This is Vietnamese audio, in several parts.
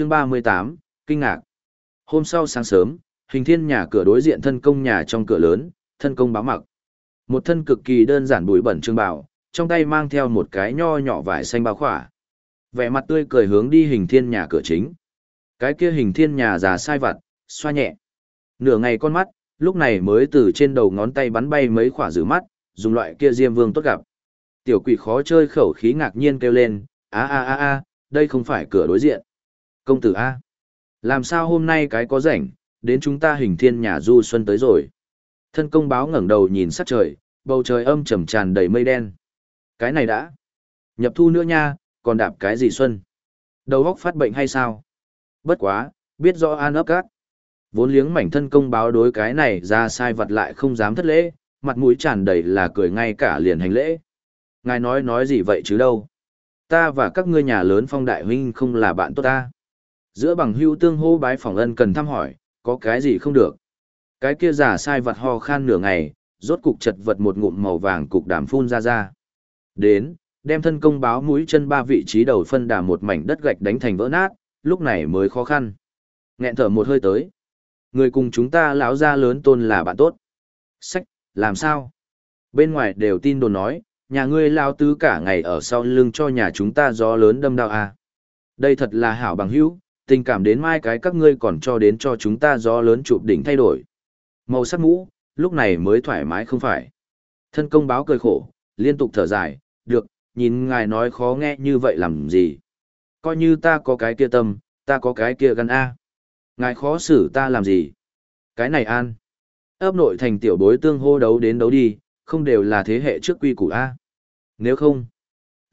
Chương 38, Kinh ngạc. Hôm sau sáng sớm, hình thiên nhà cửa đối diện thân công nhà trong cửa lớn, thân công báo mặc. Một thân cực kỳ đơn giản bụi bẩn trương bảo, trong tay mang theo một cái nho nhỏ vải xanh bao khỏa. Vẻ mặt tươi cười hướng đi hình thiên nhà cửa chính. Cái kia hình thiên nhà già sai vặt, xoa nhẹ. Nửa ngày con mắt, lúc này mới từ trên đầu ngón tay bắn bay mấy khỏa giữ mắt, dùng loại kia diêm vương tốt gặp. Tiểu quỷ khó chơi khẩu khí ngạc nhiên kêu lên, a a a a, đây không phải cửa đối diện. Công tử A. Làm sao hôm nay cái có rảnh, đến chúng ta hình thiên nhà du xuân tới rồi. Thân công báo ngẩng đầu nhìn sắc trời, bầu trời âm trầm tràn đầy mây đen. Cái này đã. Nhập thu nữa nha, còn đạp cái gì xuân? Đầu góc phát bệnh hay sao? Bất quá, biết rõ an ấp cát. Vốn liếng mảnh thân công báo đối cái này ra sai vật lại không dám thất lễ, mặt mũi tràn đầy là cười ngay cả liền hành lễ. Ngài nói nói gì vậy chứ đâu? Ta và các ngươi nhà lớn phong đại huynh không là bạn tốt ta. Giữa bằng hưu tương hô bái phỏng ân cần thăm hỏi, có cái gì không được. Cái kia giả sai vật ho khan nửa ngày, rốt cục chật vật một ngụm màu vàng cục đàm phun ra ra. Đến, đem thân công báo mũi chân ba vị trí đầu phân đà một mảnh đất gạch đánh thành vỡ nát, lúc này mới khó khăn. Nghẹn thở một hơi tới. Người cùng chúng ta lão gia lớn tôn là bạn tốt. Sách, làm sao? Bên ngoài đều tin đồn nói, nhà ngươi lao tứ cả ngày ở sau lưng cho nhà chúng ta gió lớn đâm đau à. Đây thật là hảo bằng hữu, tình cảm đến mai cái các ngươi còn cho đến cho chúng ta gió lớn chụp đỉnh thay đổi. Màu sắc mũ, lúc này mới thoải mái không phải. Thân công báo cười khổ, liên tục thở dài, được, nhìn ngài nói khó nghe như vậy làm gì. Coi như ta có cái kia tâm, ta có cái kia gan A. Ngài khó xử ta làm gì. Cái này an. Ấp nội thành tiểu bối tương hô đấu đến đấu đi, không đều là thế hệ trước quy củ A. Nếu không,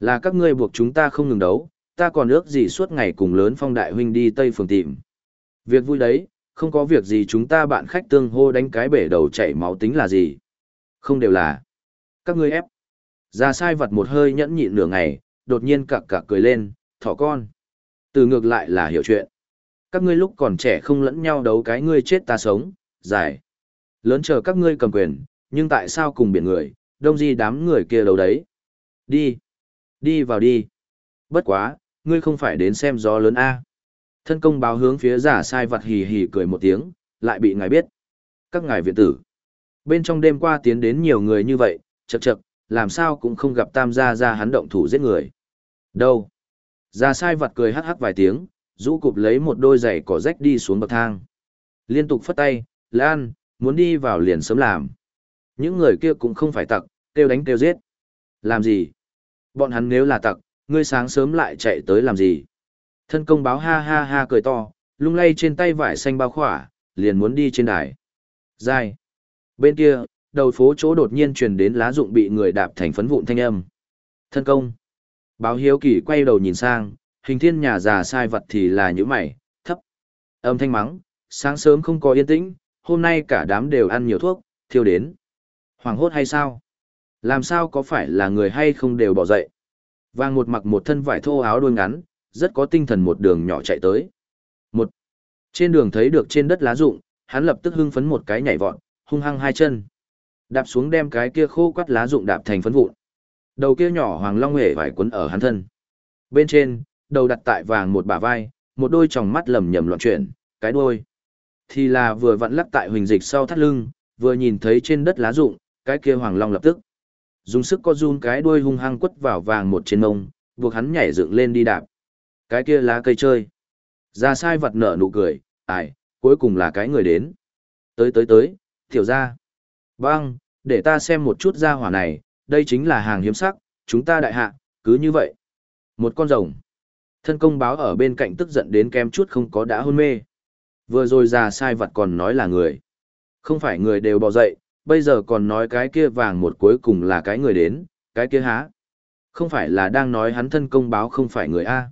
là các ngươi buộc chúng ta không ngừng đấu, ta còn ước gì suốt ngày cùng lớn phong đại huynh đi Tây Phường tìm. Việc vui đấy, không có việc gì chúng ta bạn khách tương hô đánh cái bể đầu chảy máu tính là gì. Không đều là. Các ngươi ép. Ra sai vật một hơi nhẫn nhịn nửa ngày, đột nhiên cặc cặc cười lên, thỏ con. Từ ngược lại là hiểu chuyện. Các ngươi lúc còn trẻ không lẫn nhau đấu cái ngươi chết ta sống, dài. Lớn chờ các ngươi cầm quyền, nhưng tại sao cùng biển người, đông di đám người kia đấu đấy. Đi. Đi vào đi. Bất quá, ngươi không phải đến xem gió lớn A. Thân công báo hướng phía giả sai vật hì hì cười một tiếng, lại bị ngài biết. Các ngài viện tử. Bên trong đêm qua tiến đến nhiều người như vậy, chật chật, làm sao cũng không gặp tam gia ra hắn động thủ giết người. Đâu? Giả sai vật cười hắc hắc vài tiếng, rũ cụp lấy một đôi giày cỏ rách đi xuống bậc thang. Liên tục phất tay, Lan, muốn đi vào liền sớm làm. Những người kia cũng không phải tặc, kêu đánh kêu giết. Làm gì? Bọn hắn nếu là tặc, ngươi sáng sớm lại chạy tới làm gì? Thân công báo ha ha ha cười to, lung lay trên tay vải xanh bao khỏa, liền muốn đi trên đài. Dài. Bên kia, đầu phố chỗ đột nhiên truyền đến lá dụng bị người đạp thành phấn vụn thanh âm. Thân công. Báo hiếu kỳ quay đầu nhìn sang, hình thiên nhà già sai vật thì là những mày, thấp. Âm thanh mắng, sáng sớm không có yên tĩnh, hôm nay cả đám đều ăn nhiều thuốc, thiêu đến. Hoàng hốt hay sao? Làm sao có phải là người hay không đều bỏ dậy? Vàng một mặc một thân vải thô áo đuôi ngắn, rất có tinh thần một đường nhỏ chạy tới. Một. Trên đường thấy được trên đất lá rụng, hắn lập tức hưng phấn một cái nhảy vọt, hung hăng hai chân. Đạp xuống đem cái kia khô quắt lá rụng đạp thành phấn vụn. Đầu kia nhỏ hoàng long hề vải quấn ở hắn thân. Bên trên, đầu đặt tại vàng một bả vai, một đôi tròng mắt lầm nhầm loạn chuyển, cái đuôi. Thì là vừa vặn lắc tại huỳnh dịch sau thắt lưng, vừa nhìn thấy trên đất lá rụng, cái kia hoàng long lập tức dùng sức co run cái đuôi hung hăng quất vào vàng một trên mông, buộc hắn nhảy dựng lên đi đạp. Cái kia lá cây chơi. Ra sai vật nở nụ cười, ai, cuối cùng là cái người đến. Tới tới tới, tiểu ra. Băng, để ta xem một chút ra hỏa này, đây chính là hàng hiếm sắc, chúng ta đại hạ, cứ như vậy. Một con rồng. Thân công báo ở bên cạnh tức giận đến kem chút không có đã hôn mê. Vừa rồi già sai vật còn nói là người. Không phải người đều bỏ dậy, bây giờ còn nói cái kia vàng một cuối cùng là cái người đến, cái kia há. Không phải là đang nói hắn thân công báo không phải người A.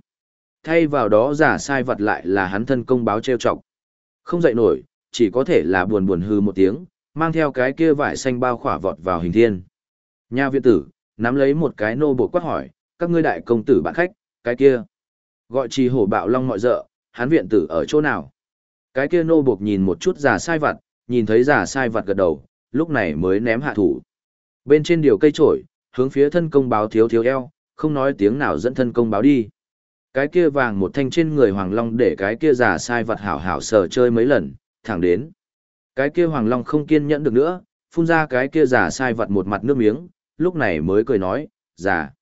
Thay vào đó giả sai vật lại là hắn thân công báo trêu chọc. Không dậy nổi, chỉ có thể là buồn buồn hư một tiếng, mang theo cái kia vải xanh bao khỏa vọt vào hình thiên. Nhà viện tử, nắm lấy một cái nô bộ quát hỏi, các ngươi đại công tử bạn khách, cái kia. Gọi trì hổ bạo long mọi dợ, hắn viện tử ở chỗ nào? Cái kia nô buộc nhìn một chút giả sai vật, nhìn thấy giả sai vật gật đầu, lúc này mới ném hạ thủ. Bên trên điều cây trổi, hướng phía thân công báo thiếu thiếu eo, không nói tiếng nào dẫn thân công báo đi. Cái kia vàng một thanh trên người Hoàng Long để cái kia giả sai vật hảo hảo sờ chơi mấy lần, thẳng đến. Cái kia Hoàng Long không kiên nhẫn được nữa, phun ra cái kia giả sai vật một mặt nước miếng, lúc này mới cười nói, giả.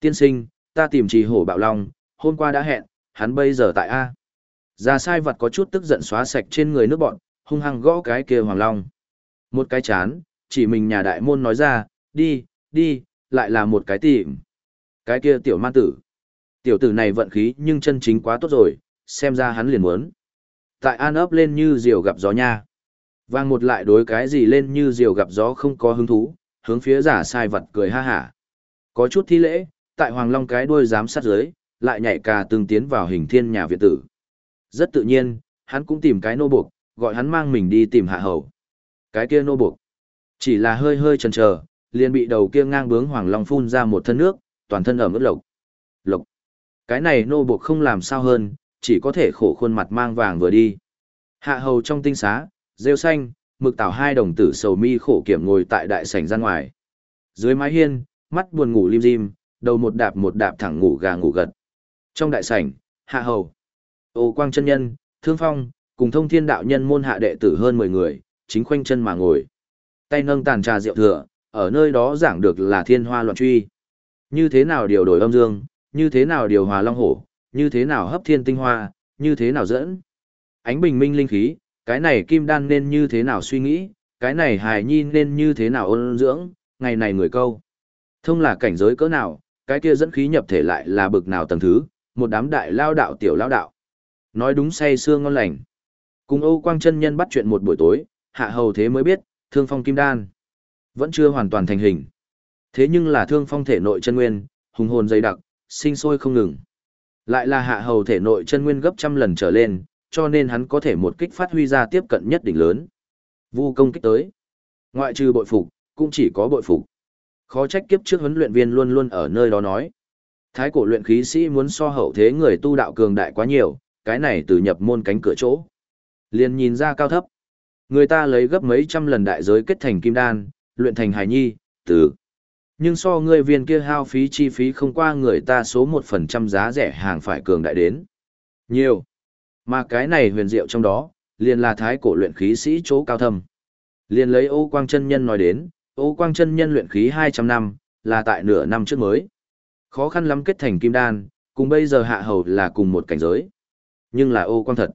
Tiên sinh, ta tìm trì hổ bạo long, hôm qua đã hẹn, hắn bây giờ tại A. Giả sai vật có chút tức giận xóa sạch trên người nước bọn, hung hăng gõ cái kia Hoàng Long. Một cái chán, chỉ mình nhà đại môn nói ra, đi, đi, lại là một cái tìm. Cái kia tiểu man tử. Tiểu tử này vận khí nhưng chân chính quá tốt rồi, xem ra hắn liền muốn. Tại an ấp lên như diều gặp gió nha. Vang một lại đối cái gì lên như diều gặp gió không có hứng thú, hướng phía giả sai vật cười ha hả. Có chút thi lễ, tại Hoàng Long cái đuôi giám sát dưới, lại nhảy cà từng tiến vào hình thiên nhà viện tử. Rất tự nhiên, hắn cũng tìm cái nô buộc, gọi hắn mang mình đi tìm hạ hầu. Cái kia nô buộc, chỉ là hơi hơi chần chờ, liền bị đầu kia ngang bướng Hoàng Long phun ra một thân nước, toàn thân ở mức lộc. Lộc. Cái này nô buộc không làm sao hơn, chỉ có thể khổ khuôn mặt mang vàng vừa đi. Hạ hầu trong tinh xá, rêu xanh, mực tảo hai đồng tử sầu mi khổ kiểm ngồi tại đại sảnh ra ngoài. Dưới mái hiên, mắt buồn ngủ lim dim, đầu một đạp một đạp thẳng ngủ gà ngủ gật. Trong đại sảnh, hạ hầu, ô quang chân nhân, thương phong, cùng thông thiên đạo nhân môn hạ đệ tử hơn 10 người, chính khoanh chân mà ngồi. Tay nâng tàn trà rượu thừa, ở nơi đó giảng được là thiên hoa loạn truy. Như thế nào điều đổi âm dương, như thế nào điều hòa long hổ, như thế nào hấp thiên tinh hoa, như thế nào dẫn. Ánh bình minh linh khí, cái này kim đan nên như thế nào suy nghĩ, cái này hài nhi nên như thế nào ôn dưỡng, ngày này người câu. Thông là cảnh giới cỡ nào, cái kia dẫn khí nhập thể lại là bực nào tầng thứ, một đám đại lao đạo tiểu lao đạo. Nói đúng say xương ngon lành. Cùng Âu Quang chân nhân bắt chuyện một buổi tối, hạ hầu thế mới biết, thương phong kim đan. Vẫn chưa hoàn toàn thành hình. Thế nhưng là thương phong thể nội chân nguyên, hùng hồn dày đặc, sinh sôi không ngừng. Lại là hạ hầu thể nội chân nguyên gấp trăm lần trở lên, cho nên hắn có thể một kích phát huy ra tiếp cận nhất đỉnh lớn. Vu công kích tới. Ngoại trừ bội phục, cũng chỉ có bội phục. Khó trách kiếp trước huấn luyện viên luôn luôn ở nơi đó nói. Thái cổ luyện khí sĩ muốn so hậu thế người tu đạo cường đại quá nhiều, cái này từ nhập môn cánh cửa chỗ. Liền nhìn ra cao thấp. Người ta lấy gấp mấy trăm lần đại giới kết thành kim đan, luyện thành hải nhi, tử. Nhưng so người viên kia hao phí chi phí không qua người ta số 1% giá rẻ hàng phải cường đại đến. Nhiều. Mà cái này huyền diệu trong đó, liền là thái cổ luyện khí sĩ chỗ cao thâm. Liền lấy ô quang chân nhân nói đến, ô quang chân nhân luyện khí 200 năm, là tại nửa năm trước mới. Khó khăn lắm kết thành kim đan, cùng bây giờ hạ hầu là cùng một cảnh giới. Nhưng là ô quang thật.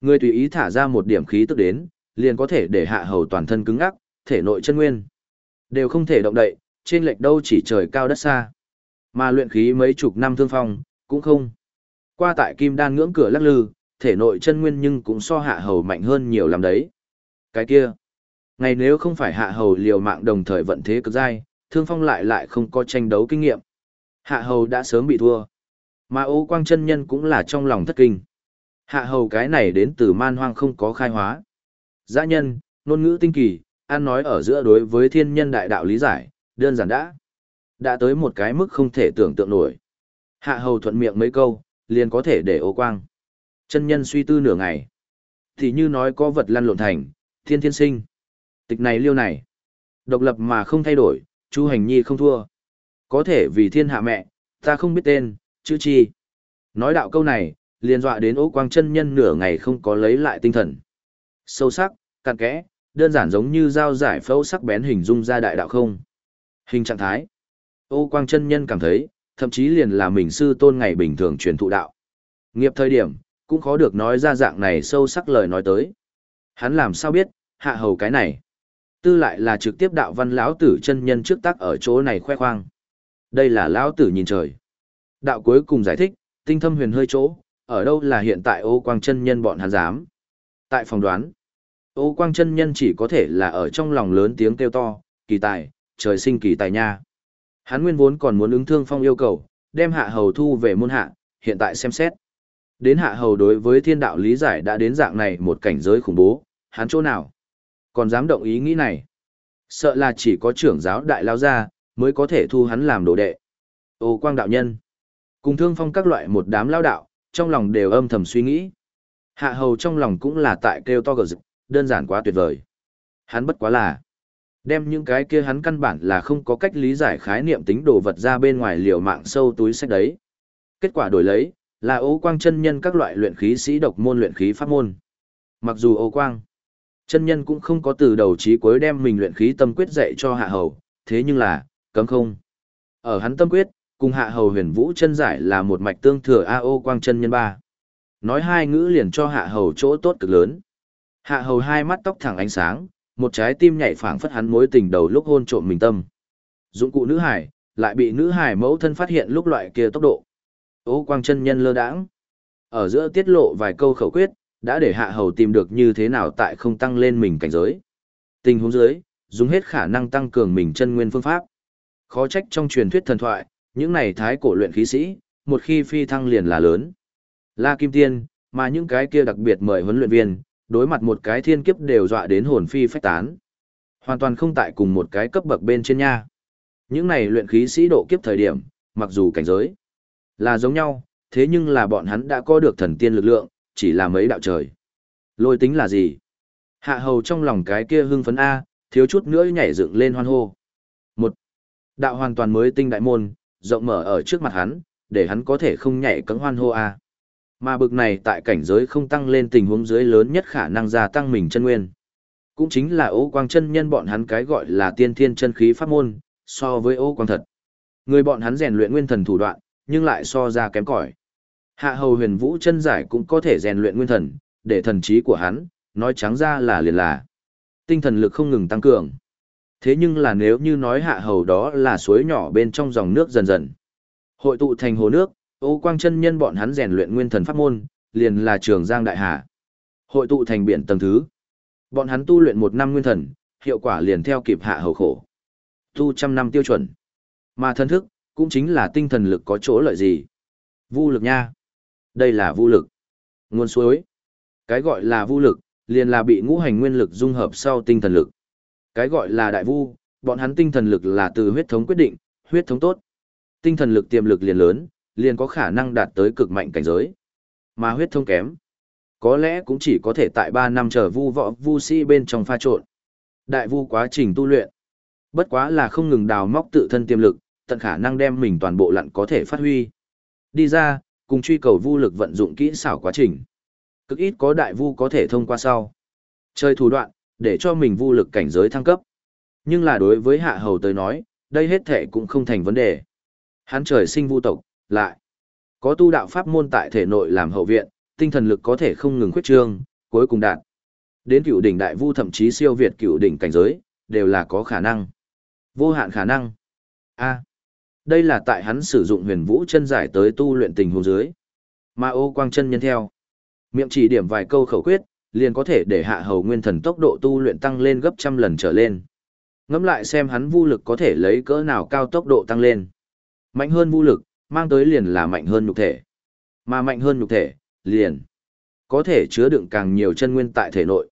Người tùy ý thả ra một điểm khí tức đến, liền có thể để hạ hầu toàn thân cứng ngắc, thể nội chân nguyên. Đều không thể động đậy, trên lệch đâu chỉ trời cao đất xa. Mà luyện khí mấy chục năm thương phong, cũng không. Qua tại kim đan ngưỡng cửa lắc lư, thể nội chân nguyên nhưng cũng so hạ hầu mạnh hơn nhiều lắm đấy. Cái kia, ngày nếu không phải hạ hầu liều mạng đồng thời vận thế cực dai, thương phong lại lại không có tranh đấu kinh nghiệm. Hạ hầu đã sớm bị thua. Mà ô quang chân nhân cũng là trong lòng thất kinh. Hạ hầu cái này đến từ man hoang không có khai hóa. Dã nhân, ngôn ngữ tinh kỳ, an nói ở giữa đối với thiên nhân đại đạo lý giải, đơn giản đã. Đã tới một cái mức không thể tưởng tượng nổi. Hạ hầu thuận miệng mấy câu, liền có thể để ô quang. Chân nhân suy tư nửa ngày. Thì như nói có vật lăn lộn thành, thiên thiên sinh. Tịch này liêu này. Độc lập mà không thay đổi, chu hành nhi không thua. Có thể vì thiên hạ mẹ, ta không biết tên, chữ chi. Nói đạo câu này, liền dọa đến ô quang chân nhân nửa ngày không có lấy lại tinh thần. Sâu sắc, cặn kẽ, đơn giản giống như dao giải phẫu sắc bén hình dung ra đại đạo không. Hình trạng thái. Ô quang chân nhân cảm thấy, thậm chí liền là mình sư tôn ngày bình thường truyền thụ đạo. Nghiệp thời điểm, cũng khó được nói ra dạng này sâu sắc lời nói tới. Hắn làm sao biết, hạ hầu cái này. Tư lại là trực tiếp đạo văn lão tử chân nhân trước tác ở chỗ này khoe khoang. Đây là lão tử nhìn trời. Đạo cuối cùng giải thích, tinh thâm huyền hơi chỗ, ở đâu là hiện tại ô quang chân nhân bọn hắn dám. Tại phòng đoán, ô quang chân nhân chỉ có thể là ở trong lòng lớn tiếng kêu to, kỳ tài, trời sinh kỳ tài nha. Hắn nguyên vốn còn muốn ứng thương phong yêu cầu, đem hạ hầu thu về môn hạ, hiện tại xem xét. Đến hạ hầu đối với thiên đạo lý giải đã đến dạng này một cảnh giới khủng bố, hắn chỗ nào? Còn dám động ý nghĩ này? Sợ là chỉ có trưởng giáo đại lao ra, mới có thể thu hắn làm đồ đệ. Ô quang đạo nhân. Cùng thương phong các loại một đám lao đạo, trong lòng đều âm thầm suy nghĩ. Hạ hầu trong lòng cũng là tại kêu to gờ rực, đơn giản quá tuyệt vời. Hắn bất quá là đem những cái kia hắn căn bản là không có cách lý giải khái niệm tính đồ vật ra bên ngoài liều mạng sâu túi sách đấy. Kết quả đổi lấy, là Ô Quang chân nhân các loại luyện khí sĩ độc môn luyện khí pháp môn. Mặc dù Ô Quang chân nhân cũng không có từ đầu chí cuối đem mình luyện khí tâm quyết dạy cho Hạ Hầu, thế nhưng là, cấm không. Ở hắn tâm quyết, cùng Hạ Hầu Huyền Vũ chân giải là một mạch tương thừa A Ô Quang chân nhân ba. Nói hai ngữ liền cho Hạ Hầu chỗ tốt cực lớn. Hạ Hầu hai mắt tóc thẳng ánh sáng, một trái tim nhảy phảng phất hắn mối tình đầu lúc hôn trộm mình tâm. Dụng cụ nữ hải, lại bị nữ hải mẫu thân phát hiện lúc loại kia tốc độ. Ô quang chân nhân lơ đãng. Ở giữa tiết lộ vài câu khẩu quyết, đã để hạ hầu tìm được như thế nào tại không tăng lên mình cảnh giới. Tình huống dưới, dùng hết khả năng tăng cường mình chân nguyên phương pháp. Khó trách trong truyền thuyết thần thoại, những này thái cổ luyện khí sĩ, một khi phi thăng liền là lớn. La Kim Tiên, mà những cái kia đặc biệt mời huấn luyện viên, đối mặt một cái thiên kiếp đều dọa đến hồn phi phách tán. Hoàn toàn không tại cùng một cái cấp bậc bên trên nha. Những này luyện khí sĩ độ kiếp thời điểm, mặc dù cảnh giới là giống nhau, thế nhưng là bọn hắn đã có được thần tiên lực lượng, chỉ là mấy đạo trời. Lôi tính là gì? Hạ hầu trong lòng cái kia hưng phấn A, thiếu chút nữa nhảy dựng lên hoan hô. Một đạo hoàn toàn mới tinh đại môn, rộng mở ở trước mặt hắn, để hắn có thể không nhảy cấm hoan hô A. Mà bực này tại cảnh giới không tăng lên tình huống dưới lớn nhất khả năng gia tăng mình chân nguyên. Cũng chính là ô quang chân nhân bọn hắn cái gọi là tiên thiên chân khí pháp môn, so với ô quang thật. Người bọn hắn rèn luyện nguyên thần thủ đoạn, nhưng lại so ra kém cỏi. Hạ hầu huyền vũ chân giải cũng có thể rèn luyện nguyên thần, để thần trí của hắn, nói trắng ra là liền là. Tinh thần lực không ngừng tăng cường. Thế nhưng là nếu như nói hạ hầu đó là suối nhỏ bên trong dòng nước dần dần. Hội tụ thành hồ nước, ô quang chân nhân bọn hắn rèn luyện nguyên thần pháp môn, liền là trường giang đại hà. Hội tụ thành biển tầng thứ. Bọn hắn tu luyện một năm nguyên thần, hiệu quả liền theo kịp hạ hầu khổ. Tu trăm năm tiêu chuẩn. Mà thân thức, cũng chính là tinh thần lực có chỗ lợi gì. Vu lực nha. Đây là vu lực. Nguồn suối. Cái gọi là vu lực, liền là bị ngũ hành nguyên lực dung hợp sau tinh thần lực. Cái gọi là đại vu, bọn hắn tinh thần lực là từ huyết thống quyết định, huyết thống tốt. Tinh thần lực tiềm lực liền lớn, liền có khả năng đạt tới cực mạnh cảnh giới. Mà huyết thông kém, có lẽ cũng chỉ có thể tại 3 năm chờ vu võ vu si bên trong pha trộn. Đại vu quá trình tu luyện, bất quá là không ngừng đào móc tự thân tiềm lực, tận khả năng đem mình toàn bộ lặn có thể phát huy. Đi ra, cùng truy cầu vu lực vận dụng kỹ xảo quá trình. Cực ít có đại vu có thể thông qua sau. Chơi thủ đoạn, để cho mình vu lực cảnh giới thăng cấp. Nhưng là đối với hạ hầu tới nói, đây hết thể cũng không thành vấn đề. Hắn trời sinh vu tộc, lại có tu đạo pháp môn tại thể nội làm hậu viện, tinh thần lực có thể không ngừng khuyết trương, cuối cùng đạt đến cựu đỉnh đại vu thậm chí siêu việt cựu đỉnh cảnh giới, đều là có khả năng. Vô hạn khả năng. A. đây là tại hắn sử dụng huyền vũ chân giải tới tu luyện tình hồ dưới. Mà ô quang chân nhân theo. Miệng chỉ điểm vài câu khẩu quyết, liền có thể để hạ hầu nguyên thần tốc độ tu luyện tăng lên gấp trăm lần trở lên. Ngẫm lại xem hắn vu lực có thể lấy cỡ nào cao tốc độ tăng lên. Mạnh hơn vu lực, mang tới liền là mạnh hơn nhục thể. Mà mạnh hơn nhục thể, liền có thể chứa đựng càng nhiều chân nguyên tại thể nội.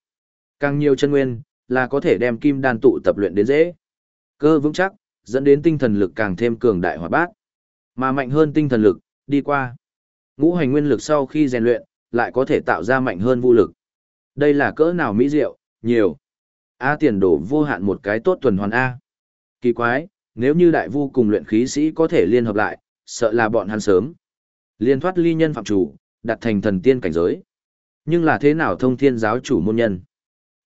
Càng nhiều chân nguyên, là có thể đem kim đan tụ tập luyện đến dễ. Cơ vững chắc, dẫn đến tinh thần lực càng thêm cường đại hoạt bát. Mà mạnh hơn tinh thần lực, đi qua. Ngũ hành nguyên lực sau khi rèn luyện, lại có thể tạo ra mạnh hơn vô lực. Đây là cỡ nào mỹ diệu, nhiều. A tiền đổ vô hạn một cái tốt tuần hoàn A. Kỳ quái, nếu như đại vu cùng luyện khí sĩ có thể liên hợp lại, sợ là bọn hắn sớm. Liên thoát ly nhân phạm chủ, đặt thành thần tiên cảnh giới. Nhưng là thế nào thông thiên giáo chủ môn nhân?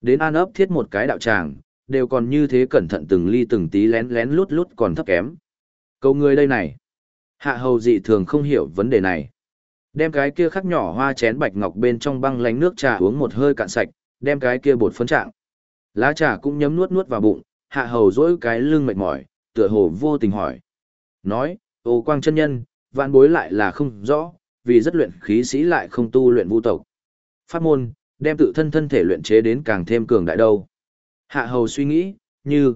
Đến an ấp thiết một cái đạo tràng, đều còn như thế cẩn thận từng ly từng tí lén lén lút lút còn thấp kém. Câu người đây này. Hạ hầu dị thường không hiểu vấn đề này. Đem cái kia khắc nhỏ hoa chén bạch ngọc bên trong băng lánh nước trà uống một hơi cạn sạch, đem cái kia bột phấn trạng. Lá trà cũng nhấm nuốt nuốt vào bụng, hạ hầu dỗi cái lưng mệt mỏi, tựa hồ vô tình hỏi. Nói, ô quang chân nhân, vạn bối lại là không rõ, vì rất luyện khí sĩ lại không tu luyện vũ tộc. Pháp môn, đem tự thân thân thể luyện chế đến càng thêm cường đại đâu. Hạ hầu suy nghĩ, như,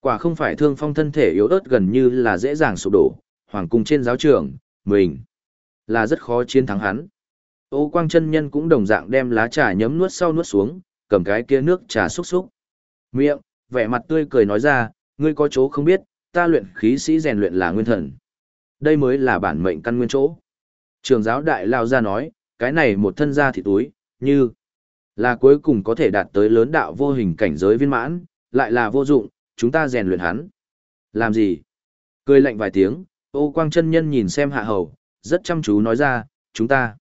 quả không phải thương phong thân thể yếu ớt gần như là dễ dàng sụp đổ, hoàng cung trên giáo trường, mình, là rất khó chiến thắng hắn. Ô quang chân nhân cũng đồng dạng đem lá trà nhấm nuốt sau nuốt xuống, cầm cái kia nước trà xúc xúc. Miệng, vẻ mặt tươi cười nói ra, ngươi có chỗ không biết, ta luyện khí sĩ rèn luyện là nguyên thần. Đây mới là bản mệnh căn nguyên chỗ. Trường giáo đại lao ra nói, cái này một thân gia thị túi, như là cuối cùng có thể đạt tới lớn đạo vô hình cảnh giới viên mãn, lại là vô dụng, chúng ta rèn luyện hắn. Làm gì? Cười lạnh vài tiếng, ô quang chân nhân nhìn xem hạ hầu, rất chăm chú nói ra, chúng ta.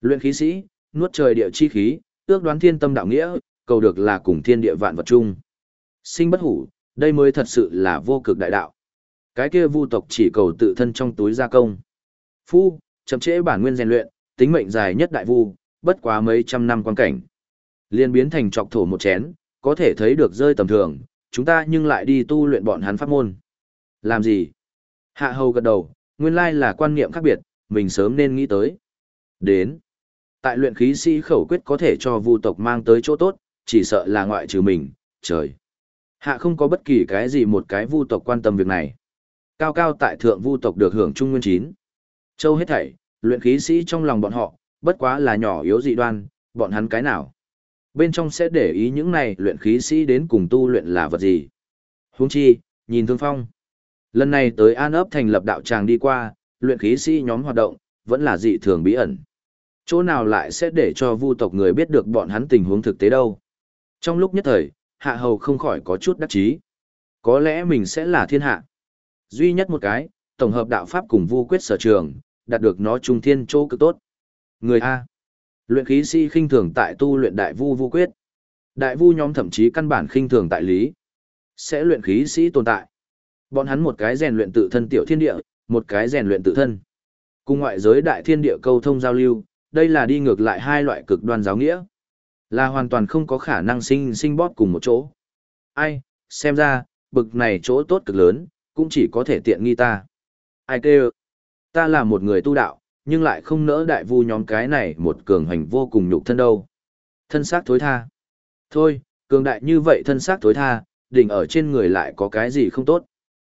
Luyện khí sĩ, nuốt trời địa chi khí, ước đoán thiên tâm đạo nghĩa, cầu được là cùng thiên địa vạn vật chung. Sinh bất hủ, đây mới thật sự là vô cực đại đạo. Cái kia vu tộc chỉ cầu tự thân trong túi gia công. Phu, chậm trễ bản nguyên rèn luyện, tính mệnh dài nhất đại vu, bất quá mấy trăm năm quan cảnh. Liên biến thành trọc thổ một chén, có thể thấy được rơi tầm thường, chúng ta nhưng lại đi tu luyện bọn hắn pháp môn. Làm gì? Hạ hầu gật đầu, nguyên lai là quan niệm khác biệt, mình sớm nên nghĩ tới. Đến. Tại luyện khí sĩ khẩu quyết có thể cho vu tộc mang tới chỗ tốt, chỉ sợ là ngoại trừ mình, trời. Hạ không có bất kỳ cái gì một cái vu tộc quan tâm việc này. Cao cao tại thượng vu tộc được hưởng trung nguyên chín. Châu hết thảy, luyện khí sĩ trong lòng bọn họ, bất quá là nhỏ yếu dị đoan, bọn hắn cái nào. Bên trong sẽ để ý những này luyện khí sĩ đến cùng tu luyện là vật gì. Huống chi, nhìn thương phong. Lần này tới An ấp thành lập đạo tràng đi qua, luyện khí sĩ nhóm hoạt động, vẫn là dị thường bí ẩn. Chỗ nào lại sẽ để cho vu tộc người biết được bọn hắn tình huống thực tế đâu. Trong lúc nhất thời, hạ hầu không khỏi có chút đắc chí. Có lẽ mình sẽ là thiên hạ. Duy nhất một cái, tổng hợp đạo pháp cùng vu quyết sở trường, đạt được nó trung thiên chỗ cực tốt. Người A. Luyện khí sĩ khinh thường tại tu luyện đại vu vu quyết. Đại vu nhóm thậm chí căn bản khinh thường tại lý. Sẽ luyện khí sĩ tồn tại. Bọn hắn một cái rèn luyện tự thân tiểu thiên địa, một cái rèn luyện tự thân. Cùng ngoại giới đại thiên địa câu thông giao lưu, đây là đi ngược lại hai loại cực đoan giáo nghĩa. Là hoàn toàn không có khả năng sinh sinh bóp cùng một chỗ. Ai, xem ra, bực này chỗ tốt cực lớn, cũng chỉ có thể tiện nghi ta. Ai kêu, ta là một người tu đạo, nhưng lại không nỡ đại vu nhóm cái này một cường hành vô cùng nhục thân đâu. Thân xác thối tha. Thôi, cường đại như vậy thân xác thối tha, đỉnh ở trên người lại có cái gì không tốt.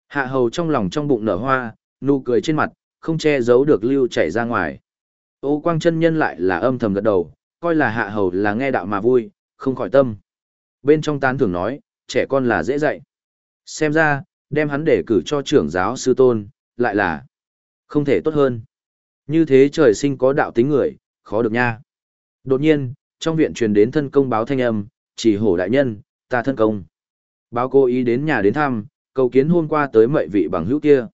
Hạ hầu trong lòng trong bụng nở hoa, nụ cười trên mặt, không che giấu được lưu chảy ra ngoài. Ô quang chân nhân lại là âm thầm gật đầu, coi là hạ hầu là nghe đạo mà vui, không khỏi tâm. Bên trong tán thưởng nói, trẻ con là dễ dạy. Xem ra, đem hắn để cử cho trưởng giáo sư tôn, lại là không thể tốt hơn. Như thế trời sinh có đạo tính người, khó được nha. Đột nhiên, trong viện truyền đến thân công báo thanh âm, chỉ hổ đại nhân, ta thân công. Báo cô ý đến nhà đến thăm, cầu kiến hôm qua tới mệ vị bằng hữu kia.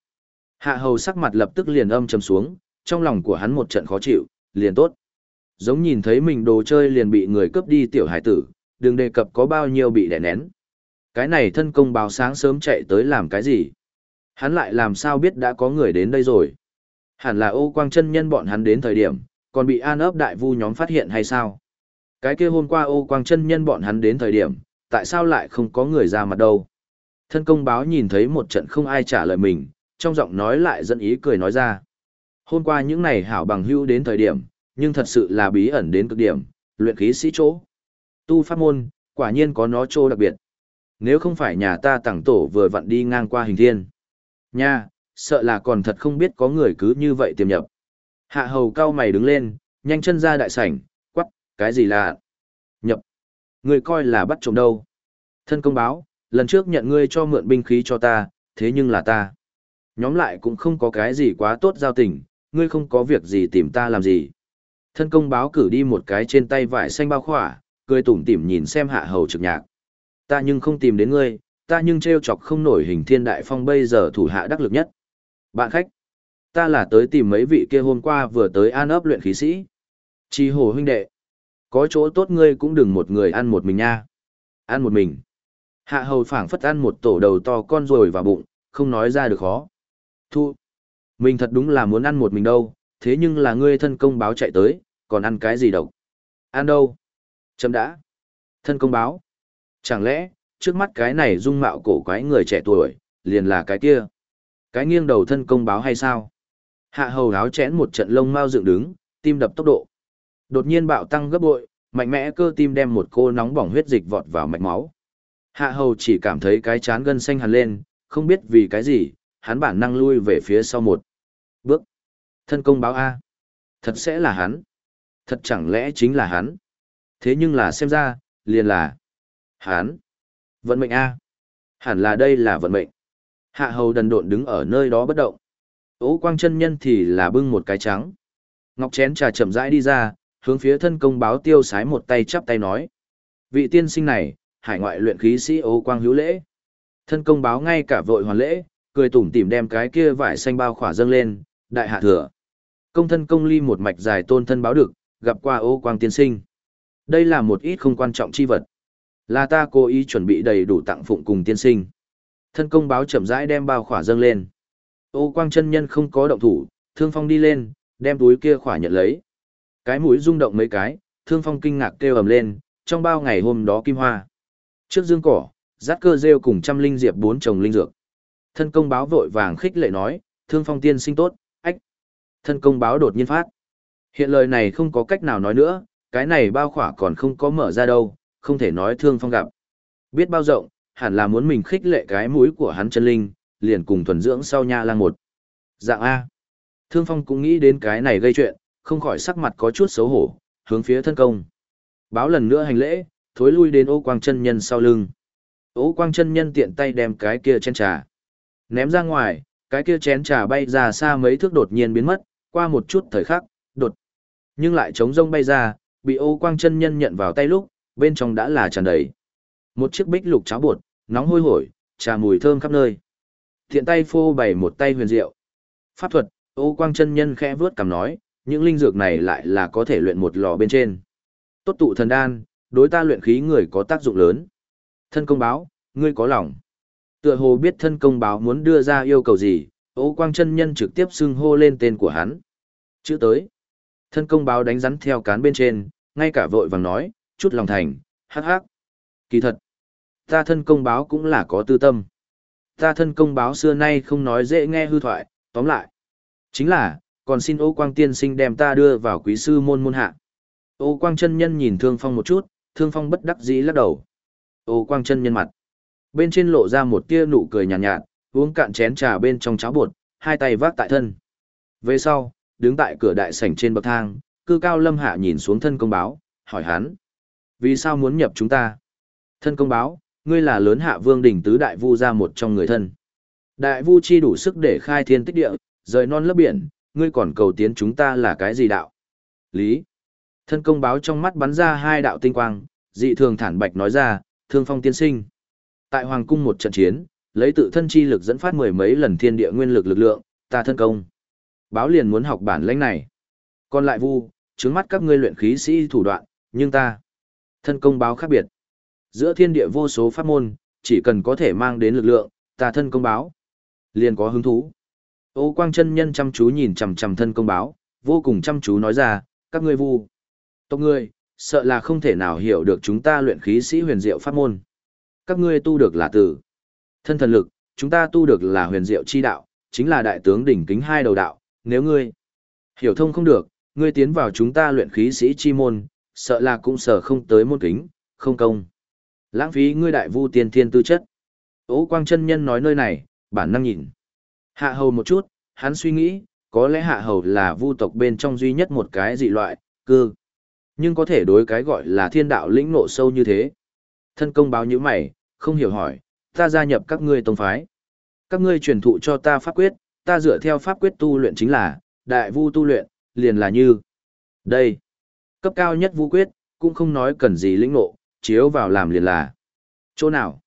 Hạ hầu sắc mặt lập tức liền âm trầm xuống, trong lòng của hắn một trận khó chịu, liền tốt. Giống nhìn thấy mình đồ chơi liền bị người cướp đi tiểu hải tử, đừng đề cập có bao nhiêu bị đè nén. Cái này thân công báo sáng sớm chạy tới làm cái gì? Hắn lại làm sao biết đã có người đến đây rồi? Hẳn là ô quang chân nhân bọn hắn đến thời điểm, còn bị an ấp đại vu nhóm phát hiện hay sao? Cái kia hôm qua ô quang chân nhân bọn hắn đến thời điểm, tại sao lại không có người ra mặt đâu? Thân công báo nhìn thấy một trận không ai trả lời mình, trong giọng nói lại dẫn ý cười nói ra. Hôm qua những này hảo bằng hữu đến thời điểm, nhưng thật sự là bí ẩn đến cực điểm, luyện khí sĩ chỗ. Tu pháp môn, quả nhiên có nó chỗ đặc biệt. Nếu không phải nhà ta tặng tổ vừa vặn đi ngang qua hình thiên. Nha, sợ là còn thật không biết có người cứ như vậy tiềm nhập. Hạ hầu cao mày đứng lên, nhanh chân ra đại sảnh, quắc, cái gì là nhập. Người coi là bắt trộm đâu. Thân công báo, lần trước nhận ngươi cho mượn binh khí cho ta, thế nhưng là ta. Nhóm lại cũng không có cái gì quá tốt giao tình, ngươi không có việc gì tìm ta làm gì. Thân công báo cử đi một cái trên tay vải xanh bao khỏa, cười tủm tỉm nhìn xem hạ hầu trực nhạc. Ta nhưng không tìm đến ngươi, ta nhưng treo chọc không nổi hình thiên đại phong bây giờ thủ hạ đắc lực nhất. Bạn khách, ta là tới tìm mấy vị kia hôm qua vừa tới an ấp luyện khí sĩ. Chi hồ huynh đệ, có chỗ tốt ngươi cũng đừng một người ăn một mình nha. Ăn một mình. Hạ hầu phảng phất ăn một tổ đầu to con rồi vào bụng, không nói ra được khó. Thu. Mình thật đúng là muốn ăn một mình đâu, thế nhưng là ngươi thân công báo chạy tới, còn ăn cái gì độc? Ăn đâu? Chấm đã. Thân công báo. Chẳng lẽ, trước mắt cái này dung mạo cổ quái người trẻ tuổi, liền là cái kia? Cái nghiêng đầu thân công báo hay sao? Hạ hầu áo chén một trận lông mau dựng đứng, tim đập tốc độ. Đột nhiên bạo tăng gấp bội, mạnh mẽ cơ tim đem một cô nóng bỏng huyết dịch vọt vào mạch máu. Hạ hầu chỉ cảm thấy cái chán gân xanh hẳn lên, không biết vì cái gì, hắn bản năng lui về phía sau một bước. Thân công báo A. Thật sẽ là hắn. Thật chẳng lẽ chính là hắn. Thế nhưng là xem ra, liền là Hán, Vận mệnh A. Hẳn là đây là vận mệnh. Hạ hầu đần độn đứng ở nơi đó bất động. Ố quang chân nhân thì là bưng một cái trắng. Ngọc chén trà chậm rãi đi ra, hướng phía thân công báo tiêu sái một tay chắp tay nói. Vị tiên sinh này, hải ngoại luyện khí sĩ ố quang hữu lễ. Thân công báo ngay cả vội hoàn lễ, cười tủm tỉm đem cái kia vải xanh bao khỏa dâng lên, đại hạ thừa. Công thân công ly một mạch dài tôn thân báo được, gặp qua ô quang tiên sinh. Đây là một ít không quan trọng chi vật. Là ta cố ý chuẩn bị đầy đủ tặng phụng cùng tiên sinh. Thân công báo chậm rãi đem bao khỏa dâng lên. Ô quang chân nhân không có động thủ, thương phong đi lên, đem túi kia khỏa nhận lấy. Cái mũi rung động mấy cái, thương phong kinh ngạc kêu ầm lên, trong bao ngày hôm đó kim hoa. Trước dương cỏ, rát cơ rêu cùng trăm linh diệp bốn chồng linh dược. Thân công báo vội vàng khích lệ nói, thương phong tiên sinh tốt, ách. Thân công báo đột nhiên phát. Hiện lời này không có cách nào nói nữa, cái này bao khỏa còn không có mở ra đâu, không thể nói thương phong gặp. Biết bao rộng, hẳn là muốn mình khích lệ cái mũi của hắn chân linh, liền cùng thuần dưỡng sau nha lang một. Dạng A. Thương phong cũng nghĩ đến cái này gây chuyện, không khỏi sắc mặt có chút xấu hổ, hướng phía thân công. Báo lần nữa hành lễ, thối lui đến ô quang chân nhân sau lưng. Ô quang chân nhân tiện tay đem cái kia chén trà. Ném ra ngoài, cái kia chén trà bay ra xa mấy thước đột nhiên biến mất, qua một chút thời khắc, đột. Nhưng lại trống rông bay ra, bị ô quang chân nhân nhận vào tay lúc, bên trong đã là tràn đầy. Một chiếc bích lục cháo bột, nóng hôi hổi, trà mùi thơm khắp nơi. Thiện tay phô bày một tay huyền diệu. Pháp thuật, ô quang chân nhân khẽ vướt cằm nói, những linh dược này lại là có thể luyện một lò bên trên. Tốt tụ thần đan, đối ta luyện khí người có tác dụng lớn. Thân công báo, ngươi có lòng. Tựa hồ biết thân công báo muốn đưa ra yêu cầu gì, ô quang chân nhân trực tiếp xưng hô lên tên của hắn. Chữ tới. Thân công báo đánh rắn theo cán bên trên, ngay cả vội vàng nói, chút lòng thành, hắc hắc. Kỳ thật, ta thân công báo cũng là có tư tâm. Ta thân công báo xưa nay không nói dễ nghe hư thoại, tóm lại. Chính là, còn xin ô quang tiên sinh đem ta đưa vào quý sư môn môn hạ. Ô quang chân nhân nhìn thương phong một chút, thương phong bất đắc dĩ lắc đầu. Ô quang chân nhân mặt. Bên trên lộ ra một tia nụ cười nhàn nhạt, nhạt, uống cạn chén trà bên trong cháo bột, hai tay vác tại thân. Về sau, đứng tại cửa đại sảnh trên bậc thang, cư cao lâm hạ nhìn xuống thân công báo, hỏi hắn. Vì sao muốn nhập chúng ta? Thân công báo, ngươi là lớn hạ vương đỉnh tứ đại vu ra một trong người thân. Đại vu chi đủ sức để khai thiên tích địa, rời non lấp biển, ngươi còn cầu tiến chúng ta là cái gì đạo? Lý. Thân công báo trong mắt bắn ra hai đạo tinh quang, dị thường thản bạch nói ra, thương phong tiên sinh. Tại Hoàng cung một trận chiến, lấy tự thân chi lực dẫn phát mười mấy lần thiên địa nguyên lực lực lượng, ta thân công. Báo liền muốn học bản lãnh này. Còn lại vu, trứng mắt các ngươi luyện khí sĩ thủ đoạn, nhưng ta. Thân công báo khác biệt. Giữa thiên địa vô số pháp môn, chỉ cần có thể mang đến lực lượng, ta thân công báo. Liền có hứng thú. Ô quang chân nhân chăm chú nhìn chằm chằm thân công báo, vô cùng chăm chú nói ra, các ngươi vu. Tộc ngươi, sợ là không thể nào hiểu được chúng ta luyện khí sĩ huyền diệu pháp môn. Các ngươi tu được là tử. Thân thần lực, chúng ta tu được là huyền diệu chi đạo, chính là đại tướng đỉnh kính hai đầu đạo, nếu ngươi hiểu thông không được, ngươi tiến vào chúng ta luyện khí sĩ chi môn, sợ là cũng sợ không tới môn kính, không công. Lãng phí ngươi đại vu tiên thiên tư chất. Ô quang chân nhân nói nơi này, bản năng nhìn. Hạ hầu một chút, hắn suy nghĩ, có lẽ hạ hầu là vu tộc bên trong duy nhất một cái dị loại, cư. Nhưng có thể đối cái gọi là thiên đạo lĩnh nộ sâu như thế. Thân công báo như mày, không hiểu hỏi, ta gia nhập các ngươi tông phái. Các ngươi truyền thụ cho ta pháp quyết, ta dựa theo pháp quyết tu luyện chính là, đại vu tu luyện, liền là như. Đây, cấp cao nhất vu quyết, cũng không nói cần gì lĩnh ngộ chiếu vào làm liền là. Chỗ nào?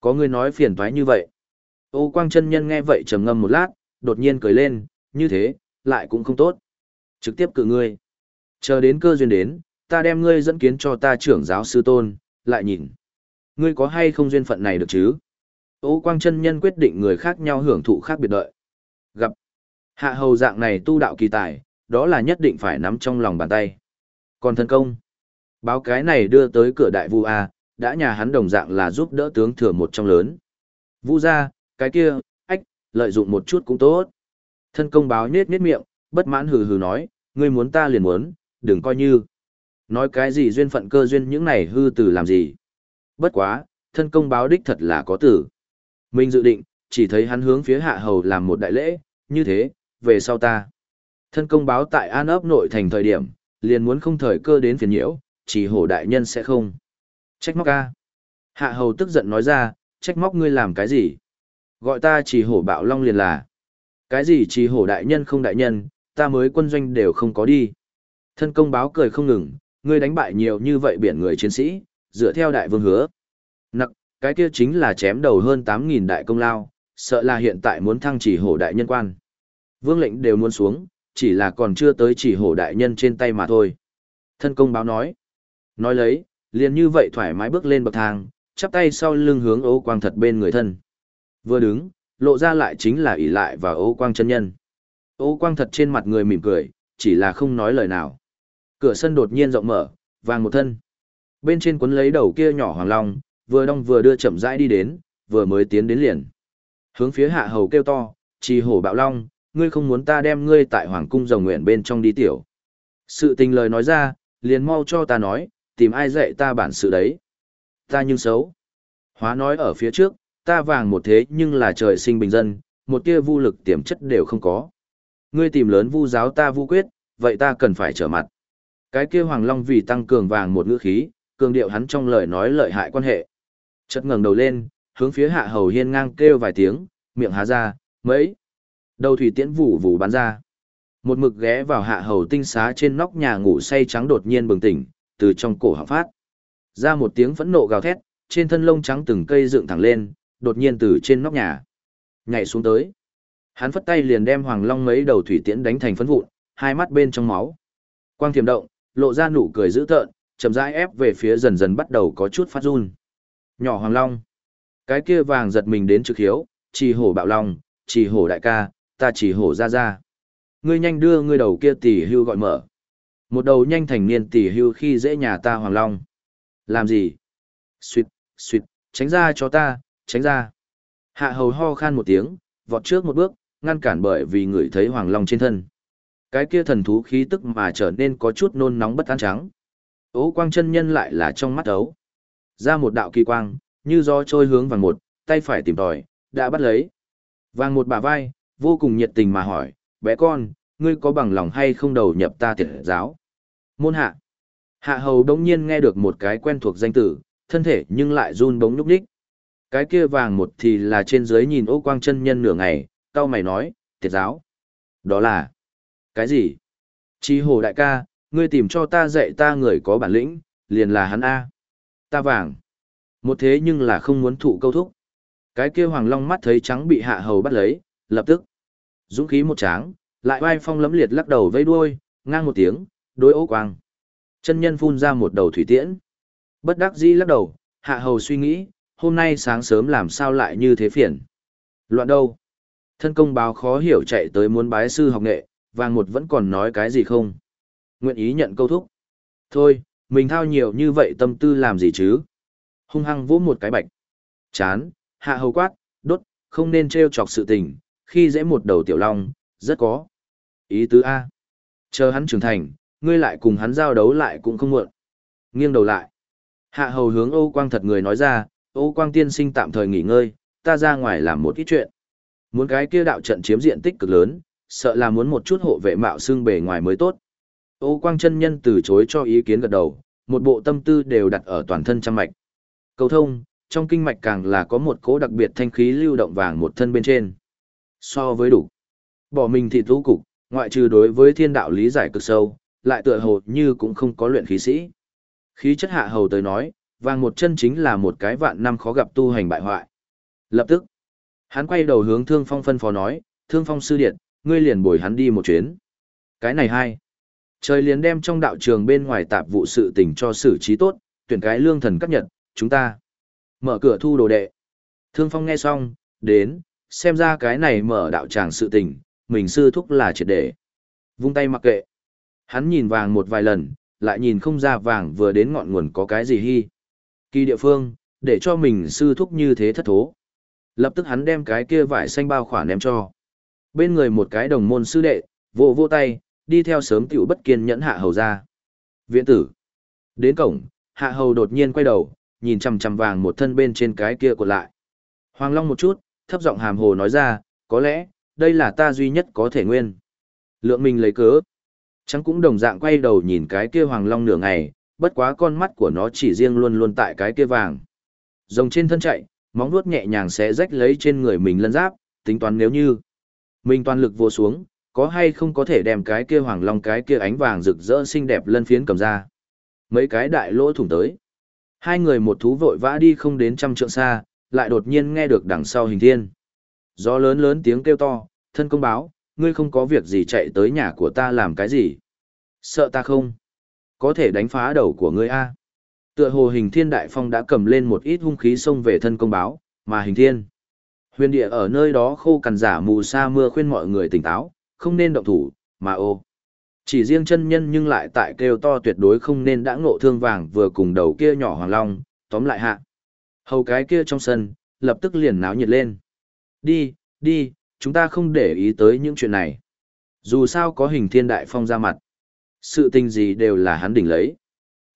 Có người nói phiền toái như vậy. Ô quang chân nhân nghe vậy trầm ngâm một lát, đột nhiên cười lên, như thế, lại cũng không tốt. Trực tiếp cự ngươi. Chờ đến cơ duyên đến, ta đem ngươi dẫn kiến cho ta trưởng giáo sư tôn, lại nhìn. Ngươi có hay không duyên phận này được chứ? Ô quang chân nhân quyết định người khác nhau hưởng thụ khác biệt đợi. Gặp. Hạ hầu dạng này tu đạo kỳ tài, đó là nhất định phải nắm trong lòng bàn tay. Còn thân công. Báo cái này đưa tới cửa đại vu A, đã nhà hắn đồng dạng là giúp đỡ tướng thừa một trong lớn. Vu ra, cái kia, ách, lợi dụng một chút cũng tốt. Thân công báo nết nết miệng, bất mãn hừ hừ nói, ngươi muốn ta liền muốn, đừng coi như. Nói cái gì duyên phận cơ duyên những này hư từ làm gì. Bất quá, thân công báo đích thật là có tử. Mình dự định, chỉ thấy hắn hướng phía hạ hầu làm một đại lễ, như thế, về sau ta. Thân công báo tại an ấp nội thành thời điểm, liền muốn không thời cơ đến phiền nhiễu, chỉ hổ đại nhân sẽ không. Trách móc ca. Hạ hầu tức giận nói ra, trách móc ngươi làm cái gì? Gọi ta chỉ hổ bạo long liền là. Cái gì chỉ hổ đại nhân không đại nhân, ta mới quân doanh đều không có đi. Thân công báo cười không ngừng, ngươi đánh bại nhiều như vậy biển người chiến sĩ, dựa theo đại vương hứa. Nặc, cái kia chính là chém đầu hơn 8.000 đại công lao, sợ là hiện tại muốn thăng chỉ hổ đại nhân quan. Vương lệnh đều muốn xuống, chỉ là còn chưa tới chỉ hổ đại nhân trên tay mà thôi. Thân công báo nói. Nói lấy, liền như vậy thoải mái bước lên bậc thang, chắp tay sau lưng hướng ấu quang thật bên người thân. Vừa đứng, lộ ra lại chính là ỷ lại và ấu quang chân nhân. Ấu quang thật trên mặt người mỉm cười, chỉ là không nói lời nào. Cửa sân đột nhiên rộng mở, vàng một thân. Bên trên cuốn lấy đầu kia nhỏ hoàng long, vừa đong vừa đưa chậm rãi đi đến, vừa mới tiến đến liền. Hướng phía hạ hầu kêu to, trì hổ bạo long, ngươi không muốn ta đem ngươi tại hoàng cung rồng nguyện bên trong đi tiểu. Sự tình lời nói ra, liền mau cho ta nói, tìm ai dạy ta bản sự đấy. Ta nhưng xấu. Hóa nói ở phía trước, ta vàng một thế nhưng là trời sinh bình dân, một tia vu lực tiềm chất đều không có. Ngươi tìm lớn vu giáo ta vu quyết, vậy ta cần phải trở mặt. Cái kia Hoàng Long vì tăng cường vàng một ngữ khí, cường điệu hắn trong lời nói lợi hại quan hệ. Chợt ngẩng đầu lên, hướng phía Hạ Hầu Hiên ngang kêu vài tiếng, miệng há ra, mấy. Đầu thủy tiễn vụ vụ bắn ra. Một mực ghé vào Hạ Hầu tinh xá trên nóc nhà ngủ say trắng đột nhiên bừng tỉnh, từ trong cổ họng phát. Ra một tiếng phẫn nộ gào thét, trên thân lông trắng từng cây dựng thẳng lên, đột nhiên từ trên nóc nhà nhảy xuống tới. Hắn phất tay liền đem Hoàng Long mấy đầu thủy tiễn đánh thành phấn vụn, hai mắt bên trong máu. Quang thiềm động, lộ ra nụ cười dữ tợn, chậm rãi ép về phía dần dần bắt đầu có chút phát run. Nhỏ Hoàng Long. Cái kia vàng giật mình đến trực hiếu, chỉ hổ bạo long, chỉ hổ đại ca, ta chỉ hổ ra ra. Ngươi nhanh đưa ngươi đầu kia tỷ hưu gọi mở. Một đầu nhanh thành niên tỷ hưu khi dễ nhà ta Hoàng Long. Làm gì? Xuyệt, xuyệt, tránh ra cho ta, tránh ra. Hạ hầu ho khan một tiếng, vọt trước một bước, ngăn cản bởi vì người thấy Hoàng Long trên thân. Cái kia thần thú khí tức mà trở nên có chút nôn nóng bất an trắng. Ố quang chân nhân lại là trong mắt ấu. Ra một đạo kỳ quang, như gió trôi hướng vàng một, tay phải tìm tòi, đã bắt lấy. Vàng một bả vai, vô cùng nhiệt tình mà hỏi, bé con, ngươi có bằng lòng hay không đầu nhập ta tiệt giáo? Môn hạ. Hạ hầu đống nhiên nghe được một cái quen thuộc danh tử, thân thể nhưng lại run bóng nhúc đích. Cái kia vàng một thì là trên dưới nhìn ô quang chân nhân nửa ngày, cao mày nói, tiệt giáo. Đó là... Cái gì? chí hồ đại ca, ngươi tìm cho ta dạy ta người có bản lĩnh, liền là hắn A. Ta vàng. Một thế nhưng là không muốn thụ câu thúc. Cái kia hoàng long mắt thấy trắng bị hạ hầu bắt lấy, lập tức. Dũng khí một tráng, lại oai phong lấm liệt lắc đầu vây đuôi, ngang một tiếng, đối ố quang. Chân nhân phun ra một đầu thủy tiễn. Bất đắc dĩ lắc đầu, hạ hầu suy nghĩ, hôm nay sáng sớm làm sao lại như thế phiền. Loạn đâu? Thân công báo khó hiểu chạy tới muốn bái sư học nghệ, vàng một vẫn còn nói cái gì không? Nguyện ý nhận câu thúc. Thôi, mình thao nhiều như vậy tâm tư làm gì chứ? Hung hăng vỗ một cái bạch. Chán, hạ hầu quát, đốt, không nên trêu chọc sự tình, khi dễ một đầu tiểu long, rất có. Ý tứ A. Chờ hắn trưởng thành, ngươi lại cùng hắn giao đấu lại cũng không muộn. Nghiêng đầu lại. Hạ hầu hướng Âu Quang thật người nói ra, Âu Quang tiên sinh tạm thời nghỉ ngơi, ta ra ngoài làm một ít chuyện. Muốn cái kia đạo trận chiếm diện tích cực lớn, sợ là muốn một chút hộ vệ mạo xương bề ngoài mới tốt. Âu Quang chân nhân từ chối cho ý kiến gật đầu, một bộ tâm tư đều đặt ở toàn thân trăm mạch. Cầu thông, trong kinh mạch càng là có một cố đặc biệt thanh khí lưu động vàng một thân bên trên. So với đủ, bỏ mình thì thú cục, ngoại trừ đối với thiên đạo lý giải cực sâu, lại tựa hồ như cũng không có luyện khí sĩ. Khí chất hạ hầu tới nói, vàng một chân chính là một cái vạn năm khó gặp tu hành bại hoại. Lập tức, hắn quay đầu hướng thương phong phân phó nói, thương phong sư điện, ngươi liền bồi hắn đi một chuyến. Cái này hay. Trời liền đem trong đạo trường bên ngoài tạp vụ sự tình cho xử trí tốt, tuyển cái lương thần cấp nhật, chúng ta. Mở cửa thu đồ đệ. Thương phong nghe xong, đến, xem ra cái này mở đạo tràng sự tình, mình sư thúc là triệt để. Vung tay mặc kệ. Hắn nhìn vàng một vài lần, lại nhìn không ra vàng vừa đến ngọn nguồn có cái gì hy. Kỳ địa phương, để cho mình sư thúc như thế thất thố. Lập tức hắn đem cái kia vải xanh bao khỏa ném cho. Bên người một cái đồng môn sư đệ, vỗ vỗ tay, đi theo sớm tiểu bất kiên nhẫn hạ hầu ra. Viện tử. Đến cổng, hạ hầu đột nhiên quay đầu, nhìn chằm chằm vàng một thân bên trên cái kia của lại. Hoàng Long một chút, thấp giọng hàm hồ nói ra, có lẽ, đây là ta duy nhất có thể nguyên. Lượng mình lấy cớ. Trắng cũng đồng dạng quay đầu nhìn cái kia Hoàng Long nửa ngày, bất quá con mắt của nó chỉ riêng luôn luôn tại cái kia vàng. Rồng trên thân chạy, móng vuốt nhẹ nhàng sẽ rách lấy trên người mình lân giáp, tính toán nếu như mình toàn lực vô xuống, có hay không có thể đem cái kia hoàng long cái kia ánh vàng rực rỡ xinh đẹp lân phiến cầm ra. Mấy cái đại lỗ thủng tới. Hai người một thú vội vã đi không đến trăm trượng xa, lại đột nhiên nghe được đằng sau hình thiên. Gió lớn lớn tiếng kêu to, thân công báo, ngươi không có việc gì chạy tới nhà của ta làm cái gì? Sợ ta không? Có thể đánh phá đầu của ngươi a. Tựa hồ hình thiên đại phong đã cầm lên một ít hung khí xông về thân công báo, mà hình thiên. Huyền địa ở nơi đó khô cằn giả mù sa mưa khuyên mọi người tỉnh táo, không nên động thủ, mà ô. Chỉ riêng chân nhân nhưng lại tại kêu to tuyệt đối không nên đã ngộ thương vàng vừa cùng đầu kia nhỏ hoàng long, tóm lại hạ. Hầu cái kia trong sân, lập tức liền náo nhiệt lên. Đi, đi, chúng ta không để ý tới những chuyện này. Dù sao có hình thiên đại phong ra mặt. Sự tình gì đều là hắn đỉnh lấy.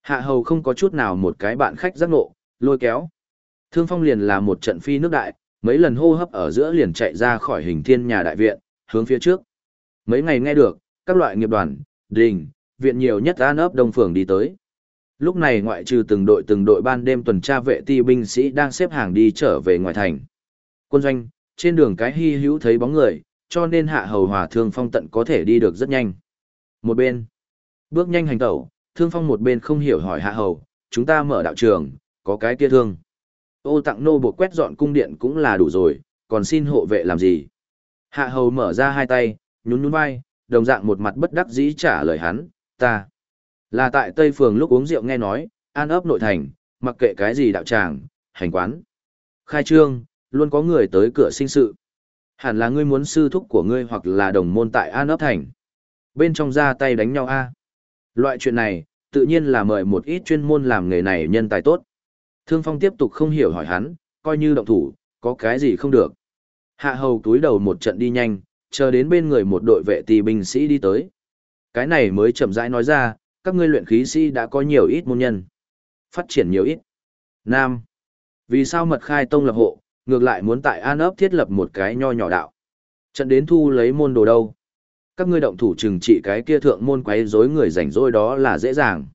Hạ hầu không có chút nào một cái bạn khách giác ngộ, lôi kéo. Thương phong liền là một trận phi nước đại, mấy lần hô hấp ở giữa liền chạy ra khỏi hình thiên nhà đại viện, hướng phía trước. Mấy ngày nghe được, các loại nghiệp đoàn, đình, viện nhiều nhất an ấp đông phường đi tới. Lúc này ngoại trừ từng đội từng đội ban đêm tuần tra vệ ti binh sĩ đang xếp hàng đi trở về ngoài thành. Quân doanh, trên đường cái hy hữu thấy bóng người, cho nên hạ hầu hòa thương phong tận có thể đi được rất nhanh. Một bên, bước nhanh hành tẩu, thương phong một bên không hiểu hỏi hạ hầu, chúng ta mở đạo trường, có cái kia thương. Ô tặng nô buộc quét dọn cung điện cũng là đủ rồi, còn xin hộ vệ làm gì? Hạ hầu mở ra hai tay, nhún nhún vai, đồng dạng một mặt bất đắc dĩ trả lời hắn, ta. Là tại Tây Phường lúc uống rượu nghe nói, an ấp nội thành, mặc kệ cái gì đạo tràng, hành quán. Khai trương, luôn có người tới cửa sinh sự. Hẳn là ngươi muốn sư thúc của ngươi hoặc là đồng môn tại an ấp thành. Bên trong ra tay đánh nhau a Loại chuyện này, tự nhiên là mời một ít chuyên môn làm nghề này nhân tài tốt. Thương Phong tiếp tục không hiểu hỏi hắn, coi như động thủ, có cái gì không được. Hạ hầu túi đầu một trận đi nhanh, chờ đến bên người một đội vệ tì binh sĩ đi tới. Cái này mới chậm rãi nói ra, các ngươi luyện khí sĩ đã có nhiều ít môn nhân. Phát triển nhiều ít. Nam. Vì sao mật khai tông lập hộ, ngược lại muốn tại An ấp thiết lập một cái nho nhỏ đạo. Trận đến thu lấy môn đồ đâu. Các ngươi động thủ trừng trị cái kia thượng môn quấy rối người rảnh rỗi đó là dễ dàng.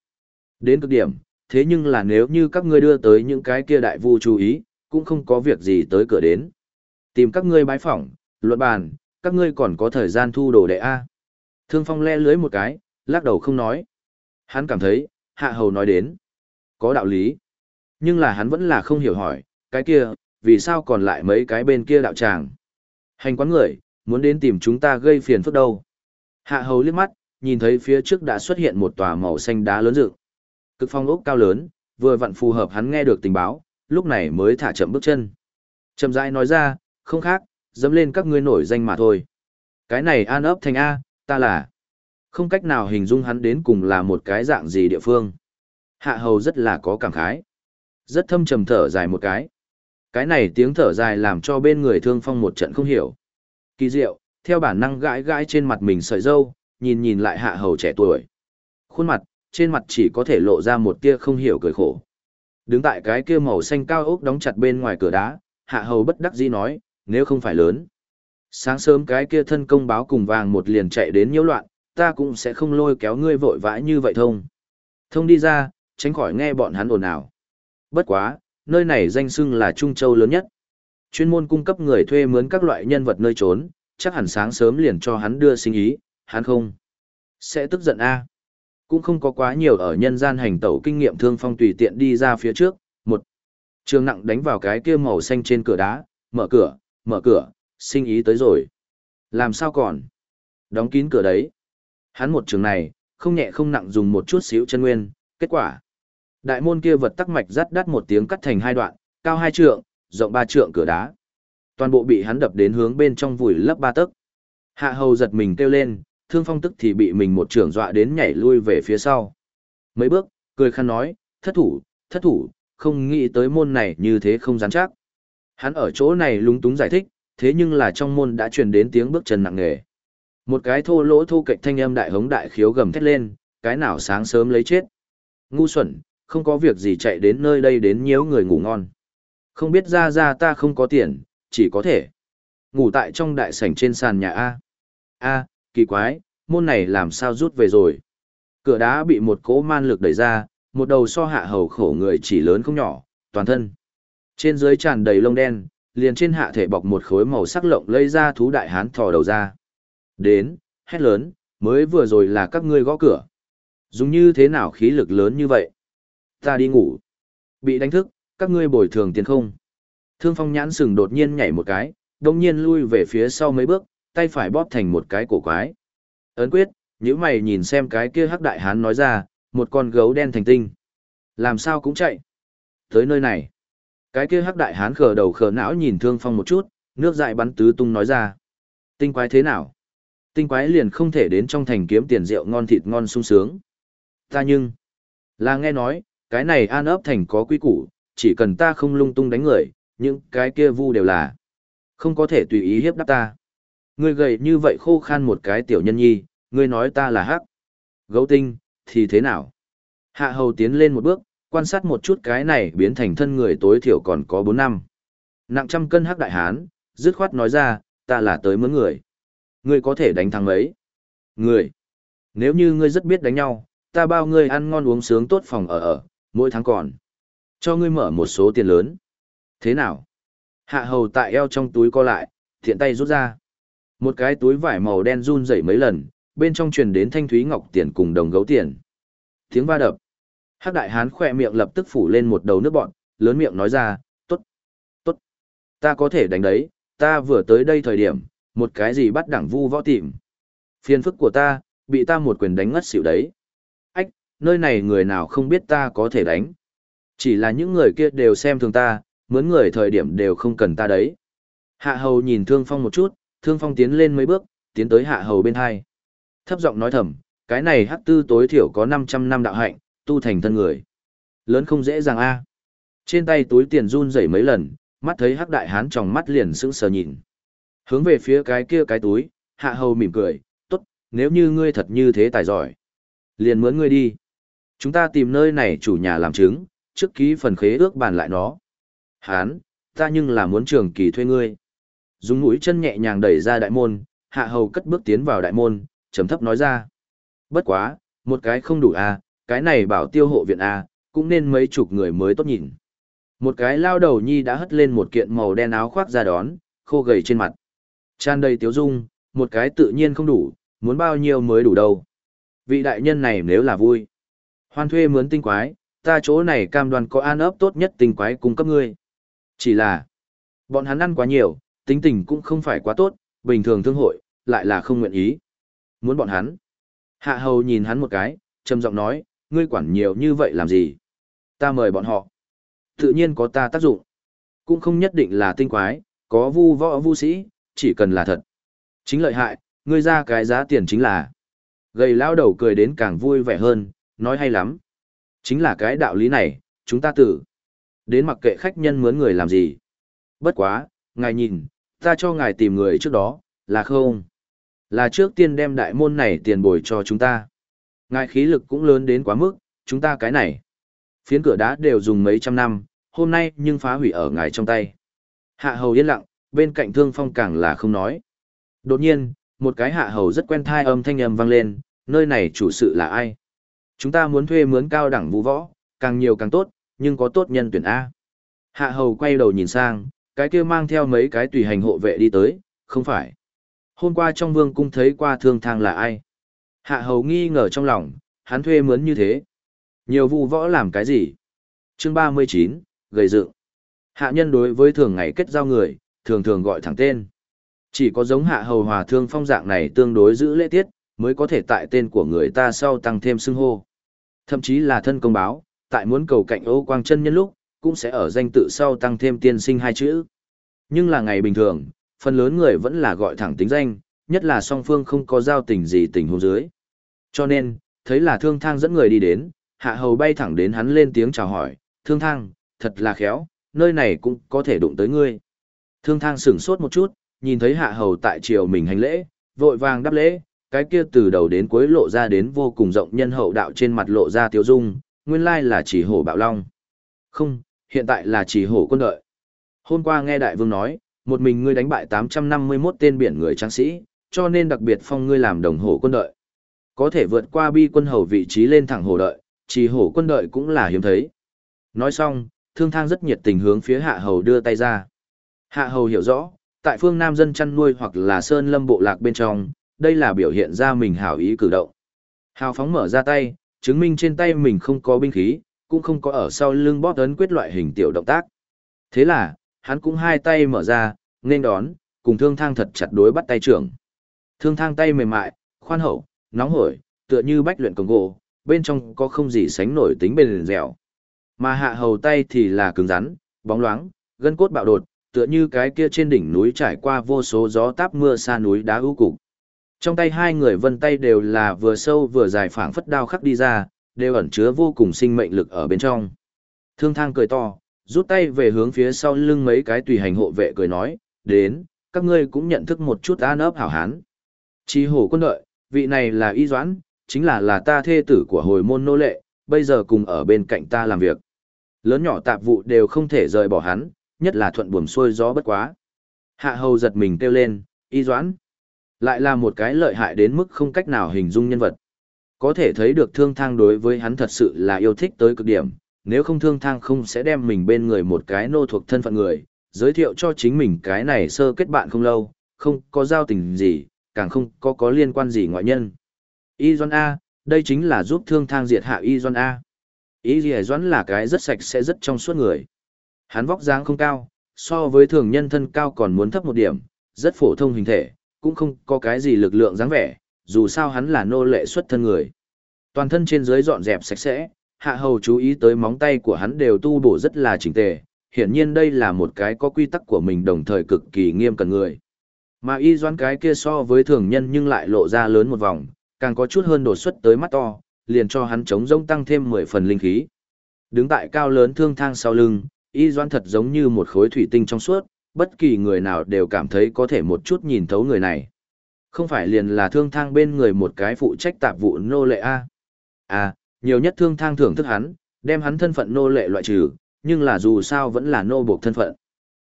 Đến cực điểm, thế nhưng là nếu như các ngươi đưa tới những cái kia đại vu chú ý, cũng không có việc gì tới cửa đến. Tìm các ngươi bái phỏng, luận bàn, các ngươi còn có thời gian thu đồ đệ A. Thương Phong le lưới một cái, lắc đầu không nói. Hắn cảm thấy, Hạ Hầu nói đến, có đạo lý. Nhưng là hắn vẫn là không hiểu hỏi, cái kia, vì sao còn lại mấy cái bên kia đạo tràng. Hành quán người, muốn đến tìm chúng ta gây phiền phức đâu. Hạ Hầu liếc mắt, nhìn thấy phía trước đã xuất hiện một tòa màu xanh đá lớn rực. Cực phong ốc cao lớn, vừa vặn phù hợp hắn nghe được tình báo, lúc này mới thả chậm bước chân. Chậm rãi nói ra, không khác, dẫm lên các ngươi nổi danh mà thôi. Cái này an ấp thành A, ta là. Không cách nào hình dung hắn đến cùng là một cái dạng gì địa phương. Hạ hầu rất là có cảm khái. Rất thâm trầm thở dài một cái. Cái này tiếng thở dài làm cho bên người thương phong một trận không hiểu. Kỳ diệu, theo bản năng gãi gãi trên mặt mình sợi dâu, nhìn nhìn lại hạ hầu trẻ tuổi. Khuôn mặt, trên mặt chỉ có thể lộ ra một tia không hiểu cười khổ. Đứng tại cái kia màu xanh cao ốc đóng chặt bên ngoài cửa đá, hạ hầu bất đắc dĩ nói, nếu không phải lớn. Sáng sớm cái kia thân công báo cùng vàng một liền chạy đến nhiễu loạn, ta cũng sẽ không lôi kéo ngươi vội vã như vậy thông. Thông đi ra, tránh khỏi nghe bọn hắn ồn ào. Bất quá, nơi này danh xưng là Trung Châu lớn nhất. Chuyên môn cung cấp người thuê mướn các loại nhân vật nơi trốn, chắc hẳn sáng sớm liền cho hắn đưa sinh ý, hắn không. Sẽ tức giận a Cũng không có quá nhiều ở nhân gian hành tẩu kinh nghiệm thương phong tùy tiện đi ra phía trước. Một, trường nặng đánh vào cái kia màu xanh trên cửa đá, mở cửa, mở cửa, sinh ý tới rồi. Làm sao còn? Đóng kín cửa đấy. Hắn một trường này, không nhẹ không nặng dùng một chút xíu chân nguyên, kết quả. Đại môn kia vật tắc mạch rắt đắt một tiếng cắt thành hai đoạn, cao hai trượng, rộng ba trượng cửa đá. Toàn bộ bị hắn đập đến hướng bên trong vùi lấp ba tấc. Hạ hầu giật mình kêu lên, thương phong tức thì bị mình một trường dọa đến nhảy lui về phía sau. Mấy bước, cười khăn nói, thất thủ, thất thủ, không nghĩ tới môn này như thế không rắn chắc. Hắn ở chỗ này lúng túng giải thích, thế nhưng là trong môn đã truyền đến tiếng bước chân nặng nề. Một cái thô lỗ thô kệch thanh âm đại hống đại khiếu gầm thét lên, cái nào sáng sớm lấy chết. Ngu xuẩn, không có việc gì chạy đến nơi đây đến nhiễu người ngủ ngon. Không biết ra ra ta không có tiền, chỉ có thể ngủ tại trong đại sảnh trên sàn nhà A. A, kỳ quái, môn này làm sao rút về rồi. Cửa đá bị một cỗ man lực đẩy ra, một đầu so hạ hầu khổ người chỉ lớn không nhỏ, toàn thân. Trên dưới tràn đầy lông đen, liền trên hạ thể bọc một khối màu sắc lộng lây ra thú đại hán thò đầu ra. Đến, hét lớn, mới vừa rồi là các ngươi gõ cửa. Dùng như thế nào khí lực lớn như vậy? Ta đi ngủ. Bị đánh thức, các ngươi bồi thường tiền không? Thương phong nhãn sừng đột nhiên nhảy một cái, đồng nhiên lui về phía sau mấy bước, tay phải bóp thành một cái cổ quái. Ấn quyết, nếu mày nhìn xem cái kia hắc đại hán nói ra, một con gấu đen thành tinh. Làm sao cũng chạy. Tới nơi này. Cái kia hắc đại hán khờ đầu khờ não nhìn thương phong một chút, nước dại bắn tứ tung nói ra. Tinh quái thế nào? Tinh quái liền không thể đến trong thành kiếm tiền rượu ngon thịt ngon sung sướng. Ta nhưng, là nghe nói, cái này an ấp thành có quy củ, chỉ cần ta không lung tung đánh người, những cái kia vu đều là không có thể tùy ý hiếp đáp ta. Ngươi gầy như vậy khô khan một cái tiểu nhân nhi, ngươi nói ta là hắc. Gấu tinh, thì thế nào? Hạ hầu tiến lên một bước, quan sát một chút cái này biến thành thân người tối thiểu còn có 4 năm. Nặng trăm cân hắc đại hán, dứt khoát nói ra, ta là tới mướn người. Ngươi có thể đánh thắng ấy, Người. Nếu như ngươi rất biết đánh nhau, ta bao ngươi ăn ngon uống sướng tốt phòng ở ở, mỗi tháng còn. Cho ngươi mở một số tiền lớn. Thế nào? Hạ hầu tại eo trong túi co lại, thiện tay rút ra. Một cái túi vải màu đen run rẩy mấy lần, bên trong truyền đến thanh thúy ngọc tiền cùng đồng gấu tiền. Tiếng va đập. Hắc đại hán khỏe miệng lập tức phủ lên một đầu nước bọn, lớn miệng nói ra, tốt, tốt, ta có thể đánh đấy, ta vừa tới đây thời điểm, một cái gì bắt đẳng vu võ tìm. Phiền phức của ta, bị ta một quyền đánh ngất xỉu đấy. Ách, nơi này người nào không biết ta có thể đánh. Chỉ là những người kia đều xem thường ta, mướn người thời điểm đều không cần ta đấy. Hạ hầu nhìn thương phong một chút, thương phong tiến lên mấy bước, tiến tới hạ hầu bên hai. Thấp giọng nói thầm, cái này hắc tư tối thiểu có 500 năm đạo hạnh, tu thành thân người. Lớn không dễ dàng a. Trên tay túi tiền run rẩy mấy lần, mắt thấy hắc đại hán trong mắt liền sững sờ nhìn. Hướng về phía cái kia cái túi, hạ hầu mỉm cười, tốt, nếu như ngươi thật như thế tài giỏi. Liền mướn ngươi đi. Chúng ta tìm nơi này chủ nhà làm chứng, trước ký phần khế ước bàn lại nó. Hán, ta nhưng là muốn trường kỳ thuê ngươi. Dùng mũi chân nhẹ nhàng đẩy ra đại môn, hạ hầu cất bước tiến vào đại môn, trầm thấp nói ra. Bất quá, một cái không đủ a, cái này bảo tiêu hộ viện a, cũng nên mấy chục người mới tốt nhìn. Một cái lao đầu nhi đã hất lên một kiện màu đen áo khoác ra đón, khô gầy trên mặt. Tràn đầy tiếu dung, một cái tự nhiên không đủ, muốn bao nhiêu mới đủ đâu. Vị đại nhân này nếu là vui. Hoan thuê mướn tinh quái, ta chỗ này cam đoàn có an ấp tốt nhất tinh quái cung cấp ngươi. Chỉ là, bọn hắn ăn quá nhiều, tính tình cũng không phải quá tốt, bình thường thương hội, lại là không nguyện ý. Muốn bọn hắn. Hạ hầu nhìn hắn một cái, trầm giọng nói, ngươi quản nhiều như vậy làm gì? Ta mời bọn họ. Tự nhiên có ta tác dụng. Cũng không nhất định là tinh quái, có vu võ vu sĩ, chỉ cần là thật. Chính lợi hại, ngươi ra cái giá tiền chính là. Gầy lao đầu cười đến càng vui vẻ hơn, nói hay lắm. Chính là cái đạo lý này, chúng ta tự. Đến mặc kệ khách nhân mướn người làm gì. Bất quá, ngài nhìn, ta cho ngài tìm người trước đó, là không. Là trước tiên đem đại môn này tiền bồi cho chúng ta. Ngài khí lực cũng lớn đến quá mức, chúng ta cái này. Phiến cửa đá đều dùng mấy trăm năm, hôm nay nhưng phá hủy ở ngài trong tay. Hạ hầu yên lặng, bên cạnh thương phong càng là không nói. Đột nhiên, một cái hạ hầu rất quen thai âm thanh âm vang lên, nơi này chủ sự là ai? Chúng ta muốn thuê mướn cao đẳng vũ võ, càng nhiều càng tốt, nhưng có tốt nhân tuyển A. Hạ hầu quay đầu nhìn sang, cái kia mang theo mấy cái tùy hành hộ vệ đi tới, không phải. Hôm qua trong vương cung thấy qua thương thang là ai? Hạ hầu nghi ngờ trong lòng, hắn thuê mướn như thế. Nhiều vụ võ làm cái gì? Chương 39, gầy dựng. Hạ nhân đối với thường ngày kết giao người, thường thường gọi thẳng tên. Chỉ có giống hạ hầu hòa thương phong dạng này tương đối giữ lễ tiết, mới có thể tại tên của người ta sau tăng thêm xưng hô. Thậm chí là thân công báo, tại muốn cầu cạnh ô quang chân nhân lúc, cũng sẽ ở danh tự sau tăng thêm tiên sinh hai chữ. Nhưng là ngày bình thường, phần lớn người vẫn là gọi thẳng tính danh, nhất là song phương không có giao tình gì tình huống dưới. Cho nên, thấy là thương thang dẫn người đi đến, hạ hầu bay thẳng đến hắn lên tiếng chào hỏi, thương thang, thật là khéo, nơi này cũng có thể đụng tới ngươi. Thương thang sửng sốt một chút, nhìn thấy hạ hầu tại triều mình hành lễ, vội vàng đáp lễ, cái kia từ đầu đến cuối lộ ra đến vô cùng rộng nhân hậu đạo trên mặt lộ ra tiêu dung, nguyên lai là chỉ hổ bạo long. Không, hiện tại là chỉ hổ quân đợi. Hôm qua nghe đại vương nói, một mình ngươi đánh bại 851 tên biển người tráng sĩ, cho nên đặc biệt phong ngươi làm đồng hổ quân đợi. Có thể vượt qua bi quân hầu vị trí lên thẳng hổ đợi, chỉ hổ quân đợi cũng là hiếm thấy. Nói xong, thương thang rất nhiệt tình hướng phía hạ hầu đưa tay ra. Hạ hầu hiểu rõ, tại phương Nam dân chăn nuôi hoặc là sơn lâm bộ lạc bên trong, đây là biểu hiện ra mình hảo ý cử động. Hào phóng mở ra tay, chứng minh trên tay mình không có binh khí, cũng không có ở sau lưng bóp ấn quyết loại hình tiểu động tác. Thế là, hắn cũng hai tay mở ra, nên đón, cùng thương thang thật chặt đối bắt tay trưởng. Thương thang tay mềm mại, khoan hậu, nóng hổi, tựa như bách luyện công gỗ, bên trong có không gì sánh nổi tính bền dẻo. Mà hạ hầu tay thì là cứng rắn, bóng loáng, gân cốt bạo đột, tựa như cái kia trên đỉnh núi trải qua vô số gió táp mưa xa núi đá ưu cục. Trong tay hai người vân tay đều là vừa sâu vừa dài phảng phất đao khắc đi ra, đều ẩn chứa vô cùng sinh mệnh lực ở bên trong. Thương thang cười to, rút tay về hướng phía sau lưng mấy cái tùy hành hộ vệ cười nói, đến, các ngươi cũng nhận thức một chút an ấp hảo hán. Chi hổ quân đợi, vị này là y doãn, chính là là ta thê tử của hồi môn nô lệ, bây giờ cùng ở bên cạnh ta làm việc. Lớn nhỏ tạp vụ đều không thể rời bỏ hắn, nhất là thuận buồm xuôi gió bất quá. Hạ hầu giật mình kêu lên, y doãn. Lại là một cái lợi hại đến mức không cách nào hình dung nhân vật. Có thể thấy được thương thang đối với hắn thật sự là yêu thích tới cực điểm, nếu không thương thang không sẽ đem mình bên người một cái nô thuộc thân phận người, giới thiệu cho chính mình cái này sơ kết bạn không lâu, không có giao tình gì, càng không có có liên quan gì ngoại nhân. Y Doan A, đây chính là giúp thương thang diệt hạ Y Doan A. Y Dì Doan là cái rất sạch sẽ rất trong suốt người. Hắn vóc dáng không cao, so với thường nhân thân cao còn muốn thấp một điểm, rất phổ thông hình thể, cũng không có cái gì lực lượng dáng vẻ, dù sao hắn là nô lệ xuất thân người. Toàn thân trên dưới dọn dẹp sạch sẽ, hạ hầu chú ý tới móng tay của hắn đều tu bổ rất là chỉnh tề, hiển nhiên đây là một cái có quy tắc của mình đồng thời cực kỳ nghiêm cẩn người. Mà y doán cái kia so với thường nhân nhưng lại lộ ra lớn một vòng, càng có chút hơn đột xuất tới mắt to, liền cho hắn chống rông tăng thêm 10 phần linh khí. Đứng tại cao lớn thương thang sau lưng, y doan thật giống như một khối thủy tinh trong suốt, bất kỳ người nào đều cảm thấy có thể một chút nhìn thấu người này. Không phải liền là thương thang bên người một cái phụ trách tạp vụ nô lệ A. À, nhiều nhất thương thang thưởng thức hắn, đem hắn thân phận nô lệ loại trừ, nhưng là dù sao vẫn là nô buộc thân phận.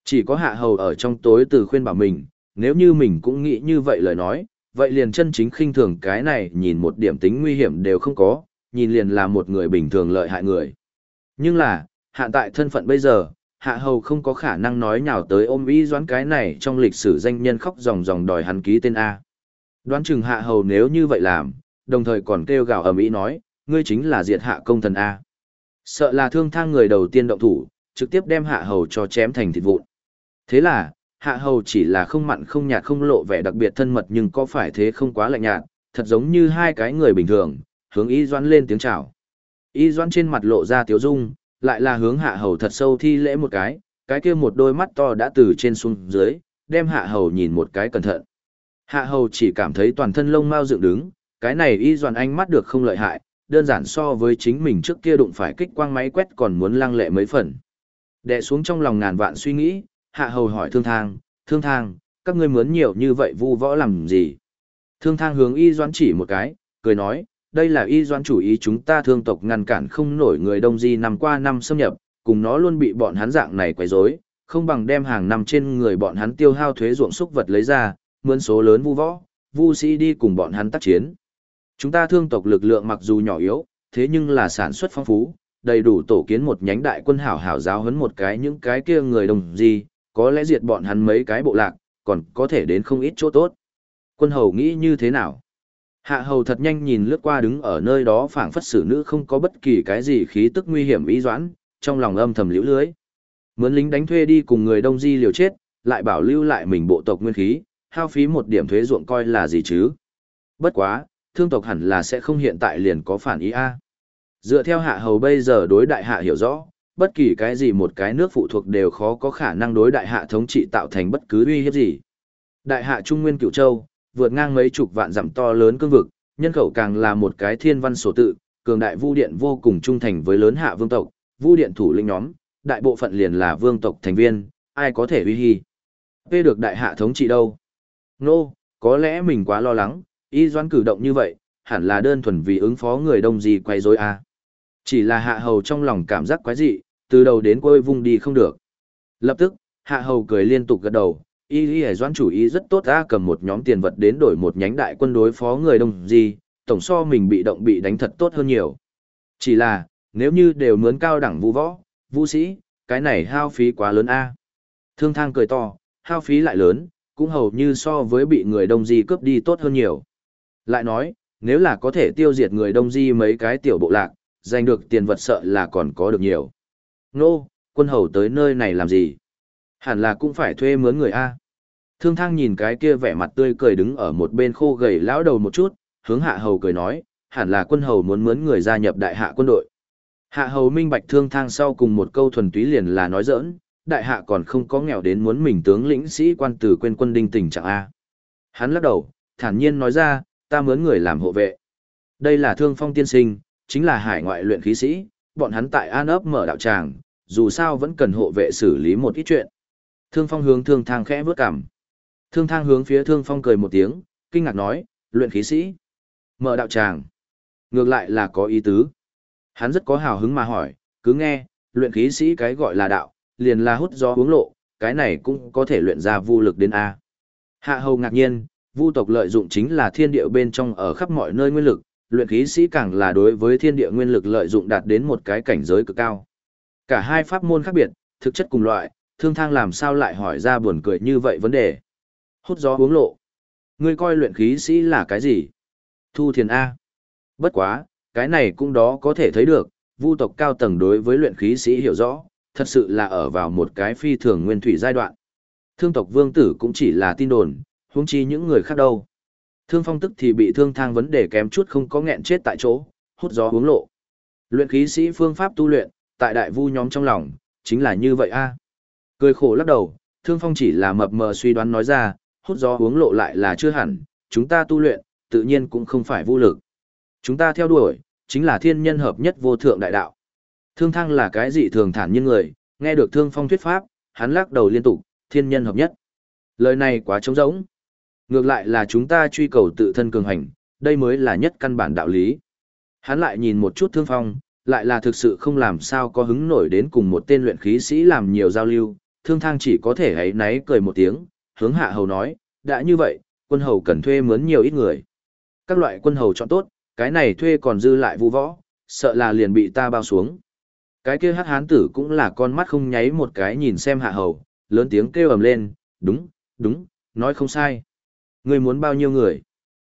Chỉ có hạ hầu ở trong tối từ khuyên bảo mình, nếu như mình cũng nghĩ như vậy lời nói, vậy liền chân chính khinh thường cái này nhìn một điểm tính nguy hiểm đều không có, nhìn liền là một người bình thường lợi hại người. Nhưng là, hạn tại thân phận bây giờ, hạ hầu không có khả năng nói nhào tới ôm ý doãn cái này trong lịch sử danh nhân khóc ròng ròng đòi hắn ký tên A. Đoán chừng hạ hầu nếu như vậy làm, đồng thời còn kêu gào ầm ĩ nói, ngươi chính là diệt hạ công thần A. Sợ là thương thang người đầu tiên động thủ, trực tiếp đem hạ hầu cho chém thành thịt vụn. Thế là, hạ hầu chỉ là không mặn không nhạt không lộ vẻ đặc biệt thân mật nhưng có phải thế không quá lạnh nhạt, thật giống như hai cái người bình thường, hướng y doãn lên tiếng chào. Y doãn trên mặt lộ ra tiếu dung, lại là hướng hạ hầu thật sâu thi lễ một cái, cái kia một đôi mắt to đã từ trên xuống dưới, đem hạ hầu nhìn một cái cẩn thận. Hạ hầu chỉ cảm thấy toàn thân lông mau dựng đứng, cái này y doan anh mắt được không lợi hại, đơn giản so với chính mình trước kia đụng phải kích quang máy quét còn muốn lăng lệ mấy phần. Đệ xuống trong lòng ngàn vạn suy nghĩ, hạ hầu hỏi thương thang, thương thang, các ngươi mướn nhiều như vậy vu võ làm gì? Thương thang hướng y doan chỉ một cái, cười nói, đây là y doan chủ ý chúng ta thương tộc ngăn cản không nổi người đông di năm qua năm xâm nhập, cùng nó luôn bị bọn hắn dạng này quấy rối, không bằng đem hàng năm trên người bọn hắn tiêu hao thuế ruộng xúc vật lấy ra, mướn số lớn vu võ, vu sĩ đi cùng bọn hắn tác chiến. Chúng ta thương tộc lực lượng mặc dù nhỏ yếu, thế nhưng là sản xuất phong phú, đầy đủ tổ kiến một nhánh đại quân hảo hảo giáo huấn một cái những cái kia người đồng gì, có lẽ diệt bọn hắn mấy cái bộ lạc, còn có thể đến không ít chỗ tốt. Quân hầu nghĩ như thế nào? Hạ hầu thật nhanh nhìn lướt qua đứng ở nơi đó phảng phất xử nữ không có bất kỳ cái gì khí tức nguy hiểm ý doãn, trong lòng âm thầm liễu lưới. Mướn lính đánh thuê đi cùng người đông di liều chết, lại bảo lưu lại mình bộ tộc nguyên khí, hao phí một điểm thuế ruộng coi là gì chứ. Bất quá, thương tộc hẳn là sẽ không hiện tại liền có phản ý a. Dựa theo hạ hầu bây giờ đối đại hạ hiểu rõ, bất kỳ cái gì một cái nước phụ thuộc đều khó có khả năng đối đại hạ thống trị tạo thành bất cứ uy hiếp gì. Đại hạ Trung Nguyên Cửu Châu, vượt ngang mấy chục vạn dặm to lớn cương vực, nhân khẩu càng là một cái thiên văn sổ tự, cường đại vu điện vô cùng trung thành với lớn hạ vương tộc, vu điện thủ lĩnh nhóm, đại bộ phận liền là vương tộc thành viên, ai có thể uy hi. Vê được đại hạ thống trị đâu? Nô, no, có lẽ mình quá lo lắng, y doan cử động như vậy, hẳn là đơn thuần vì ứng phó người đông gì quay rối à. Chỉ là hạ hầu trong lòng cảm giác quái dị, từ đầu đến cuối vung đi không được. Lập tức, hạ hầu cười liên tục gật đầu, y y doan chủ ý rất tốt ta cầm một nhóm tiền vật đến đổi một nhánh đại quân đối phó người đông gì, tổng so mình bị động bị đánh thật tốt hơn nhiều. Chỉ là, nếu như đều mướn cao đẳng vũ võ, vũ sĩ, cái này hao phí quá lớn a. Thương thang cười to, hao phí lại lớn, cũng hầu như so với bị người đông di cướp đi tốt hơn nhiều. Lại nói, nếu là có thể tiêu diệt người đông di mấy cái tiểu bộ lạc, giành được tiền vật sợ là còn có được nhiều. Nô, quân hầu tới nơi này làm gì? Hẳn là cũng phải thuê mướn người A. Thương thang nhìn cái kia vẻ mặt tươi cười đứng ở một bên khô gầy lão đầu một chút, hướng hạ hầu cười nói, hẳn là quân hầu muốn mướn người gia nhập đại hạ quân đội. Hạ hầu minh bạch thương thang sau cùng một câu thuần túy liền là nói giỡn, đại hạ còn không có nghèo đến muốn mình tướng lĩnh sĩ quan tử quên quân đinh tình trạng A. Hắn lắc đầu, thản nhiên nói ra, ta mướn người làm hộ vệ. Đây là thương phong tiên sinh, chính là hải ngoại luyện khí sĩ, bọn hắn tại An ấp mở đạo tràng, dù sao vẫn cần hộ vệ xử lý một ít chuyện. Thương phong hướng thương thang khẽ vướt cằm. Thương thang hướng phía thương phong cười một tiếng, kinh ngạc nói, luyện khí sĩ. Mở đạo tràng. Ngược lại là có ý tứ. Hắn rất có hào hứng mà hỏi, cứ nghe, luyện khí sĩ cái gọi là đạo, liền là hút gió uống lộ, cái này cũng có thể luyện ra vu lực đến A. Hạ hầu ngạc nhiên, vu tộc lợi dụng chính là thiên địa bên trong ở khắp mọi nơi nguyên lực, luyện khí sĩ càng là đối với thiên địa nguyên lực lợi dụng đạt đến một cái cảnh giới cực cao. Cả hai pháp môn khác biệt, thực chất cùng loại, thương thang làm sao lại hỏi ra buồn cười như vậy vấn đề. Hút gió uống lộ. Ngươi coi luyện khí sĩ là cái gì? Thu thiền A. Bất quá, cái này cũng đó có thể thấy được, vu tộc cao tầng đối với luyện khí sĩ hiểu rõ, thật sự là ở vào một cái phi thường nguyên thủy giai đoạn. Thương tộc vương tử cũng chỉ là tin đồn, huống chi những người khác đâu. Thương phong tức thì bị thương thang vấn đề kém chút không có nghẹn chết tại chỗ, hút gió uống lộ. Luyện khí sĩ phương pháp tu luyện, tại đại vu nhóm trong lòng, chính là như vậy a. Cười khổ lắc đầu, thương phong chỉ là mập mờ suy đoán nói ra, hút gió uống lộ lại là chưa hẳn, chúng ta tu luyện, tự nhiên cũng không phải vô lực. Chúng ta theo đuổi, chính là thiên nhân hợp nhất vô thượng đại đạo. Thương thăng là cái gì thường thản nhân người, nghe được thương phong thuyết pháp, hắn lắc đầu liên tục, thiên nhân hợp nhất. Lời này quá trống rỗng. Ngược lại là chúng ta truy cầu tự thân cường hành, đây mới là nhất căn bản đạo lý. Hắn lại nhìn một chút thương phong, lại là thực sự không làm sao có hứng nổi đến cùng một tên luyện khí sĩ làm nhiều giao lưu, thương thang chỉ có thể hãy náy cười một tiếng, hướng hạ hầu nói, đã như vậy, quân hầu cần thuê mướn nhiều ít người. Các loại quân hầu chọn tốt, cái này thuê còn dư lại vũ võ, sợ là liền bị ta bao xuống. Cái kia hát hán tử cũng là con mắt không nháy một cái nhìn xem hạ hầu, lớn tiếng kêu ầm lên, đúng, đúng, nói không sai. Ngươi muốn bao nhiêu người?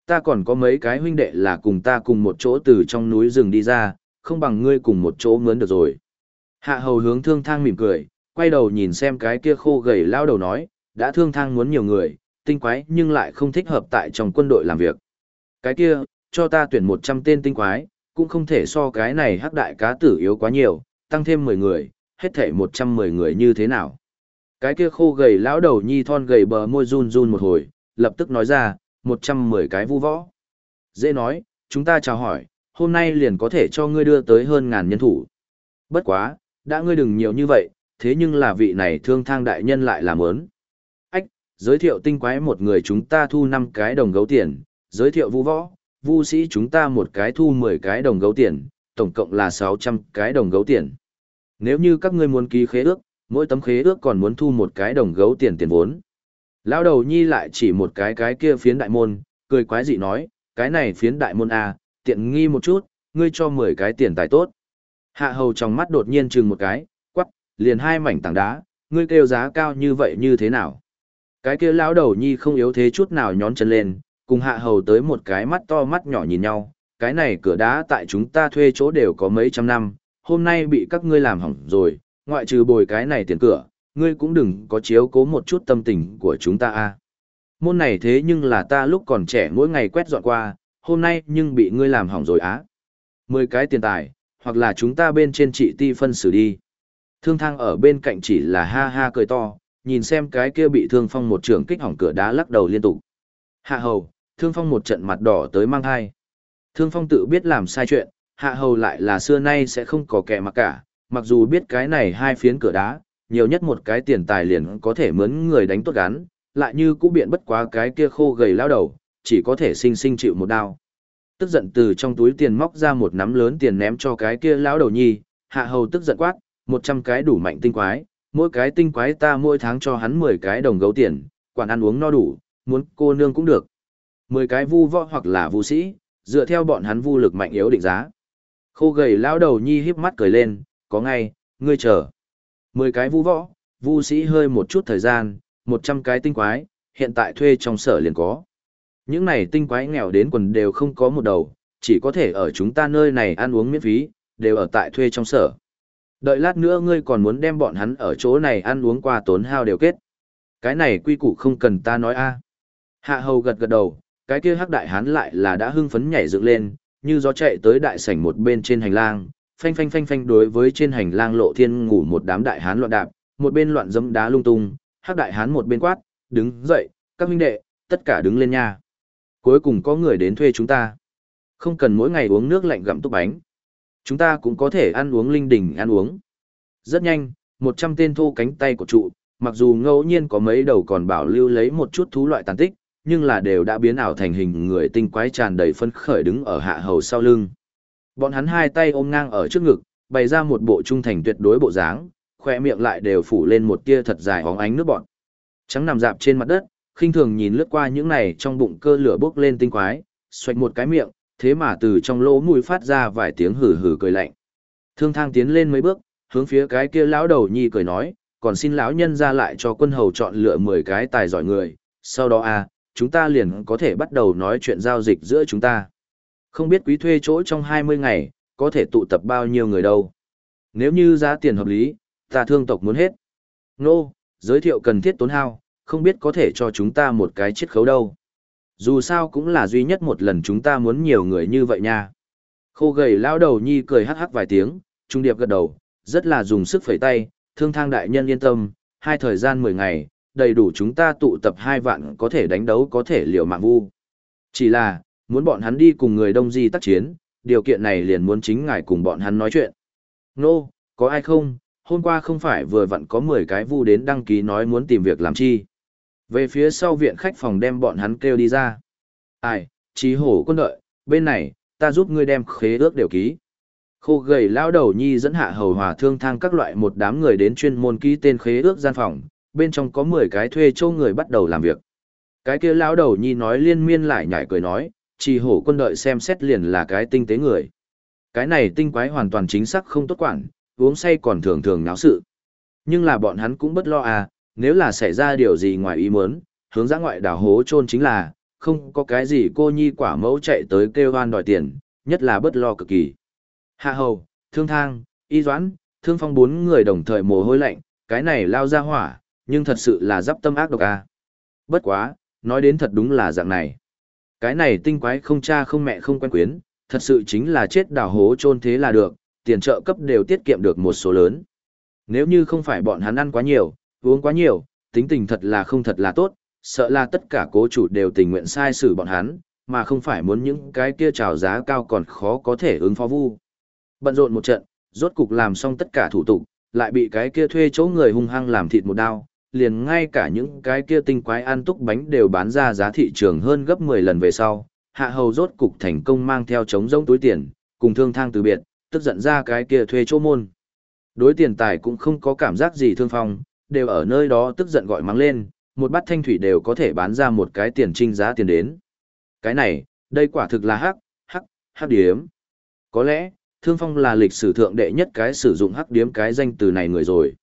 Ta còn có mấy cái huynh đệ là cùng ta cùng một chỗ từ trong núi rừng đi ra, không bằng ngươi cùng một chỗ mướn được rồi. Hạ hầu hướng thương thang mỉm cười, quay đầu nhìn xem cái kia khô gầy lao đầu nói, đã thương thang muốn nhiều người, tinh quái nhưng lại không thích hợp tại trong quân đội làm việc. Cái kia, cho ta tuyển 100 tên tinh quái, cũng không thể so cái này hắc đại cá tử yếu quá nhiều, tăng thêm 10 người, hết thể 110 người như thế nào. Cái kia khô gầy lão đầu nhi thon gầy bờ môi run run một hồi, lập tức nói ra, 110 cái vu võ. Dễ nói, chúng ta chào hỏi, hôm nay liền có thể cho ngươi đưa tới hơn ngàn nhân thủ. Bất quá, đã ngươi đừng nhiều như vậy, thế nhưng là vị này thương thang đại nhân lại làm ớn. Giới thiệu tinh quái một người chúng ta thu 5 cái đồng gấu tiền, giới thiệu vu võ, vu sĩ chúng ta một cái thu 10 cái đồng gấu tiền, tổng cộng là 600 cái đồng gấu tiền. Nếu như các ngươi muốn ký khế ước, mỗi tấm khế ước còn muốn thu một cái đồng gấu tiền tiền vốn. Lão đầu nhi lại chỉ một cái cái kia phiến đại môn, cười quái dị nói, cái này phiến đại môn A, tiện nghi một chút, ngươi cho 10 cái tiền tài tốt. Hạ hầu trong mắt đột nhiên chừng một cái, quắc, liền hai mảnh tảng đá, ngươi kêu giá cao như vậy như thế nào? Cái kia lão đầu nhi không yếu thế chút nào nhón chân lên, cùng hạ hầu tới một cái mắt to mắt nhỏ nhìn nhau, cái này cửa đá tại chúng ta thuê chỗ đều có mấy trăm năm, hôm nay bị các ngươi làm hỏng rồi, ngoại trừ bồi cái này tiền cửa, ngươi cũng đừng có chiếu cố một chút tâm tình của chúng ta a. Môn này thế nhưng là ta lúc còn trẻ mỗi ngày quét dọn qua, hôm nay nhưng bị ngươi làm hỏng rồi á. Mười cái tiền tài, hoặc là chúng ta bên trên trị ti phân xử đi. Thương thang ở bên cạnh chỉ là ha ha cười to, nhìn xem cái kia bị thương phong một trường kích hỏng cửa đá lắc đầu liên tục. Hạ hầu, thương phong một trận mặt đỏ tới mang hai. Thương phong tự biết làm sai chuyện, hạ hầu lại là xưa nay sẽ không có kẻ mặc cả, mặc dù biết cái này hai phiến cửa đá, nhiều nhất một cái tiền tài liền có thể mướn người đánh tốt gắn, lại như cũ biện bất quá cái kia khô gầy lao đầu, chỉ có thể sinh sinh chịu một đao. Tức giận từ trong túi tiền móc ra một nắm lớn tiền ném cho cái kia lão đầu nhi, hạ hầu tức giận quát, một trăm cái đủ mạnh tinh quái, mỗi cái tinh quái ta mỗi tháng cho hắn mười cái đồng gấu tiền, quản ăn uống no đủ, muốn cô nương cũng được. mười cái vu võ hoặc là vu sĩ, dựa theo bọn hắn vu lực mạnh yếu định giá. Khô gầy lão đầu nhi híp mắt cười lên, có ngay, ngươi chờ. mười cái vu võ, vu sĩ hơi một chút thời gian, một trăm cái tinh quái, hiện tại thuê trong sở liền có. Những này tinh quái nghèo đến quần đều không có một đầu, chỉ có thể ở chúng ta nơi này ăn uống miễn phí, đều ở tại thuê trong sở. Đợi lát nữa ngươi còn muốn đem bọn hắn ở chỗ này ăn uống qua tốn hao đều kết. Cái này quy củ không cần ta nói a. À. Hạ hầu gật gật đầu, cái kia hắc đại hán lại là đã hưng phấn nhảy dựng lên, như gió chạy tới đại sảnh một bên trên hành lang, phanh phanh phanh phanh đối với trên hành lang lộ thiên ngủ một đám đại hán loạn đạp, một bên loạn dẫm đá lung tung, hắc đại hán một bên quát, đứng dậy, các huynh đệ, tất cả đứng lên nha. Cuối cùng có người đến thuê chúng ta. Không cần mỗi ngày uống nước lạnh gặm túc bánh. Chúng ta cũng có thể ăn uống linh đình ăn uống. Rất nhanh, một trăm tên thô cánh tay của trụ, mặc dù ngẫu nhiên có mấy đầu còn bảo lưu lấy một chút thú loại tàn tích, nhưng là đều đã biến ảo thành hình người tinh quái tràn đầy phân khởi đứng ở hạ hầu sau lưng. Bọn hắn hai tay ôm ngang ở trước ngực, bày ra một bộ trung thành tuyệt đối bộ dáng, khoe miệng lại đều phủ lên một tia thật dài óng ánh nước bọn. Trắng nằm dạp trên mặt đất, khinh thường nhìn lướt qua những này trong bụng cơ lửa bốc lên tinh quái, xoạch một cái miệng, thế mà từ trong lỗ mũi phát ra vài tiếng hừ hừ cười lạnh. Thương thang tiến lên mấy bước, hướng phía cái kia lão đầu nhi cười nói, còn xin lão nhân ra lại cho quân hầu chọn lựa 10 cái tài giỏi người, sau đó a, à, chúng ta liền có thể bắt đầu nói chuyện giao dịch giữa chúng ta. Không biết quý thuê chỗ trong 20 ngày, có thể tụ tập bao nhiêu người đâu. Nếu như giá tiền hợp lý, ta thương tộc muốn hết. Nô, giới thiệu cần thiết tốn hao, không biết có thể cho chúng ta một cái chiết khấu đâu. Dù sao cũng là duy nhất một lần chúng ta muốn nhiều người như vậy nha. Khô gầy lao đầu nhi cười hắc hắc vài tiếng, trung điệp gật đầu, rất là dùng sức phẩy tay, thương thang đại nhân yên tâm, hai thời gian 10 ngày, đầy đủ chúng ta tụ tập hai vạn có thể đánh đấu có thể liều mạng vu. Chỉ là, muốn bọn hắn đi cùng người đông di tác chiến, điều kiện này liền muốn chính ngài cùng bọn hắn nói chuyện. Nô, no, có ai không, hôm qua không phải vừa vặn có 10 cái vu đến đăng ký nói muốn tìm việc làm chi. Về phía sau viện khách phòng đem bọn hắn kêu đi ra. Ai, trí hổ quân đợi, bên này, ta giúp ngươi đem khế ước đều ký. Khô gầy lao đầu nhi dẫn hạ hầu hòa thương thang các loại một đám người đến chuyên môn ký tên khế ước gian phòng, bên trong có 10 cái thuê châu người bắt đầu làm việc. Cái kia lão đầu nhi nói liên miên lại nhảy cười nói, chỉ hổ quân đợi xem xét liền là cái tinh tế người. Cái này tinh quái hoàn toàn chính xác không tốt quản, uống say còn thường thường náo sự. Nhưng là bọn hắn cũng bất lo à, nếu là xảy ra điều gì ngoài ý muốn, hướng ra ngoại đảo hố chôn chính là, không có cái gì cô nhi quả mẫu chạy tới kêu hoan đòi tiền, nhất là bất lo cực kỳ. Hạ hầu, thương thang, y doãn, thương phong bốn người đồng thời mồ hôi lạnh, cái này lao ra hỏa, nhưng thật sự là giáp tâm ác độc à. Bất quá, nói đến thật đúng là dạng này. Cái này tinh quái không cha không mẹ không quen quyến, thật sự chính là chết đào hố chôn thế là được, tiền trợ cấp đều tiết kiệm được một số lớn. Nếu như không phải bọn hắn ăn quá nhiều, uống quá nhiều, tính tình thật là không thật là tốt, sợ là tất cả cố chủ đều tình nguyện sai xử bọn hắn, mà không phải muốn những cái kia trào giá cao còn khó có thể ứng phó vu. Bận rộn một trận, rốt cục làm xong tất cả thủ tục, lại bị cái kia thuê chỗ người hung hăng làm thịt một đao, liền ngay cả những cái kia tinh quái ăn túc bánh đều bán ra giá thị trường hơn gấp 10 lần về sau, hạ hầu rốt cục thành công mang theo trống rỗng túi tiền, cùng thương thang từ biệt, tức giận ra cái kia thuê chỗ môn. Đối tiền tài cũng không có cảm giác gì thương phong, đều ở nơi đó tức giận gọi mắng lên, một bát thanh thủy đều có thể bán ra một cái tiền trinh giá tiền đến. Cái này, đây quả thực là hắc, hắc, hắc điếm. Có lẽ, Thương Phong là lịch sử thượng đệ nhất cái sử dụng hắc điếm cái danh từ này người rồi.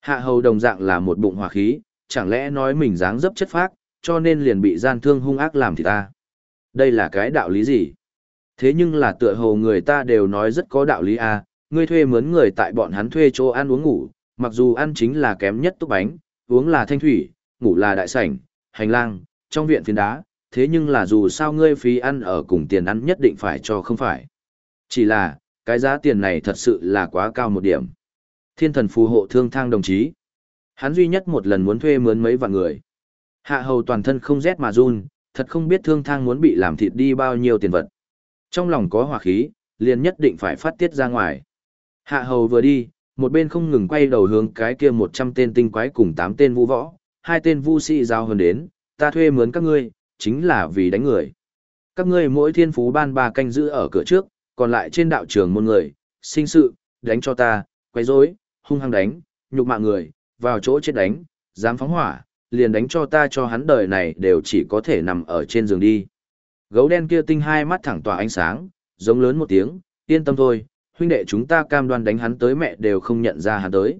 Hạ hầu đồng dạng là một bụng hòa khí, chẳng lẽ nói mình dáng dấp chất phác, cho nên liền bị gian thương hung ác làm thì ta. Đây là cái đạo lý gì? Thế nhưng là tựa hồ người ta đều nói rất có đạo lý à, ngươi thuê mướn người tại bọn hắn thuê chỗ ăn uống ngủ, mặc dù ăn chính là kém nhất túc bánh, uống là thanh thủy, ngủ là đại sảnh, hành lang, trong viện phiến đá, thế nhưng là dù sao ngươi phí ăn ở cùng tiền ăn nhất định phải cho không phải. Chỉ là, cái giá tiền này thật sự là quá cao một điểm. Thiên thần phù hộ thương thang đồng chí. Hắn duy nhất một lần muốn thuê mướn mấy vạn người. Hạ hầu toàn thân không rét mà run, thật không biết thương thang muốn bị làm thịt đi bao nhiêu tiền vật. Trong lòng có hỏa khí, liền nhất định phải phát tiết ra ngoài. Hạ hầu vừa đi, một bên không ngừng quay đầu hướng cái kia 100 tên tinh quái cùng tám tên vũ võ, hai tên vu sĩ giao hơn đến, ta thuê mướn các ngươi, chính là vì đánh người. Các ngươi mỗi thiên phú ban ba canh giữ ở cửa trước, còn lại trên đạo trường môn người, sinh sự, đánh cho ta, quấy rối, hung hăng đánh, nhục mạ người, vào chỗ chết đánh, dám phóng hỏa, liền đánh cho ta cho hắn đời này đều chỉ có thể nằm ở trên giường đi. Gấu đen kia tinh hai mắt thẳng tỏa ánh sáng, giống lớn một tiếng, yên tâm thôi, huynh đệ chúng ta cam đoan đánh hắn tới mẹ đều không nhận ra hắn tới.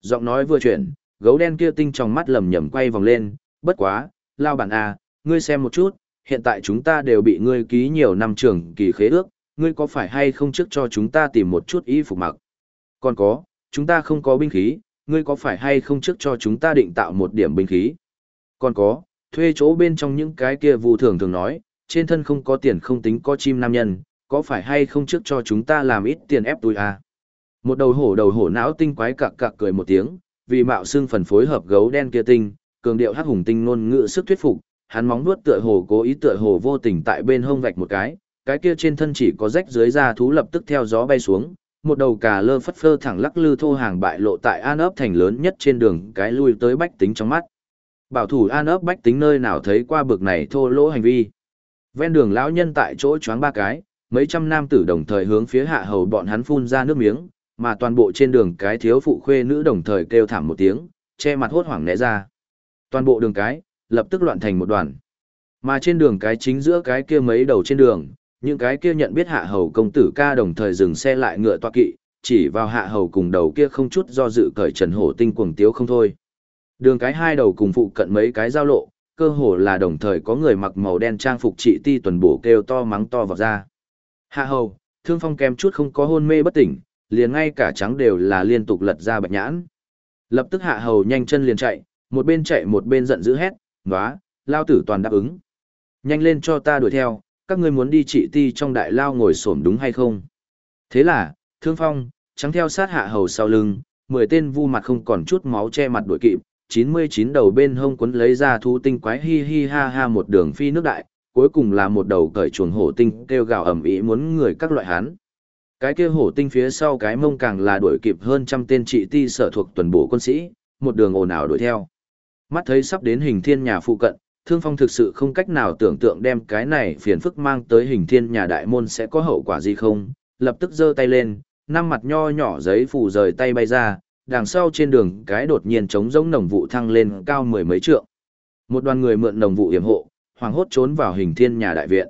Giọng nói vừa chuyển, gấu đen kia tinh trong mắt lầm nhầm quay vòng lên, bất quá, lao bản à, ngươi xem một chút, hiện tại chúng ta đều bị ngươi ký nhiều năm trường kỳ khế ước, ngươi có phải hay không trước cho chúng ta tìm một chút y phục mặc? Còn có, chúng ta không có binh khí, ngươi có phải hay không trước cho chúng ta định tạo một điểm binh khí? Còn có, thuê chỗ bên trong những cái kia vụ thường thường nói, trên thân không có tiền không tính có chim nam nhân, có phải hay không trước cho chúng ta làm ít tiền ép túi à? Một đầu hổ đầu hổ não tinh quái cặc cặc cười một tiếng, vì mạo xương phần phối hợp gấu đen kia tinh, cường điệu hắc hùng tinh ngôn ngữ sức thuyết phục, hắn móng nuốt tựa hồ cố ý tựa hồ vô tình tại bên hông vạch một cái, cái kia trên thân chỉ có rách dưới da thú lập tức theo gió bay xuống, một đầu cà lơ phất phơ thẳng lắc lư thô hàng bại lộ tại an ấp thành lớn nhất trên đường cái lui tới bách tính trong mắt. Bảo thủ an ấp bách tính nơi nào thấy qua bực này thô lỗ hành vi. Ven đường lão nhân tại chỗ choáng ba cái, mấy trăm nam tử đồng thời hướng phía hạ hầu bọn hắn phun ra nước miếng, mà toàn bộ trên đường cái thiếu phụ khuê nữ đồng thời kêu thảm một tiếng, che mặt hốt hoảng né ra. Toàn bộ đường cái, lập tức loạn thành một đoàn. Mà trên đường cái chính giữa cái kia mấy đầu trên đường, những cái kia nhận biết hạ hầu công tử ca đồng thời dừng xe lại ngựa toa kỵ, chỉ vào hạ hầu cùng đầu kia không chút do dự cởi trần hổ tinh cuồng tiếu không thôi. Đường cái hai đầu cùng phụ cận mấy cái giao lộ, cơ hồ là đồng thời có người mặc màu đen trang phục trị ti tuần bổ kêu to mắng to vào ra. Hạ hầu, thương phong kém chút không có hôn mê bất tỉnh, liền ngay cả trắng đều là liên tục lật ra bạch nhãn. Lập tức hạ hầu nhanh chân liền chạy, một bên chạy một bên giận dữ hét, ngóa, lao tử toàn đáp ứng. Nhanh lên cho ta đuổi theo, các ngươi muốn đi trị ti trong đại lao ngồi xổm đúng hay không? Thế là, thương phong, trắng theo sát hạ hầu sau lưng, mười tên vu mặt không còn chút máu che mặt đuổi kịp, 99 đầu bên hông quấn lấy ra thú tinh quái hi hi ha ha một đường phi nước đại, cuối cùng là một đầu cởi chuồng hổ tinh kêu gào ầm ĩ muốn người các loại hán. Cái kia hổ tinh phía sau cái mông càng là đuổi kịp hơn trăm tên trị ti sở thuộc tuần bộ quân sĩ, một đường ồn ào đuổi theo. Mắt thấy sắp đến hình thiên nhà phụ cận, Thương Phong thực sự không cách nào tưởng tượng đem cái này phiền phức mang tới hình thiên nhà đại môn sẽ có hậu quả gì không, lập tức giơ tay lên, năm mặt nho nhỏ giấy phủ rời tay bay ra, đằng sau trên đường cái đột nhiên trống rỗng nồng vụ thăng lên cao mười mấy trượng. Một đoàn người mượn nồng vụ hiểm hộ, Hoảng hốt trốn vào hình thiên nhà đại viện.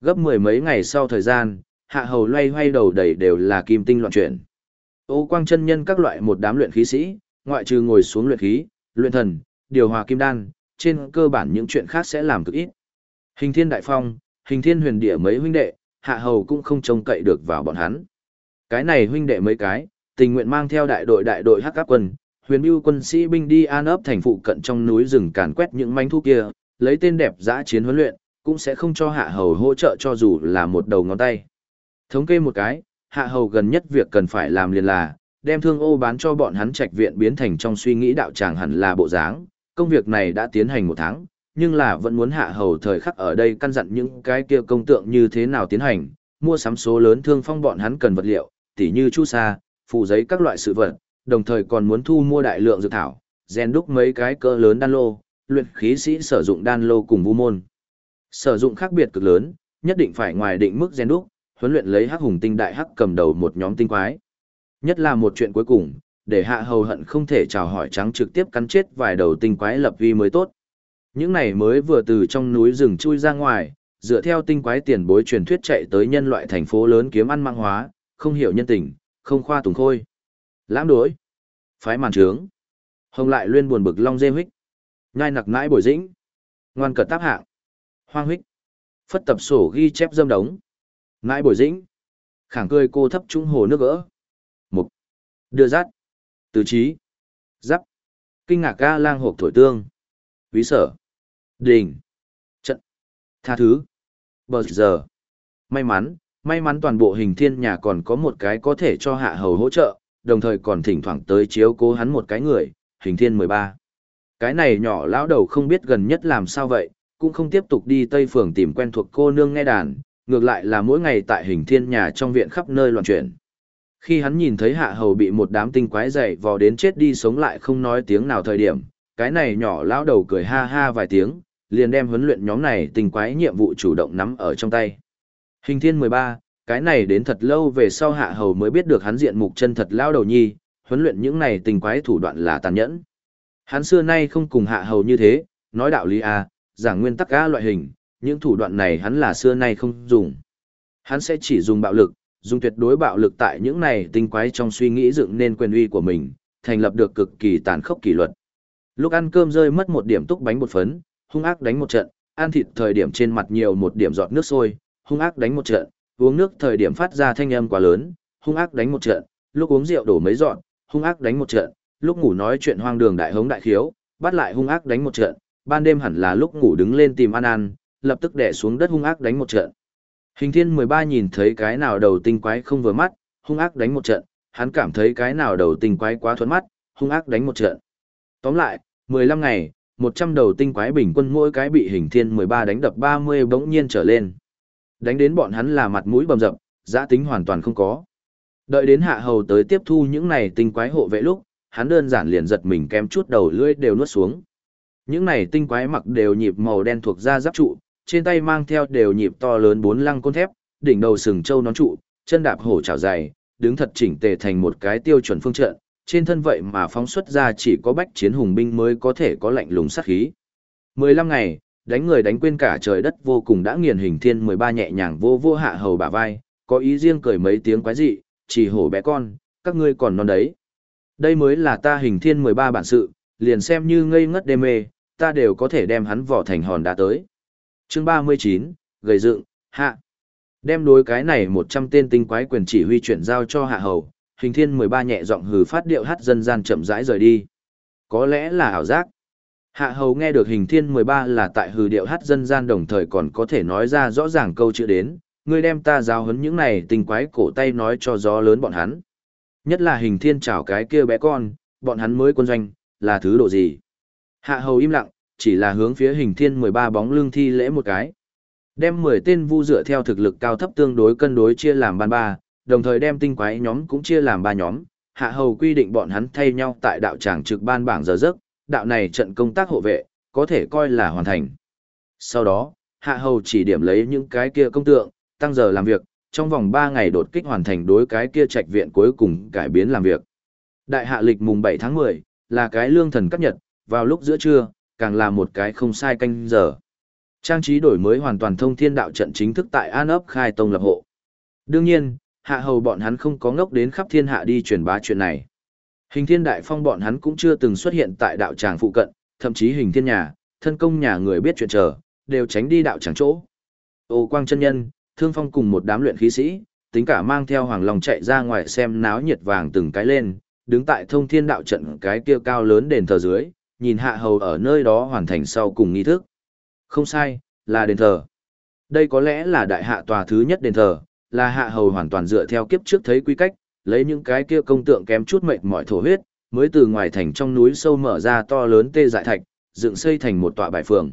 Gấp mười mấy ngày sau thời gian, hạ hầu loay hoay đầu đầy đều là kim tinh loạn chuyển. Ô quang chân nhân các loại một đám luyện khí sĩ, ngoại trừ ngồi xuống luyện khí, luyện thần, điều hòa kim đan, trên cơ bản những chuyện khác sẽ làm cực ít. Hình thiên đại phong, hình thiên huyền địa mấy huynh đệ, hạ hầu cũng không trông cậy được vào bọn hắn. Cái này huynh đệ mấy cái, tình nguyện mang theo đại đội đại đội hắc áp quân, huyền bưu quân sĩ binh đi an ấp thành phụ cận trong núi rừng càn quét những manh thu kia, lấy tên đẹp giã chiến huấn luyện, cũng sẽ không cho hạ hầu hỗ trợ cho dù là một đầu ngón tay. Thống kê một cái, hạ hầu gần nhất việc cần phải làm liền là, đem thương ô bán cho bọn hắn trạch viện biến thành trong suy nghĩ đạo tràng hẳn là bộ dáng. Công việc này đã tiến hành một tháng, nhưng là vẫn muốn hạ hầu thời khắc ở đây căn dặn những cái kia công tượng như thế nào tiến hành, mua sắm số lớn thương phong bọn hắn cần vật liệu, tỉ như chu sa, phụ giấy các loại sự vật, đồng thời còn muốn thu mua đại lượng dược thảo, rèn đúc mấy cái cỡ lớn đan lô, luyện khí sĩ sử dụng đan lô cùng vu môn. Sử dụng khác biệt cực lớn, nhất định phải ngoài định mức gen đúc, huấn luyện lấy hắc hùng tinh đại hắc cầm đầu một nhóm tinh quái. Nhất là một chuyện cuối cùng, để hạ hầu hận không thể chào hỏi trắng trực tiếp cắn chết vài đầu tinh quái lập vi mới tốt. Những này mới vừa từ trong núi rừng chui ra ngoài, dựa theo tinh quái tiền bối truyền thuyết chạy tới nhân loại thành phố lớn kiếm ăn mạng hóa, không hiểu nhân tình, không khoa tùng khôi. Lãm đối. Phái màn trướng. Hồng lại luyên buồn bực long dê huyết. Nhai nặc nãi bồi dĩnh. Ngoan cật tác hạng. Hoang huyết. Phất tập sổ ghi chép dâm đống. Nãi bồi dĩnh. Khẳng cười cô thấp trung hồ nước gỡ. Mục. Đưa rát. từ trí. Giáp. Kinh ngạc ca lang hộp thổi tương. Quý sở. Đình. Trận. Tha thứ. Bờ giờ. May mắn, may mắn toàn bộ hình thiên nhà còn có một cái có thể cho hạ hầu hỗ trợ, đồng thời còn thỉnh thoảng tới chiếu cố hắn một cái người, hình thiên 13. Cái này nhỏ lão đầu không biết gần nhất làm sao vậy, cũng không tiếp tục đi Tây Phường tìm quen thuộc cô nương nghe đàn, ngược lại là mỗi ngày tại hình thiên nhà trong viện khắp nơi loạn chuyển. Khi hắn nhìn thấy hạ hầu bị một đám tinh quái dày vò đến chết đi sống lại không nói tiếng nào thời điểm, cái này nhỏ lão đầu cười ha ha vài tiếng, liền đem huấn luyện nhóm này tinh quái nhiệm vụ chủ động nắm ở trong tay. Hình thiên 13, cái này đến thật lâu về sau hạ hầu mới biết được hắn diện mục chân thật lao đầu nhi, huấn luyện những này tình quái thủ đoạn là tàn nhẫn. Hắn xưa nay không cùng hạ hầu như thế, nói đạo lý A, giảng nguyên tắc A loại hình, những thủ đoạn này hắn là xưa nay không dùng. Hắn sẽ chỉ dùng bạo lực, dùng tuyệt đối bạo lực tại những này tinh quái trong suy nghĩ dựng nên quyền uy của mình, thành lập được cực kỳ tàn khốc kỷ luật. Lúc ăn cơm rơi mất một điểm túc bánh bột phấn, hung ác đánh một trận, ăn thịt thời điểm trên mặt nhiều một điểm giọt nước sôi, hung ác đánh một trận, uống nước thời điểm phát ra thanh âm quá lớn, hung ác đánh một trận, lúc uống rượu đổ mấy giọt, hung ác đánh một trận, lúc ngủ nói chuyện hoang đường đại hống đại khiếu, bắt lại hung ác đánh một trận, ban đêm hẳn là lúc ngủ đứng lên tìm ăn ăn, lập tức đè xuống đất hung ác đánh một trận. Hình thiên 13 nhìn thấy cái nào đầu tinh quái không vừa mắt, hung ác đánh một trận, hắn cảm thấy cái nào đầu tinh quái quá thuẫn mắt, hung ác đánh một trận. Tóm lại, 15 ngày, 100 đầu tinh quái bình quân mỗi cái bị hình thiên 13 đánh đập 30 bỗng nhiên trở lên. Đánh đến bọn hắn là mặt mũi bầm dập, giã tính hoàn toàn không có. Đợi đến hạ hầu tới tiếp thu những này tinh quái hộ vệ lúc, hắn đơn giản liền giật mình kém chút đầu lưỡi đều nuốt xuống. Những này tinh quái mặc đều nhịp màu đen thuộc da giáp trụ, trên tay mang theo đều nhịp to lớn bốn lăng côn thép, đỉnh đầu sừng trâu nón trụ, chân đạp hổ chảo dày, đứng thật chỉnh tề thành một cái tiêu chuẩn phương trận, trên thân vậy mà phóng xuất ra chỉ có bách chiến hùng binh mới có thể có lạnh lùng sát khí. 15 ngày, đánh người đánh quên cả trời đất vô cùng đã nghiền hình thiên 13 nhẹ nhàng vô vô hạ hầu bả vai, có ý riêng cười mấy tiếng quái dị, chỉ hổ bé con, các ngươi còn non đấy. Đây mới là ta hình thiên 13 bản sự, liền xem như ngây ngất đê mê, ta đều có thể đem hắn vỏ thành hòn đá tới. Chương 39, gầy dựng, hạ. Đem đối cái này 100 tên tinh quái quyền chỉ huy chuyển giao cho hạ hầu, hình thiên 13 nhẹ giọng hừ phát điệu hát dân gian chậm rãi rời đi. Có lẽ là ảo giác. Hạ hầu nghe được hình thiên 13 là tại hừ điệu hát dân gian đồng thời còn có thể nói ra rõ ràng câu chữ đến, ngươi đem ta giao hấn những này tinh quái cổ tay nói cho gió lớn bọn hắn. Nhất là hình thiên chảo cái kia bé con, bọn hắn mới quân doanh, là thứ độ gì. Hạ hầu im lặng, chỉ là hướng phía hình thiên 13 bóng lưng thi lễ một cái. Đem 10 tên vu dựa theo thực lực cao thấp tương đối cân đối chia làm ban ba, đồng thời đem tinh quái nhóm cũng chia làm ba nhóm. Hạ hầu quy định bọn hắn thay nhau tại đạo tràng trực ban bảng giờ giấc, đạo này trận công tác hộ vệ, có thể coi là hoàn thành. Sau đó, hạ hầu chỉ điểm lấy những cái kia công tượng, tăng giờ làm việc, trong vòng 3 ngày đột kích hoàn thành đối cái kia trạch viện cuối cùng cải biến làm việc. Đại hạ lịch mùng 7 tháng 10, là cái lương thần cấp nhật, vào lúc giữa trưa, càng là một cái không sai canh giờ. Trang trí đổi mới hoàn toàn thông thiên đạo trận chính thức tại An ấp khai tông lập hộ. Đương nhiên, hạ hầu bọn hắn không có ngốc đến khắp thiên hạ đi truyền bá chuyện này. Hình thiên đại phong bọn hắn cũng chưa từng xuất hiện tại đạo tràng phụ cận, thậm chí hình thiên nhà, thân công nhà người biết chuyện chờ, đều tránh đi đạo tràng chỗ. Ô quang chân nhân, thương phong cùng một đám luyện khí sĩ, tính cả mang theo hoàng long chạy ra ngoài xem náo nhiệt vàng từng cái lên, đứng tại thông thiên đạo trận cái kia cao lớn đền thờ dưới, nhìn hạ hầu ở nơi đó hoàn thành sau cùng nghi thức. Không sai, là đền thờ. Đây có lẽ là đại hạ tòa thứ nhất đền thờ, là hạ hầu hoàn toàn dựa theo kiếp trước thấy quy cách, lấy những cái kia công tượng kém chút mệt mỏi thổ huyết, mới từ ngoài thành trong núi sâu mở ra to lớn tê dại thạch, dựng xây thành một tọa bài phường.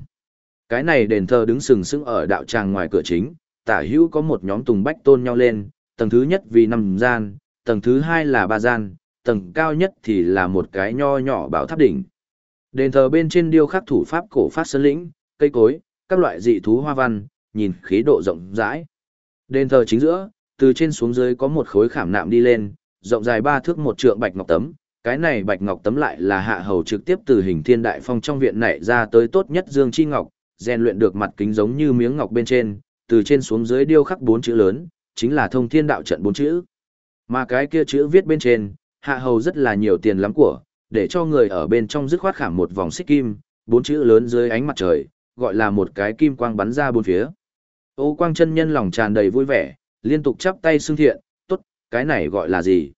Cái này đền thờ đứng sừng sững ở đạo tràng ngoài cửa chính, tả hữu có một nhóm tùng bách tôn nhau lên, tầng thứ nhất vì năm gian, tầng thứ hai là ba gian, tầng cao nhất thì là một cái nho nhỏ bảo tháp đỉnh. Đền thờ bên trên điêu khắc thủ pháp cổ phát sơn lĩnh, cây cối, các loại dị thú hoa văn, nhìn khí độ rộng rãi. Đền thờ chính giữa, từ trên xuống dưới có một khối khảm nạm đi lên, rộng dài ba thước một trượng bạch ngọc tấm, cái này bạch ngọc tấm lại là hạ hầu trực tiếp từ hình thiên đại phong trong viện này ra tới tốt nhất dương chi ngọc, rèn luyện được mặt kính giống như miếng ngọc bên trên, từ trên xuống dưới điêu khắc bốn chữ lớn, chính là thông thiên đạo trận bốn chữ. Mà cái kia chữ viết bên trên, hạ hầu rất là nhiều tiền lắm của, để cho người ở bên trong dứt khoát khảm một vòng xích kim, bốn chữ lớn dưới ánh mặt trời, gọi là một cái kim quang bắn ra bốn phía. Ô quang chân nhân lòng tràn đầy vui vẻ, liên tục chắp tay xưng thiện, tốt, cái này gọi là gì?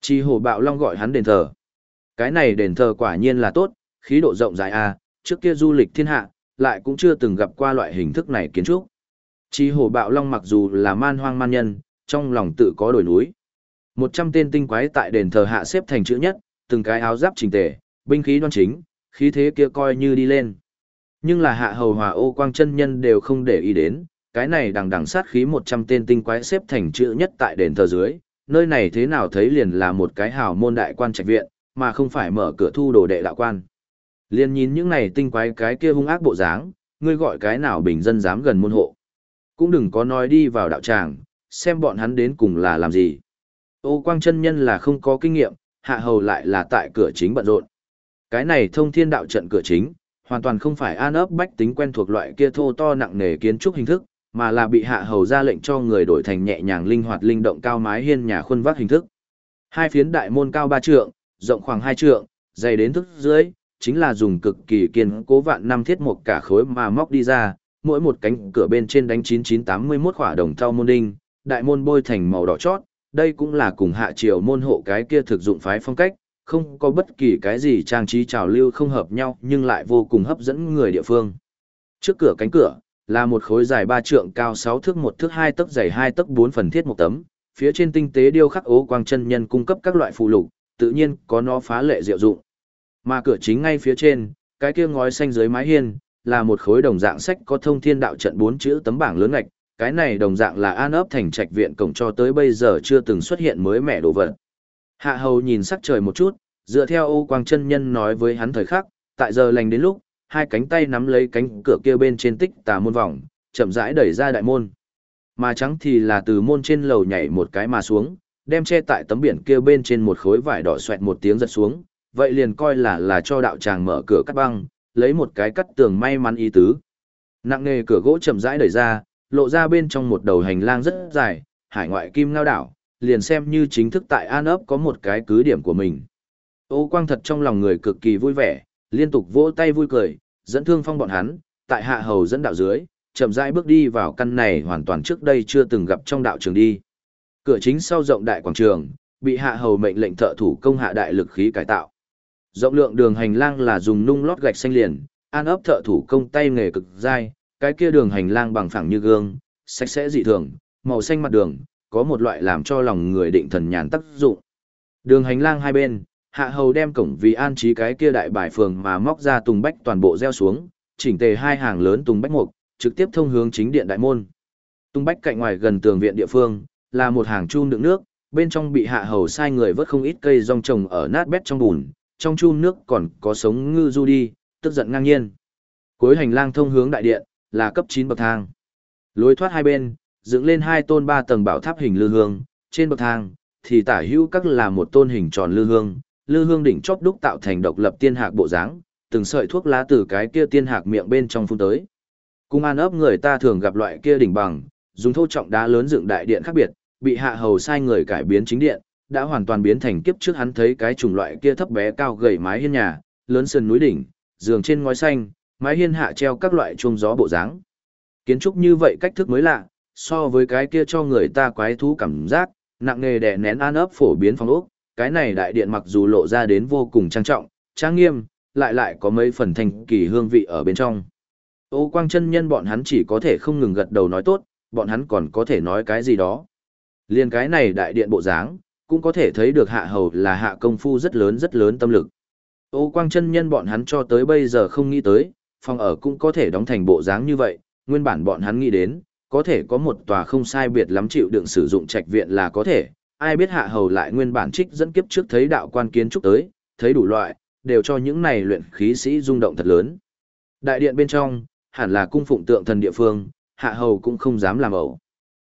Chi hồ bạo long gọi hắn đền thờ. Cái này đền thờ quả nhiên là tốt, khí độ rộng rãi a, à, trước kia du lịch thiên hạ, lại cũng chưa từng gặp qua loại hình thức này kiến trúc. Chi hổ bạo long mặc dù là man hoang man nhân, trong lòng tự có đổi núi. Một trăm tên tinh quái tại đền thờ hạ xếp thành chữ nhất, từng cái áo giáp chỉnh tề, binh khí đoan chính, khí thế kia coi như đi lên. Nhưng là hạ hầu hòa ô quang chân nhân đều không để ý đến, cái này đằng đằng sát khí một trăm tên tinh quái xếp thành chữ nhất tại đền thờ dưới, nơi này thế nào thấy liền là một cái hào môn đại quan trạch viện, mà không phải mở cửa thu đồ đệ đạo quan. Liên nhìn những này tinh quái cái kia hung ác bộ dáng, ngươi gọi cái nào bình dân dám gần môn hộ. Cũng đừng có nói đi vào đạo tràng, xem bọn hắn đến cùng là làm gì. Ô quang chân nhân là không có kinh nghiệm, hạ hầu lại là tại cửa chính bận rộn. Cái này thông thiên đạo trận cửa chính, hoàn toàn không phải an ấp bách tính quen thuộc loại kia thô to nặng nề kiến trúc hình thức, mà là bị hạ hầu ra lệnh cho người đổi thành nhẹ nhàng linh hoạt linh động cao mái hiên nhà khuôn vác hình thức. Hai phiến đại môn cao ba trượng, rộng khoảng hai trượng, dày đến thức dưới, chính là dùng cực kỳ kiên cố vạn năm thiết một cả khối mà móc đi ra, mỗi một cánh cửa bên trên đánh 9981 khỏa đồng thau môn đinh, đại môn bôi thành màu đỏ chót, đây cũng là cùng hạ triều môn hộ cái kia thực dụng phái phong cách, không có bất kỳ cái gì trang trí trào lưu không hợp nhau nhưng lại vô cùng hấp dẫn người địa phương. Trước cửa cánh cửa, là một khối dài ba trượng cao sáu thước một thước hai tấc dày hai tấc bốn phần thiết một tấm, phía trên tinh tế điêu khắc ố quang chân nhân cung cấp các loại phụ lục, tự nhiên có nó phá lệ diệu dụng. Mà cửa chính ngay phía trên, cái kia ngói xanh dưới mái hiên, là một khối đồng dạng sách có thông thiên đạo trận bốn chữ tấm bảng lớn ngạch, cái này đồng dạng là an ấp thành trạch viện cổng cho tới bây giờ chưa từng xuất hiện mới mẻ đồ vật. Hạ hầu nhìn sắc trời một chút, dựa theo ô quang chân nhân nói với hắn thời khắc, tại giờ lành đến lúc, hai cánh tay nắm lấy cánh cửa kia bên trên tích tà môn vòng, chậm rãi đẩy ra đại môn. Mà trắng thì là từ môn trên lầu nhảy một cái mà xuống, đem che tại tấm biển kia bên trên một khối vải đỏ xoẹt một tiếng giật xuống, vậy liền coi là là cho đạo tràng mở cửa cắt băng, lấy một cái cắt tường may mắn ý tứ. Nặng nề cửa gỗ chậm rãi đẩy ra, lộ ra bên trong một đầu hành lang rất dài, hải ngoại kim ngao đảo, liền xem như chính thức tại An ấp có một cái cứ điểm của mình. Ô quang thật trong lòng người cực kỳ vui vẻ, liên tục vỗ tay vui cười, dẫn thương phong bọn hắn, tại hạ hầu dẫn đạo dưới, chậm rãi bước đi vào căn này hoàn toàn trước đây chưa từng gặp trong đạo trường đi. Cửa chính sau rộng đại quảng trường, bị hạ hầu mệnh lệnh thợ thủ công hạ đại lực khí cải tạo. Rộng lượng đường hành lang là dùng nung lót gạch xanh liền, an ấp thợ thủ công tay nghề cực dai, cái kia đường hành lang bằng phẳng như gương, sạch sẽ dị thường, màu xanh mặt đường, có một loại làm cho lòng người định thần nhàn tác dụng. Đường hành lang hai bên, hạ hầu đem cổng vì an trí cái kia đại bài phường mà móc ra tùng bách toàn bộ gieo xuống, chỉnh tề hai hàng lớn tùng bách mục, trực tiếp thông hướng chính điện đại môn. Tùng bách cạnh ngoài gần tường viện địa phương, là một hàng chun đựng nước, bên trong bị hạ hầu sai người vớt không ít cây rong trồng ở nát bét trong bùn, trong chum nước còn có sống ngư du đi, tức giận ngang nhiên. Cuối hành lang thông hướng đại điện, là cấp 9 bậc thang. Lối thoát hai bên, dựng lên hai tôn ba tầng bảo tháp hình lư hương, trên bậc thang thì tả hữu các là một tôn hình tròn lư hương, lư hương đỉnh chóp đúc tạo thành độc lập tiên hạc bộ dáng, từng sợi thuốc lá từ cái kia tiên hạc miệng bên trong phun tới. Cung an ấp người ta thường gặp loại kia đỉnh bằng, dùng thô trọng đá lớn dựng đại điện khác biệt, bị hạ hầu sai người cải biến chính điện, đã hoàn toàn biến thành kiếp trước hắn thấy cái chủng loại kia thấp bé cao gầy mái hiên nhà, lớn sườn núi đỉnh, giường trên ngói xanh, mái hiên hạ treo các loại chuông gió bộ dáng. Kiến trúc như vậy cách thức mới lạ, so với cái kia cho người ta quái thú cảm giác, nặng nghề đè nén an ấp phổ biến phong ốc, cái này đại điện mặc dù lộ ra đến vô cùng trang trọng, trang nghiêm, lại lại có mấy phần thanh kỳ hương vị ở bên trong. Ô quang chân nhân bọn hắn chỉ có thể không ngừng gật đầu nói tốt, bọn hắn còn có thể nói cái gì đó. Liên cái này đại điện bộ dáng, cũng có thể thấy được hạ hầu là hạ công phu rất lớn rất lớn tâm lực. Ô quang chân nhân bọn hắn cho tới bây giờ không nghĩ tới, phòng ở cũng có thể đóng thành bộ dáng như vậy, nguyên bản bọn hắn nghĩ đến, có thể có một tòa không sai biệt lắm chịu đựng sử dụng trạch viện là có thể, ai biết hạ hầu lại nguyên bản trích dẫn kiếp trước thấy đạo quan kiến trúc tới, thấy đủ loại, đều cho những này luyện khí sĩ rung động thật lớn. Đại điện bên trong, hẳn là cung phụng tượng thần địa phương, hạ hầu cũng không dám làm ẩu.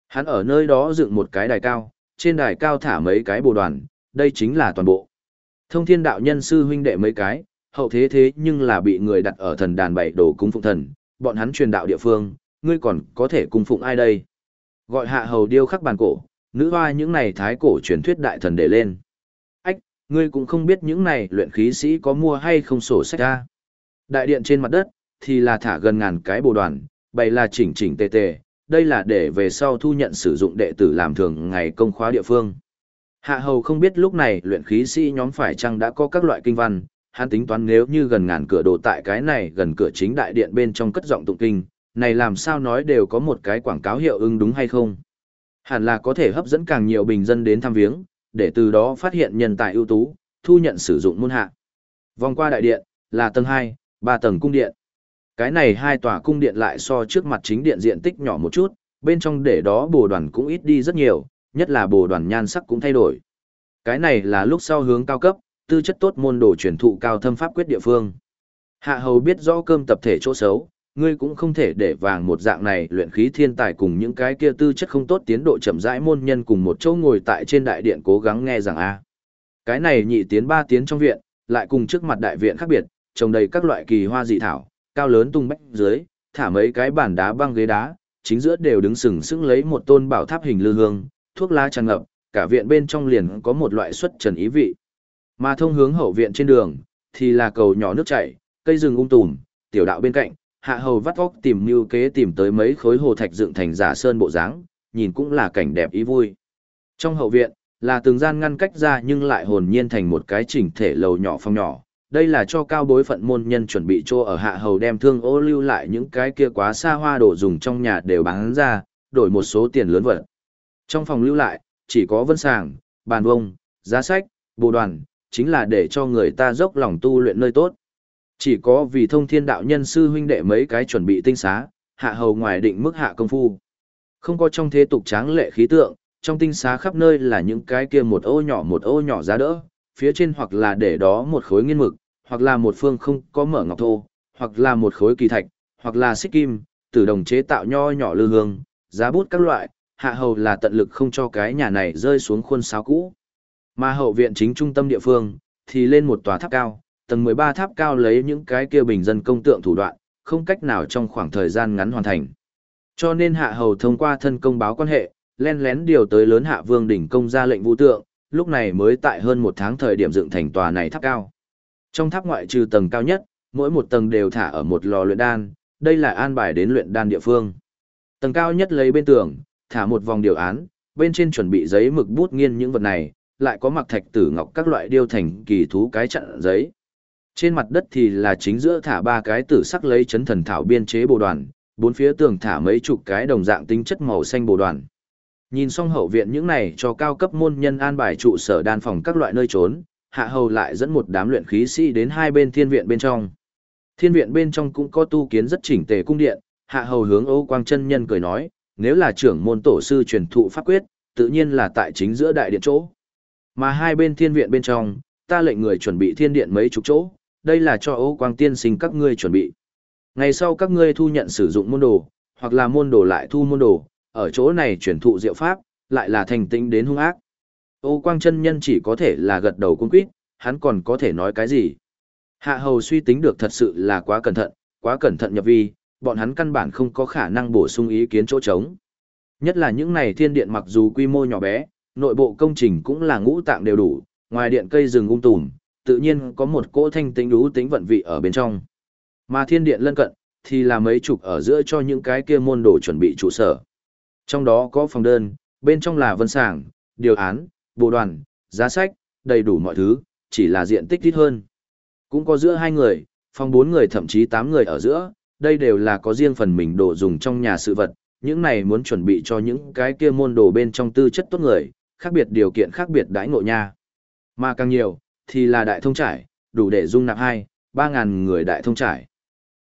Hắn ở nơi đó dựng một cái đài cao, trên đài cao thả mấy cái bồ đoàn, đây chính là toàn bộ. Thông thiên đạo nhân sư huynh đệ mấy cái, hậu thế thế nhưng là bị người đặt ở thần đàn bảy đồ cung phụng thần, bọn hắn truyền đạo địa phương, ngươi còn có thể cung phụng ai đây? Gọi hạ hầu điêu khắc bàn cổ, nữ hoa những này thái cổ truyền thuyết đại thần để lên. Ách, ngươi cũng không biết những này luyện khí sĩ có mua hay không sổ sách ra. Đại điện trên mặt đất, thì là thả gần ngàn cái bồ đoàn, bày là chỉnh chỉnh tề tề, đây là để về sau thu nhận sử dụng đệ tử làm thường ngày công khóa địa phương. Hạ hầu không biết lúc này luyện khí sĩ nhóm phải chăng đã có các loại kinh văn, hắn tính toán nếu như gần ngàn cửa đồ tại cái này gần cửa chính đại điện bên trong cất giọng tụng kinh, này làm sao nói đều có một cái quảng cáo hiệu ứng đúng hay không. Hẳn là có thể hấp dẫn càng nhiều bình dân đến thăm viếng, để từ đó phát hiện nhân tài ưu tú, thu nhận sử dụng môn hạ. Vòng qua đại điện, là tầng 2, 3 tầng cung điện. Cái này hai tòa cung điện lại so trước mặt chính điện diện tích nhỏ một chút, bên trong để đó bồ đoàn cũng ít đi rất nhiều, nhất là bồ đoàn nhan sắc cũng thay đổi. Cái này là lúc sau hướng cao cấp, tư chất tốt môn đồ truyền thụ cao thâm pháp quyết địa phương. Hạ hầu biết rõ cơm tập thể chỗ xấu, ngươi cũng không thể để vàng một dạng này luyện khí thiên tài cùng những cái kia tư chất không tốt tiến độ chậm rãi môn nhân cùng một chỗ ngồi tại trên đại điện cố gắng nghe rằng a. Cái này nhị tiến ba tiến trong viện, lại cùng trước mặt đại viện khác biệt, trồng đầy các loại kỳ hoa dị thảo, cao lớn tung bách dưới, thả mấy cái bàn đá băng ghế đá, chính giữa đều đứng sừng sững lấy một tôn bảo tháp hình lư hương, thuốc lá tràn ngập, cả viện bên trong liền có một loại xuất trần ý vị. Mà thông hướng hậu viện trên đường, thì là cầu nhỏ nước chảy, cây rừng ung um tùm, tiểu đạo bên cạnh, hạ hầu vắt óc tìm mưu kế tìm tới mấy khối hồ thạch dựng thành giả sơn bộ dáng, nhìn cũng là cảnh đẹp ý vui. Trong hậu viện, Là từng gian ngăn cách ra nhưng lại hồn nhiên thành một cái chỉnh thể lầu nhỏ phòng nhỏ. Đây là cho cao bối phận môn nhân chuẩn bị cho ở hạ hầu đem thương ô lưu lại những cái kia quá xa hoa đồ dùng trong nhà đều bán ra, đổi một số tiền lớn vật. Trong phòng lưu lại, chỉ có vân sàng, bàn vông, giá sách, bộ đoàn, chính là để cho người ta dốc lòng tu luyện nơi tốt. Chỉ có vì thông thiên đạo nhân sư huynh đệ mấy cái chuẩn bị tinh xá, hạ hầu ngoài định mức hạ công phu. Không có trong thế tục tráng lệ khí tượng, trong tinh xá khắp nơi là những cái kia một ô nhỏ một ô nhỏ giá đỡ, phía trên hoặc là để đó một khối nghiên mực, hoặc là một phương không có mở ngọc thô, hoặc là một khối kỳ thạch, hoặc là xích kim, từ đồng chế tạo nho nhỏ lư hương, giá bút các loại, hạ hầu là tận lực không cho cái nhà này rơi xuống khuôn sáo cũ. Mà hậu viện chính trung tâm địa phương, thì lên một tòa tháp cao, tầng 13 tháp cao lấy những cái kia bình dân công tượng thủ đoạn, không cách nào trong khoảng thời gian ngắn hoàn thành. Cho nên hạ hầu thông qua thân công báo quan hệ, len lén điều tới lớn hạ vương đỉnh công ra lệnh vũ tượng, lúc này mới tại hơn một tháng thời điểm dựng thành tòa này tháp cao. Trong tháp ngoại trừ tầng cao nhất, mỗi một tầng đều thả ở một lò luyện đan, đây là an bài đến luyện đan địa phương. Tầng cao nhất lấy bên tường, thả một vòng điều án, bên trên chuẩn bị giấy mực bút nghiên những vật này, lại có mặc thạch tử ngọc các loại điêu thành kỳ thú cái chặn giấy. Trên mặt đất thì là chính giữa thả ba cái tử sắc lấy chấn thần thảo biên chế bồ đoàn, bốn phía tường thả mấy chục cái đồng dạng tính chất màu xanh bồ đoàn. Nhìn xong hậu viện những này cho cao cấp môn nhân an bài trụ sở đan phòng các loại nơi trốn, hạ hầu lại dẫn một đám luyện khí sĩ đến hai bên thiên viện bên trong. Thiên viện bên trong cũng có tu kiến rất chỉnh tề cung điện, hạ hầu hướng Âu Quang chân nhân cười nói, nếu là trưởng môn tổ sư truyền thụ pháp quyết, tự nhiên là tại chính giữa đại điện chỗ. Mà hai bên thiên viện bên trong, ta lệnh người chuẩn bị thiên điện mấy chục chỗ, đây là cho Âu Quang tiên sinh các ngươi chuẩn bị. Ngày sau các ngươi thu nhận sử dụng môn đồ, hoặc là môn đồ lại thu môn đồ, ở chỗ này truyền thụ diệu pháp, lại là thành tĩnh đến hung ác. Ô Quang chân nhân chỉ có thể là gật đầu cung quýt, hắn còn có thể nói cái gì. Hạ hầu suy tính được thật sự là quá cẩn thận, quá cẩn thận nhập vi, bọn hắn căn bản không có khả năng bổ sung ý kiến chỗ trống. Nhất là những này thiên điện mặc dù quy mô nhỏ bé, nội bộ công trình cũng là ngũ tạng đều đủ, ngoài điện cây rừng ung tùm, tự nhiên có một cỗ thanh tính đú tính vận vị ở bên trong. Mà thiên điện lân cận, thì là mấy chục ở giữa cho những cái kia môn đồ chuẩn bị trụ sở. Trong đó có phòng đơn, bên trong là vân sảng, điều án, bộ đoàn, giá sách, đầy đủ mọi thứ, chỉ là diện tích ít hơn. Cũng có giữa hai người, phòng bốn người thậm chí tám người ở giữa, đây đều là có riêng phần mình đồ dùng trong nhà sự vật, những này muốn chuẩn bị cho những cái kia môn đồ bên trong tư chất tốt người, khác biệt điều kiện khác biệt đãi ngộ nha. Mà càng nhiều, thì là đại thông trải, đủ để dung nạp hai, ba ngàn người đại thông trải.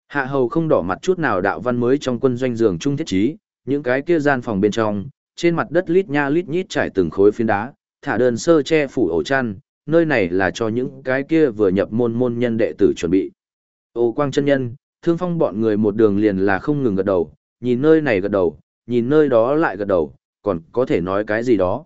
Hạ hầu không đỏ mặt chút nào đạo văn mới trong quân doanh giường trung thiết trí, những cái kia gian phòng bên trong, trên mặt đất lít nha lít nhít trải từng khối phiến đá, thả đơn sơ che phủ ổ chăn, nơi này là cho những cái kia vừa nhập môn môn nhân đệ tử chuẩn bị. Ô quang chân nhân, thương phong bọn người một đường liền là không ngừng gật đầu, nhìn nơi này gật đầu, nhìn nơi đó lại gật đầu, còn có thể nói cái gì đó.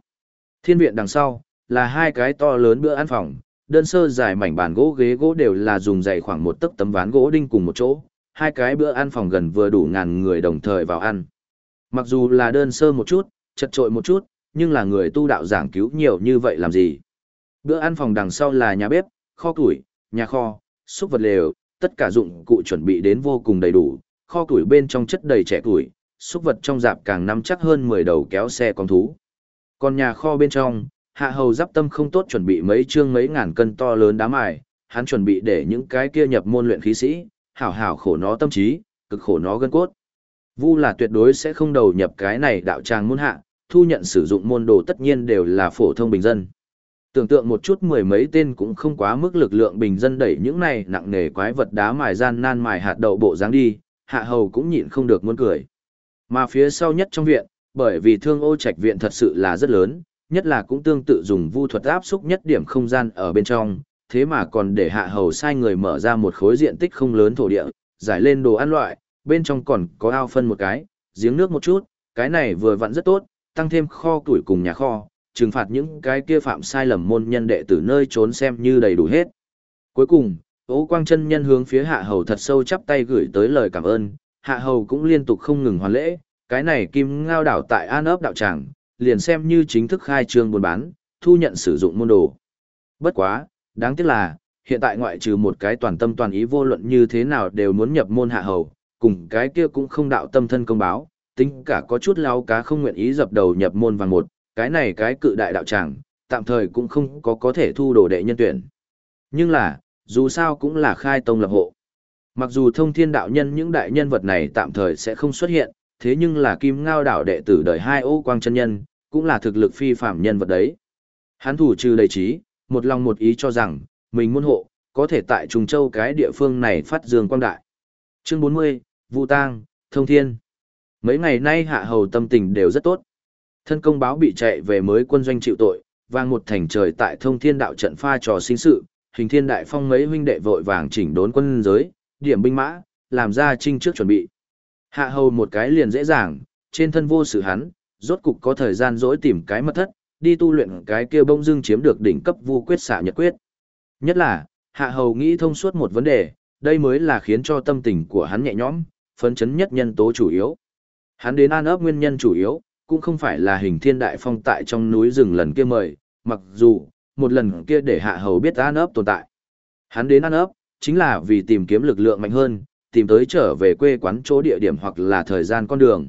Thiên viện đằng sau, là hai cái to lớn bữa ăn phòng, đơn sơ dài mảnh bàn gỗ ghế gỗ đều là dùng dày khoảng một tấc tấm ván gỗ đinh cùng một chỗ, hai cái bữa ăn phòng gần vừa đủ ngàn người đồng thời vào ăn. Mặc dù là đơn sơ một chút, chật trội một chút, nhưng là người tu đạo giảng cứu nhiều như vậy làm gì. Bữa ăn phòng đằng sau là nhà bếp, kho củi, nhà kho, xúc vật lều, tất cả dụng cụ chuẩn bị đến vô cùng đầy đủ, kho củi bên trong chất đầy trẻ củi, xúc vật trong dạp càng nắm chắc hơn 10 đầu kéo xe con thú. Còn nhà kho bên trong, hạ hầu giáp tâm không tốt chuẩn bị mấy chương mấy ngàn cân to lớn đá mài, hắn chuẩn bị để những cái kia nhập môn luyện khí sĩ, hảo hảo khổ nó tâm trí, cực khổ nó gân cốt. Vu là tuyệt đối sẽ không đầu nhập cái này đạo tràng môn hạ, thu nhận sử dụng môn đồ tất nhiên đều là phổ thông bình dân. Tưởng tượng một chút mười mấy tên cũng không quá mức lực lượng bình dân đẩy những này nặng nề quái vật đá mài gian nan mài hạt đậu bộ dáng đi, hạ hầu cũng nhịn không được muốn cười. Mà phía sau nhất trong viện, bởi vì thương ô trạch viện thật sự là rất lớn, nhất là cũng tương tự dùng vu thuật áp xúc nhất điểm không gian ở bên trong, thế mà còn để hạ hầu sai người mở ra một khối diện tích không lớn thổ địa, giải lên đồ ăn loại, bên trong còn có ao phân một cái, giếng nước một chút, cái này vừa vặn rất tốt, tăng thêm kho tuổi cùng nhà kho, trừng phạt những cái kia phạm sai lầm môn nhân đệ tử nơi trốn xem như đầy đủ hết. Cuối cùng, Ô Quang chân nhân hướng phía Hạ Hầu thật sâu chắp tay gửi tới lời cảm ơn, Hạ Hầu cũng liên tục không ngừng hoàn lễ, cái này kim ngao đảo tại An ấp đạo tràng, liền xem như chính thức khai trương buôn bán, thu nhận sử dụng môn đồ. Bất quá, đáng tiếc là, hiện tại ngoại trừ một cái toàn tâm toàn ý vô luận như thế nào đều muốn nhập môn Hạ Hầu, cùng cái kia cũng không đạo tâm thân công báo, tính cả có chút lao cá không nguyện ý dập đầu nhập môn vàng một, cái này cái cự đại đạo tràng, tạm thời cũng không có có thể thu đồ đệ nhân tuyển. Nhưng là, dù sao cũng là khai tông lập hộ. Mặc dù thông thiên đạo nhân những đại nhân vật này tạm thời sẽ không xuất hiện, thế nhưng là kim ngao đạo đệ tử đời hai ô quang chân nhân, cũng là thực lực phi phạm nhân vật đấy. Hắn thủ trừ đầy trí, một lòng một ý cho rằng, mình muốn hộ, có thể tại Trung Châu cái địa phương này phát dương quang đại. Chương 40, Vu Tang, Thông Thiên. Mấy ngày nay hạ hầu tâm tình đều rất tốt. Thân công báo bị chạy về mới quân doanh chịu tội, vang một thành trời tại Thông Thiên đạo trận pha trò sinh sự, hình thiên đại phong mấy huynh đệ vội vàng chỉnh đốn quân giới, điểm binh mã, làm ra trinh trước chuẩn bị. Hạ hầu một cái liền dễ dàng, trên thân vô sự hắn, rốt cục có thời gian dỗi tìm cái mật thất, đi tu luyện cái kia bông dưng chiếm được đỉnh cấp vu quyết xạ nhật quyết. Nhất là, hạ hầu nghĩ thông suốt một vấn đề, đây mới là khiến cho tâm tình của hắn nhẹ nhõm, phấn chấn nhất nhân tố chủ yếu. Hắn đến an ấp nguyên nhân chủ yếu, cũng không phải là hình thiên đại phong tại trong núi rừng lần kia mời, mặc dù, một lần kia để hạ hầu biết an ấp tồn tại. Hắn đến an ấp, chính là vì tìm kiếm lực lượng mạnh hơn, tìm tới trở về quê quán chỗ địa điểm hoặc là thời gian con đường.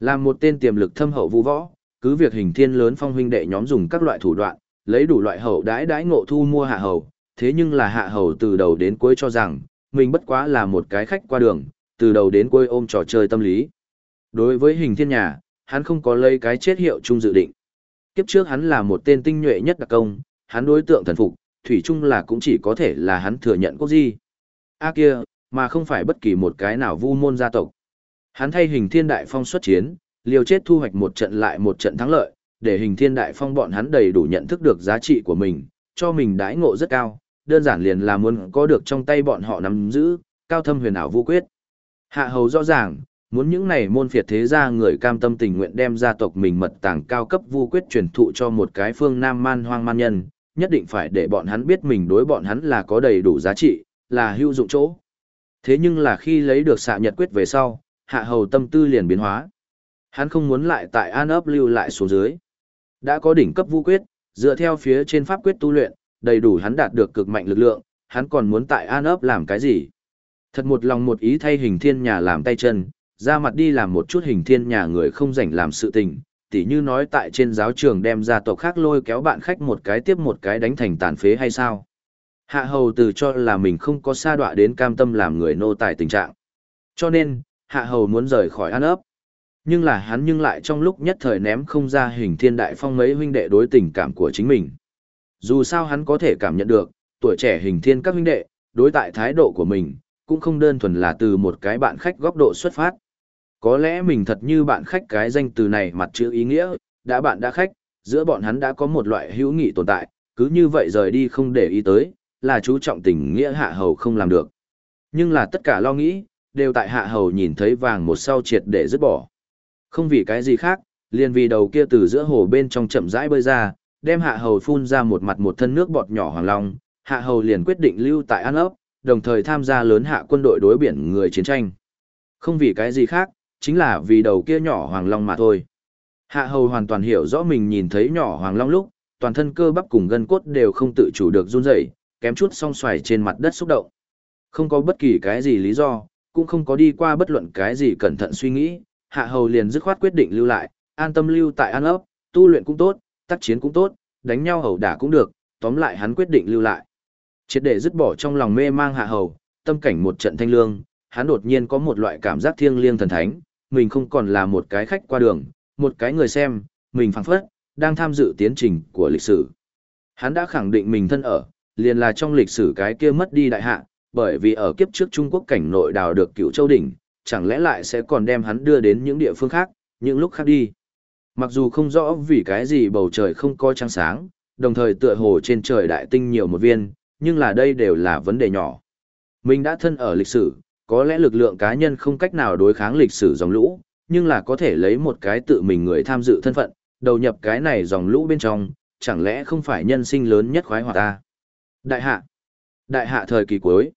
Làm một tên tiềm lực thâm hậu vũ võ, cứ việc hình thiên lớn phong huynh đệ nhóm dùng các loại thủ đoạn, lấy đủ loại hậu đãi đãi ngộ thu mua hạ hầu, thế nhưng là hạ hầu từ đầu đến cuối cho rằng, mình bất quá là một cái khách qua đường, từ đầu đến cuối ôm trò chơi tâm lý. Đối với hình thiên nhà, hắn không có lấy cái chết hiệu chung dự định. Kiếp trước hắn là một tên tinh nhuệ nhất đặc công, hắn đối tượng thần phục, thủy chung là cũng chỉ có thể là hắn thừa nhận quốc di. A kia, mà không phải bất kỳ một cái nào vu môn gia tộc. Hắn thay hình thiên đại phong xuất chiến, liều chết thu hoạch một trận lại một trận thắng lợi, để hình thiên đại phong bọn hắn đầy đủ nhận thức được giá trị của mình, cho mình đãi ngộ rất cao, đơn giản liền là muốn có được trong tay bọn họ nắm giữ, cao thâm huyền ảo vô quyết. Hạ hầu rõ ràng, muốn những này môn phiệt thế gia người cam tâm tình nguyện đem gia tộc mình mật tàng cao cấp vu quyết truyền thụ cho một cái phương nam man hoang man nhân, nhất định phải để bọn hắn biết mình đối bọn hắn là có đầy đủ giá trị, là hữu dụng chỗ. Thế nhưng là khi lấy được xạ nhật quyết về sau, hạ hầu tâm tư liền biến hóa. Hắn không muốn lại tại an ấp lưu lại xuống dưới. Đã có đỉnh cấp vu quyết, dựa theo phía trên pháp quyết tu luyện, đầy đủ hắn đạt được cực mạnh lực lượng, hắn còn muốn tại an ấp làm cái gì? Thật một lòng một ý thay hình thiên nhà làm tay chân, ra mặt đi làm một chút hình thiên nhà người không rảnh làm sự tình, tỉ như nói tại trên giáo trường đem ra tộc khác lôi kéo bạn khách một cái tiếp một cái đánh thành tàn phế hay sao? Hạ hầu từ cho là mình không có sa đọa đến cam tâm làm người nô tài tình trạng. Cho nên, hạ hầu muốn rời khỏi ăn ấp. Nhưng là hắn nhưng lại trong lúc nhất thời ném không ra hình thiên đại phong mấy huynh đệ đối tình cảm của chính mình. Dù sao hắn có thể cảm nhận được, tuổi trẻ hình thiên các huynh đệ, đối tại thái độ của mình, cũng không đơn thuần là từ một cái bạn khách góc độ xuất phát. Có lẽ mình thật như bạn khách cái danh từ này mặt chữ ý nghĩa, đã bạn đã khách, giữa bọn hắn đã có một loại hữu nghị tồn tại, cứ như vậy rời đi không để ý tới, là chú trọng tình nghĩa hạ hầu không làm được. Nhưng là tất cả lo nghĩ, đều tại hạ hầu nhìn thấy vàng một sau triệt để dứt bỏ. Không vì cái gì khác, liền vì đầu kia từ giữa hồ bên trong chậm rãi bơi ra, đem hạ hầu phun ra một mặt một thân nước bọt nhỏ hoàng long, hạ hầu liền quyết định lưu tại An ấp, đồng thời tham gia lớn hạ quân đội đối biển người chiến tranh. Không vì cái gì khác, chính là vì đầu kia nhỏ hoàng long mà thôi. Hạ hầu hoàn toàn hiểu rõ mình nhìn thấy nhỏ hoàng long lúc, toàn thân cơ bắp cùng gân cốt đều không tự chủ được run rẩy, kém chút song xoài trên mặt đất xúc động. Không có bất kỳ cái gì lý do, cũng không có đi qua bất luận cái gì cẩn thận suy nghĩ, hạ hầu liền dứt khoát quyết định lưu lại, an tâm lưu tại an ấp, tu luyện cũng tốt, tác chiến cũng tốt, đánh nhau hầu đả cũng được, tóm lại hắn quyết định lưu lại. Triệt để dứt bỏ trong lòng mê mang hạ hầu, tâm cảnh một trận thanh lương, hắn đột nhiên có một loại cảm giác thiêng liêng thần thánh, mình không còn là một cái khách qua đường, một cái người xem, mình phảng phất, đang tham dự tiến trình của lịch sử. Hắn đã khẳng định mình thân ở, liền là trong lịch sử cái kia mất đi đại hạ, bởi vì ở kiếp trước Trung Quốc cảnh nội đào được cựu châu đỉnh, chẳng lẽ lại sẽ còn đem hắn đưa đến những địa phương khác, những lúc khác đi. Mặc dù không rõ vì cái gì bầu trời không có trăng sáng, đồng thời tựa hồ trên trời đại tinh nhiều một viên, nhưng là đây đều là vấn đề nhỏ. Mình đã thân ở lịch sử, có lẽ lực lượng cá nhân không cách nào đối kháng lịch sử dòng lũ, nhưng là có thể lấy một cái tự mình người tham dự thân phận, đầu nhập cái này dòng lũ bên trong, chẳng lẽ không phải nhân sinh lớn nhất khoái hoạt ta. Đại hạ. Đại hạ thời kỳ cuối.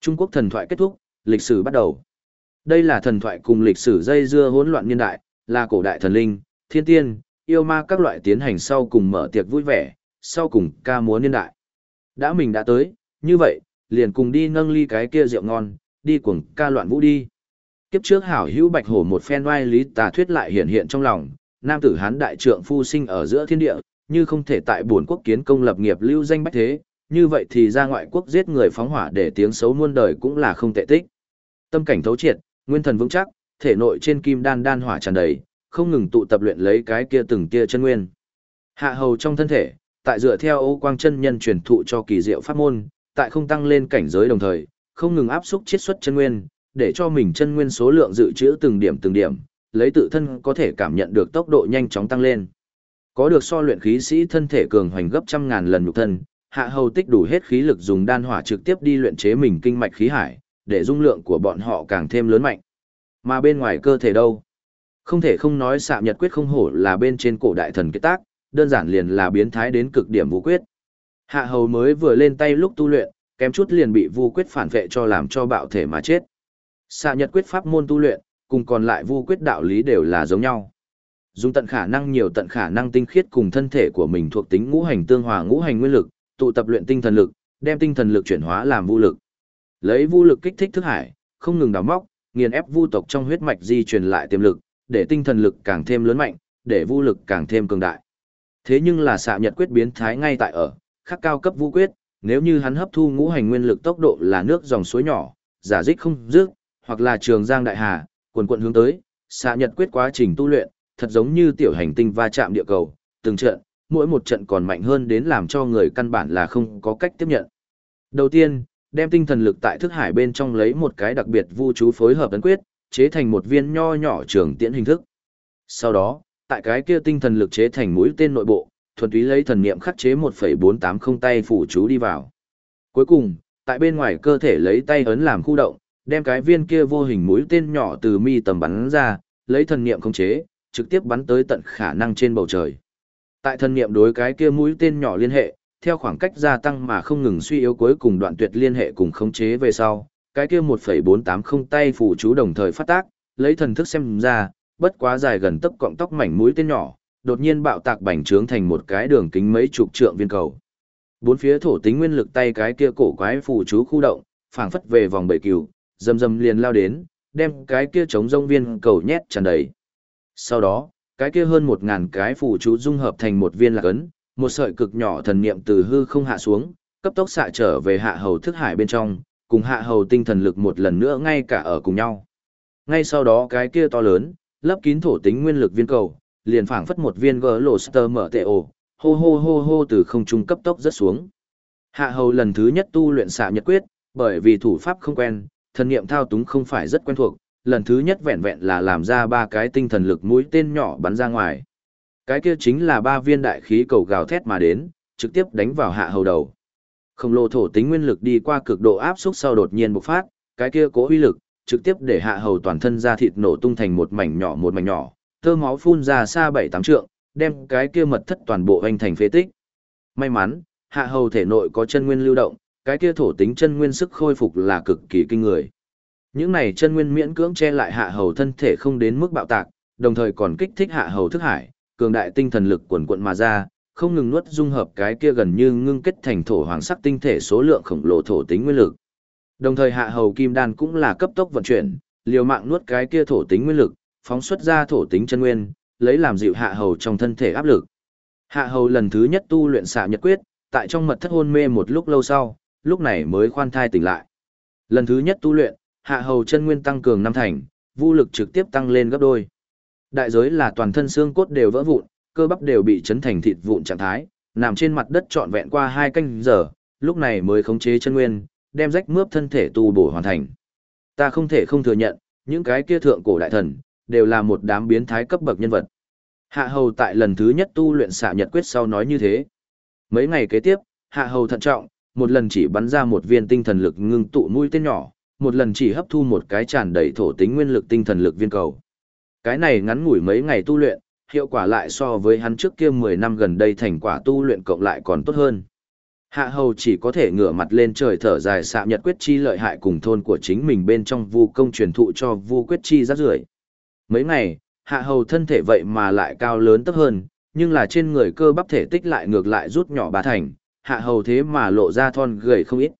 Trung Quốc thần thoại kết thúc, lịch sử bắt đầu. Đây là thần thoại cùng lịch sử dây dưa hỗn loạn niên đại, là cổ đại thần linh, thiên tiên, yêu ma các loại tiến hành sau cùng mở tiệc vui vẻ, sau cùng ca múa niên đại. Đã mình đã tới, như vậy, liền cùng đi nâng ly cái kia rượu ngon, đi cuồng ca loạn vũ đi. Kiếp trước hảo hữu bạch hổ một phen oai lý tà thuyết lại hiện hiện trong lòng, nam tử hán đại trượng phu sinh ở giữa thiên địa, như không thể tại buồn quốc kiến công lập nghiệp lưu danh bách thế, như vậy thì ra ngoại quốc giết người phóng hỏa để tiếng xấu muôn đời cũng là không tệ tích. Tâm cảnh thấu triệt, nguyên thần vững chắc, thể nội trên kim đan đan hỏa tràn đầy, không ngừng tụ tập luyện lấy cái kia từng kia chân nguyên. Hạ hầu trong thân thể, tại dựa theo ô quang chân nhân truyền thụ cho kỳ diệu pháp môn, tại không tăng lên cảnh giới đồng thời, không ngừng áp xúc chiết xuất chân nguyên, để cho mình chân nguyên số lượng dự trữ từng điểm từng điểm, lấy tự thân có thể cảm nhận được tốc độ nhanh chóng tăng lên. Có được so luyện khí sĩ thân thể cường hoành gấp trăm ngàn lần nhục thân, hạ hầu tích đủ hết khí lực dùng đan hỏa trực tiếp đi luyện chế mình kinh mạch khí hải, để dung lượng của bọn họ càng thêm lớn mạnh. Mà bên ngoài cơ thể đâu? Không thể không nói xạ nhật quyết không hổ là bên trên cổ đại thần kết tác, đơn giản liền là biến thái đến cực điểm vũ quyết. Hạ hầu mới vừa lên tay lúc tu luyện, kém chút liền bị vu quyết phản vệ cho làm cho bạo thể mà chết. Xạ nhật quyết pháp môn tu luyện, cùng còn lại vu quyết đạo lý đều là giống nhau. Dùng tận khả năng nhiều tận khả năng tinh khiết cùng thân thể của mình thuộc tính ngũ hành tương hòa ngũ hành nguyên lực, tụ tập luyện tinh thần lực, đem tinh thần lực chuyển hóa làm vu lực. Lấy vu lực kích thích thức hải, không ngừng đào móc, nghiền ép vu tộc trong huyết mạch di truyền lại tiềm lực, để tinh thần lực càng thêm lớn mạnh, để vu lực càng thêm cường đại. Thế nhưng là xạ nhật quyết biến thái ngay tại ở, khắc cao cấp vu quyết, nếu như hắn hấp thu ngũ hành nguyên lực tốc độ là nước dòng suối nhỏ, giả dích không dứt, hoặc là trường giang đại hà, quần quận hướng tới, xạ nhật quyết quá trình tu luyện, thật giống như tiểu hành tinh va chạm địa cầu, từng trận, mỗi một trận còn mạnh hơn đến làm cho người căn bản là không có cách tiếp nhận. Đầu tiên, đem tinh thần lực tại thức hải bên trong lấy một cái đặc biệt vu chú phối hợp ấn quyết, chế thành một viên nho nhỏ trường tiễn hình thức. Sau đó, tại cái kia tinh thần lực chế thành mũi tên nội bộ, thuần túy lấy thần niệm khắc chế 1.480 tay phủ chú đi vào. Cuối cùng, tại bên ngoài cơ thể lấy tay ấn làm khu động, đem cái viên kia vô hình mũi tên nhỏ từ mi tầm bắn ra, lấy thần niệm khống chế, trực tiếp bắn tới tận khả năng trên bầu trời. Tại thần niệm đối cái kia mũi tên nhỏ liên hệ, theo khoảng cách gia tăng mà không ngừng suy yếu cuối cùng đoạn tuyệt liên hệ cùng khống chế về sau, cái kia 1.480 tay phủ chú đồng thời phát tác, lấy thần thức xem ra, bất quá dài gần tấc cọng tóc mảnh mũi tên nhỏ, đột nhiên bạo tạc bành trướng thành một cái đường kính mấy chục trượng viên cầu. Bốn phía thổ tính nguyên lực tay cái kia cổ quái phù chú khu động, phảng phất về vòng bầy cừu, dầm dầm liền lao đến, đem cái kia chống rông viên cầu nhét tràn đầy. Sau đó, cái kia hơn một ngàn cái phù chú dung hợp thành một viên lạc ấn, một sợi cực nhỏ thần niệm từ hư không hạ xuống, cấp tốc xạ trở về hạ hầu thức hải bên trong, cùng hạ hầu tinh thần lực một lần nữa ngay cả ở cùng nhau. Ngay sau đó cái kia to lớn, lấp kín thổ tính nguyên lực viên cầu, liền phảng phất một viên gỡ lộ sơ mở tệ ổ, hô hô hô hô từ không trung cấp tốc rất xuống. Hạ hầu lần thứ nhất tu luyện xạ nhật quyết, bởi vì thủ pháp không quen, thần niệm thao túng không phải rất quen thuộc, lần thứ nhất vẹn vẹn là làm ra ba cái tinh thần lực mũi tên nhỏ bắn ra ngoài. Cái kia chính là ba viên đại khí cầu gào thét mà đến, trực tiếp đánh vào hạ hầu đầu. Khổng lồ thổ tính nguyên lực đi qua cực độ áp xúc sau đột nhiên bộc phát, cái kia cố uy lực, trực tiếp để hạ hầu toàn thân da thịt nổ tung thành một mảnh nhỏ một mảnh nhỏ, tơ máu phun ra xa bảy tám trượng, đem cái kia mật thất toàn bộ hoành thành phế tích. May mắn, hạ hầu thể nội có chân nguyên lưu động, cái kia thổ tính chân nguyên sức khôi phục là cực kỳ kinh người. Những này chân nguyên miễn cưỡng che lại hạ hầu thân thể không đến mức bạo tạc, đồng thời còn kích thích hạ hầu thức hải, cường đại tinh thần lực quần quận mà ra, không ngừng nuốt dung hợp cái kia gần như ngưng kết thành thổ hoàng sắc tinh thể số lượng khổng lồ thổ tính nguyên lực. Đồng thời hạ hầu kim đan cũng là cấp tốc vận chuyển, liều mạng nuốt cái kia thổ tính nguyên lực, phóng xuất ra thổ tính chân nguyên, lấy làm dịu hạ hầu trong thân thể áp lực. Hạ hầu lần thứ nhất tu luyện xạ nhật quyết, tại trong mật thất hôn mê một lúc lâu sau, lúc này mới khoan thai tỉnh lại. Lần thứ nhất tu luyện, hạ hầu chân nguyên tăng cường năm thành, vũ lực trực tiếp tăng lên gấp đôi. Đại giới là toàn thân xương cốt đều vỡ vụn, cơ bắp đều bị chấn thành thịt vụn trạng thái, nằm trên mặt đất trọn vẹn qua hai canh giờ, lúc này mới khống chế chân nguyên, đem rách mướp thân thể tu bổ hoàn thành. Ta không thể không thừa nhận, những cái kia thượng cổ đại thần, đều là một đám biến thái cấp bậc nhân vật. Hạ hầu tại lần thứ nhất tu luyện xạ nhật quyết sau nói như thế. Mấy ngày kế tiếp, hạ hầu thận trọng, một lần chỉ bắn ra một viên tinh thần lực ngưng tụ mũi tên nhỏ, một lần chỉ hấp thu một cái tràn đầy thổ tính nguyên lực tinh thần lực viên cầu. Cái này ngắn ngủi mấy ngày tu luyện, hiệu quả lại so với hắn trước kia 10 năm gần đây thành quả tu luyện cộng lại còn tốt hơn. Hạ hầu chỉ có thể ngửa mặt lên trời thở dài xạ nhật quyết chi lợi hại cùng thôn của chính mình bên trong vu công truyền thụ cho vu quyết chi rác rưởi. Mấy ngày, hạ hầu thân thể vậy mà lại cao lớn tấp hơn, nhưng là trên người cơ bắp thể tích lại ngược lại rút nhỏ bà thành, hạ hầu thế mà lộ ra thon gầy không ít.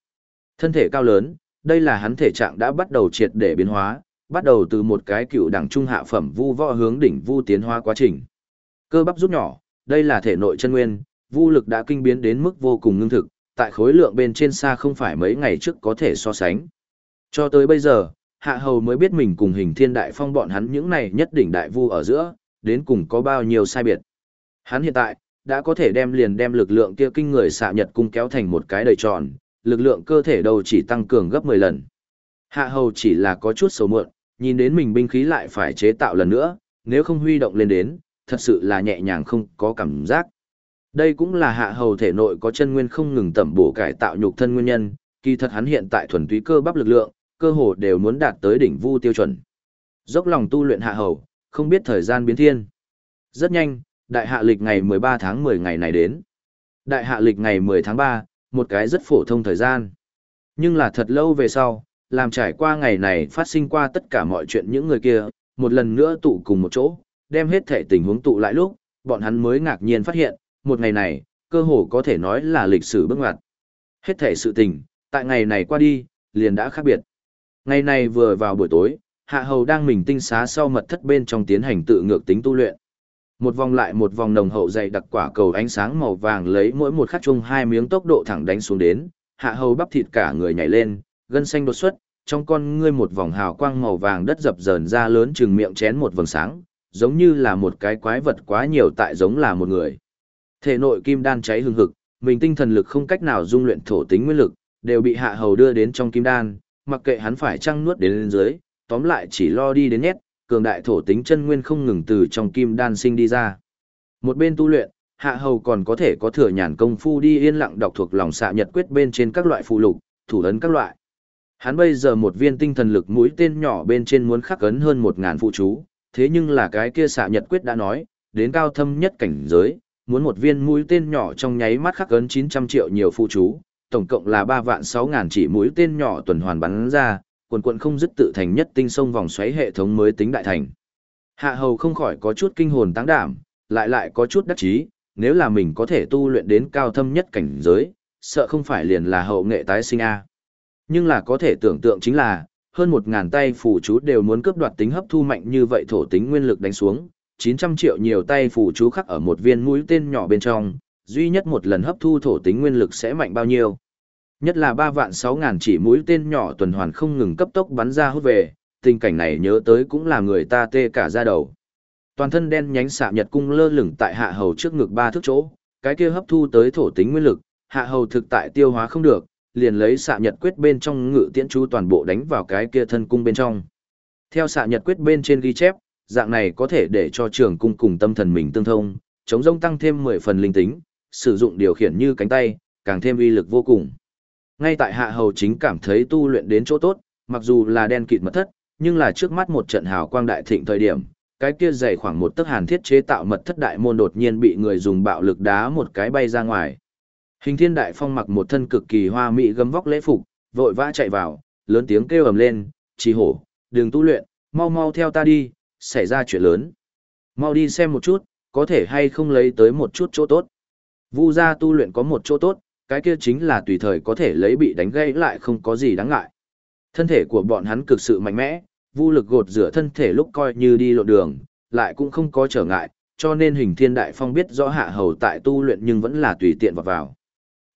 Thân thể cao lớn, đây là hắn thể trạng đã bắt đầu triệt để biến hóa, bắt đầu từ một cái cựu đẳng trung hạ phẩm vu võ hướng đỉnh vu tiến hóa quá trình. Cơ bắp rút nhỏ, đây là thể nội chân nguyên, vu lực đã kinh biến đến mức vô cùng ngưng thực, tại khối lượng bên trên xa không phải mấy ngày trước có thể so sánh. Cho tới bây giờ, Hạ Hầu mới biết mình cùng hình thiên đại phong bọn hắn những này nhất đỉnh đại vu ở giữa, đến cùng có bao nhiêu sai biệt. Hắn hiện tại, đã có thể đem liền đem lực lượng kia kinh người xạ nhật cung kéo thành một cái đầy tròn, lực lượng cơ thể đầu chỉ tăng cường gấp 10 lần. Hạ hầu chỉ là có chút xấu muộn, nhìn đến mình binh khí lại phải chế tạo lần nữa, nếu không huy động lên đến, thật sự là nhẹ nhàng không có cảm giác. Đây cũng là hạ hầu thể nội có chân nguyên không ngừng tẩm bổ cải tạo nhục thân nguyên nhân, kỳ thật hắn hiện tại thuần túy cơ bắp lực lượng, cơ hồ đều muốn đạt tới đỉnh vu tiêu chuẩn. Dốc lòng tu luyện hạ hầu, không biết thời gian biến thiên. Rất nhanh, đại hạ lịch ngày 13 tháng 10 ngày này đến. Đại hạ lịch ngày 10 tháng 3, một cái rất phổ thông thời gian. Nhưng là thật lâu về sau, làm trải qua ngày này phát sinh qua tất cả mọi chuyện những người kia, một lần nữa tụ cùng một chỗ, đem hết thể tình huống tụ lại lúc, bọn hắn mới ngạc nhiên phát hiện, một ngày này, cơ hồ có thể nói là lịch sử bước ngoặt. Hết thể sự tình, tại ngày này qua đi, liền đã khác biệt. Ngày này vừa vào buổi tối, Hạ Hầu đang mình tinh xá sau mật thất bên trong tiến hành tự ngược tính tu luyện. Một vòng lại một vòng nồng hậu dày đặc quả cầu ánh sáng màu vàng lấy mỗi một khắc chung hai miếng tốc độ thẳng đánh xuống đến, Hạ Hầu bắp thịt cả người nhảy lên, gân xanh đột xuất, trong con ngươi một vòng hào quang màu vàng đất dập dờn ra lớn chừng miệng chén một vầng sáng, giống như là một cái quái vật quá nhiều tại giống là một người. Thể nội kim đan cháy hừng hực, mình tinh thần lực không cách nào dung luyện thổ tính nguyên lực, đều bị hạ hầu đưa đến trong kim đan, mặc kệ hắn phải trăng nuốt đến lên dưới, tóm lại chỉ lo đi đến nhét, cường đại thổ tính chân nguyên không ngừng từ trong kim đan sinh đi ra. Một bên tu luyện, hạ hầu còn có thể có thừa nhàn công phu đi yên lặng đọc thuộc lòng xạ nhật quyết bên trên các loại phụ lục, thủ ấn các loại. Hắn bây giờ một viên tinh thần lực mũi tên nhỏ bên trên muốn khắc ấn hơn một ngàn phụ chú, thế nhưng là cái kia xạ nhật quyết đã nói, đến cao thâm nhất cảnh giới, muốn một viên mũi tên nhỏ trong nháy mắt khắc ấn 900 triệu nhiều phụ chú, tổng cộng là 3 vạn 6 ngàn chỉ mũi tên nhỏ tuần hoàn bắn ra, quần quận không dứt tự thành nhất tinh sông vòng xoáy hệ thống mới tính đại thành. Hạ hầu không khỏi có chút kinh hồn táng đảm, lại lại có chút đắc chí, nếu là mình có thể tu luyện đến cao thâm nhất cảnh giới, sợ không phải liền là hậu nghệ tái sinh A. Nhưng là có thể tưởng tượng chính là, hơn một ngàn tay phù chú đều muốn cướp đoạt tính hấp thu mạnh như vậy thổ tính nguyên lực đánh xuống, 900 triệu nhiều tay phù chú khắc ở một viên mũi tên nhỏ bên trong, duy nhất một lần hấp thu thổ tính nguyên lực sẽ mạnh bao nhiêu. Nhất là 3 vạn 6 ngàn chỉ mũi tên nhỏ tuần hoàn không ngừng cấp tốc bắn ra hút về, tình cảnh này nhớ tới cũng là người ta tê cả da đầu. Toàn thân đen nhánh xạ nhật cung lơ lửng tại hạ hầu trước ngực ba thước chỗ, cái kia hấp thu tới thổ tính nguyên lực, hạ hầu thực tại tiêu hóa không được, liền lấy xạ nhật quyết bên trong ngự tiễn chú toàn bộ đánh vào cái kia thân cung bên trong. Theo xạ nhật quyết bên trên ghi chép, dạng này có thể để cho trường cung cùng tâm thần mình tương thông, chống rông tăng thêm 10 phần linh tính, sử dụng điều khiển như cánh tay, càng thêm uy lực vô cùng. Ngay tại hạ hầu chính cảm thấy tu luyện đến chỗ tốt, mặc dù là đen kịt mật thất, nhưng là trước mắt một trận hào quang đại thịnh thời điểm, cái kia dày khoảng một tấc hàn thiết chế tạo mật thất đại môn đột nhiên bị người dùng bạo lực đá một cái bay ra ngoài. Hình thiên đại phong mặc một thân cực kỳ hoa mỹ gấm vóc lễ phục, vội vã chạy vào, lớn tiếng kêu ầm lên, chỉ hổ, đừng tu luyện, mau mau theo ta đi, xảy ra chuyện lớn. Mau đi xem một chút, có thể hay không lấy tới một chút chỗ tốt. Vu gia tu luyện có một chỗ tốt, cái kia chính là tùy thời có thể lấy bị đánh gây lại không có gì đáng ngại. Thân thể của bọn hắn cực sự mạnh mẽ, vu lực gột rửa thân thể lúc coi như đi lộ đường, lại cũng không có trở ngại, cho nên hình thiên đại phong biết rõ hạ hầu tại tu luyện nhưng vẫn là tùy tiện vào vào.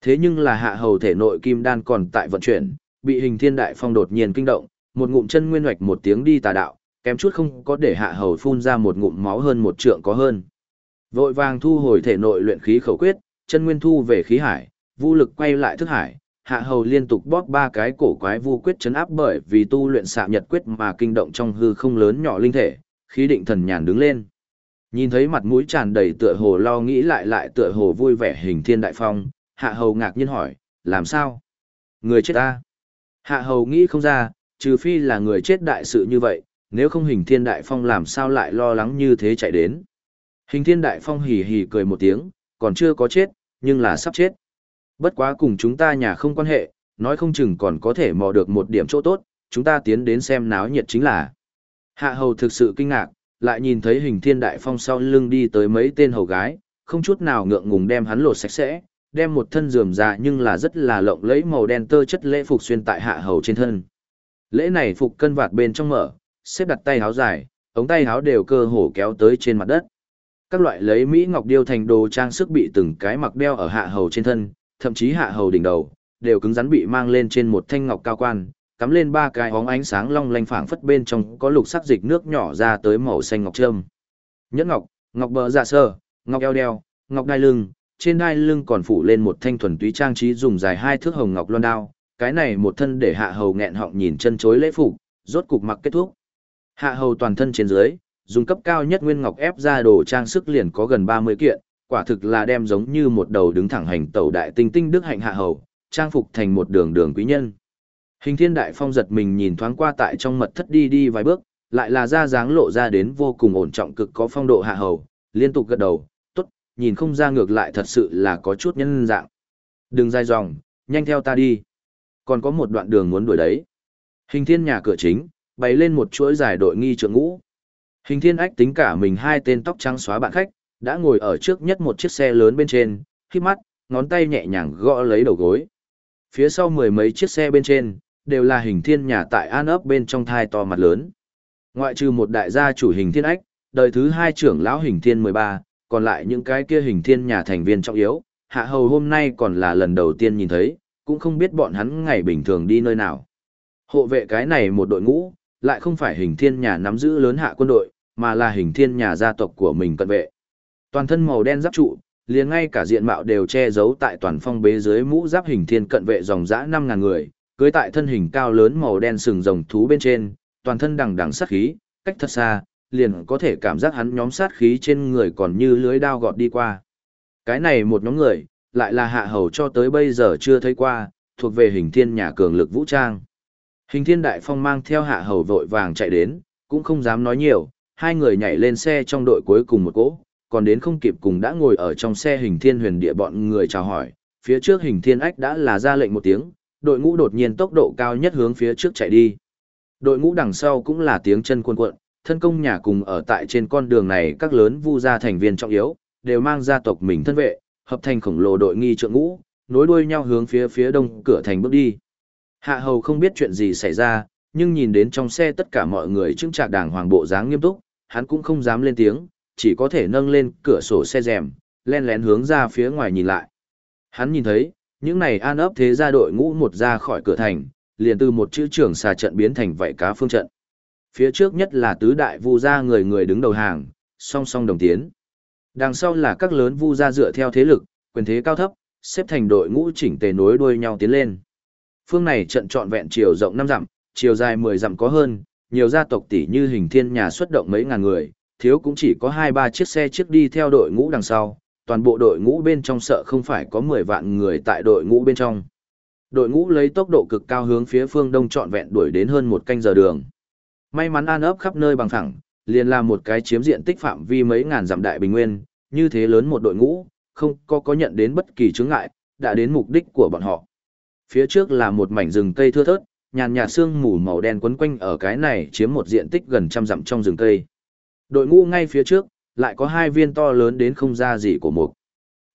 Thế nhưng là hạ hầu thể nội kim đan còn tại vận chuyển, bị hình thiên đại phong đột nhiên kinh động, một ngụm chân nguyên hoạch một tiếng đi tà đạo, kém chút không có để hạ hầu phun ra một ngụm máu hơn một trượng có hơn. Vội vàng thu hồi thể nội luyện khí khẩu quyết, chân nguyên thu về khí hải, vũ lực quay lại thức hải, hạ hầu liên tục bóp ba cái cổ quái vu quyết chấn áp bởi vì tu luyện xạ nhật quyết mà kinh động trong hư không lớn nhỏ linh thể, khí định thần nhàn đứng lên. Nhìn thấy mặt mũi tràn đầy tựa hồ lo nghĩ lại lại tựa hồ vui vẻ hình thiên đại phong, hạ hầu ngạc nhiên hỏi, làm sao? Người chết ta? Hạ hầu nghĩ không ra, trừ phi là người chết đại sự như vậy, nếu không hình thiên đại phong làm sao lại lo lắng như thế chạy đến. Hình thiên đại phong hì hì cười một tiếng, còn chưa có chết, nhưng là sắp chết. Bất quá cùng chúng ta nhà không quan hệ, nói không chừng còn có thể mò được một điểm chỗ tốt, chúng ta tiến đến xem náo nhiệt chính là. Hạ hầu thực sự kinh ngạc, lại nhìn thấy hình thiên đại phong sau lưng đi tới mấy tên hầu gái, không chút nào ngượng ngùng đem hắn lột sạch sẽ, đem một thân rườm rà nhưng là rất là lộng lẫy màu đen tơ chất lễ phục xuyên tại hạ hầu trên thân. Lễ này phục cân vạt bên trong mở, xếp đặt tay háo dài, ống tay háo đều cơ hồ kéo tới trên mặt đất. Các loại lấy Mỹ ngọc điêu thành đồ trang sức bị từng cái mặc đeo ở hạ hầu trên thân, thậm chí hạ hầu đỉnh đầu, đều cứng rắn bị mang lên trên một thanh ngọc cao quan, cắm lên ba cái óng ánh sáng long lanh phảng phất bên trong có lục sắc dịch nước nhỏ ra tới màu xanh ngọc trâm. Nhẫn ngọc, ngọc bờ dạ sơ, ngọc eo đeo, ngọc đai lưng, trên đai lưng còn phủ lên một thanh thuần túy trang trí dùng dài hai thước hồng ngọc loan đao, cái này một thân để hạ hầu nghẹn họng nhìn chân chối lễ phục, rốt cục mặc kết thúc. Hạ hầu toàn thân trên dưới, dùng cấp cao nhất nguyên ngọc ép ra đồ trang sức liền có gần 30 kiện, quả thực là đem giống như một đầu đứng thẳng hành tẩu đại tinh tinh đức hạnh hạ hầu, trang phục thành một đường đường quý nhân. Hình thiên đại phong giật mình nhìn thoáng qua tại trong mật thất đi đi vài bước, lại là ra dáng lộ ra đến vô cùng ổn trọng cực có phong độ hạ hầu, liên tục gật đầu, tốt, nhìn không ra ngược lại thật sự là có chút nhân dạng. Đừng dài dòng, nhanh theo ta đi. Còn có một đoạn đường muốn đuổi đấy. Hình thiên nhà cửa chính, bày lên một chuỗi dài đội nghi trượng ngũ. Hình thiên ách tính cả mình hai tên tóc trắng xóa bạn khách, đã ngồi ở trước nhất một chiếc xe lớn bên trên, khi mắt, ngón tay nhẹ nhàng gõ lấy đầu gối. Phía sau mười mấy chiếc xe bên trên, đều là hình thiên nhà tại an ấp bên trong thai to mặt lớn. Ngoại trừ một đại gia chủ hình thiên ách, đời thứ hai trưởng lão hình thiên 13, còn lại những cái kia hình thiên nhà thành viên trọng yếu, hạ hầu hôm nay còn là lần đầu tiên nhìn thấy, cũng không biết bọn hắn ngày bình thường đi nơi nào. Hộ vệ cái này một đội ngũ, lại không phải hình thiên nhà nắm giữ lớn hạ quân đội, mà là hình thiên nhà gia tộc của mình cận vệ. Toàn thân màu đen giáp trụ, liền ngay cả diện mạo đều che giấu tại toàn phong bế dưới mũ giáp hình thiên cận vệ dòng dã 5000 người, cưới tại thân hình cao lớn màu đen sừng rồng thú bên trên, toàn thân đằng đằng sát khí, cách thật xa, liền có thể cảm giác hắn nhóm sát khí trên người còn như lưới đao gọt đi qua. Cái này một nhóm người, lại là hạ hầu cho tới bây giờ chưa thấy qua, thuộc về hình thiên nhà cường lực vũ trang. Hình thiên đại phong mang theo hạ hầu vội vàng chạy đến, cũng không dám nói nhiều, hai người nhảy lên xe trong đội cuối cùng một cỗ, còn đến không kịp cùng đã ngồi ở trong xe hình thiên huyền địa bọn người chào hỏi, phía trước hình thiên ách đã là ra lệnh một tiếng, đội ngũ đột nhiên tốc độ cao nhất hướng phía trước chạy đi. Đội ngũ đằng sau cũng là tiếng chân cuộn cuộn, thân công nhà cùng ở tại trên con đường này các lớn vu gia thành viên trọng yếu, đều mang gia tộc mình thân vệ, hợp thành khổng lồ đội nghi trượng ngũ, nối đuôi nhau hướng phía phía đông cửa thành bước đi. Hạ hầu không biết chuyện gì xảy ra, nhưng nhìn đến trong xe tất cả mọi người trưng trạc đàng hoàng bộ dáng nghiêm túc, hắn cũng không dám lên tiếng, chỉ có thể nâng lên cửa sổ xe rèm, len lén hướng ra phía ngoài nhìn lại. Hắn nhìn thấy, những này an ấp thế gia đội ngũ một ra khỏi cửa thành, liền từ một chữ trưởng xà trận biến thành vảy cá phương trận. Phía trước nhất là tứ đại vu gia người người đứng đầu hàng, song song đồng tiến. Đằng sau là các lớn vu gia dựa theo thế lực, quyền thế cao thấp, xếp thành đội ngũ chỉnh tề nối đuôi nhau tiến lên. Phương này trận trọn vẹn chiều rộng 5 dặm, chiều dài 10 dặm có hơn, nhiều gia tộc tỷ như hình thiên nhà xuất động mấy ngàn người, thiếu cũng chỉ có 2-3 chiếc xe trước đi theo đội ngũ đằng sau, toàn bộ đội ngũ bên trong sợ không phải có 10 vạn người tại đội ngũ bên trong. Đội ngũ lấy tốc độ cực cao hướng phía phương đông trọn vẹn đuổi đến hơn một canh giờ đường. May mắn an ấp khắp nơi bằng thẳng, liền là một cái chiếm diện tích phạm vi mấy ngàn dặm đại bình nguyên, như thế lớn một đội ngũ, không có có nhận đến bất kỳ chướng ngại, đã đến mục đích của bọn họ. Phía trước là một mảnh rừng cây thưa thớt, nhàn nhạt sương mù màu đen quấn quanh ở cái này chiếm một diện tích gần trăm dặm trong rừng cây. Đội ngũ ngay phía trước, lại có hai viên to lớn đến không ra gì của mục.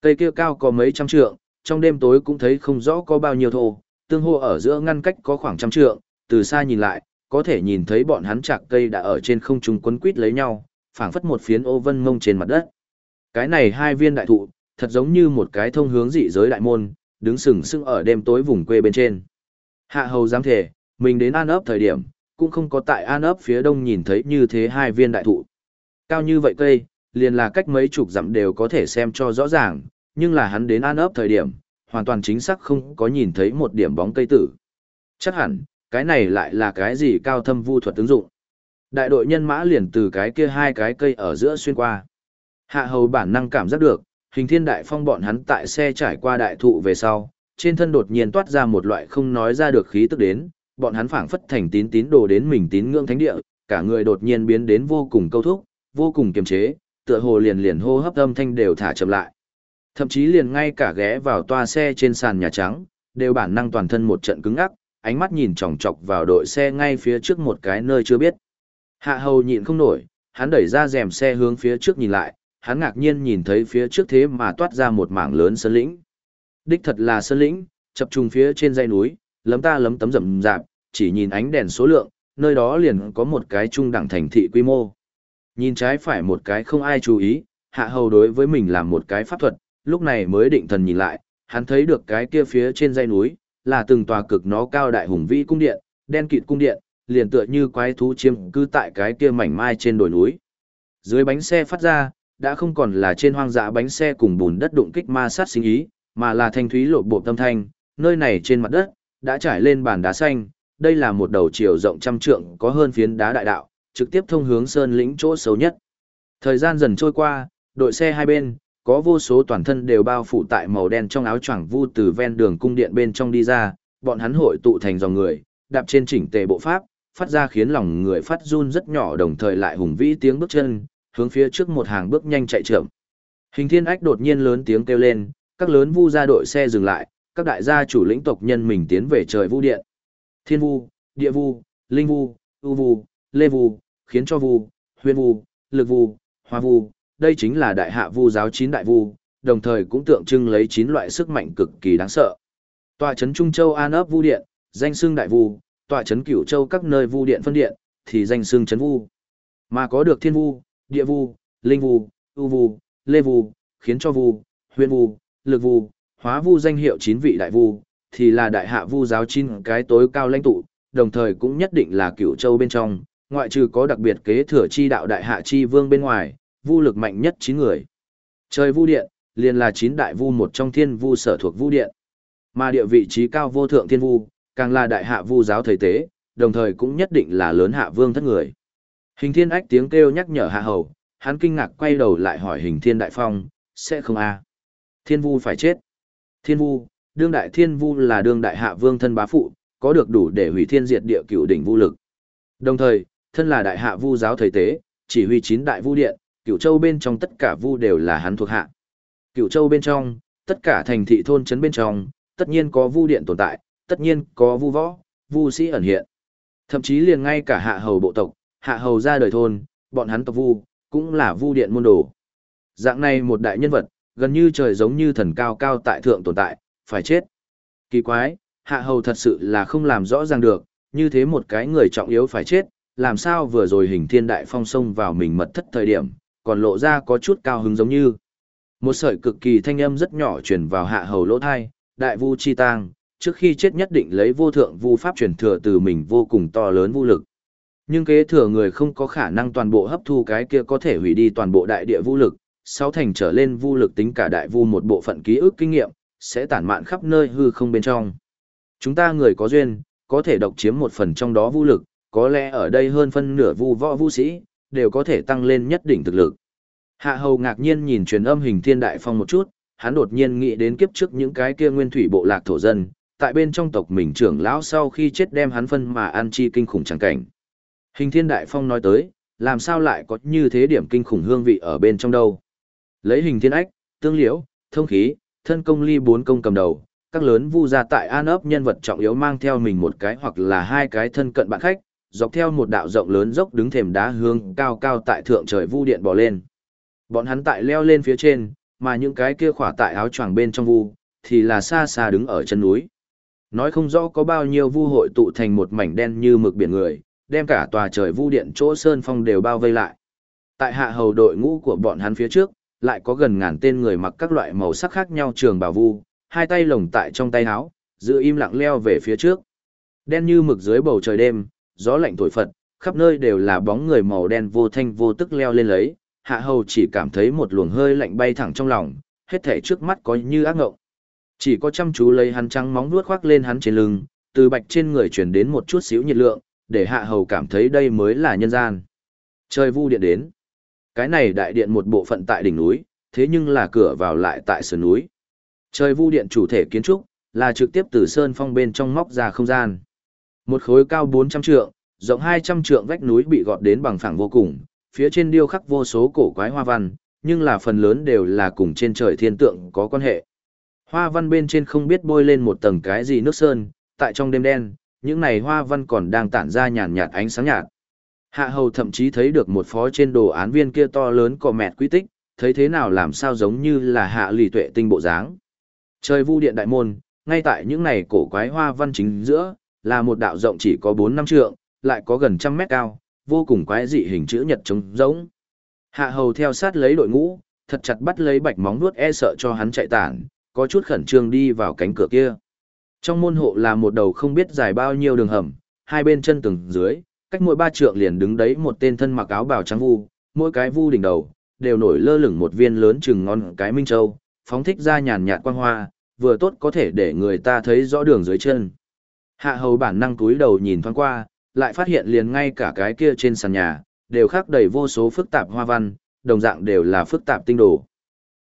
Cây kia cao có mấy trăm trượng, trong đêm tối cũng thấy không rõ có bao nhiêu thô, tương hô ở giữa ngăn cách có khoảng trăm trượng, từ xa nhìn lại, có thể nhìn thấy bọn hắn chạc cây đã ở trên không trung quấn quít lấy nhau, phảng phất một phiến ô vân mông trên mặt đất. Cái này hai viên đại thụ, thật giống như một cái thông hướng dị giới đại môn, đứng sừng sững ở đêm tối vùng quê bên trên. Hạ hầu dám thể, mình đến an ấp thời điểm, cũng không có tại an ấp phía đông nhìn thấy như thế hai viên đại thụ. Cao như vậy cây, liền là cách mấy chục dặm đều có thể xem cho rõ ràng, nhưng là hắn đến an ấp thời điểm, hoàn toàn chính xác không có nhìn thấy một điểm bóng cây tử. Chắc hẳn, cái này lại là cái gì cao thâm vu thuật ứng dụng. Đại đội nhân mã liền từ cái kia hai cái cây ở giữa xuyên qua. Hạ hầu bản năng cảm giác được, hình thiên đại phong bọn hắn tại xe trải qua đại thụ về sau, trên thân đột nhiên toát ra một loại không nói ra được khí tức đến, bọn hắn phảng phất thành tín tín đồ đến mình tín ngưỡng thánh địa, cả người đột nhiên biến đến vô cùng câu thúc, vô cùng kiềm chế, tựa hồ liền liền hô hấp âm thanh đều thả chậm lại. Thậm chí liền ngay cả ghé vào toa xe trên sàn nhà trắng, đều bản năng toàn thân một trận cứng ngắc, ánh mắt nhìn chòng chọc vào đội xe ngay phía trước một cái nơi chưa biết. Hạ hầu nhịn không nổi, hắn đẩy ra rèm xe hướng phía trước nhìn lại, hắn ngạc nhiên nhìn thấy phía trước thế mà toát ra một mảng lớn sơn lĩnh. Đích thật là sơn lĩnh, chập trùng phía trên dãy núi, lấm ta lấm tấm rậm rạp, chỉ nhìn ánh đèn số lượng, nơi đó liền có một cái trung đẳng thành thị quy mô. Nhìn trái phải một cái không ai chú ý, hạ hầu đối với mình làm một cái pháp thuật, lúc này mới định thần nhìn lại, hắn thấy được cái kia phía trên dãy núi, là từng tòa cực nó cao đại hùng vĩ cung điện, đen kịt cung điện, liền tựa như quái thú chiếm cư tại cái kia mảnh mai trên đồi núi. Dưới bánh xe phát ra, đã không còn là trên hoang dã bánh xe cùng bùn đất đụng kích ma sát sinh ý, mà là thanh thúy lộ bộ tâm thanh, nơi này trên mặt đất, đã trải lên bàn đá xanh, đây là một đầu chiều rộng trăm trượng có hơn phiến đá đại đạo, trực tiếp thông hướng sơn lĩnh chỗ xấu nhất. Thời gian dần trôi qua, đội xe hai bên, có vô số toàn thân đều bao phủ tại màu đen trong áo choàng vu từ ven đường cung điện bên trong đi ra, bọn hắn hội tụ thành dòng người, đạp trên chỉnh tề bộ pháp, phát ra khiến lòng người phát run rất nhỏ đồng thời lại hùng vĩ tiếng bước chân, hướng phía trước một hàng bước nhanh chạy chậm. Hình Thiên Ách đột nhiên lớn tiếng kêu lên, các lớn vu gia đội xe dừng lại, các đại gia chủ lĩnh tộc nhân mình tiến về trời vu điện. Thiên vu, địa vu, linh vu, u vu, lê vu, khiến cho vu, huyền vu, lực vu, hoa vu, đây chính là đại hạ vu giáo chín đại vu, đồng thời cũng tượng trưng lấy chín loại sức mạnh cực kỳ đáng sợ. Tòa trấn Trung Châu An ấp vu điện, danh xưng đại vu, tòa trấn Cửu Châu các nơi vu điện phân điện, thì danh xưng trấn vu. Mà có được thiên vu, địa vu, linh vu, u vu, lê vu, khiến cho vu, huyền vu, lực vu, hóa vu danh hiệu chín vị đại vu, thì là đại hạ vu giáo chín cái tối cao lãnh tụ, đồng thời cũng nhất định là Cửu Châu bên trong, ngoại trừ có đặc biệt kế thừa chi đạo đại hạ chi vương bên ngoài, vu lực mạnh nhất chín người. Trời vu điện, liền là chín đại vu một trong thiên vu sở thuộc vu điện. Mà địa vị trí cao vô thượng thiên vu, càng là đại hạ vu giáo thầy tế, đồng thời cũng nhất định là lớn hạ vương thất người. Hình thiên ách tiếng kêu nhắc nhở hạ hầu, hắn kinh ngạc quay đầu lại hỏi hình thiên đại phong, sẽ không a Thiên vu phải chết. Thiên vu, đương đại thiên vu là đương đại hạ vương thân bá phụ, có được đủ để hủy thiên diệt địa cửu đỉnh vu lực. Đồng thời, thân là đại hạ vu giáo thầy tế, chỉ huy chín đại vu điện, cửu châu bên trong tất cả vu đều là hắn thuộc hạ. Cửu châu bên trong, tất cả thành thị thôn trấn bên trong, tất nhiên có vu điện tồn tại, tất nhiên có vu võ, vu sĩ ẩn hiện. Thậm chí liền ngay cả hạ hầu bộ tộc, hạ hầu ra đời thôn, bọn hắn tộc vu, cũng là vu điện môn đồ. Dạng này một đại nhân vật, gần như trời giống như thần cao cao tại thượng tồn tại, phải chết. Kỳ quái, hạ hầu thật sự là không làm rõ ràng được, như thế một cái người trọng yếu phải chết, làm sao vừa rồi hình thiên đại phong sông vào mình mật thất thời điểm, còn lộ ra có chút cao hứng giống như. Một sợi cực kỳ thanh âm rất nhỏ truyền vào hạ hầu lỗ thai, đại vu chi tang, trước khi chết nhất định lấy vô thượng vu pháp truyền thừa từ mình vô cùng to lớn vô lực. Nhưng kế thừa người không có khả năng toàn bộ hấp thu cái kia có thể hủy đi toàn bộ đại địa vũ lực, sáu thành trở lên vũ lực tính cả đại vu một bộ phận ký ức kinh nghiệm, sẽ tản mạn khắp nơi hư không bên trong. Chúng ta người có duyên, có thể độc chiếm một phần trong đó vũ lực, có lẽ ở đây hơn phân nửa vu võ vũ sĩ, đều có thể tăng lên nhất định thực lực. Hạ hầu ngạc nhiên nhìn truyền âm hình thiên đại phong một chút, hắn đột nhiên nghĩ đến kiếp trước những cái kia nguyên thủy bộ lạc thổ dân, tại bên trong tộc mình trưởng lão sau khi chết đem hắn phân mà ăn chi kinh khủng chẳng cảnh. Hình thiên đại phong nói tới, làm sao lại có như thế điểm kinh khủng hương vị ở bên trong đâu. Lấy hình thiên ách, tương liễu, thông khí, thân công ly bốn công cầm đầu, các lớn vu gia tại an ấp nhân vật trọng yếu mang theo mình một cái hoặc là hai cái thân cận bạn khách, dọc theo một đạo rộng lớn dốc đứng thềm đá hương cao cao tại thượng trời vu điện bò lên. Bọn hắn tại leo lên phía trên, mà những cái kia khỏa tại áo choàng bên trong vu, thì là xa xa đứng ở chân núi. Nói không rõ có bao nhiêu vu hội tụ thành một mảnh đen như mực biển người, đem cả tòa trời vu điện chỗ sơn phong đều bao vây lại. Tại hạ hầu đội ngũ của bọn hắn phía trước, lại có gần ngàn tên người mặc các loại màu sắc khác nhau trường bào vu, hai tay lồng tại trong tay áo, giữ im lặng leo về phía trước. Đen như mực dưới bầu trời đêm, gió lạnh thổi phật, khắp nơi đều là bóng người màu đen vô thanh vô tức leo lên lấy, hạ hầu chỉ cảm thấy một luồng hơi lạnh bay thẳng trong lòng, hết thể trước mắt có như ác ngộng. Chỉ có chăm chú lấy hắn trắng móng vuốt khoác lên hắn trên lưng, từ bạch trên người truyền đến một chút xíu nhiệt lượng, để hạ hầu cảm thấy đây mới là nhân gian. Trời vu điện đến. Cái này đại điện một bộ phận tại đỉnh núi, thế nhưng là cửa vào lại tại sườn núi. Trời vu điện chủ thể kiến trúc, là trực tiếp từ sơn phong bên trong móc ra không gian. Một khối cao 400 trượng, rộng 200 trượng vách núi bị gọt đến bằng phẳng vô cùng, phía trên điêu khắc vô số cổ quái hoa văn, nhưng là phần lớn đều là cùng trên trời thiên tượng có quan hệ. Hoa văn bên trên không biết bôi lên một tầng cái gì nước sơn, tại trong đêm đen, những này hoa văn còn đang tản ra nhàn nhạt ánh sáng nhạt. Hạ hầu thậm chí thấy được một phó trên đồ án viên kia to lớn cò mẹt quy tích, thấy thế nào làm sao giống như là hạ lì tuệ tinh bộ dáng. Trời vu điện đại môn, ngay tại những này cổ quái hoa văn chính giữa, là một đạo rộng chỉ có 4 năm trượng, lại có gần trăm mét cao, vô cùng quái dị hình chữ nhật trống giống Hạ hầu theo sát lấy đội ngũ, thật chặt bắt lấy bạch móng nuốt e sợ cho hắn chạy tản, có chút khẩn trương đi vào cánh cửa kia. Trong môn hộ là một đầu không biết dài bao nhiêu đường hầm, hai bên chân tường dưới, cách mỗi ba trượng liền đứng đấy một tên thân mặc áo bào trắng vu, mỗi cái vu đỉnh đầu đều nổi lơ lửng một viên lớn chừng ngon cái minh châu, phóng thích ra nhàn nhạt quang hoa, vừa tốt có thể để người ta thấy rõ đường dưới chân. Hạ hầu bản năng túi đầu nhìn thoáng qua, lại phát hiện liền ngay cả cái kia trên sàn nhà, đều khắc đầy vô số phức tạp hoa văn, đồng dạng đều là phức tạp tinh đồ.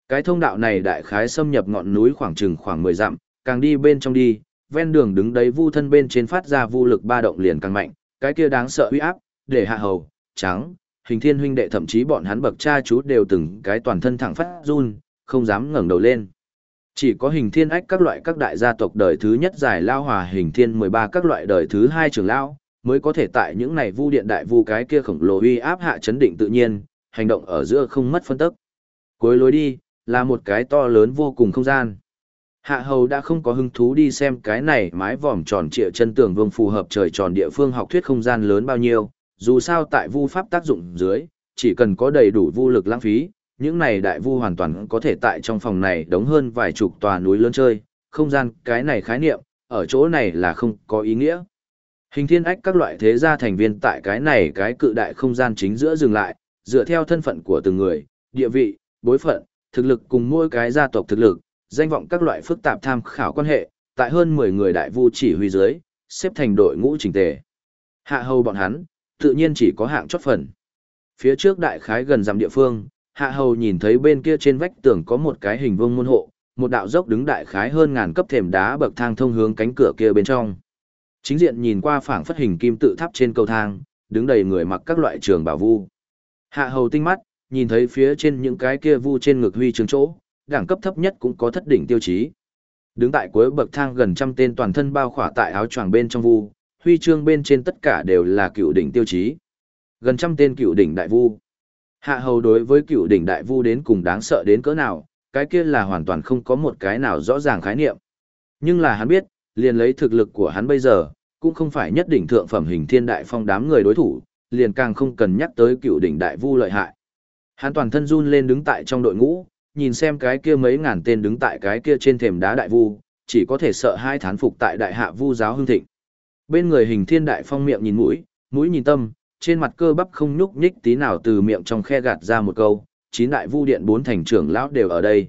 Cái thông đạo này đại khái xâm nhập ngọn núi khoảng chừng khoảng 10 dặm, càng đi bên trong đi, ven đường đứng đấy vu thân bên trên phát ra vu lực ba động liền càng mạnh, cái kia đáng sợ uy áp, để hạ hầu, trắng, hình thiên huynh đệ thậm chí bọn hắn bậc cha chú đều từng cái toàn thân thẳng phát run, không dám ngẩng đầu lên. Chỉ có hình thiên ách các loại các đại gia tộc đời thứ nhất giải lao hòa hình thiên 13 các loại đời thứ hai trưởng lao, mới có thể tại những này vu điện đại vu cái kia khổng lồ uy áp hạ chấn định tự nhiên, hành động ở giữa không mất phân tức. Cuối lối đi, là một cái to lớn vô cùng không gian. Hạ hầu đã không có hứng thú đi xem cái này mái vòm tròn trịa chân tường vương phù hợp trời tròn địa phương học thuyết không gian lớn bao nhiêu, dù sao tại vu pháp tác dụng dưới, chỉ cần có đầy đủ vu lực lãng phí, những này đại vu hoàn toàn có thể tại trong phòng này đóng hơn vài chục tòa núi lớn chơi, không gian cái này khái niệm, ở chỗ này là không có ý nghĩa. Hình thiên ách các loại thế gia thành viên tại cái này cái cự đại không gian chính giữa dừng lại, dựa theo thân phận của từng người, địa vị, bối phận, thực lực cùng mỗi cái gia tộc thực lực, danh vọng các loại phức tạp tham khảo quan hệ, tại hơn 10 người đại vu chỉ huy dưới, xếp thành đội ngũ chỉnh tề. Hạ hầu bọn hắn, tự nhiên chỉ có hạng chót phần. Phía trước đại khái gần dặm địa phương, hạ hầu nhìn thấy bên kia trên vách tường có một cái hình vuông môn hộ, một đạo dốc đứng đại khái hơn ngàn cấp thềm đá bậc thang thông hướng cánh cửa kia bên trong. Chính diện nhìn qua phảng phất hình kim tự tháp trên cầu thang, đứng đầy người mặc các loại trường bảo vu. Hạ hầu tinh mắt, nhìn thấy phía trên những cái kia vu trên ngực huy trường chỗ, đẳng cấp thấp nhất cũng có thất đỉnh tiêu chí. Đứng tại cuối bậc thang gần trăm tên toàn thân bao khỏa tại áo choàng bên trong vu, huy chương bên trên tất cả đều là cựu đỉnh tiêu chí. Gần trăm tên cựu đỉnh đại vu. Hạ hầu đối với cựu đỉnh đại vu đến cùng đáng sợ đến cỡ nào, cái kia là hoàn toàn không có một cái nào rõ ràng khái niệm. Nhưng là hắn biết, liền lấy thực lực của hắn bây giờ, cũng không phải nhất đỉnh thượng phẩm hình thiên đại phong đám người đối thủ, liền càng không cần nhắc tới cựu đỉnh đại vu lợi hại. Hắn toàn thân run lên đứng tại trong đội ngũ, nhìn xem cái kia mấy ngàn tên đứng tại cái kia trên thềm đá đại vu, chỉ có thể sợ hai thán phục tại đại hạ vu giáo hưng thịnh. Bên người hình thiên đại phong miệng nhìn mũi, mũi nhìn tâm, trên mặt cơ bắp không nhúc nhích tí nào từ miệng trong khe gạt ra một câu, chín đại vu điện bốn thành trưởng lão đều ở đây.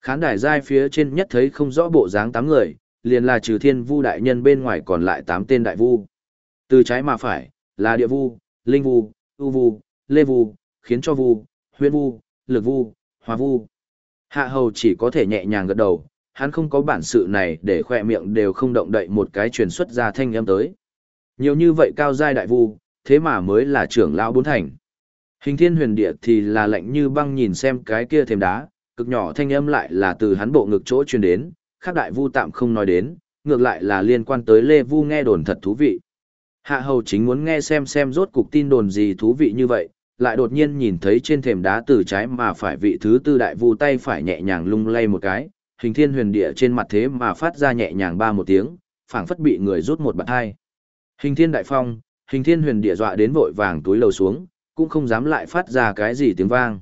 Khán đài giai phía trên nhất thấy không rõ bộ dáng tám người, liền là trừ thiên vu đại nhân bên ngoài còn lại tám tên đại vu. Từ trái mà phải, là địa vu, linh vu, ưu vu, lê vu, khiến cho vu, huyên vu, lực vu, hòa vu. Hạ hầu chỉ có thể nhẹ nhàng gật đầu, hắn không có bản sự này để khoe miệng đều không động đậy một cái truyền xuất ra thanh âm tới. Nhiều như vậy cao giai đại vu, thế mà mới là trưởng lão bốn thành. Hình thiên huyền địa thì là lạnh như băng nhìn xem cái kia thêm đá, cực nhỏ thanh âm lại là từ hắn bộ ngực chỗ truyền đến, khác đại vu tạm không nói đến, ngược lại là liên quan tới Lê Vu nghe đồn thật thú vị. Hạ hầu chính muốn nghe xem xem rốt cục tin đồn gì thú vị như vậy, lại đột nhiên nhìn thấy trên thềm đá từ trái mà phải vị thứ tư đại vu tay phải nhẹ nhàng lung lay một cái, hình thiên huyền địa trên mặt thế mà phát ra nhẹ nhàng ba một tiếng, phảng phất bị người rút một bạt hai. Hình thiên đại phong, hình thiên huyền địa dọa đến vội vàng túi lầu xuống, cũng không dám lại phát ra cái gì tiếng vang.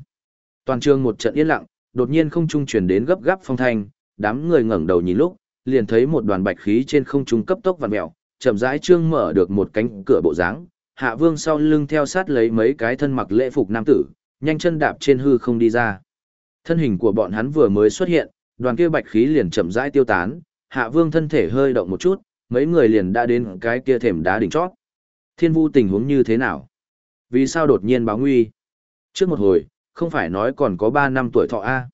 Toàn trường một trận yên lặng, đột nhiên không trung truyền đến gấp gáp phong thanh, đám người ngẩng đầu nhìn lúc, liền thấy một đoàn bạch khí trên không trung cấp tốc vặn mèo, chậm rãi trương mở được một cánh cửa bộ dáng. Hạ Vương sau lưng theo sát lấy mấy cái thân mặc lễ phục nam tử, nhanh chân đạp trên hư không đi ra. Thân hình của bọn hắn vừa mới xuất hiện, đoàn kia bạch khí liền chậm rãi tiêu tán, Hạ Vương thân thể hơi động một chút, mấy người liền đã đến cái kia thềm đá đỉnh chót. Thiên Vu tình huống như thế nào? Vì sao đột nhiên báo nguy? Trước một hồi, không phải nói còn có 3 năm tuổi thọ a?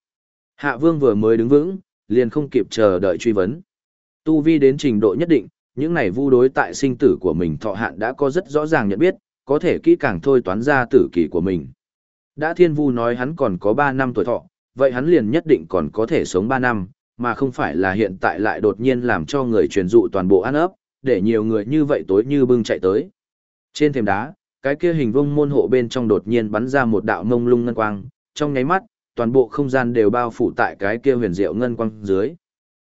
Hạ Vương vừa mới đứng vững, liền không kịp chờ đợi truy vấn. Tu vi đến trình độ nhất định, những này vu đối tại sinh tử của mình thọ hạn đã có rất rõ ràng nhận biết, có thể kỹ càng thôi toán ra tử kỳ của mình. Đã thiên vu nói hắn còn có 3 năm tuổi thọ, vậy hắn liền nhất định còn có thể sống 3 năm, mà không phải là hiện tại lại đột nhiên làm cho người truyền dụ toàn bộ ăn ấp, để nhiều người như vậy tối như bưng chạy tới. Trên thềm đá, cái kia hình vông môn hộ bên trong đột nhiên bắn ra một đạo mông lung ngân quang, trong nháy mắt, toàn bộ không gian đều bao phủ tại cái kia huyền diệu ngân quang dưới.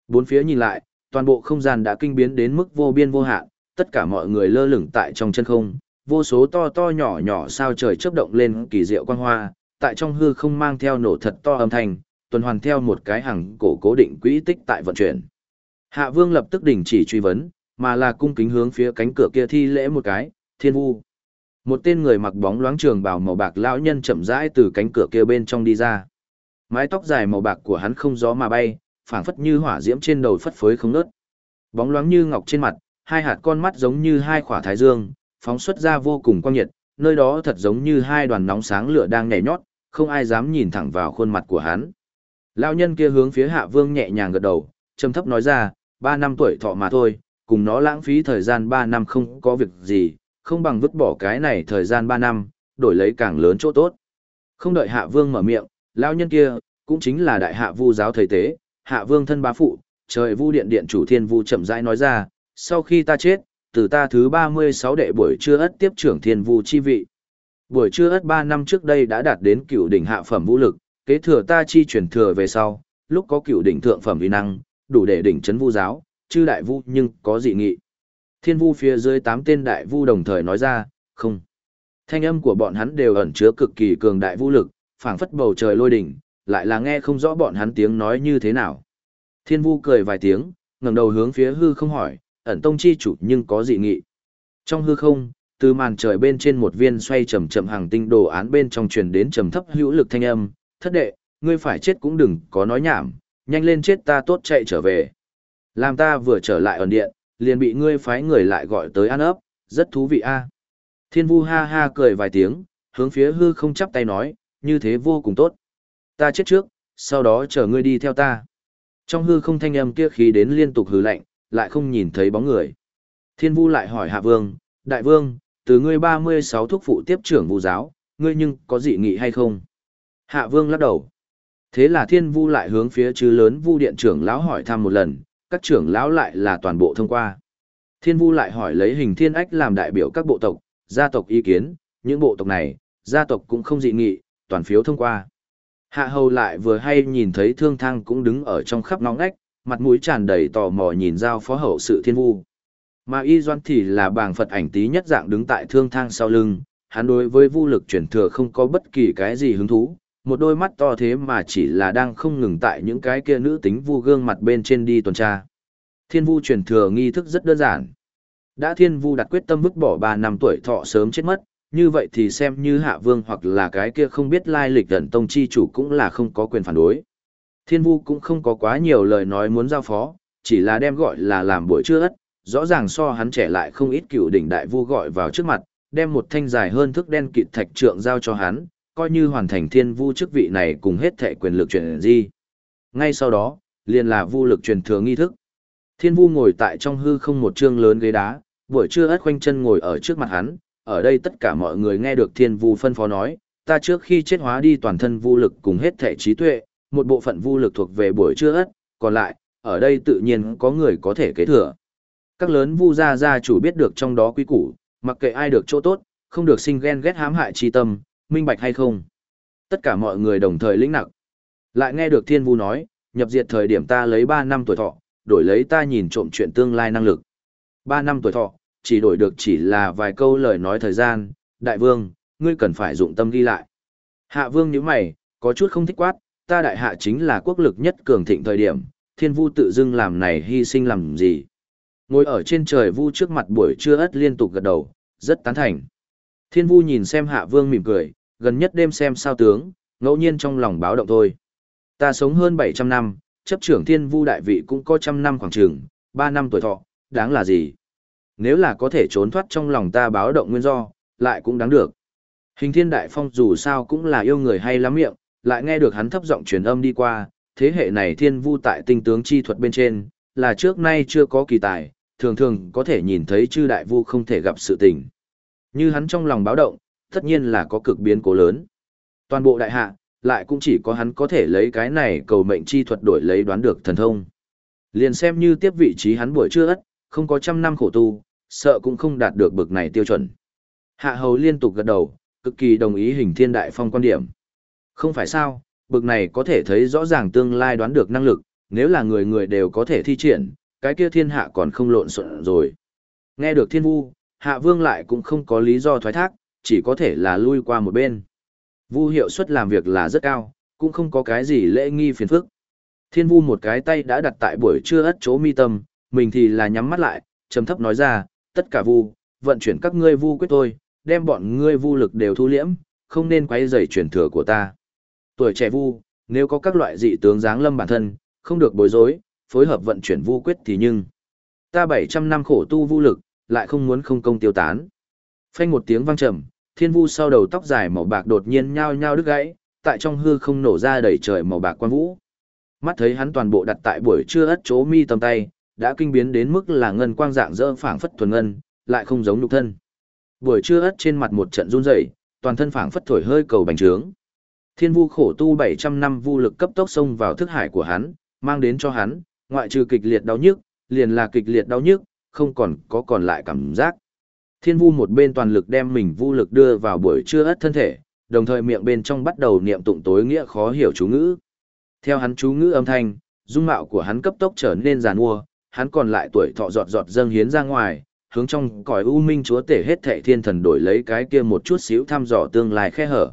Bốn phía nhìn lại, toàn bộ không gian đã kinh biến đến mức vô biên vô hạn, tất cả mọi người lơ lửng tại trong chân không, vô số to to nhỏ nhỏ sao trời chớp động lên kỳ diệu quang hoa, tại trong hư không mang theo nổ thật to âm thanh, tuần hoàn theo một cái hàng cổ cố định quỹ tích tại vận chuyển. Hạ Vương lập tức đình chỉ truy vấn, mà là cung kính hướng phía cánh cửa kia thi lễ một cái, thiên vu. Một tên người mặc bóng loáng trường bào màu bạc lão nhân chậm rãi từ cánh cửa kia bên trong đi ra. Mái tóc dài màu bạc của hắn không gió mà bay, phảng phất như hỏa diễm trên đầu phất phới không nớt. Bóng loáng như ngọc trên mặt, hai hạt con mắt giống như hai quả thái dương, phóng xuất ra vô cùng quang nhiệt, nơi đó thật giống như hai đoàn nóng sáng lửa đang nhảy nhót, không ai dám nhìn thẳng vào khuôn mặt của hắn. Lão nhân kia hướng phía Hạ Vương nhẹ nhàng gật đầu, trầm thấp nói ra, ba năm tuổi thọ mà thôi, cùng nó lãng phí thời gian ba năm không có việc gì, không bằng vứt bỏ cái này thời gian ba năm, đổi lấy càng lớn chỗ tốt. Không đợi Hạ Vương mở miệng, lão nhân kia, cũng chính là đại hạ vu giáo thầy tế, Hạ Vương thân bá phụ, trời vu điện điện chủ thiên vu chậm rãi nói ra, sau khi ta chết, từ ta thứ 36 đệ buổi trưa ất tiếp trưởng thiên vu chi vị. Buổi trưa ất 3 năm trước đây đã đạt đến cựu đỉnh hạ phẩm vũ lực, kế thừa ta chi chuyển thừa về sau, lúc có cựu đỉnh thượng phẩm vi năng, đủ để đỉnh chấn vu giáo, chư đại vu nhưng có dị nghị. Thiên vu phía dưới tám tên đại vu đồng thời nói ra, không. Thanh âm của bọn hắn đều ẩn chứa cực kỳ cường đại vũ lực, phảng phất bầu trời lôi đỉnh, lại là nghe không rõ bọn hắn tiếng nói như thế nào. Thiên vu cười vài tiếng, ngẩng đầu hướng phía hư không hỏi, ẩn tông chi chủ nhưng có dị nghị. Trong hư không, từ màn trời bên trên một viên xoay chậm chậm hàng tinh đồ án bên trong truyền đến trầm thấp hữu lực thanh âm, thất đệ, ngươi phải chết cũng đừng có nói nhảm, nhanh lên chết ta tốt chạy trở về. Làm ta vừa trở lại ẩn điện, liền bị ngươi phái người lại gọi tới ăn ấp, rất thú vị a. Thiên vu ha ha cười vài tiếng, hướng phía hư không chắp tay nói, như thế vô cùng tốt. Ta chết trước, sau đó chờ ngươi đi theo ta. Trong hư không thanh âm kia khí đến liên tục hừ lạnh, lại không nhìn thấy bóng người. Thiên vu lại hỏi hạ vương, đại vương, từ ngươi 36 thuốc phụ tiếp trưởng vu giáo, ngươi nhưng có dị nghị hay không? Hạ vương lắc đầu. Thế là thiên vu lại hướng phía chứ lớn vu điện trưởng lão hỏi thăm một lần, các trưởng lão lại là toàn bộ thông qua. Thiên vu lại hỏi lấy hình thiên ách làm đại biểu các bộ tộc, gia tộc ý kiến, những bộ tộc này, gia tộc cũng không dị nghị, toàn phiếu thông qua. Hạ hầu lại vừa hay nhìn thấy thương thang cũng đứng ở trong khắp nóng ngách, mặt mũi tràn đầy tò mò nhìn giao phó hậu sự thiên vu. Mà y doan thì là bảng Phật ảnh tí nhất dạng đứng tại thương thang sau lưng, hắn đối với vu lực chuyển thừa không có bất kỳ cái gì hứng thú, một đôi mắt to thế mà chỉ là đang không ngừng tại những cái kia nữ tính vu gương mặt bên trên đi tuần tra. Thiên vu truyền thừa nghi thức rất đơn giản. Đã thiên vu đặt quyết tâm vứt bỏ 3 năm tuổi thọ sớm chết mất, như vậy thì xem như hạ vương hoặc là cái kia không biết lai lịch gần tông chi chủ cũng là không có quyền phản đối. Thiên vu cũng không có quá nhiều lời nói muốn giao phó, chỉ là đem gọi là làm buổi trưa ất, rõ ràng so hắn trẻ lại không ít cựu đỉnh đại vu gọi vào trước mặt, đem một thanh dài hơn thức đen kịt thạch trượng giao cho hắn, coi như hoàn thành thiên vu chức vị này cùng hết thệ quyền lực truyền di. Ngay sau đó, liền là vu lực truyền thừa nghi thức. Thiên vu ngồi tại trong hư không một trương lớn ghế đá, buổi trưa ất khoanh chân ngồi ở trước mặt hắn, ở đây tất cả mọi người nghe được thiên vu phân phó nói, ta trước khi chết hóa đi toàn thân vu lực cùng hết thể trí tuệ, một bộ phận vu lực thuộc về buổi trưa ất, còn lại, ở đây tự nhiên có người có thể kế thừa. Các lớn vu gia gia chủ biết được trong đó quý củ, mặc kệ ai được chỗ tốt, không được sinh ghen ghét hãm hại chi tâm, minh bạch hay không. Tất cả mọi người đồng thời lĩnh nặng. Lại nghe được thiên vu nói, nhập diệt thời điểm ta lấy 3 năm tuổi thọ, đổi lấy ta nhìn trộm chuyện tương lai năng lực. 3 năm tuổi thọ, chỉ đổi được chỉ là vài câu lời nói thời gian, đại vương, ngươi cần phải dụng tâm ghi lại. Hạ vương như mày, có chút không thích quát, ta đại hạ chính là quốc lực nhất cường thịnh thời điểm, thiên vu tự dưng làm này hy sinh làm gì. Ngồi ở trên trời vu trước mặt buổi trưa ất liên tục gật đầu, rất tán thành. Thiên vu nhìn xem hạ vương mỉm cười, gần nhất đêm xem sao tướng, ngẫu nhiên trong lòng báo động thôi. Ta sống hơn 700 năm, chấp trưởng thiên vu đại vị cũng có trăm năm khoảng trường, 3 năm tuổi thọ, đáng là gì? Nếu là có thể trốn thoát trong lòng ta báo động nguyên do, lại cũng đáng được. Hình thiên đại phong dù sao cũng là yêu người hay lắm miệng, lại nghe được hắn thấp giọng truyền âm đi qua, thế hệ này thiên vu tại tinh tướng chi thuật bên trên, là trước nay chưa có kỳ tài, thường thường có thể nhìn thấy chư đại vu không thể gặp sự tình. Như hắn trong lòng báo động, tất nhiên là có cực biến cố lớn. Toàn bộ đại hạ, lại cũng chỉ có hắn có thể lấy cái này cầu mệnh chi thuật đổi lấy đoán được thần thông. Liền xem như tiếp vị trí hắn buổi chưa ất, không có trăm năm khổ tu, sợ cũng không đạt được bực này tiêu chuẩn. Hạ hầu liên tục gật đầu, cực kỳ đồng ý hình thiên đại phong quan điểm. Không phải sao, bực này có thể thấy rõ ràng tương lai đoán được năng lực, nếu là người người đều có thể thi triển, cái kia thiên hạ còn không lộn xộn rồi. Nghe được thiên vu, hạ vương lại cũng không có lý do thoái thác, chỉ có thể là lui qua một bên. Vu hiệu suất làm việc là rất cao, cũng không có cái gì lễ nghi phiền phức. Thiên vu một cái tay đã đặt tại buổi trưa ất chỗ mi tâm, mình thì là nhắm mắt lại, trầm thấp nói ra, tất cả vu, vận chuyển các ngươi vu quyết tôi, đem bọn ngươi vu lực đều thu liễm, không nên quấy rầy truyền thừa của ta. Tuổi trẻ vu, nếu có các loại dị tướng dáng lâm bản thân, không được bối rối, phối hợp vận chuyển vu quyết thì nhưng. Ta 700 năm khổ tu vu lực, lại không muốn không công tiêu tán. Phanh một tiếng vang trầm, thiên vu sau đầu tóc dài màu bạc đột nhiên nhao nhao đứt gãy, tại trong hư không nổ ra đầy trời màu bạc quan vũ. Mắt thấy hắn toàn bộ đặt tại buổi trưa ất chỗ mi tầm tay, đã kinh biến đến mức là ngân quang dạng dỡ phảng phất thuần ngân, lại không giống nhục thân. Buổi trưa ất trên mặt một trận run rẩy, toàn thân phảng phất thổi hơi cầu bành trướng. Thiên vu khổ tu 700 năm vu lực cấp tốc xông vào thức hải của hắn, mang đến cho hắn, ngoại trừ kịch liệt đau nhức, liền là kịch liệt đau nhức, không còn có còn lại cảm giác. Thiên vu một bên toàn lực đem mình vu lực đưa vào buổi trưa ất thân thể, đồng thời miệng bên trong bắt đầu niệm tụng tối nghĩa khó hiểu chú ngữ. Theo hắn chú ngữ âm thanh, dung mạo của hắn cấp tốc trở nên giàn mua, hắn còn lại tuổi thọ giọt giọt dâng hiến ra ngoài, hướng trong cõi u minh chúa tể hết thệ thiên thần đổi lấy cái kia một chút xíu thăm dò tương lai khe hở.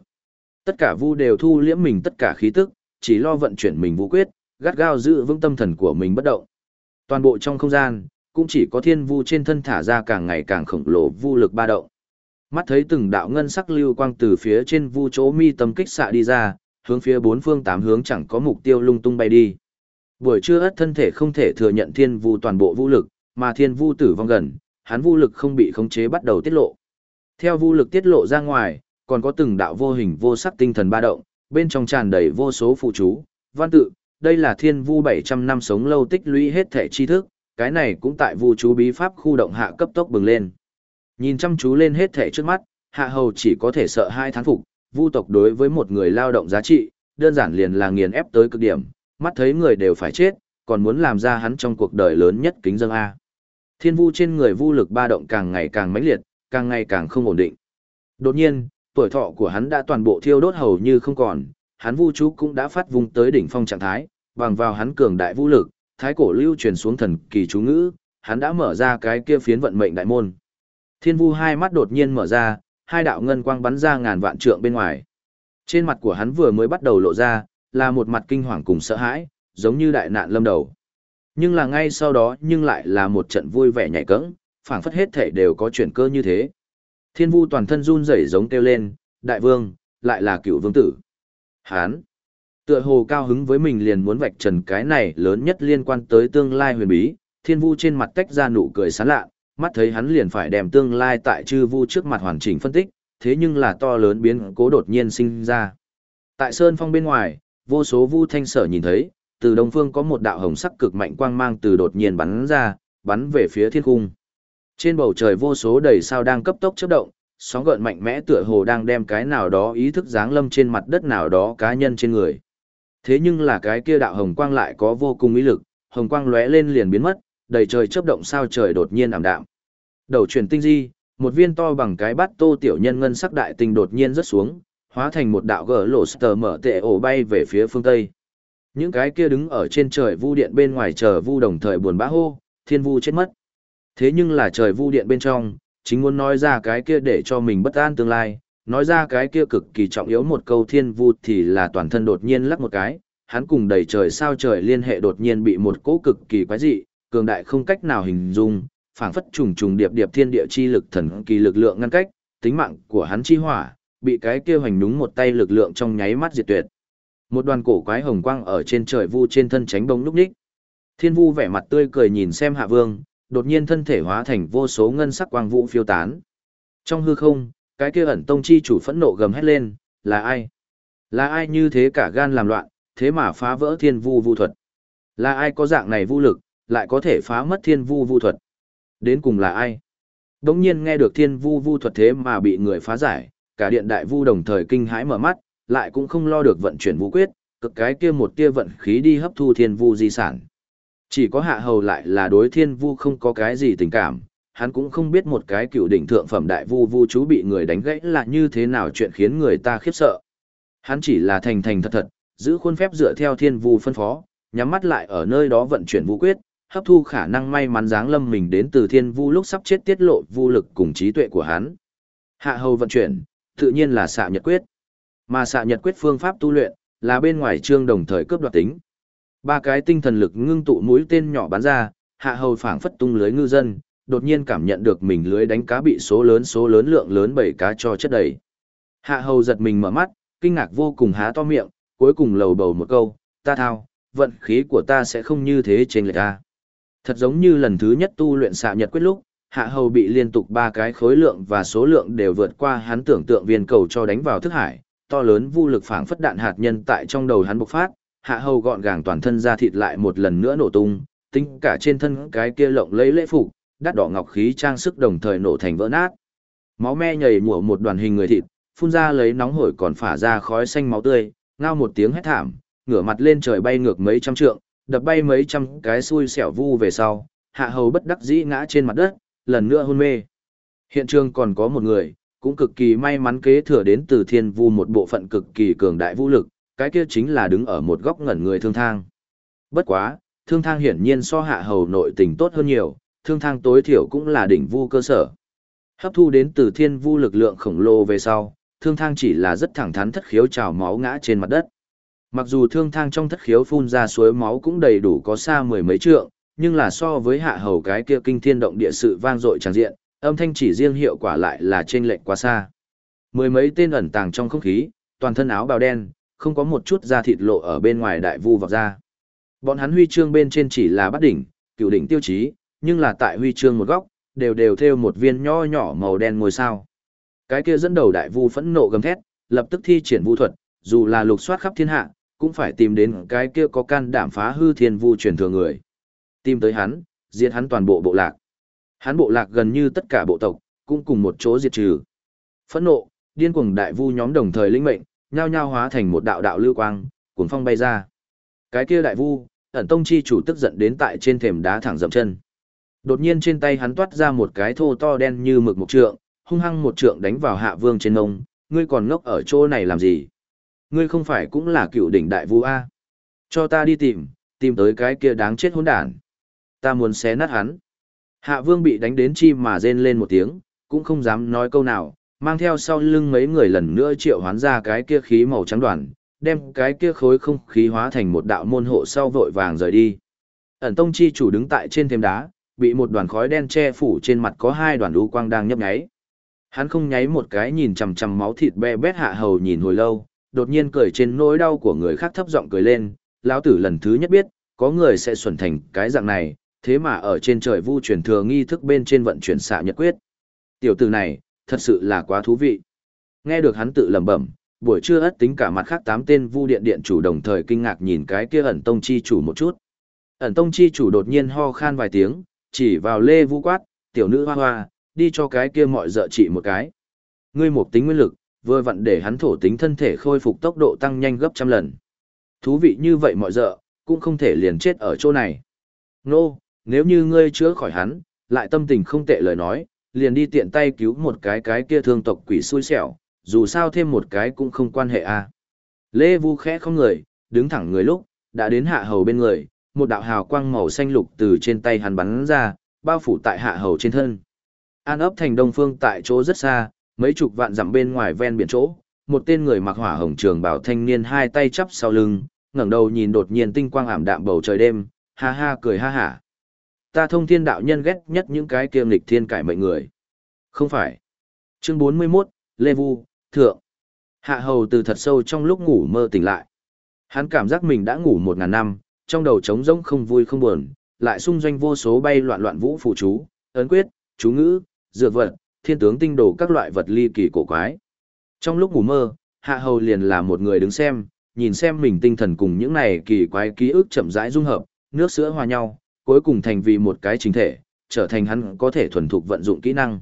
Tất cả vu đều thu liễm mình tất cả khí tức, chỉ lo vận chuyển mình vũ quyết, gắt gao giữ vững tâm thần của mình bất động. Toàn bộ trong không gian, cũng chỉ có thiên vu trên thân thả ra càng ngày càng khổng lồ vu lực ba động. Mắt thấy từng đạo ngân sắc lưu quang từ phía trên vu chỗ mi tâm kích xạ đi ra, hướng phía bốn phương tám hướng chẳng có mục tiêu lung tung bay đi. Buổi trưa ất thân thể không thể thừa nhận thiên vu toàn bộ vũ lực, mà thiên vu tử vong gần, hắn vũ lực không bị khống chế bắt đầu tiết lộ. Theo vũ lực tiết lộ ra ngoài, còn có từng đạo vô hình vô sắc tinh thần ba động, bên trong tràn đầy vô số phụ chú, văn tự, đây là thiên vu 700 năm sống lâu tích lũy hết thể tri thức, cái này cũng tại vu chú bí pháp khu động hạ cấp tốc bừng lên. Nhìn chăm chú lên hết thể trước mắt, hạ hầu chỉ có thể sợ hai thán phục, vu tộc đối với một người lao động giá trị, đơn giản liền là nghiền ép tới cực điểm, mắt thấy người đều phải chết, còn muốn làm ra hắn trong cuộc đời lớn nhất kính dâng A. Thiên vu trên người vu lực ba động càng ngày càng mãnh liệt, càng ngày càng không ổn định. Đột nhiên, tuổi thọ của hắn đã toàn bộ thiêu đốt hầu như không còn, hắn vu chú cũng đã phát vùng tới đỉnh phong trạng thái, bằng vào hắn cường đại vũ lực, thái cổ lưu truyền xuống thần kỳ chú ngữ, hắn đã mở ra cái kia phiến vận mệnh đại môn. Thiên vu hai mắt đột nhiên mở ra, hai đạo ngân quang bắn ra ngàn vạn trượng bên ngoài. Trên mặt của hắn vừa mới bắt đầu lộ ra, là một mặt kinh hoàng cùng sợ hãi, giống như đại nạn lâm đầu. Nhưng là ngay sau đó nhưng lại là một trận vui vẻ nhảy cẫng, phảng phất hết thể đều có chuyển cơ như thế. Thiên vu toàn thân run rẩy giống kêu lên, đại vương, lại là cựu vương tử. Hán! Tựa hồ cao hứng với mình liền muốn vạch trần cái này lớn nhất liên quan tới tương lai huyền bí, thiên vu trên mặt tách ra nụ cười sán lạ, mắt thấy hắn liền phải đem tương lai tại chư vu trước mặt hoàn chỉnh phân tích, thế nhưng là to lớn biến cố đột nhiên sinh ra. Tại sơn phong bên ngoài, vô số vu thanh sở nhìn thấy, từ đông phương có một đạo hồng sắc cực mạnh quang mang từ đột nhiên bắn ra, bắn về phía thiên cung. Trên bầu trời vô số đầy sao đang cấp tốc chớp động, sóng gợn mạnh mẽ tựa hồ đang đem cái nào đó ý thức giáng lâm trên mặt đất nào đó cá nhân trên người. Thế nhưng là cái kia đạo hồng quang lại có vô cùng ý lực, hồng quang lóe lên liền biến mất, đầy trời chớp động sao trời đột nhiên ảm đạm. Đầu chuyển tinh di, một viên to bằng cái bát tô tiểu nhân ngân sắc đại tinh đột nhiên rớt xuống, hóa thành một đạo gờ lộ sờ mở tệ ổ bay về phía phương tây. Những cái kia đứng ở trên trời vu điện bên ngoài chờ vu đồng thời buồn bã hô, thiên vu chết mất. Thế nhưng là trời vu điện bên trong, chính muốn nói ra cái kia để cho mình bất an tương lai, nói ra cái kia cực kỳ trọng yếu một câu thiên vu thì là toàn thân đột nhiên lắc một cái, hắn cùng đầy trời sao trời liên hệ đột nhiên bị một cỗ cực kỳ quái dị, cường đại không cách nào hình dung, phảng phất trùng trùng điệp điệp thiên địa chi lực thần kỳ lực lượng ngăn cách, tính mạng của hắn chi hỏa, bị cái kia hoành đúng một tay lực lượng trong nháy mắt diệt tuyệt. Một đoàn cổ quái hồng quang ở trên trời vu trên thân tránh bông lúc ních. Thiên vu vẻ mặt tươi cười nhìn xem hạ vương, đột nhiên thân thể hóa thành vô số ngân sắc quang vũ phiêu tán. Trong hư không, cái kia ẩn tông chi chủ phẫn nộ gầm hét lên, là ai? Là ai như thế cả gan làm loạn, thế mà phá vỡ thiên vu vu thuật? Là ai có dạng này vu lực, lại có thể phá mất thiên vu vu thuật? Đến cùng là ai? Đống nhiên nghe được thiên vu vu thuật thế mà bị người phá giải, cả điện đại vu đồng thời kinh hãi mở mắt, lại cũng không lo được vận chuyển vũ quyết, cực cái kia một tia vận khí đi hấp thu thiên vu di sản. Chỉ có hạ hầu lại là đối thiên vu không có cái gì tình cảm, hắn cũng không biết một cái cựu đỉnh thượng phẩm đại vu vu chú bị người đánh gãy là như thế nào chuyện khiến người ta khiếp sợ. Hắn chỉ là thành thành thật thật, giữ khuôn phép dựa theo thiên vu phân phó, nhắm mắt lại ở nơi đó vận chuyển vũ quyết, hấp thu khả năng may mắn dáng lâm mình đến từ thiên vu lúc sắp chết tiết lộ vu lực cùng trí tuệ của hắn. Hạ hầu vận chuyển, tự nhiên là xạ nhật quyết. Mà xạ nhật quyết phương pháp tu luyện, là bên ngoài trương đồng thời cướp đoạt tính. Ba cái tinh thần lực ngưng tụ mũi tên nhỏ bắn ra, hạ hầu phảng phất tung lưới ngư dân, đột nhiên cảm nhận được mình lưới đánh cá bị số lớn số lớn lượng lớn bảy cá cho chất đầy. Hạ hầu giật mình mở mắt, kinh ngạc vô cùng há to miệng, cuối cùng lầu bầu một câu, ta thao, vận khí của ta sẽ không như thế trên lệch ta. Thật giống như lần thứ nhất tu luyện xạ nhật quyết lúc, hạ hầu bị liên tục ba cái khối lượng và số lượng đều vượt qua hắn tưởng tượng viên cầu cho đánh vào thức hải, to lớn vô lực phảng phất đạn hạt nhân tại trong đầu hắn bộc phát, hạ hầu gọn gàng toàn thân ra thịt lại một lần nữa nổ tung, tính cả trên thân cái kia lộng lấy lễ phục, đắt đỏ ngọc khí trang sức đồng thời nổ thành vỡ nát. Máu me nhảy mùa một đoàn hình người thịt, phun ra lấy nóng hổi còn phả ra khói xanh máu tươi, ngao một tiếng hét thảm, ngửa mặt lên trời bay ngược mấy trăm trượng, đập bay mấy trăm cái xui xẻo vu về sau, hạ hầu bất đắc dĩ ngã trên mặt đất, lần nữa hôn mê. Hiện trường còn có một người, cũng cực kỳ may mắn kế thừa đến từ thiên vu một bộ phận cực kỳ cường đại vũ lực, cái kia chính là đứng ở một góc ngẩn người thương thang. Bất quá, thương thang hiển nhiên so hạ hầu nội tình tốt hơn nhiều, thương thang tối thiểu cũng là đỉnh vu cơ sở. Hấp thu đến từ thiên vu lực lượng khổng lồ về sau, thương thang chỉ là rất thẳng thắn thất khiếu trào máu ngã trên mặt đất. Mặc dù thương thang trong thất khiếu phun ra suối máu cũng đầy đủ có xa mười mấy trượng, nhưng là so với hạ hầu cái kia kinh thiên động địa sự vang dội tràn diện, âm thanh chỉ riêng hiệu quả lại là trên lệnh quá xa. Mười mấy tên ẩn tàng trong không khí, toàn thân áo bào đen, không có một chút da thịt lộ ở bên ngoài đại vu vọc ra. Bọn hắn huy chương bên trên chỉ là bắt đỉnh, cựu đỉnh tiêu chí, nhưng là tại huy chương một góc, đều đều theo một viên nho nhỏ màu đen ngôi sao. Cái kia dẫn đầu đại vu phẫn nộ gầm thét, lập tức thi triển vu thuật, dù là lục soát khắp thiên hạ, cũng phải tìm đến cái kia có can đảm phá hư thiên vu truyền thừa người. Tìm tới hắn, diệt hắn toàn bộ bộ lạc. Hắn bộ lạc gần như tất cả bộ tộc, cũng cùng một chỗ diệt trừ. Phẫn nộ, điên cuồng đại vu nhóm đồng thời linh mệnh, nhao nhao hóa thành một đạo đạo lưu quang, cuồng phong bay ra. Cái kia đại vu, ẩn tông chi chủ tức giận đến tại trên thềm đá thẳng dậm chân. Đột nhiên trên tay hắn toát ra một cái thô to đen như mực một trượng, hung hăng một trượng đánh vào hạ vương trên ngông, ngươi còn ngốc ở chỗ này làm gì? Ngươi không phải cũng là cựu đỉnh đại vu A. Cho ta đi tìm, tìm tới cái kia đáng chết hỗn đản. Ta muốn xé nát hắn. Hạ vương bị đánh đến chi mà rên lên một tiếng, cũng không dám nói câu nào, mang theo sau lưng mấy người lần nữa triệu hoán ra cái kia khí màu trắng đoàn, đem cái kia khối không khí hóa thành một đạo môn hộ sau vội vàng rời đi. Ẩn tông chi chủ đứng tại trên thềm đá, bị một đoàn khói đen che phủ trên mặt có hai đoàn lũ quang đang nhấp nháy. Hắn không nháy một cái nhìn chằm chằm máu thịt be bét hạ hầu nhìn hồi lâu, đột nhiên cười trên nỗi đau của người khác thấp giọng cười lên, lão tử lần thứ nhất biết, có người sẽ xuẩn thành cái dạng này, thế mà ở trên trời vu truyền thừa nghi thức bên trên vận chuyển xạ nhật quyết. Tiểu tử này, thật sự là quá thú vị. Nghe được hắn tự lẩm bẩm, buổi trưa ất tính cả mặt khác tám tên vu điện điện chủ đồng thời kinh ngạc nhìn cái kia ẩn tông chi chủ một chút. Ẩn tông chi chủ đột nhiên ho khan vài tiếng, chỉ vào lê vu quát, tiểu nữ hoa hoa, đi cho cái kia mọi dợ trị một cái. Ngươi một tính nguyên lực, vừa vặn để hắn thổ tính thân thể khôi phục tốc độ tăng nhanh gấp trăm lần. Thú vị như vậy mọi dợ, cũng không thể liền chết ở chỗ này. Nô, nếu như ngươi chữa khỏi hắn, lại tâm tình không tệ lời nói, liền đi tiện tay cứu một cái cái kia thương tộc quỷ xui xẻo, dù sao thêm một cái cũng không quan hệ a. À. Lê Vu khẽ không người, đứng thẳng người lúc, đã đến hạ hầu bên người, một đạo hào quang màu xanh lục từ trên tay hắn bắn ra, bao phủ tại hạ hầu trên thân. An ấp thành đông phương tại chỗ rất xa, mấy chục vạn dặm bên ngoài ven biển chỗ, một tên người mặc hỏa hồng trường bảo thanh niên hai tay chắp sau lưng, ngẩng đầu nhìn đột nhiên tinh quang ảm đạm bầu trời đêm, ha ha cười ha hả. Ta thông thiên đạo nhân ghét nhất những cái kiêm lịch thiên cải mệnh người. Không phải. Chương 41, Lê Vu, Thượng. Hạ hầu từ thật sâu trong lúc ngủ mơ tỉnh lại. Hắn cảm giác mình đã ngủ một ngàn năm, trong đầu trống rỗng không vui không buồn, lại xung doanh vô số bay loạn loạn vũ phụ chú, ấn quyết, chú ngữ, dược vật, thiên tướng tinh đồ các loại vật ly kỳ cổ quái. Trong lúc ngủ mơ, Hạ Hầu liền là một người đứng xem, nhìn xem mình tinh thần cùng những này kỳ quái ký ức chậm rãi dung hợp, nước sữa hòa nhau, cuối cùng thành vì một cái chính thể, trở thành hắn có thể thuần thục vận dụng kỹ năng.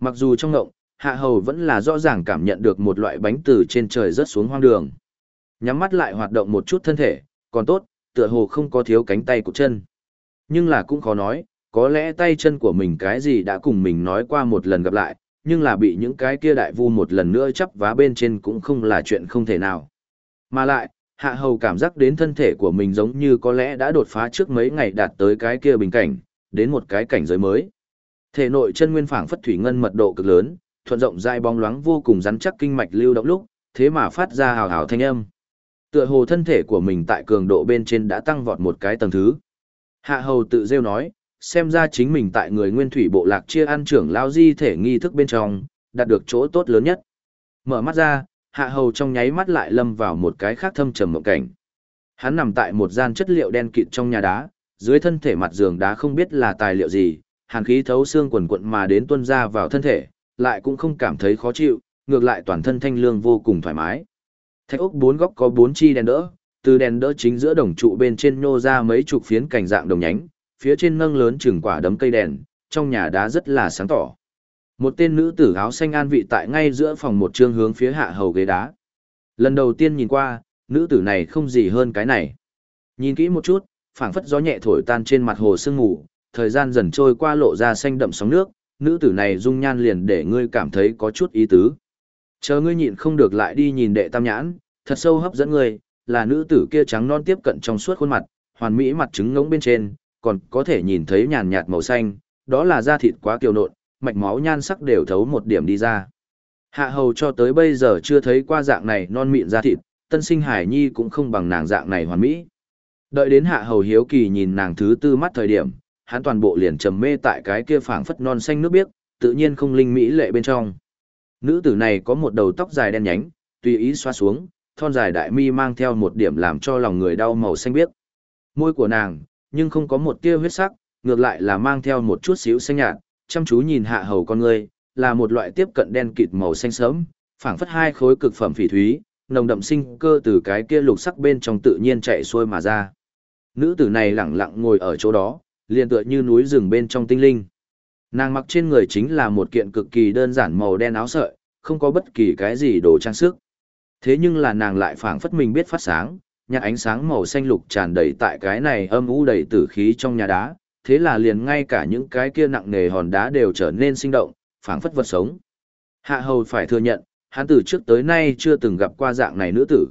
Mặc dù trong ngộng, Hạ Hầu vẫn là rõ ràng cảm nhận được một loại bánh từ trên trời rớt xuống hoang đường. Nhắm mắt lại hoạt động một chút thân thể, còn tốt, tựa hồ không có thiếu cánh tay của chân. Nhưng là cũng khó nói, có lẽ tay chân của mình cái gì đã cùng mình nói qua một lần gặp lại, nhưng là bị những cái kia đại vu một lần nữa chắp vá bên trên cũng không là chuyện không thể nào. Mà lại, hạ hầu cảm giác đến thân thể của mình giống như có lẽ đã đột phá trước mấy ngày đạt tới cái kia bình cảnh, đến một cái cảnh giới mới. Thể nội chân nguyên phảng phất thủy ngân mật độ cực lớn, thuận rộng dai bóng loáng vô cùng rắn chắc kinh mạch lưu động lúc, thế mà phát ra hào hào thanh âm. Tựa hồ thân thể của mình tại cường độ bên trên đã tăng vọt một cái tầng thứ. Hạ hầu tự rêu nói, xem ra chính mình tại người nguyên thủy bộ lạc chia ăn trưởng lao di thể nghi thức bên trong, đạt được chỗ tốt lớn nhất. Mở mắt ra, hạ hầu trong nháy mắt lại lâm vào một cái khác thâm trầm mộng cảnh. Hắn nằm tại một gian chất liệu đen kịt trong nhà đá, dưới thân thể mặt giường đá không biết là tài liệu gì, hàn khí thấu xương quần quận mà đến tuân ra vào thân thể, lại cũng không cảm thấy khó chịu, ngược lại toàn thân thanh lương vô cùng thoải mái. Thạch ốc bốn góc có bốn chi đèn đỡ, từ đèn đỡ chính giữa đồng trụ bên trên nhô ra mấy chục phiến cảnh dạng đồng nhánh, phía trên nâng lớn chừng quả đấm cây đèn, trong nhà đá rất là sáng tỏ. Một tên nữ tử áo xanh an vị tại ngay giữa phòng một trương hướng phía hạ hầu ghế đá. Lần đầu tiên nhìn qua, nữ tử này không gì hơn cái này. Nhìn kỹ một chút, phảng phất gió nhẹ thổi tan trên mặt hồ sương ngủ, thời gian dần trôi qua lộ ra xanh đậm sóng nước, nữ tử này dung nhan liền để ngươi cảm thấy có chút ý tứ. Chờ ngươi nhịn không được lại đi nhìn đệ tam nhãn, thật sâu hấp dẫn ngươi, là nữ tử kia trắng non tiếp cận trong suốt khuôn mặt, hoàn mỹ mặt trứng ngỗng bên trên, còn có thể nhìn thấy nhàn nhạt màu xanh, đó là da thịt quá kiều nộn, mạch máu nhan sắc đều thấu một điểm đi ra. Hạ hầu cho tới bây giờ chưa thấy qua dạng này non mịn da thịt, tân sinh hải nhi cũng không bằng nàng dạng này hoàn mỹ. Đợi đến hạ hầu hiếu kỳ nhìn nàng thứ tư mắt thời điểm, hắn toàn bộ liền trầm mê tại cái kia phảng phất non xanh nước biếc, tự nhiên không linh mỹ lệ bên trong. Nữ tử này có một đầu tóc dài đen nhánh, tùy ý xoa xuống, thon dài đại mi mang theo một điểm làm cho lòng người đau màu xanh biếc. Môi của nàng, nhưng không có một tia huyết sắc, ngược lại là mang theo một chút xíu xanh nhạt, chăm chú nhìn hạ hầu con người, là một loại tiếp cận đen kịt màu xanh sớm, phảng phất hai khối cực phẩm phỉ thúy, nồng đậm sinh cơ từ cái kia lục sắc bên trong tự nhiên chạy xuôi mà ra. Nữ tử này lặng lặng ngồi ở chỗ đó, liền tựa như núi rừng bên trong tinh linh. Nàng mặc trên người chính là một kiện cực kỳ đơn giản màu đen áo sợi, không có bất kỳ cái gì đồ trang sức. Thế nhưng là nàng lại phảng phất mình biết phát sáng, nhạt ánh sáng màu xanh lục tràn đầy tại cái này âm u đầy tử khí trong nhà đá, thế là liền ngay cả những cái kia nặng nề hòn đá đều trở nên sinh động, phảng phất vật sống. Hạ hầu phải thừa nhận, hắn từ trước tới nay chưa từng gặp qua dạng này nữ tử.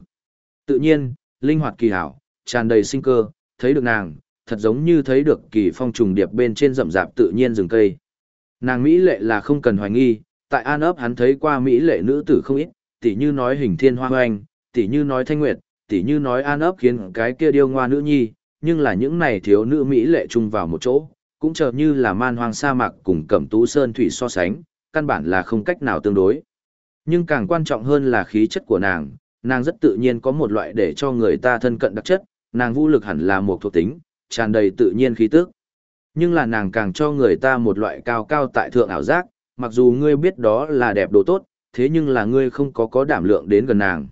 Tự nhiên, linh hoạt kỳ hảo, tràn đầy sinh cơ, thấy được nàng, thật giống như thấy được kỳ phong trùng điệp bên trên rậm rạp tự nhiên rừng cây. Nàng Mỹ lệ là không cần hoài nghi, tại An ấp hắn thấy qua Mỹ lệ nữ tử không ít, tỉ như nói hình thiên hoa hoành, tỉ như nói thanh nguyệt, tỉ như nói An ấp khiến cái kia điêu ngoa nữ nhi, nhưng là những này thiếu nữ Mỹ lệ chung vào một chỗ, cũng chờ như là man hoang sa mạc cùng cẩm tú sơn thủy so sánh, căn bản là không cách nào tương đối. Nhưng càng quan trọng hơn là khí chất của nàng, nàng rất tự nhiên có một loại để cho người ta thân cận đặc chất, nàng vũ lực hẳn là một thuộc tính, tràn đầy tự nhiên khí tức. Nhưng là nàng càng cho người ta một loại cao cao tại thượng ảo giác, mặc dù ngươi biết đó là đẹp đồ tốt, thế nhưng là ngươi không có có đảm lượng đến gần nàng.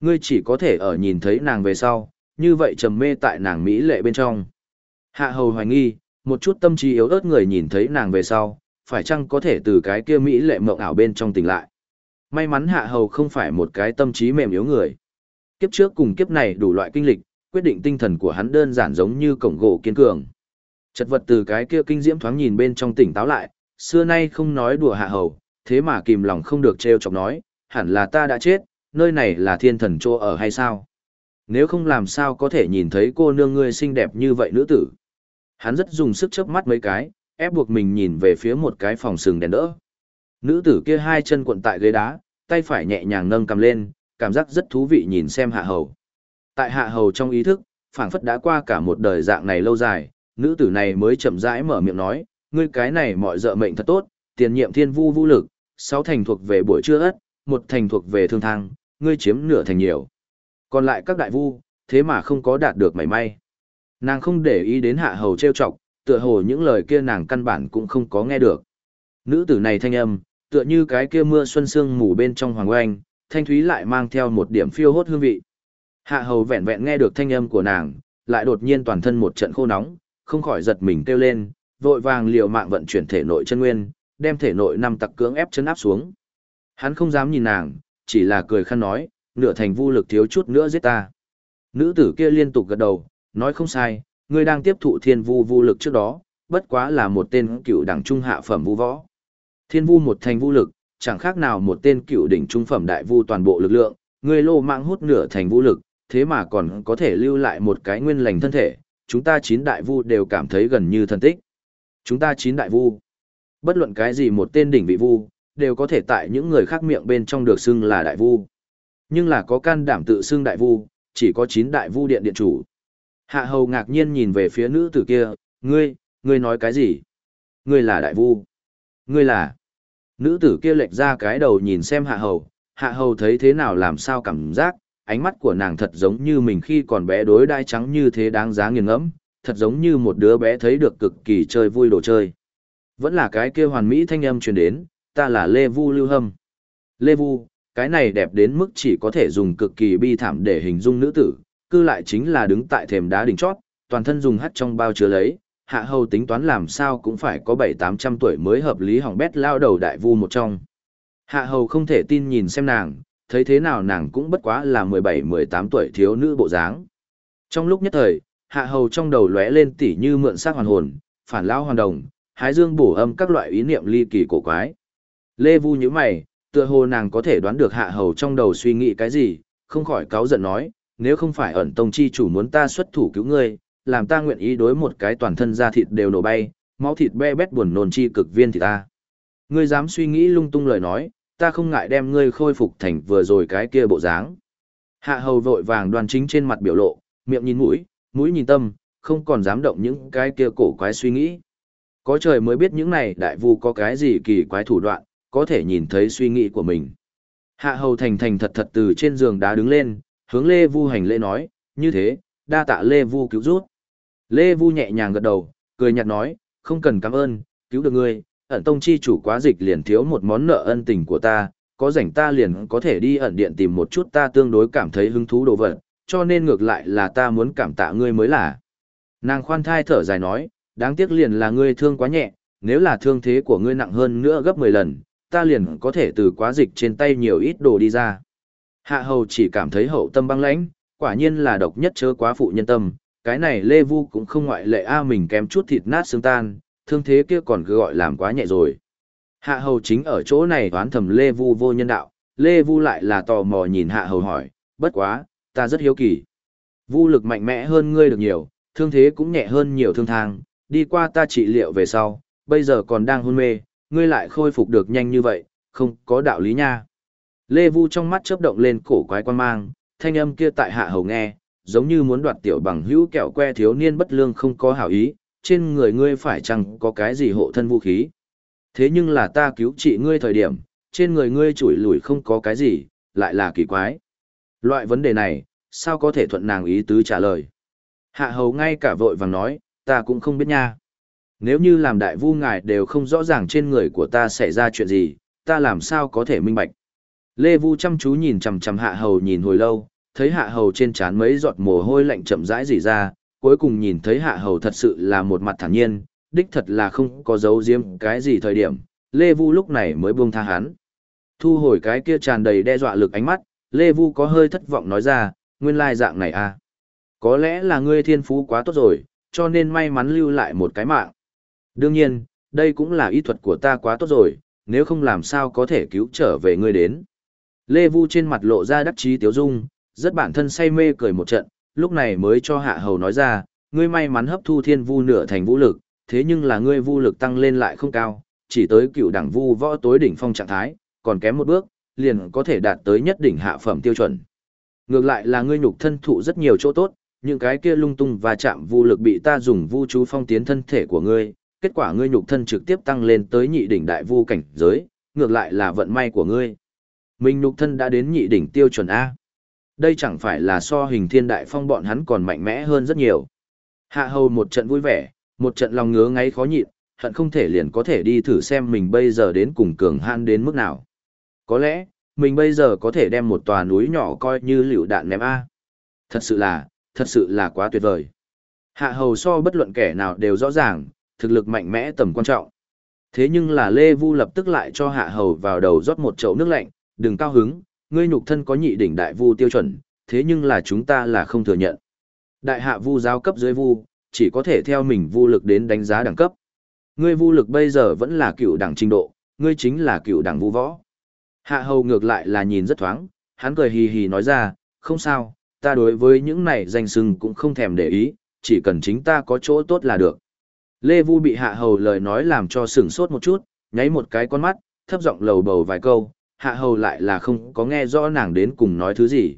Ngươi chỉ có thể ở nhìn thấy nàng về sau, như vậy trầm mê tại nàng mỹ lệ bên trong. Hạ hầu hoài nghi, một chút tâm trí yếu ớt người nhìn thấy nàng về sau, phải chăng có thể từ cái kia mỹ lệ mộng ảo bên trong tỉnh lại. May mắn hạ hầu không phải một cái tâm trí mềm yếu người. Kiếp trước cùng kiếp này đủ loại kinh lịch, quyết định tinh thần của hắn đơn giản giống như cổng gỗ kiên cường. Chật vật từ cái kia kinh diễm thoáng nhìn bên trong tỉnh táo lại, xưa nay không nói đùa hạ hầu, thế mà kìm lòng không được trêu chọc nói, hẳn là ta đã chết, nơi này là thiên thần chỗ ở hay sao? Nếu không làm sao có thể nhìn thấy cô nương ngươi xinh đẹp như vậy nữ tử. Hắn rất dùng sức chớp mắt mấy cái, ép buộc mình nhìn về phía một cái phòng sừng đèn đỡ. Nữ tử kia hai chân cuộn tại ghế đá, tay phải nhẹ nhàng nâng cầm lên, cảm giác rất thú vị nhìn xem hạ hầu. Tại hạ hầu trong ý thức, phảng phất đã qua cả một đời dạng này lâu dài, nữ tử này mới chậm rãi mở miệng nói, ngươi cái này mọi dợ mệnh thật tốt, tiền nhiệm thiên vu vũ lực, sáu thành thuộc về buổi trưa ất, một thành thuộc về thương thang, ngươi chiếm nửa thành nhiều. Còn lại các đại vu, thế mà không có đạt được mảy may. Nàng không để ý đến hạ hầu trêu chọc, tựa hồ những lời kia nàng căn bản cũng không có nghe được. Nữ tử này thanh âm, tựa như cái kia mưa xuân sương mù bên trong hoàng oanh, thanh thúy lại mang theo một điểm phiêu hốt hương vị. Hạ hầu vẹn vẹn nghe được thanh âm của nàng, lại đột nhiên toàn thân một trận khô nóng, không khỏi giật mình kêu lên, vội vàng liều mạng vận chuyển thể nội chân nguyên, đem thể nội năm tặc cưỡng ép chân áp xuống. Hắn không dám nhìn nàng, chỉ là cười khăn nói, nửa thành vô lực thiếu chút nữa giết ta. Nữ tử kia liên tục gật đầu, nói không sai, ngươi đang tiếp thụ thiên vu vô lực trước đó, bất quá là một tên cựu đẳng trung hạ phẩm vũ võ. Thiên vu một thành vũ lực, chẳng khác nào một tên cựu đỉnh trung phẩm đại vu toàn bộ lực lượng, ngươi lô mạng hút nửa thành vũ lực, thế mà còn có thể lưu lại một cái nguyên lành thân thể, chúng ta chín đại vu đều cảm thấy gần như thân tích. Chúng ta chín đại vu. Bất luận cái gì một tên đỉnh vị vu, đều có thể tại những người khác miệng bên trong được xưng là đại vu. Nhưng là có can đảm tự xưng đại vu, chỉ có 9 đại vu điện điện chủ. Hạ hầu ngạc nhiên nhìn về phía nữ tử kia, ngươi, ngươi nói cái gì? Ngươi là đại vu. Ngươi là... Nữ tử kia lệch ra cái đầu nhìn xem hạ hầu, hạ hầu thấy thế nào làm sao cảm giác, ánh mắt của nàng thật giống như mình khi còn bé đối đai trắng như thế đáng giá nghiền ngẫm, thật giống như một đứa bé thấy được cực kỳ chơi vui đồ chơi. Vẫn là cái kia hoàn mỹ thanh âm truyền đến, ta là Lê Vu Lưu Hâm. Lê Vu, cái này đẹp đến mức chỉ có thể dùng cực kỳ bi thảm để hình dung nữ tử, cư lại chính là đứng tại thềm đá đỉnh chót, toàn thân dùng hắt trong bao chứa lấy, hạ hầu tính toán làm sao cũng phải có bảy tám trăm tuổi mới hợp lý hỏng bét lao đầu đại vu một trong. Hạ hầu không thể tin nhìn xem nàng, thấy thế nào nàng cũng bất quá là mười bảy mười tám tuổi thiếu nữ bộ dáng. Trong lúc nhất thời, hạ hầu trong đầu lóe lên tỉ như mượn xác hoàn hồn, phản lao hoàn đồng, hái dương bổ âm các loại ý niệm ly kỳ cổ quái. Lê Vu như mày, tựa hồ nàng có thể đoán được hạ hầu trong đầu suy nghĩ cái gì, không khỏi cáu giận nói, nếu không phải ẩn tông chi chủ muốn ta xuất thủ cứu ngươi, làm ta nguyện ý đối một cái toàn thân da thịt đều nổ bay, máu thịt be bét buồn nôn chi cực viên thì ta. Ngươi dám suy nghĩ lung tung lời nói, ta không ngại đem ngươi khôi phục thành vừa rồi cái kia bộ dáng. Hạ hầu vội vàng đoàn chính trên mặt biểu lộ, miệng nhìn mũi, mũi nhìn tâm, không còn dám động những cái kia cổ quái suy nghĩ. Có trời mới biết những này đại vu có cái gì kỳ quái thủ đoạn, có thể nhìn thấy suy nghĩ của mình. Hạ hầu thành thành thật thật từ trên giường đá đứng lên, hướng Lê Vu hành lễ nói, như thế, đa tạ Lê Vu cứu rút. Lê Vu nhẹ nhàng gật đầu, cười nhạt nói, không cần cảm ơn, cứu được ngươi, ẩn tông chi chủ quá dịch liền thiếu một món nợ ân tình của ta, có rảnh ta liền có thể đi ẩn điện tìm một chút ta tương đối cảm thấy hứng thú đồ vật, cho nên ngược lại là ta muốn cảm tạ ngươi mới là. Nàng khoan thai thở dài nói, đáng tiếc liền là ngươi thương quá nhẹ, nếu là thương thế của ngươi nặng hơn nữa gấp 10 lần, ta liền có thể từ quá dịch trên tay nhiều ít đồ đi ra. Hạ hầu chỉ cảm thấy hậu tâm băng lãnh, quả nhiên là độc nhất chớ quá phụ nhân tâm, cái này Lê Vu cũng không ngoại lệ a mình kém chút thịt nát xương tan, thương thế kia còn cứ gọi làm quá nhẹ rồi. Hạ hầu chính ở chỗ này toán thầm Lê Vu vô nhân đạo, Lê Vu lại là tò mò nhìn hạ hầu hỏi, bất quá, ta rất hiếu kỳ. Vu lực mạnh mẽ hơn ngươi được nhiều, thương thế cũng nhẹ hơn nhiều thương thang, đi qua ta trị liệu về sau, bây giờ còn đang hôn mê, ngươi lại khôi phục được nhanh như vậy, không có đạo lý nha. Lê Vu trong mắt chớp động lên cổ quái quan mang, thanh âm kia tại hạ hầu nghe, giống như muốn đoạt tiểu bằng hữu kẹo que thiếu niên bất lương không có hảo ý, trên người ngươi phải chăng có cái gì hộ thân vũ khí. Thế nhưng là ta cứu trị ngươi thời điểm, trên người ngươi chủi lủi không có cái gì, lại là kỳ quái. Loại vấn đề này, sao có thể thuận nàng ý tứ trả lời. Hạ hầu ngay cả vội vàng nói, ta cũng không biết nha. Nếu như làm đại vu ngài đều không rõ ràng trên người của ta xảy ra chuyện gì, ta làm sao có thể minh bạch. Lê Vu chăm chú nhìn chằm chằm hạ hầu nhìn hồi lâu, thấy hạ hầu trên trán mấy giọt mồ hôi lạnh chậm rãi rỉ ra, cuối cùng nhìn thấy hạ hầu thật sự là một mặt thản nhiên, đích thật là không có dấu diếm cái gì thời điểm, Lê Vu lúc này mới buông tha hắn. Thu hồi cái kia tràn đầy đe dọa lực ánh mắt, Lê Vu có hơi thất vọng nói ra, nguyên lai dạng này à. Có lẽ là ngươi thiên phú quá tốt rồi, cho nên may mắn lưu lại một cái mạng. Đương nhiên, đây cũng là y thuật của ta quá tốt rồi, nếu không làm sao có thể cứu trở về ngươi đến. Lê Vu trên mặt lộ ra đắc chí tiếu dung, rất bản thân say mê cười một trận, lúc này mới cho hạ hầu nói ra, ngươi may mắn hấp thu thiên vu nửa thành vũ lực, thế nhưng là ngươi vu lực tăng lên lại không cao, chỉ tới cựu đẳng vu võ tối đỉnh phong trạng thái, còn kém một bước, liền có thể đạt tới nhất đỉnh hạ phẩm tiêu chuẩn. Ngược lại là ngươi nhục thân thụ rất nhiều chỗ tốt, những cái kia lung tung và chạm vu lực bị ta dùng vu chú phong tiến thân thể của ngươi, kết quả ngươi nhục thân trực tiếp tăng lên tới nhị đỉnh đại vu cảnh giới, ngược lại là vận may của ngươi. Mình nhục thân đã đến nhị đỉnh tiêu chuẩn A. Đây chẳng phải là so hình thiên đại phong bọn hắn còn mạnh mẽ hơn rất nhiều. Hạ hầu một trận vui vẻ, một trận lòng ngứa ngáy khó nhịn, hận không thể liền có thể đi thử xem mình bây giờ đến cùng cường han đến mức nào. Có lẽ, mình bây giờ có thể đem một tòa núi nhỏ coi như liều đạn ném A. Thật sự là, thật sự là quá tuyệt vời. Hạ hầu so bất luận kẻ nào đều rõ ràng, thực lực mạnh mẽ tầm quan trọng. Thế nhưng là Lê Vu lập tức lại cho hạ hầu vào đầu rót một chậu nước lạnh, đừng cao hứng, ngươi nhục thân có nhị đỉnh đại vu tiêu chuẩn, thế nhưng là chúng ta là không thừa nhận. Đại hạ vu giáo cấp dưới vu, chỉ có thể theo mình vu lực đến đánh giá đẳng cấp. Ngươi vu lực bây giờ vẫn là cựu đẳng trình độ, ngươi chính là cựu đẳng vu võ. Hạ hầu ngược lại là nhìn rất thoáng, hắn cười hì hì nói ra, không sao, ta đối với những này danh sưng cũng không thèm để ý, chỉ cần chính ta có chỗ tốt là được. Lê Vu bị hạ hầu lời nói làm cho sửng sốt một chút, nháy một cái con mắt, thấp giọng lầu bầu vài câu, hạ hầu lại là không có nghe rõ nàng đến cùng nói thứ gì.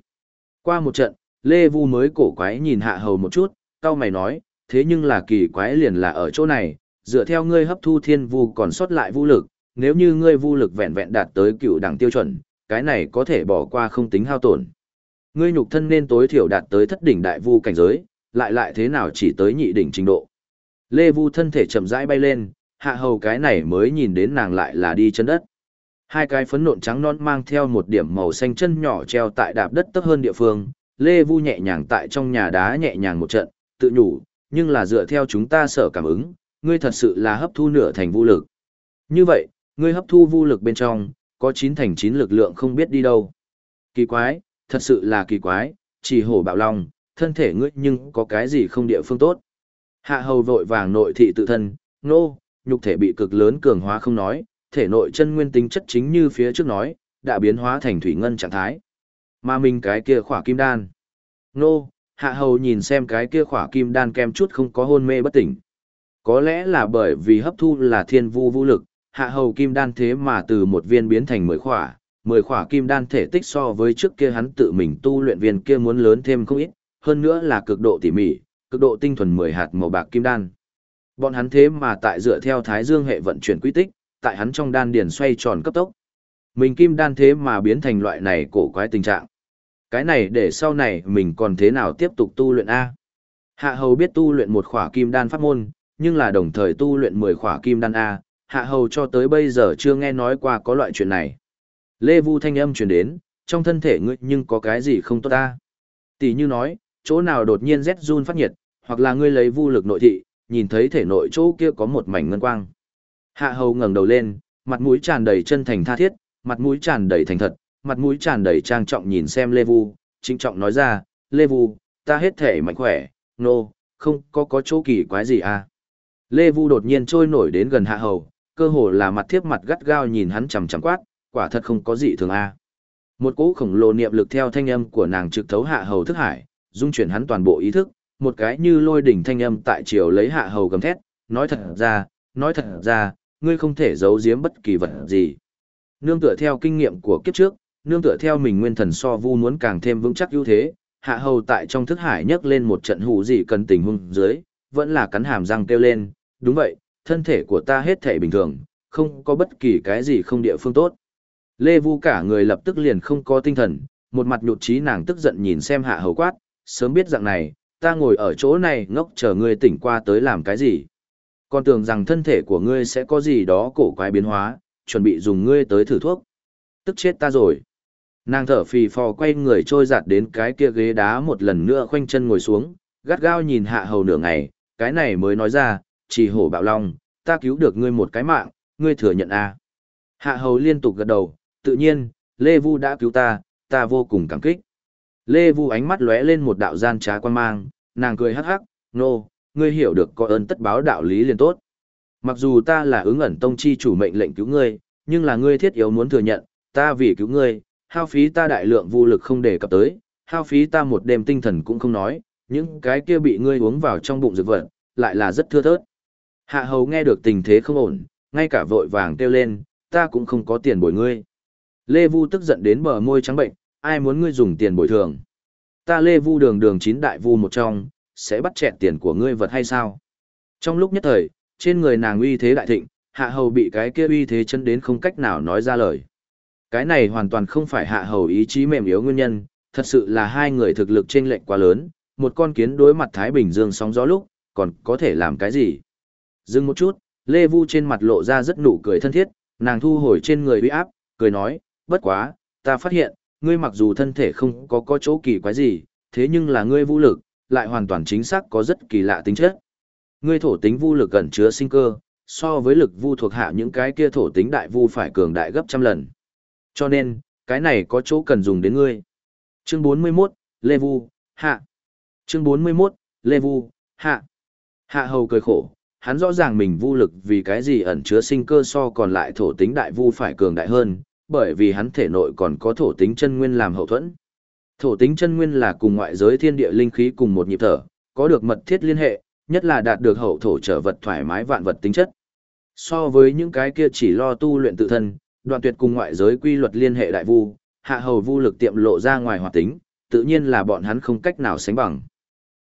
Qua một trận, Lê Vu mới cổ quái nhìn hạ hầu một chút, tao mày nói, thế nhưng là kỳ quái liền là ở chỗ này, dựa theo ngươi hấp thu thiên vu còn sót lại vu lực, nếu như ngươi vu lực vẹn vẹn đạt tới cựu đẳng tiêu chuẩn, cái này có thể bỏ qua không tính hao tổn. Ngươi nhục thân nên tối thiểu đạt tới thất đỉnh đại vu cảnh giới, lại lại thế nào chỉ tới nhị đỉnh trình độ. Lê Vu thân thể chậm rãi bay lên, hạ hầu cái này mới nhìn đến nàng lại là đi chân đất. Hai cái phấn nộn trắng non mang theo một điểm màu xanh chân nhỏ treo tại đạp đất tấp hơn địa phương, Lê Vu nhẹ nhàng tại trong nhà đá nhẹ nhàng một trận, tự nhủ, nhưng là dựa theo chúng ta sở cảm ứng, ngươi thật sự là hấp thu nửa thành vô lực. Như vậy, ngươi hấp thu vô lực bên trong, có chín thành chín lực lượng không biết đi đâu. Kỳ quái, thật sự là kỳ quái, chỉ hổ bạo long, thân thể ngươi nhưng có cái gì không địa phương tốt. Hạ hầu vội vàng nội thị tự thân, nô, nhục thể bị cực lớn cường hóa không nói, thể nội chân nguyên tính chất chính như phía trước nói, đã biến hóa thành thủy ngân trạng thái. Mà mình cái kia khỏa kim đan. Nô, hạ hầu nhìn xem cái kia khỏa kim đan kem chút không có hôn mê bất tỉnh. Có lẽ là bởi vì hấp thu là thiên vu vũ lực, hạ hầu kim đan thế mà từ một viên biến thành mười khỏa, mười khỏa kim đan thể tích so với trước kia hắn tự mình tu luyện viên kia muốn lớn thêm không ít, hơn nữa là cực độ tỉ mỉ, cực độ tinh thuần mười hạt màu bạc kim đan. Bọn hắn thế mà tại dựa theo thái dương hệ vận chuyển quy tích, tại hắn trong đan điền xoay tròn cấp tốc. Mình kim đan thế mà biến thành loại này cổ quái tình trạng. Cái này để sau này mình còn thế nào tiếp tục tu luyện A. Hạ hầu biết tu luyện một khỏa kim đan pháp môn, nhưng là đồng thời tu luyện mười khỏa kim đan A, hạ hầu cho tới bây giờ chưa nghe nói qua có loại chuyện này. Lê Vu thanh âm truyền đến, trong thân thể ngươi nhưng có cái gì không tốt ta. Tỷ như nói, chỗ nào đột nhiên rét run phát nhiệt, hoặc là ngươi lấy vu lực nội thị, nhìn thấy thể nội chỗ kia có một mảnh ngân quang. Hạ hầu ngẩng đầu lên, mặt mũi tràn đầy chân thành tha thiết, mặt mũi tràn đầy thành thật, mặt mũi tràn đầy trang trọng nhìn xem Lê Vu, trinh trọng nói ra, Lê Vu, ta hết thể mạnh khỏe, nô, no, không có có chỗ kỳ quái gì à. Lê Vu đột nhiên trôi nổi đến gần hạ hầu, cơ hồ là mặt thiếp mặt gắt gao nhìn hắn chằm chằm quát, quả thật không có gì thường à. Một cỗ khổng lồ niệm lực theo thanh âm của nàng trực thấu hạ hầu thức hải, dung chuyển hắn toàn bộ ý thức, một cái như lôi đỉnh thanh âm tại triều lấy hạ hầu gầm thét, nói thật ra, nói thật ra, ngươi không thể giấu giếm bất kỳ vật gì. Nương tựa theo kinh nghiệm của kiếp trước, nương tựa theo mình nguyên thần so vu muốn càng thêm vững chắc ưu thế, hạ hầu tại trong thức hải nhấc lên một trận hủ gì cần tình huống dưới, vẫn là cắn hàm răng kêu lên, đúng vậy, thân thể của ta hết thể bình thường, không có bất kỳ cái gì không địa phương tốt. Lê Vu cả người lập tức liền không có tinh thần, một mặt nhụt chí nàng tức giận nhìn xem hạ hầu quát, sớm biết dạng này, ta ngồi ở chỗ này ngốc chờ ngươi tỉnh qua tới làm cái gì. Còn tưởng rằng thân thể của ngươi sẽ có gì đó cổ quái biến hóa, chuẩn bị dùng ngươi tới thử thuốc. Tức chết ta rồi. Nàng thở phì phò quay người trôi giạt đến cái kia ghế đá một lần nữa khoanh chân ngồi xuống, gắt gao nhìn hạ hầu nửa ngày, cái này mới nói ra, chỉ hổ bạo long, ta cứu được ngươi một cái mạng, ngươi thừa nhận a à. Hạ hầu liên tục gật đầu, tự nhiên, Lê Vu đã cứu ta, ta vô cùng cảm kích. Lê Vu ánh mắt lóe lên một đạo gian trá quan mang, nàng cười hắc hắc, nô, no, ngươi hiểu được có ơn tất báo đạo lý liền tốt. Mặc dù ta là ứng ẩn tông chi chủ mệnh lệnh cứu ngươi, nhưng là ngươi thiết yếu muốn thừa nhận, ta vì cứu ngươi, hao phí ta đại lượng vô lực không để cập tới, hao phí ta một đêm tinh thần cũng không nói, những cái kia bị ngươi uống vào trong bụng dược vật, lại là rất thưa thớt. Hạ hầu nghe được tình thế không ổn, ngay cả vội vàng kêu lên, ta cũng không có tiền bồi ngươi. Lê Vu tức giận đến bờ môi trắng bệnh, ai muốn ngươi dùng tiền bồi thường. Ta Lê Vu đường đường chín đại vu một trong, sẽ bắt chẹt tiền của ngươi vật hay sao? Trong lúc nhất thời, trên người nàng uy thế đại thịnh, hạ hầu bị cái kia uy thế chân đến không cách nào nói ra lời. Cái này hoàn toàn không phải hạ hầu ý chí mềm yếu nguyên nhân, thật sự là hai người thực lực chênh lệch quá lớn, một con kiến đối mặt Thái Bình Dương sóng gió lúc, còn có thể làm cái gì? Dừng một chút, Lê Vu trên mặt lộ ra rất nụ cười thân thiết, nàng thu hồi trên người uy áp, cười nói, bất quá, ta phát hiện, ngươi mặc dù thân thể không có có chỗ kỳ quái gì, thế nhưng là ngươi vũ lực, lại hoàn toàn chính xác có rất kỳ lạ tính chất. Ngươi thổ tính vu lực gần chứa sinh cơ, so với lực vu thuộc hạ những cái kia thổ tính đại vu phải cường đại gấp trăm lần. Cho nên, cái này có chỗ cần dùng đến ngươi. Chương 41, Lê Vu, hạ. Chương 41, Lê Vu, hạ. Hạ hầu cười khổ, hắn rõ ràng mình vu lực vì cái gì ẩn chứa sinh cơ so còn lại thổ tính đại vu phải cường đại hơn, bởi vì hắn thể nội còn có thổ tính chân nguyên làm hậu thuẫn. Thổ tính chân nguyên là cùng ngoại giới thiên địa linh khí cùng một nhịp thở, có được mật thiết liên hệ, nhất là đạt được hậu thổ trở vật thoải mái vạn vật tính chất. So với những cái kia chỉ lo tu luyện tự thân, đoạn tuyệt cùng ngoại giới quy luật liên hệ đại vu, hạ hầu vu lực tiệm lộ ra ngoài hoạt tính, tự nhiên là bọn hắn không cách nào sánh bằng.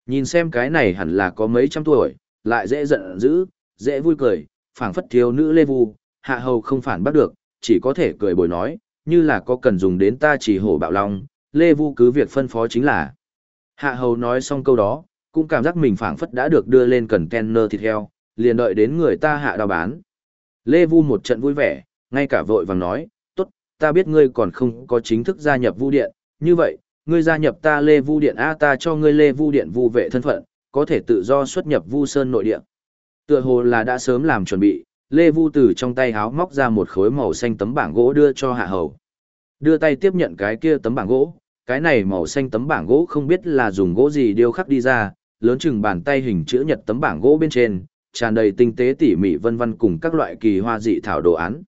Nhìn xem cái này hẳn là có mấy trăm tuổi, lại dễ giận dữ, dễ vui cười, phảng phất thiếu nữ lê vu, hạ hầu không phản bắt được, chỉ có thể cười bồi nói, như là có cần dùng đến ta chỉ hổ bạo long, lê vu cứ việc phân phó chính là. Hạ hầu nói xong câu đó, cũng cảm giác mình phảng phất đã được đưa lên cần kenner thịt heo, liền đợi đến người ta hạ đào bán. Lê vu một trận vui vẻ, ngay cả vội vàng nói, tốt, ta biết ngươi còn không có chính thức gia nhập vu điện, như vậy, ngươi gia nhập ta Lê Vu Điện A ta cho ngươi Lê Vu Điện vu vệ thân phận, có thể tự do xuất nhập Vu Sơn nội địa. Tựa hồ là đã sớm làm chuẩn bị, Lê Vu từ trong tay háo móc ra một khối màu xanh tấm bảng gỗ đưa cho Hạ Hầu. Đưa tay tiếp nhận cái kia tấm bảng gỗ, cái này màu xanh tấm bảng gỗ không biết là dùng gỗ gì điêu khắc đi ra, lớn chừng bàn tay hình chữ nhật tấm bảng gỗ bên trên, tràn đầy tinh tế tỉ mỉ vân vân cùng các loại kỳ hoa dị thảo đồ án.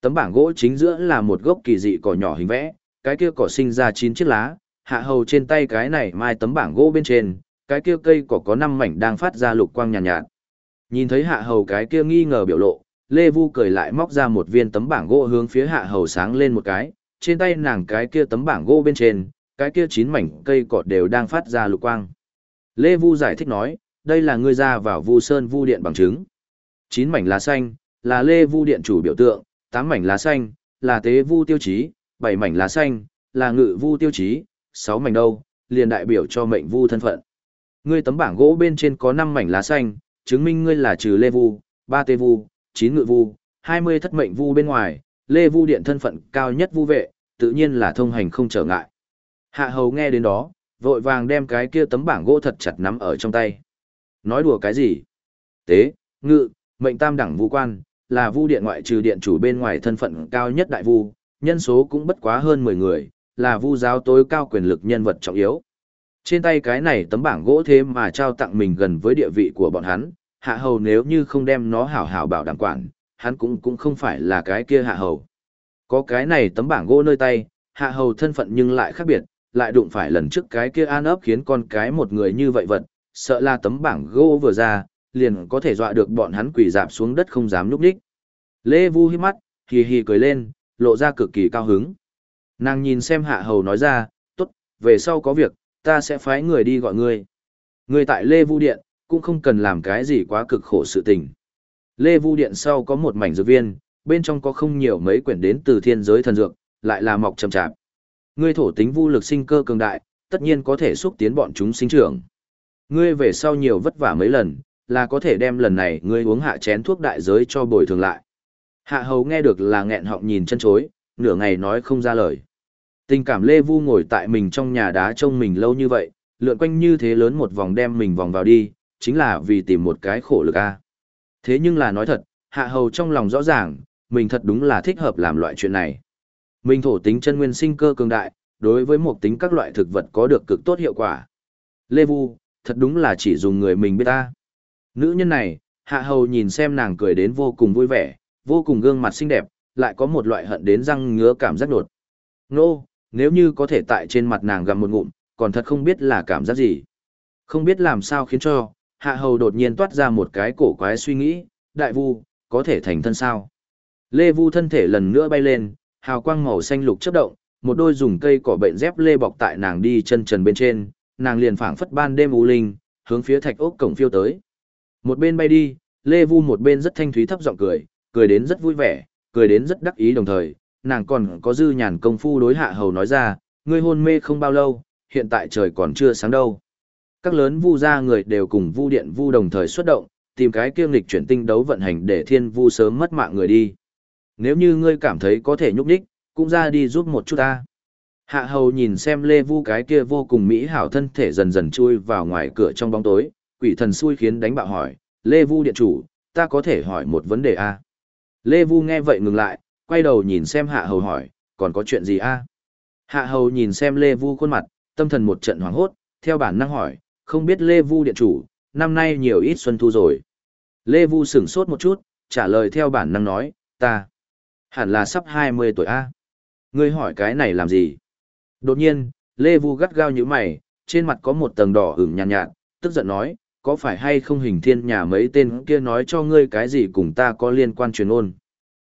Tấm bảng gỗ chính giữa là một gốc kỳ dị cỏ nhỏ hình vẽ, cái kia cỏ sinh ra chín chiếc lá, hạ hầu trên tay cái này mai tấm bảng gỗ bên trên, cái kia cây cỏ có năm mảnh đang phát ra lục quang nhàn nhạt, nhạt. Nhìn thấy hạ hầu cái kia nghi ngờ biểu lộ, Lê Vu cười lại móc ra một viên tấm bảng gỗ hướng phía hạ hầu sáng lên một cái, trên tay nàng cái kia tấm bảng gỗ bên trên, cái kia chín mảnh cây cỏ đều đang phát ra lục quang. Lê Vu giải thích nói, đây là ngươi ra vào Vu Sơn Vu Điện bằng chứng. Chín mảnh lá xanh, là Lê Vu Điện chủ biểu tượng, tám mảnh lá xanh, là tế Vu tiêu chí, bảy mảnh lá xanh, là ngự Vu tiêu chí, sáu mảnh đâu, liền đại biểu cho mệnh Vu thân phận. Ngươi tấm bảng gỗ bên trên có năm mảnh lá xanh, chứng minh ngươi là trừ Lê Vu, ba Tê Vu, chín ngự Vu, hai mươi thất mệnh Vu bên ngoài, Lê Vu Điện thân phận cao nhất Vu vệ, tự nhiên là thông hành không trở ngại. Hạ hầu nghe đến đó, vội vàng đem cái kia tấm bảng gỗ thật chặt nắm ở trong tay. Nói đùa cái gì? Tế, ngự, mệnh tam đẳng vu quan, là vu điện ngoại trừ điện chủ bên ngoài thân phận cao nhất đại vu, nhân số cũng bất quá hơn 10 người, là vu giáo tối cao quyền lực nhân vật trọng yếu. Trên tay cái này tấm bảng gỗ thế mà trao tặng mình gần với địa vị của bọn hắn, hạ hầu nếu như không đem nó hảo hảo bảo đảm quản, hắn cũng cũng không phải là cái kia hạ hầu. Có cái này tấm bảng gỗ nơi tay, hạ hầu thân phận nhưng lại khác biệt, lại đụng phải lần trước cái kia an ấp khiến con cái một người như vậy vật, sợ là tấm bảng gỗ vừa ra, liền có thể dọa được bọn hắn quỳ dạp xuống đất không dám nhúc nhích. Lê Vu hí mắt, hì hì cười lên, lộ ra cực kỳ cao hứng. Nàng nhìn xem hạ hầu nói ra, tốt, về sau có việc, ta sẽ phái người đi gọi ngươi. Ngươi tại Lê Vu Điện, cũng không cần làm cái gì quá cực khổ sự tình. Lê Vu Điện sau có một mảnh dược viên, bên trong có không nhiều mấy quyển đến từ thiên giới thần dược, lại là mọc chậm chạp. Ngươi thổ tính vu lực sinh cơ cường đại, tất nhiên có thể xúc tiến bọn chúng sinh trưởng. Ngươi về sau nhiều vất vả mấy lần, là có thể đem lần này ngươi uống hạ chén thuốc đại giới cho bồi thường lại. Hạ hầu nghe được là nghẹn họng nhìn chân chối, nửa ngày nói không ra lời. Tình cảm Lê Vu ngồi tại mình trong nhà đá trông mình lâu như vậy, lượn quanh như thế lớn một vòng đem mình vòng vào đi, chính là vì tìm một cái khổ lực a. Thế nhưng là nói thật, hạ hầu trong lòng rõ ràng, mình thật đúng là thích hợp làm loại chuyện này. Mình thổ tính chân nguyên sinh cơ cường đại, đối với một tính các loại thực vật có được cực tốt hiệu quả. Lê Vu, thật đúng là chỉ dùng người mình biết ta. Nữ nhân này, hạ hầu nhìn xem nàng cười đến vô cùng vui vẻ, vô cùng gương mặt xinh đẹp, lại có một loại hận đến răng ngứa cảm giác đột. Nô, nếu như có thể tại trên mặt nàng gặm một ngụm, còn thật không biết là cảm giác gì. Không biết làm sao khiến cho, hạ hầu đột nhiên toát ra một cái cổ quái suy nghĩ, đại vu, có thể thành thân sao. Lê vu thân thể lần nữa bay lên, hào quang màu xanh lục chớp động, một đôi dùng cây cỏ bệnh dép lê bọc tại nàng đi chân trần bên trên, nàng liền phảng phất ban đêm u linh, hướng phía thạch ốc cổng phiêu tới. Một bên bay đi, Lê Vu một bên rất thanh thúy thấp giọng cười, cười đến rất vui vẻ, cười đến rất đắc ý đồng thời, nàng còn có dư nhàn công phu đối hạ hầu nói ra, ngươi hôn mê không bao lâu, hiện tại trời còn chưa sáng đâu. Các lớn vu gia người đều cùng vu điện vu đồng thời xuất động, tìm cái kiêm lịch chuyển tinh đấu vận hành để thiên vu sớm mất mạng người đi. Nếu như ngươi cảm thấy có thể nhúc đích, cũng ra đi giúp một chút ta. Hạ hầu nhìn xem Lê Vu cái kia vô cùng mỹ hảo thân thể dần dần chui vào ngoài cửa trong bóng tối, quỷ thần xui khiến đánh bạo hỏi, Lê Vu điện chủ, ta có thể hỏi một vấn đề a à? Lê Vu nghe vậy ngừng lại, quay đầu nhìn xem hạ hầu hỏi, còn có chuyện gì a à? Hạ hầu nhìn xem Lê Vu khuôn mặt, tâm thần một trận hoảng hốt, theo bản năng hỏi, không biết Lê Vu điện chủ, năm nay nhiều ít xuân thu rồi. Lê Vu sửng sốt một chút, trả lời theo bản năng nói, ta, hẳn là sắp 20 tuổi a Ngươi hỏi cái này làm gì? Đột nhiên, Lê Vu gắt gao như mày, trên mặt có một tầng đỏ ửng nhàn nhạt, nhạt, tức giận nói, có phải hay không hình thiên nhà mấy tên kia nói cho ngươi cái gì cùng ta có liên quan truyền ôn?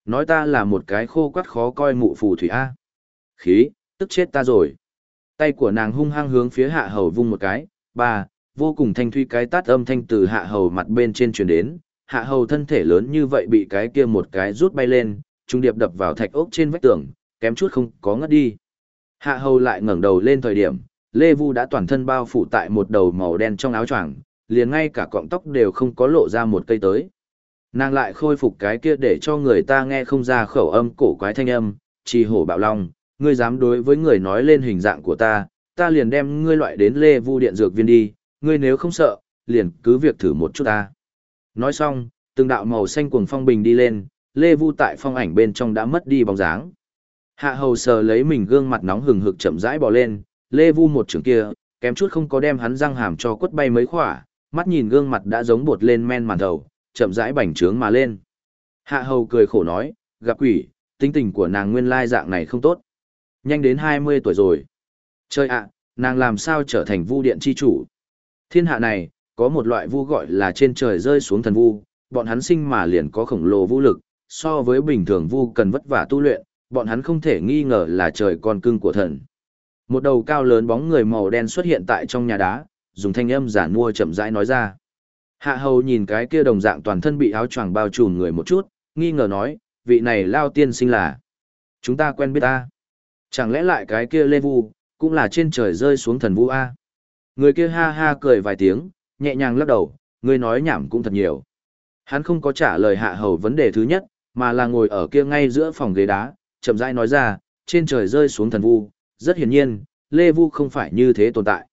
Nói ta là một cái khô quắt khó coi mụ phù thủy A. Khí, tức chết ta rồi. Tay của nàng hung hăng hướng phía hạ hầu vung một cái, ba, vô cùng thanh thuy cái tát âm thanh từ hạ hầu mặt bên trên truyền đến, hạ hầu thân thể lớn như vậy bị cái kia một cái rút bay lên, trung điệp đập vào thạch ốc trên vách tường, kém chút không có ngất đi. Hạ hầu lại ngẩng đầu lên thời điểm, Lê Vu đã toàn thân bao phủ tại một đầu màu đen trong áo choàng, liền ngay cả cọng tóc đều không có lộ ra một cây tới. Nàng lại khôi phục cái kia để cho người ta nghe không ra khẩu âm cổ quái thanh âm, trì hổ bạo long, ngươi dám đối với người nói lên hình dạng của ta, ta liền đem ngươi loại đến Lê Vu điện dược viên đi, ngươi nếu không sợ, liền cứ việc thử một chút ta. Nói xong, từng đạo màu xanh cuồng phong bình đi lên, Lê Vu tại phong ảnh bên trong đã mất đi bóng dáng. Hạ hầu sờ lấy mình gương mặt nóng hừng hực chậm rãi bò lên, Lê Vu một trường kia, kém chút không có đem hắn răng hàm cho quất bay mấy khỏa, mắt nhìn gương mặt đã giống bột lên men màn đầu, chậm rãi bành trướng mà lên. Hạ hầu cười khổ nói, gặp quỷ, tính tình của nàng nguyên lai dạng này không tốt. Nhanh đến 20 tuổi rồi. Chơi ạ, nàng làm sao trở thành vu điện chi chủ. Thiên hạ này, có một loại vu gọi là trên trời rơi xuống thần vu, bọn hắn sinh mà liền có khổng lồ vũ lực, so với bình thường vu cần vất vả tu luyện, bọn hắn không thể nghi ngờ là trời con cưng của thần. Một đầu cao lớn bóng người màu đen xuất hiện tại trong nhà đá, dùng thanh âm giả mua chậm rãi nói ra. Hạ hầu nhìn cái kia đồng dạng toàn thân bị áo choàng bao trùm người một chút, nghi ngờ nói, vị này lao tiên sinh là. Chúng ta quen biết ta. Chẳng lẽ lại cái kia lê vu, cũng là trên trời rơi xuống thần vu A. Người kia ha ha cười vài tiếng, nhẹ nhàng lắc đầu, người nói nhảm cũng thật nhiều. Hắn không có trả lời hạ hầu vấn đề thứ nhất, mà là ngồi ở kia ngay giữa phòng ghế đá, chậm rãi nói ra, trên trời rơi xuống thần vu, rất hiển nhiên, Lê Vu không phải như thế tồn tại.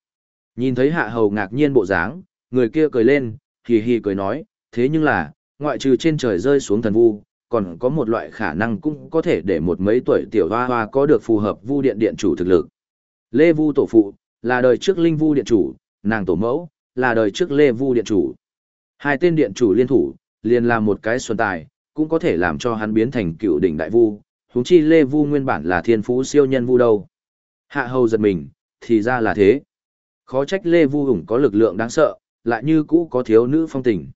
Nhìn thấy hạ hầu ngạc nhiên bộ dáng, người kia cười lên, hì hì cười nói, thế nhưng là, ngoại trừ trên trời rơi xuống thần vu, còn có một loại khả năng cũng có thể để một mấy tuổi tiểu hoa hoa có được phù hợp vu điện điện chủ thực lực. Lê Vu tổ phụ, là đời trước linh vu điện chủ, nàng tổ mẫu, là đời trước Lê Vu điện chủ. Hai tên điện chủ liên thủ, liền là một cái xuân tài, cũng có thể làm cho hắn biến thành cựu đỉnh đại vu, huống chi Lê Vu nguyên bản là thiên phú siêu nhân vu đâu. Hạ hầu giật mình, thì ra là thế. Khó trách Lê Vu Hùng có lực lượng đáng sợ, lại như cũ có thiếu nữ phong tình.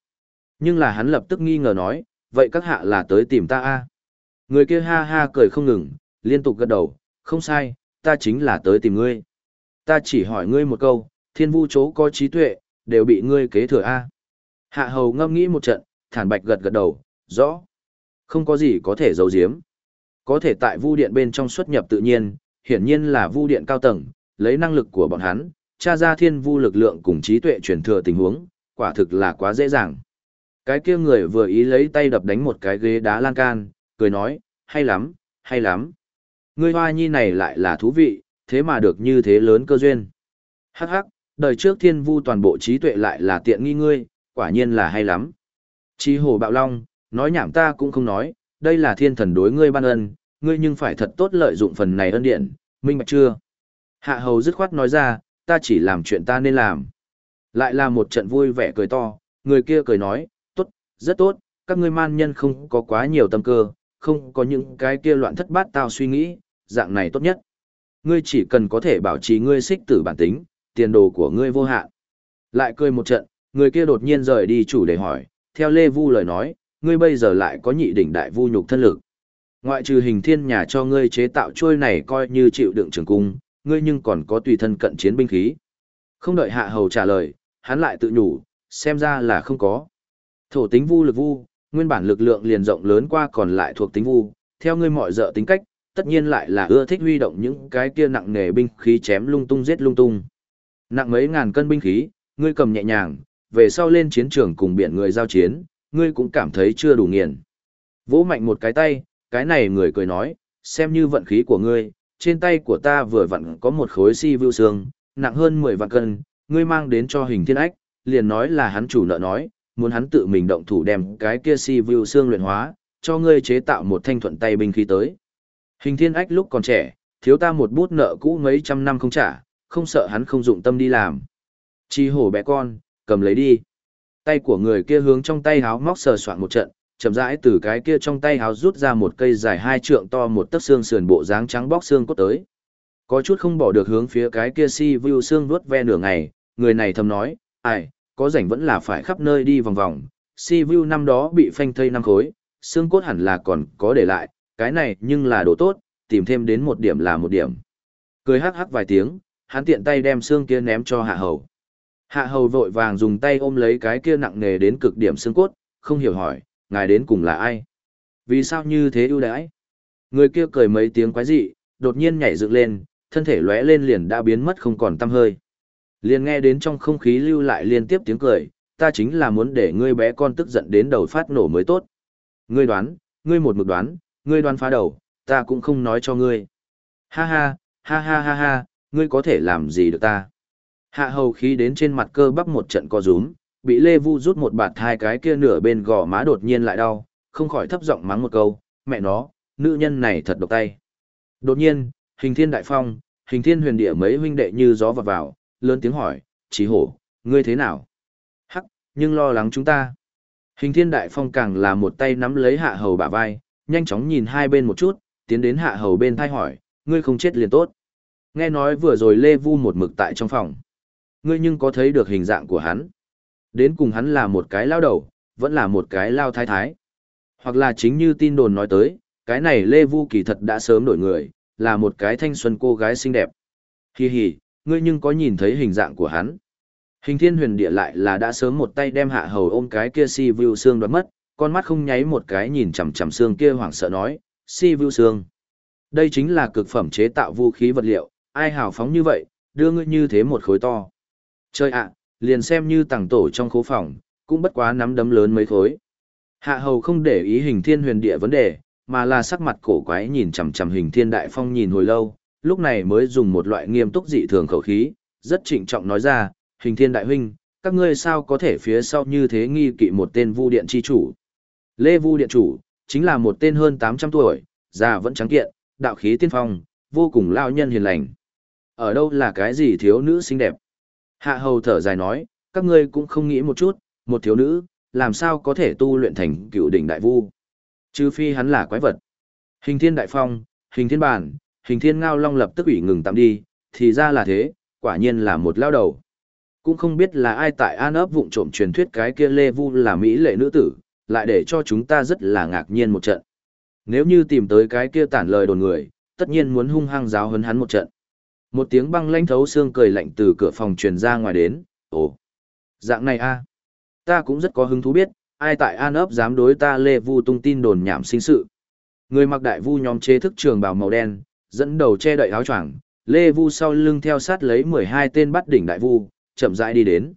Nhưng là hắn lập tức nghi ngờ nói, vậy các hạ là tới tìm ta a Người kia ha ha cười không ngừng, liên tục gật đầu, không sai, ta chính là tới tìm ngươi. Ta chỉ hỏi ngươi một câu, thiên vu chỗ có trí tuệ, đều bị ngươi kế thừa a Hạ hầu ngâm nghĩ một trận, thản bạch gật gật đầu, rõ. Không có gì có thể giấu giếm. Có thể tại vu điện bên trong xuất nhập tự nhiên, hiển nhiên là vu điện cao tầng, lấy năng lực của bọn hắn, tra ra thiên vu lực lượng cùng trí tuệ truyền thừa tình huống, quả thực là quá dễ dàng. Cái kia người vừa ý lấy tay đập đánh một cái ghế đá lan can, cười nói, hay lắm, hay lắm. Ngươi hoa nhi này lại là thú vị, thế mà được như thế lớn cơ duyên. Hắc hắc, đời trước thiên vu toàn bộ trí tuệ lại là tiện nghi ngươi, quả nhiên là hay lắm. Chí hồ bạo long, nói nhảm ta cũng không nói, đây là thiên thần đối ngươi ban ân, ngươi nhưng phải thật tốt lợi dụng phần này ân điện, minh bạch chưa? Hạ hầu dứt khoát nói ra, ta chỉ làm chuyện ta nên làm. Lại là một trận vui vẻ cười to, người kia cười nói, tốt, rất tốt, các ngươi man nhân không có quá nhiều tâm cơ, không có những cái kia loạn thất bát tao suy nghĩ, dạng này tốt nhất. Ngươi chỉ cần có thể bảo trì ngươi xích tử bản tính, tiền đồ của ngươi vô hạn. Lại cười một trận, người kia đột nhiên rời đi chủ đề hỏi, theo Lê Vu lời nói, ngươi bây giờ lại có nhị đỉnh đại vu nhục thân lực. Ngoại trừ hình thiên nhà cho ngươi chế tạo trôi này coi như chịu đựng trường cung, ngươi nhưng còn có tùy thân cận chiến binh khí. Không đợi hạ hầu trả lời, hắn lại tự nhủ, xem ra là không có. Thổ tính vu lực vu, nguyên bản lực lượng liền rộng lớn qua còn lại thuộc tính vu, theo ngươi mọi dợ tính cách, tất nhiên lại là ưa thích huy động những cái kia nặng nề binh khí chém lung tung giết lung tung. Nặng mấy ngàn cân binh khí, ngươi cầm nhẹ nhàng, về sau lên chiến trường cùng biển người giao chiến, ngươi cũng cảm thấy chưa đủ nghiền. Vỗ mạnh một cái tay, cái này người cười nói, xem như vận khí của ngươi, trên tay của ta vừa vặn có một khối si vưu xương, nặng hơn 10 vạn cân, ngươi mang đến cho hình thiên ách, liền nói là hắn chủ nợ nói, muốn hắn tự mình động thủ đem cái kia si vưu xương luyện hóa, cho ngươi chế tạo một thanh thuận tay binh khí tới. Hình thiên ách lúc còn trẻ, thiếu ta một bút nợ cũ mấy trăm năm không trả, không sợ hắn không dụng tâm đi làm. Chi hổ bé con, cầm lấy đi. Tay của người kia hướng trong tay háo móc sờ soạn một trận, chậm rãi từ cái kia trong tay háo rút ra một cây dài hai trượng to một tấc xương sườn bộ dáng trắng bóc xương cốt tới. Có chút không bỏ được hướng phía cái kia si view xương vuốt ve nửa ngày, người này thầm nói, ai, có rảnh vẫn là phải khắp nơi đi vòng vòng. Si view năm đó bị phanh thây năm khối, xương cốt hẳn là còn có để lại, cái này nhưng là đồ tốt, tìm thêm đến một điểm là một điểm. Cười hắc hắc vài tiếng, hắn tiện tay đem xương kia ném cho hạ hầu. Hạ hầu vội vàng dùng tay ôm lấy cái kia nặng nề đến cực điểm xương cốt, không hiểu hỏi, ngài đến cùng là ai? Vì sao như thế ưu đãi? Người kia cười mấy tiếng quái dị, đột nhiên nhảy dựng lên, thân thể lóe lên liền đã biến mất không còn tăm hơi. Liền nghe đến trong không khí lưu lại liên tiếp tiếng cười, ta chính là muốn để ngươi bé con tức giận đến đầu phát nổ mới tốt. Ngươi đoán, ngươi một mực đoán, ngươi đoán phá đầu, ta cũng không nói cho ngươi. Ha ha, ha ha ha ha, ngươi có thể làm gì được ta? Hạ hầu khí đến trên mặt cơ bắp một trận co rúm, bị Lê Vu rút một bạt hai cái kia nửa bên gò má đột nhiên lại đau, không khỏi thấp giọng mắng một câu, mẹ nó, nữ nhân này thật độc tay. Đột nhiên, hình thiên đại phong, hình thiên huyền địa mấy huynh đệ như gió vọt vào, lớn tiếng hỏi, Chí hổ, ngươi thế nào? Hắc, nhưng lo lắng chúng ta. Hình thiên đại phong càng là một tay nắm lấy hạ hầu bả vai, nhanh chóng nhìn hai bên một chút, tiến đến hạ hầu bên thai hỏi, ngươi không chết liền tốt. Nghe nói vừa rồi Lê Vu một mực tại trong phòng. Ngươi nhưng có thấy được hình dạng của hắn. Đến cùng hắn là một cái lao đầu, vẫn là một cái lao thái thái. Hoặc là chính như tin đồn nói tới, cái này Lê Vu kỳ thật đã sớm đổi người, là một cái thanh xuân cô gái xinh đẹp. Hi hi, ngươi nhưng có nhìn thấy hình dạng của hắn. Hình thiên huyền địa lại là đã sớm một tay đem hạ hầu ôm cái kia si view xương đoán mất, con mắt không nháy một cái nhìn chằm chằm xương kia hoảng sợ nói, si view xương. Đây chính là cực phẩm chế tạo vũ khí vật liệu, ai hào phóng như vậy, đưa ngươi như thế một khối to. Chơi ạ, liền xem như tàng tổ trong khố phòng, cũng bất quá nắm đấm lớn mấy khối. Hạ hầu không để ý hình thiên huyền địa vấn đề, mà là sắc mặt cổ quái nhìn chằm chằm hình thiên đại phong nhìn hồi lâu, lúc này mới dùng một loại nghiêm túc dị thường khẩu khí, rất trịnh trọng nói ra, hình thiên đại huynh, các ngươi sao có thể phía sau như thế nghi kỵ một tên vu điện chi chủ. Lê Vu điện chủ, chính là một tên hơn 800 tuổi, già vẫn trắng kiện, đạo khí tiên phong, vô cùng lao nhân hiền lành. Ở đâu là cái gì thiếu nữ xinh đẹp? Hạ hầu thở dài nói, các ngươi cũng không nghĩ một chút, một thiếu nữ, làm sao có thể tu luyện thành cựu đỉnh đại vu? Trừ phi hắn là quái vật. Hình thiên đại phong, hình thiên bản, hình thiên ngao long lập tức ủy ngừng tạm đi, thì ra là thế, quả nhiên là một lao đầu. Cũng không biết là ai tại an ấp vụng trộm truyền thuyết cái kia lê vu là mỹ lệ nữ tử, lại để cho chúng ta rất là ngạc nhiên một trận. Nếu như tìm tới cái kia tản lời đồn người, tất nhiên muốn hung hăng giáo hấn hắn một trận. Một tiếng băng lãnh thấu xương cười lạnh từ cửa phòng truyền ra ngoài đến, ồ, dạng này a ta cũng rất có hứng thú biết, ai tại an ấp dám đối ta lê vu tung tin đồn nhảm sinh sự. Người mặc đại vu nhóm chế thức trường bào màu đen, dẫn đầu che đậy áo choàng, lê vu sau lưng theo sát lấy 12 tên bắt đỉnh đại vu, chậm rãi đi đến.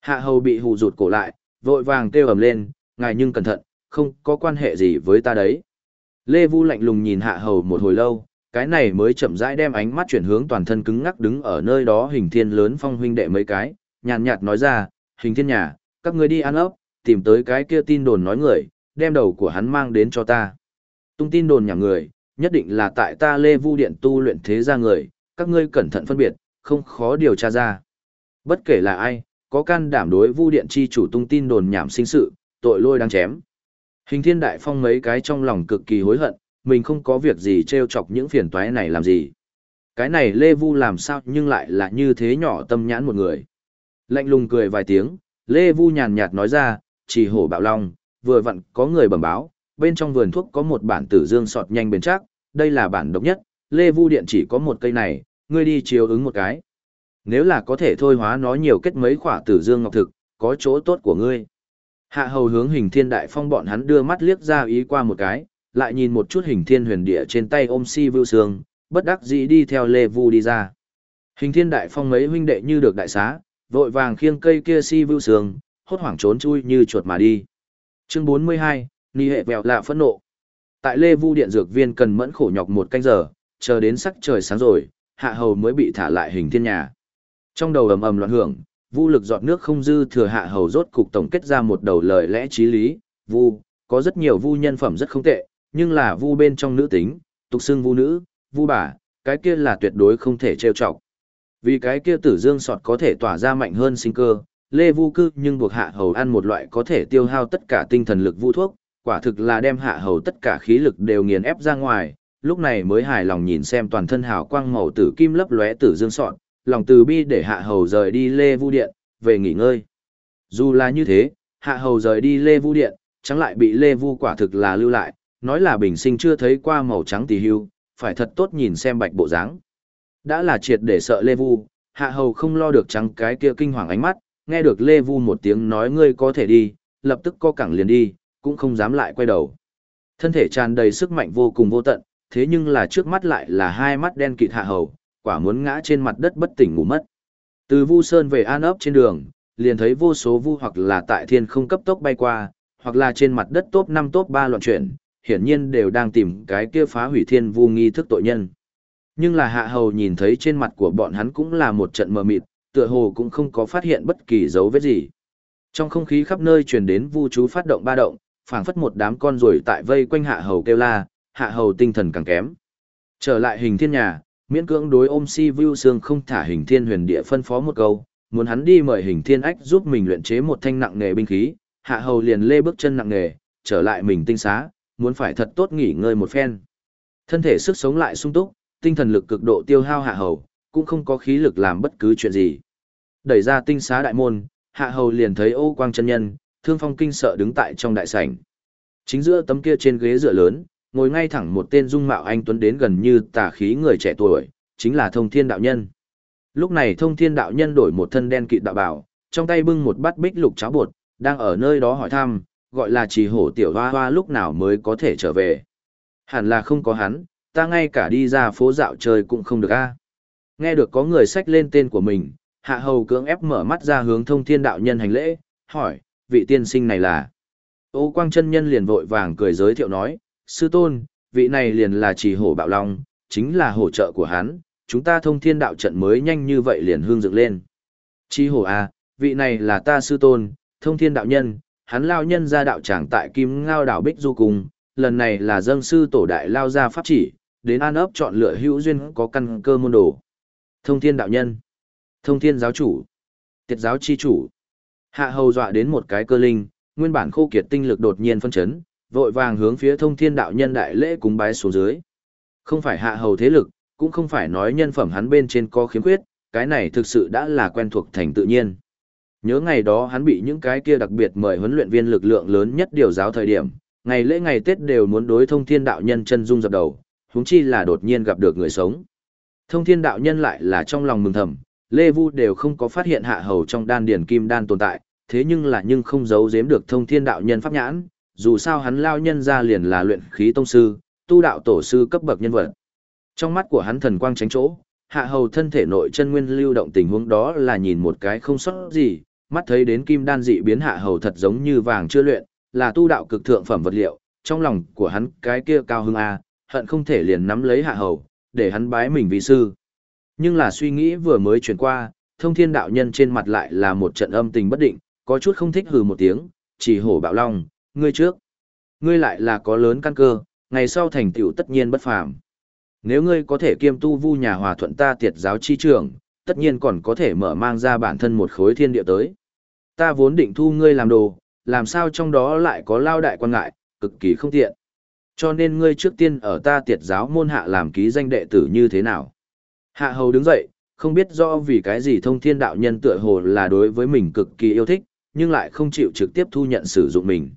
Hạ hầu bị hù rụt cổ lại, vội vàng kêu ầm lên, ngài nhưng cẩn thận, không có quan hệ gì với ta đấy. Lê Vu lạnh lùng nhìn hạ hầu một hồi lâu, cái này mới chậm rãi đem ánh mắt chuyển hướng toàn thân cứng ngắc đứng ở nơi đó hình thiên lớn phong huynh đệ mấy cái, nhàn nhạt nói ra, hình thiên nhà, các ngươi đi ăn ốc, tìm tới cái kia tin đồn nói người, đem đầu của hắn mang đến cho ta. Tung tin đồn nhảm người, nhất định là tại ta Lê Vu Điện tu luyện thế ra người, các ngươi cẩn thận phân biệt, không khó điều tra ra. Bất kể là ai, có can đảm đối Vu Điện chi chủ tung tin đồn nhảm sinh sự, tội lôi đang chém. Hình thiên đại phong mấy cái trong lòng cực kỳ hối hận, mình không có việc gì treo chọc những phiền toái này làm gì. Cái này Lê Vu làm sao nhưng lại là như thế nhỏ tâm nhãn một người. Lạnh lùng cười vài tiếng, Lê Vu nhàn nhạt nói ra, chỉ hổ bạo long, vừa vặn có người bẩm báo, bên trong vườn thuốc có một bản tử dương sọt nhanh bền chắc, đây là bản độc nhất, Lê Vu điện chỉ có một cây này, ngươi đi chiếu ứng một cái. Nếu là có thể thôi hóa nó nhiều kết mấy khỏa tử dương ngọc thực, có chỗ tốt của ngươi. Hạ hầu hướng hình thiên đại phong bọn hắn đưa mắt liếc ra ý qua một cái, lại nhìn một chút hình thiên huyền địa trên tay ôm si vưu sương, bất đắc dĩ đi theo lê vu đi ra. Hình thiên đại phong mấy huynh đệ như được đại xá, vội vàng khiêng cây kia si vưu sương, hốt hoảng trốn chui như chuột mà đi. Chương 42, Ni hệ vẹo lạ phẫn nộ. Tại lê vu điện dược viên cần mẫn khổ nhọc một canh giờ, chờ đến sắc trời sáng rồi, hạ hầu mới bị thả lại hình thiên nhà. Trong đầu ầm ầm loạn hưởng, vu lực giọt nước không dư thừa hạ hầu rốt cục tổng kết ra một đầu lời lẽ trí lý, vu, có rất nhiều vu nhân phẩm rất không tệ, nhưng là vu bên trong nữ tính, tục xưng vu nữ, vu bà, cái kia là tuyệt đối không thể trêu chọc. Vì cái kia tử dương sọt có thể tỏa ra mạnh hơn sinh cơ, lê vu cư nhưng buộc hạ hầu ăn một loại có thể tiêu hao tất cả tinh thần lực vu thuốc, quả thực là đem hạ hầu tất cả khí lực đều nghiền ép ra ngoài, lúc này mới hài lòng nhìn xem toàn thân hào quang màu tử kim lấp lóe tử dương sọt, lòng từ bi để hạ hầu rời đi lê vu điện, về nghỉ ngơi. Dù là như thế, hạ hầu rời đi lê vu điện, chẳng lại bị Lê Vu quả thực là lưu lại, nói là bình sinh chưa thấy qua màu trắng tỷ hưu, phải thật tốt nhìn xem bạch bộ dáng. Đã là triệt để sợ Lê Vu, hạ hầu không lo được trắng cái kia kinh hoàng ánh mắt, nghe được Lê Vu một tiếng nói ngươi có thể đi, lập tức co cẳng liền đi, cũng không dám lại quay đầu. Thân thể tràn đầy sức mạnh vô cùng vô tận, thế nhưng là trước mắt lại là hai mắt đen kịt hạ hầu, quả muốn ngã trên mặt đất bất tỉnh ngủ mất. Từ Vu Sơn về An ấp trên đường, liền thấy vô số vu hoặc là tại thiên không cấp tốc bay qua, hoặc là trên mặt đất top 5 top 3 loạn chuyển, hiển nhiên đều đang tìm cái kia phá hủy thiên vu nghi thức tội nhân. Nhưng là hạ hầu nhìn thấy trên mặt của bọn hắn cũng là một trận mờ mịt, tựa hồ cũng không có phát hiện bất kỳ dấu vết gì. Trong không khí khắp nơi truyền đến vu chú phát động ba động, phảng phất một đám con ruồi tại vây quanh hạ hầu kêu la, hạ hầu tinh thần càng kém. Trở lại hình thiên nhà, miễn cưỡng đối ôm si vu xương không thả hình thiên huyền địa phân phó một câu, muốn hắn đi mời hình thiên ách giúp mình luyện chế một thanh nặng nghề binh khí, hạ hầu liền lê bước chân nặng nghề, trở lại mình tinh xá, muốn phải thật tốt nghỉ ngơi một phen. Thân thể sức sống lại sung túc, tinh thần lực cực độ tiêu hao hạ hầu, cũng không có khí lực làm bất cứ chuyện gì. Đẩy ra tinh xá đại môn, hạ hầu liền thấy ô quang chân nhân, thương phong kinh sợ đứng tại trong đại sảnh. Chính giữa tấm kia trên ghế dựa lớn, ngồi ngay thẳng một tên dung mạo anh tuấn đến gần như tà khí người trẻ tuổi, chính là thông thiên đạo nhân. Lúc này thông thiên đạo nhân đổi một thân đen kịt đạo bảo, trong tay bưng một bát bích lục cháo bột, đang ở nơi đó hỏi thăm, gọi là chỉ hổ tiểu hoa hoa lúc nào mới có thể trở về. Hẳn là không có hắn, ta ngay cả đi ra phố dạo chơi cũng không được a. Nghe được có người xách lên tên của mình, hạ hầu cưỡng ép mở mắt ra hướng thông thiên đạo nhân hành lễ, hỏi, vị tiên sinh này là. Ô quang chân nhân liền vội vàng cười giới thiệu nói, sư tôn, vị này liền là chỉ hổ bạo long, chính là hỗ trợ của hắn, chúng ta thông thiên đạo trận mới nhanh như vậy liền hương dựng lên. Chi hổ à, vị này là ta sư tôn, thông thiên đạo nhân, hắn lao nhân ra đạo tràng tại kim ngao đảo Bích Du Cung, lần này là dâng sư tổ đại lao ra pháp chỉ, đến an ấp chọn lựa hữu duyên có căn cơ môn đồ. Thông thiên đạo nhân, thông thiên giáo chủ, tiệt giáo chi chủ. Hạ hầu dọa đến một cái cơ linh, nguyên bản khô kiệt tinh lực đột nhiên phân chấn, vội vàng hướng phía thông thiên đạo nhân đại lễ cúng bái xuống dưới. Không phải hạ hầu thế lực, cũng không phải nói nhân phẩm hắn bên trên có khiếm khuyết, cái này thực sự đã là quen thuộc thành tự nhiên. Nhớ ngày đó hắn bị những cái kia đặc biệt mời huấn luyện viên lực lượng lớn nhất điều giáo thời điểm, ngày lễ ngày Tết đều muốn đối thông thiên đạo nhân chân dung dập đầu, huống chi là đột nhiên gặp được người sống. Thông thiên đạo nhân lại là trong lòng mừng thầm, Lê Vu đều không có phát hiện hạ hầu trong đan điền kim đan tồn tại, thế nhưng là nhưng không giấu giếm được thông thiên đạo nhân pháp nhãn, dù sao hắn lao nhân ra liền là luyện khí tông sư, tu đạo tổ sư cấp bậc nhân vật. Trong mắt của hắn thần quang tránh chỗ, hạ hầu thân thể nội chân nguyên lưu động tình huống đó là nhìn một cái không sót gì, mắt thấy đến kim đan dị biến hạ hầu thật giống như vàng chưa luyện, là tu đạo cực thượng phẩm vật liệu, trong lòng của hắn cái kia cao hưng a, hận không thể liền nắm lấy hạ hầu, để hắn bái mình vi sư. Nhưng là suy nghĩ vừa mới chuyển qua, thông thiên đạo nhân trên mặt lại là một trận âm tình bất định, có chút không thích hừ một tiếng, chỉ hổ bạo long, ngươi trước. Ngươi lại là có lớn căn cơ, ngày sau thành tựu tất nhiên bất phàm. Nếu ngươi có thể kiêm tu vu nhà hòa thuận ta tiệt giáo chi trưởng, tất nhiên còn có thể mở mang ra bản thân một khối thiên địa tới. Ta vốn định thu ngươi làm đồ, làm sao trong đó lại có lao đại quan ngại, cực kỳ không tiện. Cho nên ngươi trước tiên ở ta tiệt giáo môn hạ làm ký danh đệ tử như thế nào. Hạ hầu đứng dậy, không biết do vì cái gì thông thiên đạo nhân tựa hồ là đối với mình cực kỳ yêu thích, nhưng lại không chịu trực tiếp thu nhận sử dụng mình.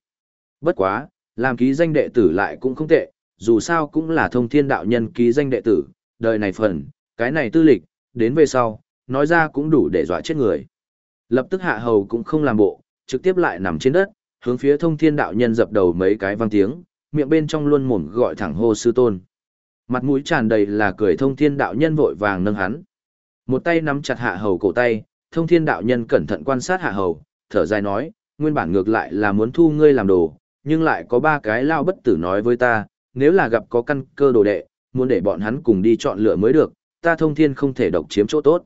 Bất quá, làm ký danh đệ tử lại cũng không tệ, dù sao cũng là thông thiên đạo nhân ký danh đệ tử, đời này phần, cái này tư lịch, đến về sau, nói ra cũng đủ để dọa chết người. Lập tức hạ hầu cũng không làm bộ, trực tiếp lại nằm trên đất, hướng phía thông thiên đạo nhân dập đầu mấy cái vang tiếng, miệng bên trong luôn mồm gọi thẳng hô sư tôn. Mặt mũi tràn đầy là cười thông thiên đạo nhân vội vàng nâng hắn. Một tay nắm chặt hạ hầu cổ tay, thông thiên đạo nhân cẩn thận quan sát hạ hầu, thở dài nói, nguyên bản ngược lại là muốn thu ngươi làm đồ, nhưng lại có ba cái lao bất tử nói với ta, nếu là gặp có căn cơ đồ đệ, muốn để bọn hắn cùng đi chọn lựa mới được, ta thông thiên không thể độc chiếm chỗ tốt.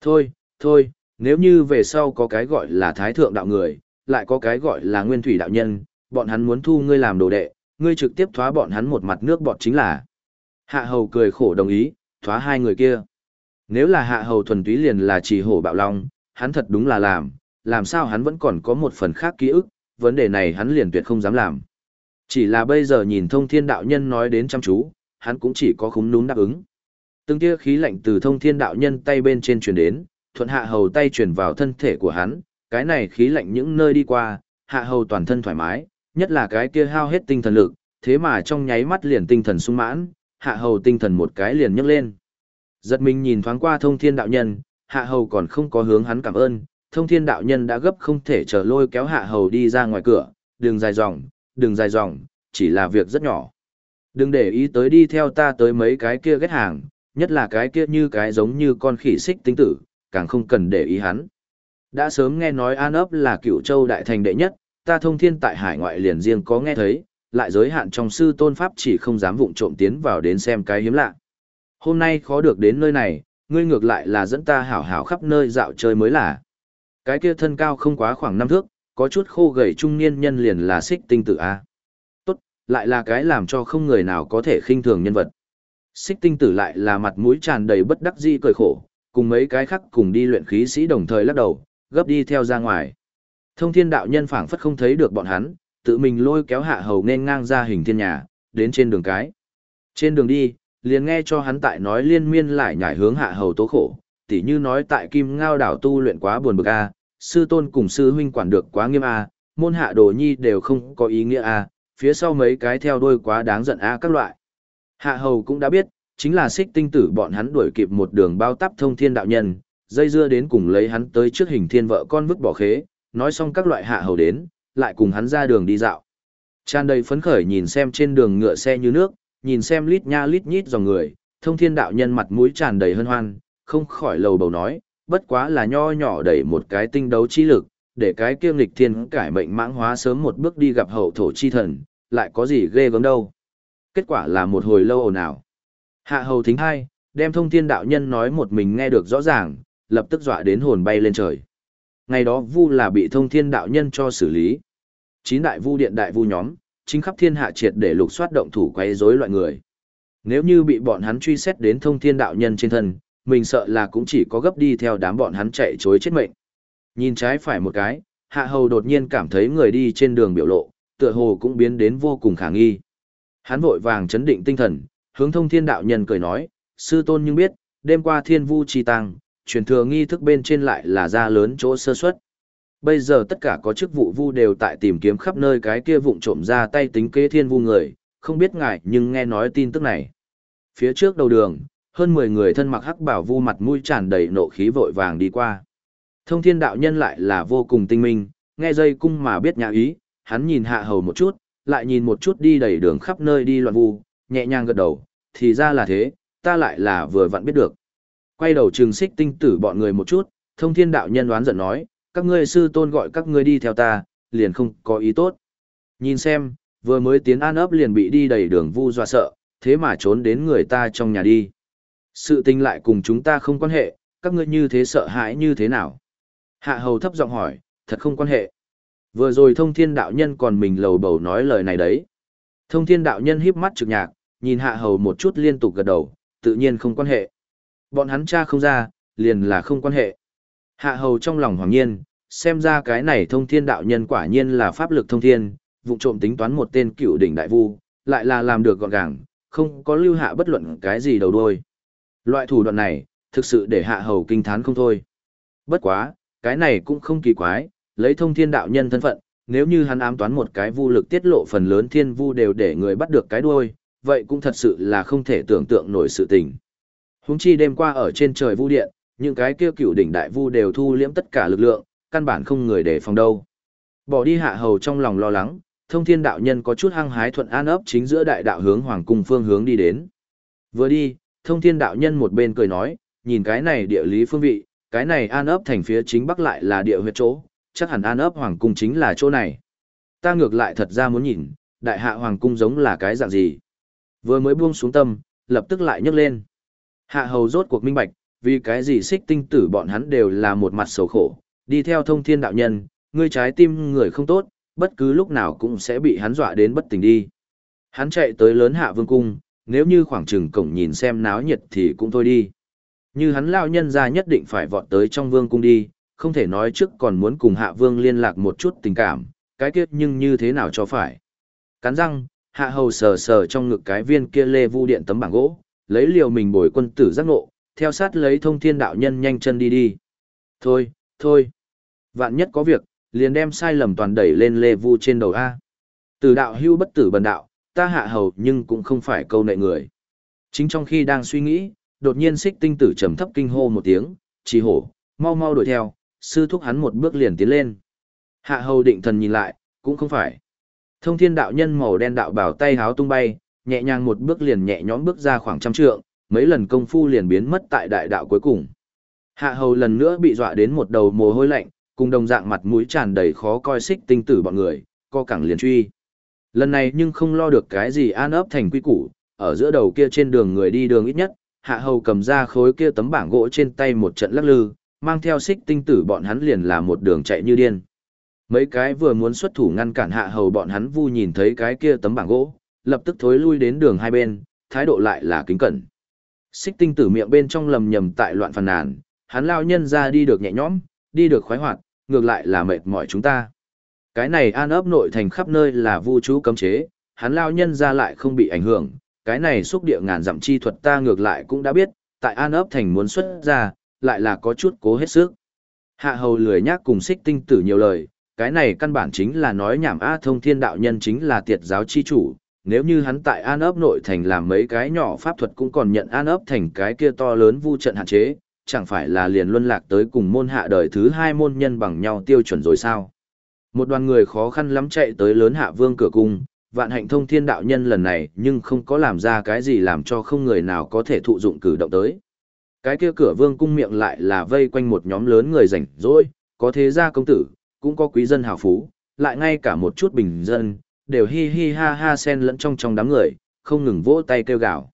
Thôi, thôi, nếu như về sau có cái gọi là thái thượng đạo người, lại có cái gọi là nguyên thủy đạo nhân, bọn hắn muốn thu ngươi làm đồ đệ, ngươi trực tiếp thoá bọn hắn một mặt nước bọt chính là. Hạ hầu cười khổ đồng ý, thoá hai người kia. Nếu là hạ hầu thuần túy liền là chỉ hổ bạo long, hắn thật đúng là làm, làm sao hắn vẫn còn có một phần khác ký ức, vấn đề này hắn liền tuyệt không dám làm. Chỉ là bây giờ nhìn thông thiên đạo nhân nói đến chăm chú, hắn cũng chỉ có khúng núm đáp ứng. Từng tia khí lạnh từ thông thiên đạo nhân tay bên trên truyền đến, thuận hạ hầu tay truyền vào thân thể của hắn, cái này khí lạnh những nơi đi qua, hạ hầu toàn thân thoải mái, nhất là cái kia hao hết tinh thần lực, thế mà trong nháy mắt liền tinh thần sung mãn, hạ hầu tinh thần một cái liền nhấc lên. Giật mình nhìn thoáng qua thông thiên đạo nhân, hạ hầu còn không có hướng hắn cảm ơn, thông thiên đạo nhân đã gấp không thể chờ lôi kéo hạ hầu đi ra ngoài cửa, đừng dài dòng, đừng dài dòng, chỉ là việc rất nhỏ. Đừng để ý tới đi theo ta tới mấy cái kia ghét hàng, nhất là cái kia như cái giống như con khỉ xích tinh tử, càng không cần để ý hắn. Đã sớm nghe nói An ấp là cựu châu đại thành đệ nhất, ta thông thiên tại hải ngoại liền riêng có nghe thấy, lại giới hạn trong sư tôn pháp chỉ không dám vụng trộm tiến vào đến xem cái hiếm lạ. Hôm nay khó được đến nơi này, ngươi ngược lại là dẫn ta hảo hảo khắp nơi dạo chơi mới là. Cái kia thân cao không quá khoảng năm thước, có chút khô gầy trung niên nhân liền là xích tinh tử A. Tốt, lại là cái làm cho không người nào có thể khinh thường nhân vật. Xích tinh tử lại là mặt mũi tràn đầy bất đắc di cười khổ, cùng mấy cái khác cùng đi luyện khí sĩ đồng thời lắc đầu, gấp đi theo ra ngoài. Thông thiên đạo nhân phảng phất không thấy được bọn hắn, tự mình lôi kéo hạ hầu nên ngang ra hình thiên nhà, đến trên đường cái. Trên đường đi, liền nghe cho hắn tại nói liên miên lại nhảy hướng hạ hầu tố khổ, tỉ như nói tại kim ngao đảo tu luyện quá buồn bực a, sư tôn cùng sư huynh quản được quá nghiêm a, môn hạ đồ nhi đều không có ý nghĩa a, phía sau mấy cái theo đuôi quá đáng giận a các loại. Hạ hầu cũng đã biết, chính là xích tinh tử bọn hắn đuổi kịp một đường bao tắp thông thiên đạo nhân, dây dưa đến cùng lấy hắn tới trước hình thiên vợ con vứt bỏ khế, nói xong các loại hạ hầu đến, lại cùng hắn ra đường đi dạo. Tràn đầy phấn khởi nhìn xem trên đường ngựa xe như nước, nhìn xem lít nha lít nhít dòng người, thông thiên đạo nhân mặt mũi tràn đầy hân hoan, không khỏi lầu bầu nói, bất quá là nho nhỏ đẩy một cái tinh đấu chi lực, để cái kiêm lịch thiên cải mệnh mãng hóa sớm một bước đi gặp hậu thổ chi thần, lại có gì ghê gớm đâu. Kết quả là một hồi lâu ồn ào. Hạ hầu thính hai, đem thông thiên đạo nhân nói một mình nghe được rõ ràng, lập tức dọa đến hồn bay lên trời. Ngày đó vu là bị thông thiên đạo nhân cho xử lý. Chín đại vu điện đại vu nhóm, chính khắp thiên hạ triệt để lục soát động thủ quấy rối loại người. Nếu như bị bọn hắn truy xét đến thông thiên đạo nhân trên thân, mình sợ là cũng chỉ có gấp đi theo đám bọn hắn chạy chối chết mệnh. Nhìn trái phải một cái, hạ hầu đột nhiên cảm thấy người đi trên đường biểu lộ, tựa hồ cũng biến đến vô cùng khả nghi. Hắn vội vàng chấn định tinh thần, hướng thông thiên đạo nhân cười nói, sư tôn nhưng biết, đêm qua thiên vu chi tăng, truyền thừa nghi thức bên trên lại là ra lớn chỗ sơ suất. Bây giờ tất cả có chức vụ vu đều tại tìm kiếm khắp nơi cái kia vụng trộm ra tay tính kế thiên vu người, không biết ngại nhưng nghe nói tin tức này. Phía trước đầu đường, hơn 10 người thân mặc hắc bảo vu mặt mũi tràn đầy nộ khí vội vàng đi qua. Thông thiên đạo nhân lại là vô cùng tinh minh, nghe dây cung mà biết nhà ý, hắn nhìn hạ hầu một chút, lại nhìn một chút đi đầy đường khắp nơi đi loạn vu, nhẹ nhàng gật đầu, thì ra là thế, ta lại là vừa vặn biết được. Quay đầu trừng xích tinh tử bọn người một chút, thông thiên đạo nhân đoán giận nói, các ngươi sư tôn gọi các ngươi đi theo ta, liền không có ý tốt. Nhìn xem, vừa mới tiến an ấp liền bị đi đầy đường vu dọa sợ, thế mà trốn đến người ta trong nhà đi. Sự tình lại cùng chúng ta không quan hệ, các ngươi như thế sợ hãi như thế nào? Hạ hầu thấp giọng hỏi, thật không quan hệ. Vừa rồi thông thiên đạo nhân còn mình lầu bầu nói lời này đấy. Thông thiên đạo nhân híp mắt trực nhạc, nhìn hạ hầu một chút liên tục gật đầu, tự nhiên không quan hệ. Bọn hắn cha không ra, liền là không quan hệ. Hạ hầu trong lòng hoàng nhiên, xem ra cái này thông thiên đạo nhân quả nhiên là pháp lực thông thiên, vụ trộm tính toán một tên cựu đỉnh đại vu, lại là làm được gọn gàng, không có lưu hạ bất luận cái gì đầu đuôi. Loại thủ đoạn này, thực sự để hạ hầu kinh thán không thôi. Bất quá, cái này cũng không kỳ quái, lấy thông thiên đạo nhân thân phận, nếu như hắn ám toán một cái vu lực tiết lộ phần lớn thiên vu đều để người bắt được cái đuôi, vậy cũng thật sự là không thể tưởng tượng nổi sự tình. Húng chi đêm qua ở trên trời vu điện, những cái kia cựu đỉnh đại vu đều thu liễm tất cả lực lượng, căn bản không người để phòng đâu. Bỏ đi hạ hầu trong lòng lo lắng, thông thiên đạo nhân có chút hăng hái thuận an ấp chính giữa đại đạo hướng hoàng cung phương hướng đi đến. Vừa đi, thông thiên đạo nhân một bên cười nói, nhìn cái này địa lý phương vị, cái này an ấp thành phía chính bắc lại là địa huyệt chỗ, chắc hẳn an ấp hoàng cung chính là chỗ này. Ta ngược lại thật ra muốn nhìn, đại hạ hoàng cung giống là cái dạng gì. Vừa mới buông xuống tâm, lập tức lại nhấc lên. Hạ hầu rốt cuộc minh bạch, vì cái gì xích tinh tử bọn hắn đều là một mặt sầu khổ, đi theo thông thiên đạo nhân, ngươi trái tim người không tốt, bất cứ lúc nào cũng sẽ bị hắn dọa đến bất tỉnh đi. Hắn chạy tới lớn hạ vương cung, nếu như khoảng trừng cổng nhìn xem náo nhiệt thì cũng thôi đi. Như hắn lao nhân ra nhất định phải vọt tới trong vương cung đi, không thể nói trước còn muốn cùng hạ vương liên lạc một chút tình cảm, cái kết nhưng như thế nào cho phải. Cắn răng, hạ hầu sờ sờ trong ngực cái viên kia lê vu điện tấm bảng gỗ, lấy liều mình bồi quân tử giác ngộ, theo sát lấy thông thiên đạo nhân nhanh chân đi đi. Thôi, thôi. Vạn nhất có việc, liền đem sai lầm toàn đẩy lên lê vu trên đầu A. Từ đạo hưu bất tử bần đạo, ta hạ hầu nhưng cũng không phải câu nệ người. Chính trong khi đang suy nghĩ, đột nhiên xích tinh tử trầm thấp kinh hô một tiếng, chỉ hổ, mau mau đuổi theo, sư thúc hắn một bước liền tiến lên. Hạ hầu định thần nhìn lại, cũng không phải. Thông thiên đạo nhân màu đen đạo bảo tay háo tung bay, nhẹ nhàng một bước liền nhẹ nhõm bước ra khoảng trăm trượng, mấy lần công phu liền biến mất tại đại đạo cuối cùng. Hạ hầu lần nữa bị dọa đến một đầu mồ hôi lạnh, cùng đồng dạng mặt mũi tràn đầy khó coi xích tinh tử bọn người, co cẳng liền truy. Lần này nhưng không lo được cái gì an ấp thành quy củ, ở giữa đầu kia trên đường người đi đường ít nhất, hạ hầu cầm ra khối kia tấm bảng gỗ trên tay một trận lắc lư, mang theo xích tinh tử bọn hắn liền là một đường chạy như điên. Mấy cái vừa muốn xuất thủ ngăn cản hạ hầu bọn hắn vu nhìn thấy cái kia tấm bảng gỗ, lập tức thối lui đến đường hai bên, thái độ lại là kính cẩn. Xích tinh tử miệng bên trong lầm nhầm tại loạn phàn nàn, hắn lao nhân ra đi được nhẹ nhõm, đi được khoái hoạt, ngược lại là mệt mỏi chúng ta. Cái này an ấp nội thành khắp nơi là vu chú cấm chế, hắn lao nhân ra lại không bị ảnh hưởng, cái này xúc địa ngàn dặm chi thuật ta ngược lại cũng đã biết, tại an ấp thành muốn xuất ra, lại là có chút cố hết sức. Hạ hầu lười nhác cùng xích tinh tử nhiều lời, cái này căn bản chính là nói nhảm A thông thiên đạo nhân chính là tiệt giáo chi chủ, nếu như hắn tại an ấp nội thành làm mấy cái nhỏ pháp thuật cũng còn nhận an ấp thành cái kia to lớn vu trận hạn chế, chẳng phải là liền luân lạc tới cùng môn hạ đời thứ hai môn nhân bằng nhau tiêu chuẩn rồi sao. Một đoàn người khó khăn lắm chạy tới lớn hạ vương cửa cung, vạn hạnh thông thiên đạo nhân lần này nhưng không có làm ra cái gì làm cho không người nào có thể thụ dụng cử động tới. Cái kia cửa vương cung miệng lại là vây quanh một nhóm lớn người rảnh rỗi, có thế gia công tử, cũng có quý dân hào phú, lại ngay cả một chút bình dân, đều hi hi ha ha sen lẫn trong trong đám người, không ngừng vỗ tay kêu gào.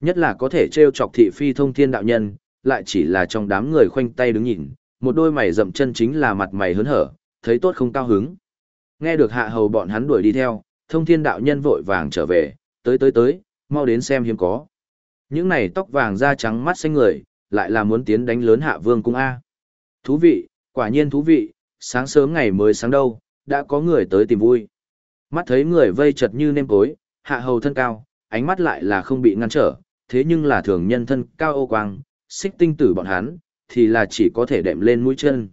Nhất là có thể trêu chọc thị phi thông thiên đạo nhân, lại chỉ là trong đám người khoanh tay đứng nhìn, một đôi mày rậm chân chính là mặt mày hớn hở, thấy tốt không cao hứng. Nghe được hạ hầu bọn hắn đuổi đi theo, thông thiên đạo nhân vội vàng trở về, tới tới tới, mau đến xem hiếm có. Những này tóc vàng da trắng mắt xanh người, lại là muốn tiến đánh lớn hạ vương cung A. Thú vị, quả nhiên thú vị, sáng sớm ngày mới sáng đâu, đã có người tới tìm vui. Mắt thấy người vây chật như nêm cối, hạ hầu thân cao, ánh mắt lại là không bị ngăn trở, thế nhưng là thường nhân thân cao ô quang, xích tinh tử bọn hắn, thì là chỉ có thể đệm lên mũi chân.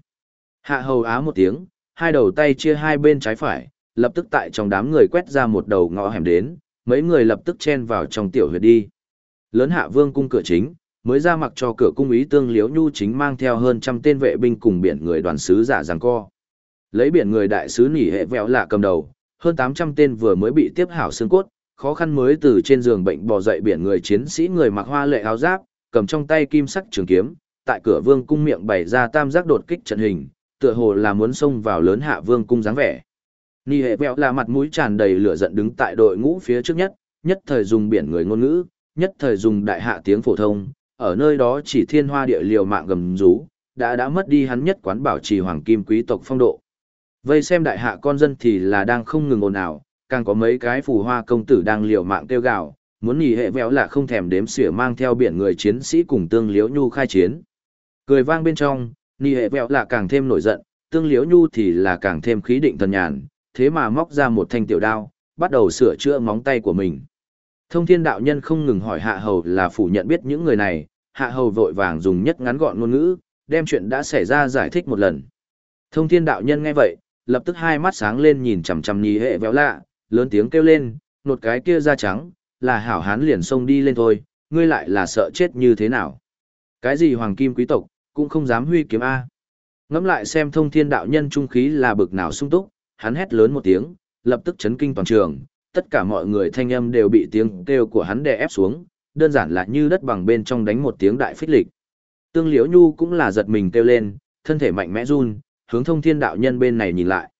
Hạ hầu á một tiếng, hai đầu tay chia hai bên trái phải, lập tức tại trong đám người quét ra một đầu ngõ hẻm đến, mấy người lập tức chen vào trong tiểu huyệt đi. Lớn hạ vương cung cửa chính, mới ra mặc cho cửa cung ý tương liếu nhu chính mang theo hơn trăm tên vệ binh cùng biển người đoàn sứ giả giằng co. Lấy biển người đại sứ nỉ hệ vẹo lạ cầm đầu, hơn 800 tên vừa mới bị tiếp hảo xương cốt, khó khăn mới từ trên giường bệnh bò dậy biển người chiến sĩ người mặc hoa lệ áo giáp, cầm trong tay kim sắc trường kiếm, tại cửa vương cung miệng bày ra tam giác đột kích trận hình, tựa hồ là muốn xông vào lớn hạ vương cung dáng vẻ. Nỉ hệ vẹo là mặt mũi tràn đầy lửa giận đứng tại đội ngũ phía trước nhất, nhất thời dùng biển người ngôn ngữ, nhất thời dùng đại hạ tiếng phổ thông, ở nơi đó chỉ thiên hoa địa liều mạng gầm rú, đã đã mất đi hắn nhất quán bảo trì hoàng kim quý tộc phong độ. Vây xem đại hạ con dân thì là đang không ngừng ồn ào, càng có mấy cái phù hoa công tử đang liều mạng kêu gào, muốn nhì hệ véo là không thèm đếm xỉa mang theo biển người chiến sĩ cùng tương liễu nhu khai chiến. Cười vang bên trong, nhì hệ véo là càng thêm nổi giận, tương liễu nhu thì là càng thêm khí định thần nhàn, thế mà móc ra một thanh tiểu đao, bắt đầu sửa chữa móng tay của mình. Thông thiên đạo nhân không ngừng hỏi hạ hầu là phủ nhận biết những người này, hạ hầu vội vàng dùng nhất ngắn gọn ngôn ngữ, đem chuyện đã xảy ra giải thích một lần. Thông thiên đạo nhân nghe vậy, lập tức hai mắt sáng lên nhìn chằm chằm nhì hệ véo lạ, lớn tiếng kêu lên, nột cái kia da trắng, là hảo hán liền xông đi lên thôi, ngươi lại là sợ chết như thế nào. Cái gì hoàng kim quý tộc, cũng không dám huy kiếm A. Ngắm lại xem thông thiên đạo nhân trung khí là bực nào sung túc, hắn hét lớn một tiếng, lập tức chấn kinh toàn trường, tất cả mọi người thanh âm đều bị tiếng kêu của hắn đè ép xuống, đơn giản là như đất bằng bên trong đánh một tiếng đại phích lịch. Tương Liễu Nhu cũng là giật mình kêu lên, thân thể mạnh mẽ run, hướng thông thiên đạo nhân bên này nhìn lại.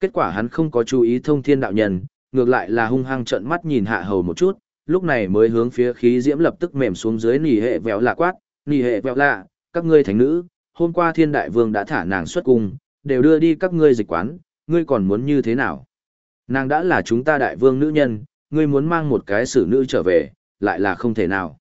Kết quả hắn không có chú ý thông thiên đạo nhân, ngược lại là hung hăng trợn mắt nhìn hạ hầu một chút, lúc này mới hướng phía khí diễm lập tức mềm xuống dưới nỉ hệ vẹo lạ quát, nỉ hệ vẹo lạ, các ngươi thánh nữ, hôm qua thiên đại vương đã thả nàng xuất cung, đều đưa đi các ngươi dịch quán, ngươi còn muốn như thế nào? Nàng đã là chúng ta đại vương nữ nhân, ngươi muốn mang một cái xử nữ trở về, lại là không thể nào.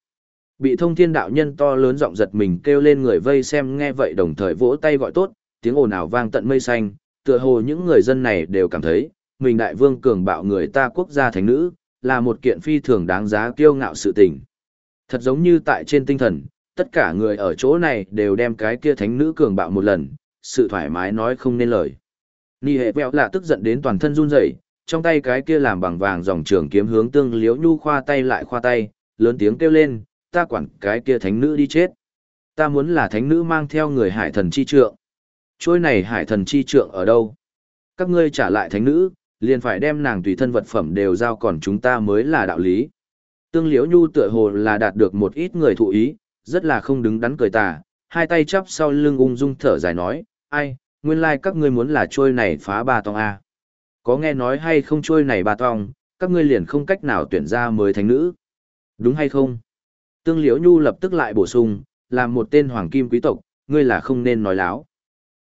Bị thông thiên đạo nhân to lớn giọng giật mình kêu lên người vây xem nghe vậy đồng thời vỗ tay gọi tốt, tiếng ồn ào vang tận mây xanh, tựa hồ những người dân này đều cảm thấy, mình đại vương cường bạo người ta quốc gia thánh nữ, là một kiện phi thường đáng giá kiêu ngạo sự tình. Thật giống như tại trên tinh thần, tất cả người ở chỗ này đều đem cái kia thánh nữ cường bạo một lần, sự thoải mái nói không nên lời. Nhi hệ vẹo là tức giận đến toàn thân run rẩy, trong tay cái kia làm bằng vàng dòng trường kiếm hướng tương liễu nhu khoa tay lại khoa tay, lớn tiếng kêu lên, ta quản cái kia thánh nữ đi chết. Ta muốn là thánh nữ mang theo người hải thần chi trượng. Trôi này hải thần chi trượng ở đâu? Các ngươi trả lại thánh nữ, liền phải đem nàng tùy thân vật phẩm đều giao còn chúng ta mới là đạo lý. Tương liễu nhu tựa hồ là đạt được một ít người thụ ý, rất là không đứng đắn cười tà, hai tay chắp sau lưng ung dung thở dài nói, ai, nguyên lai like các ngươi muốn là trôi này phá ba tông A. Có nghe nói hay không trôi này bà tòng, các ngươi liền không cách nào tuyển ra mới thánh nữ. Đúng hay không? Tương Liễu Nhu lập tức lại bổ sung, làm một tên hoàng kim quý tộc, ngươi là không nên nói láo.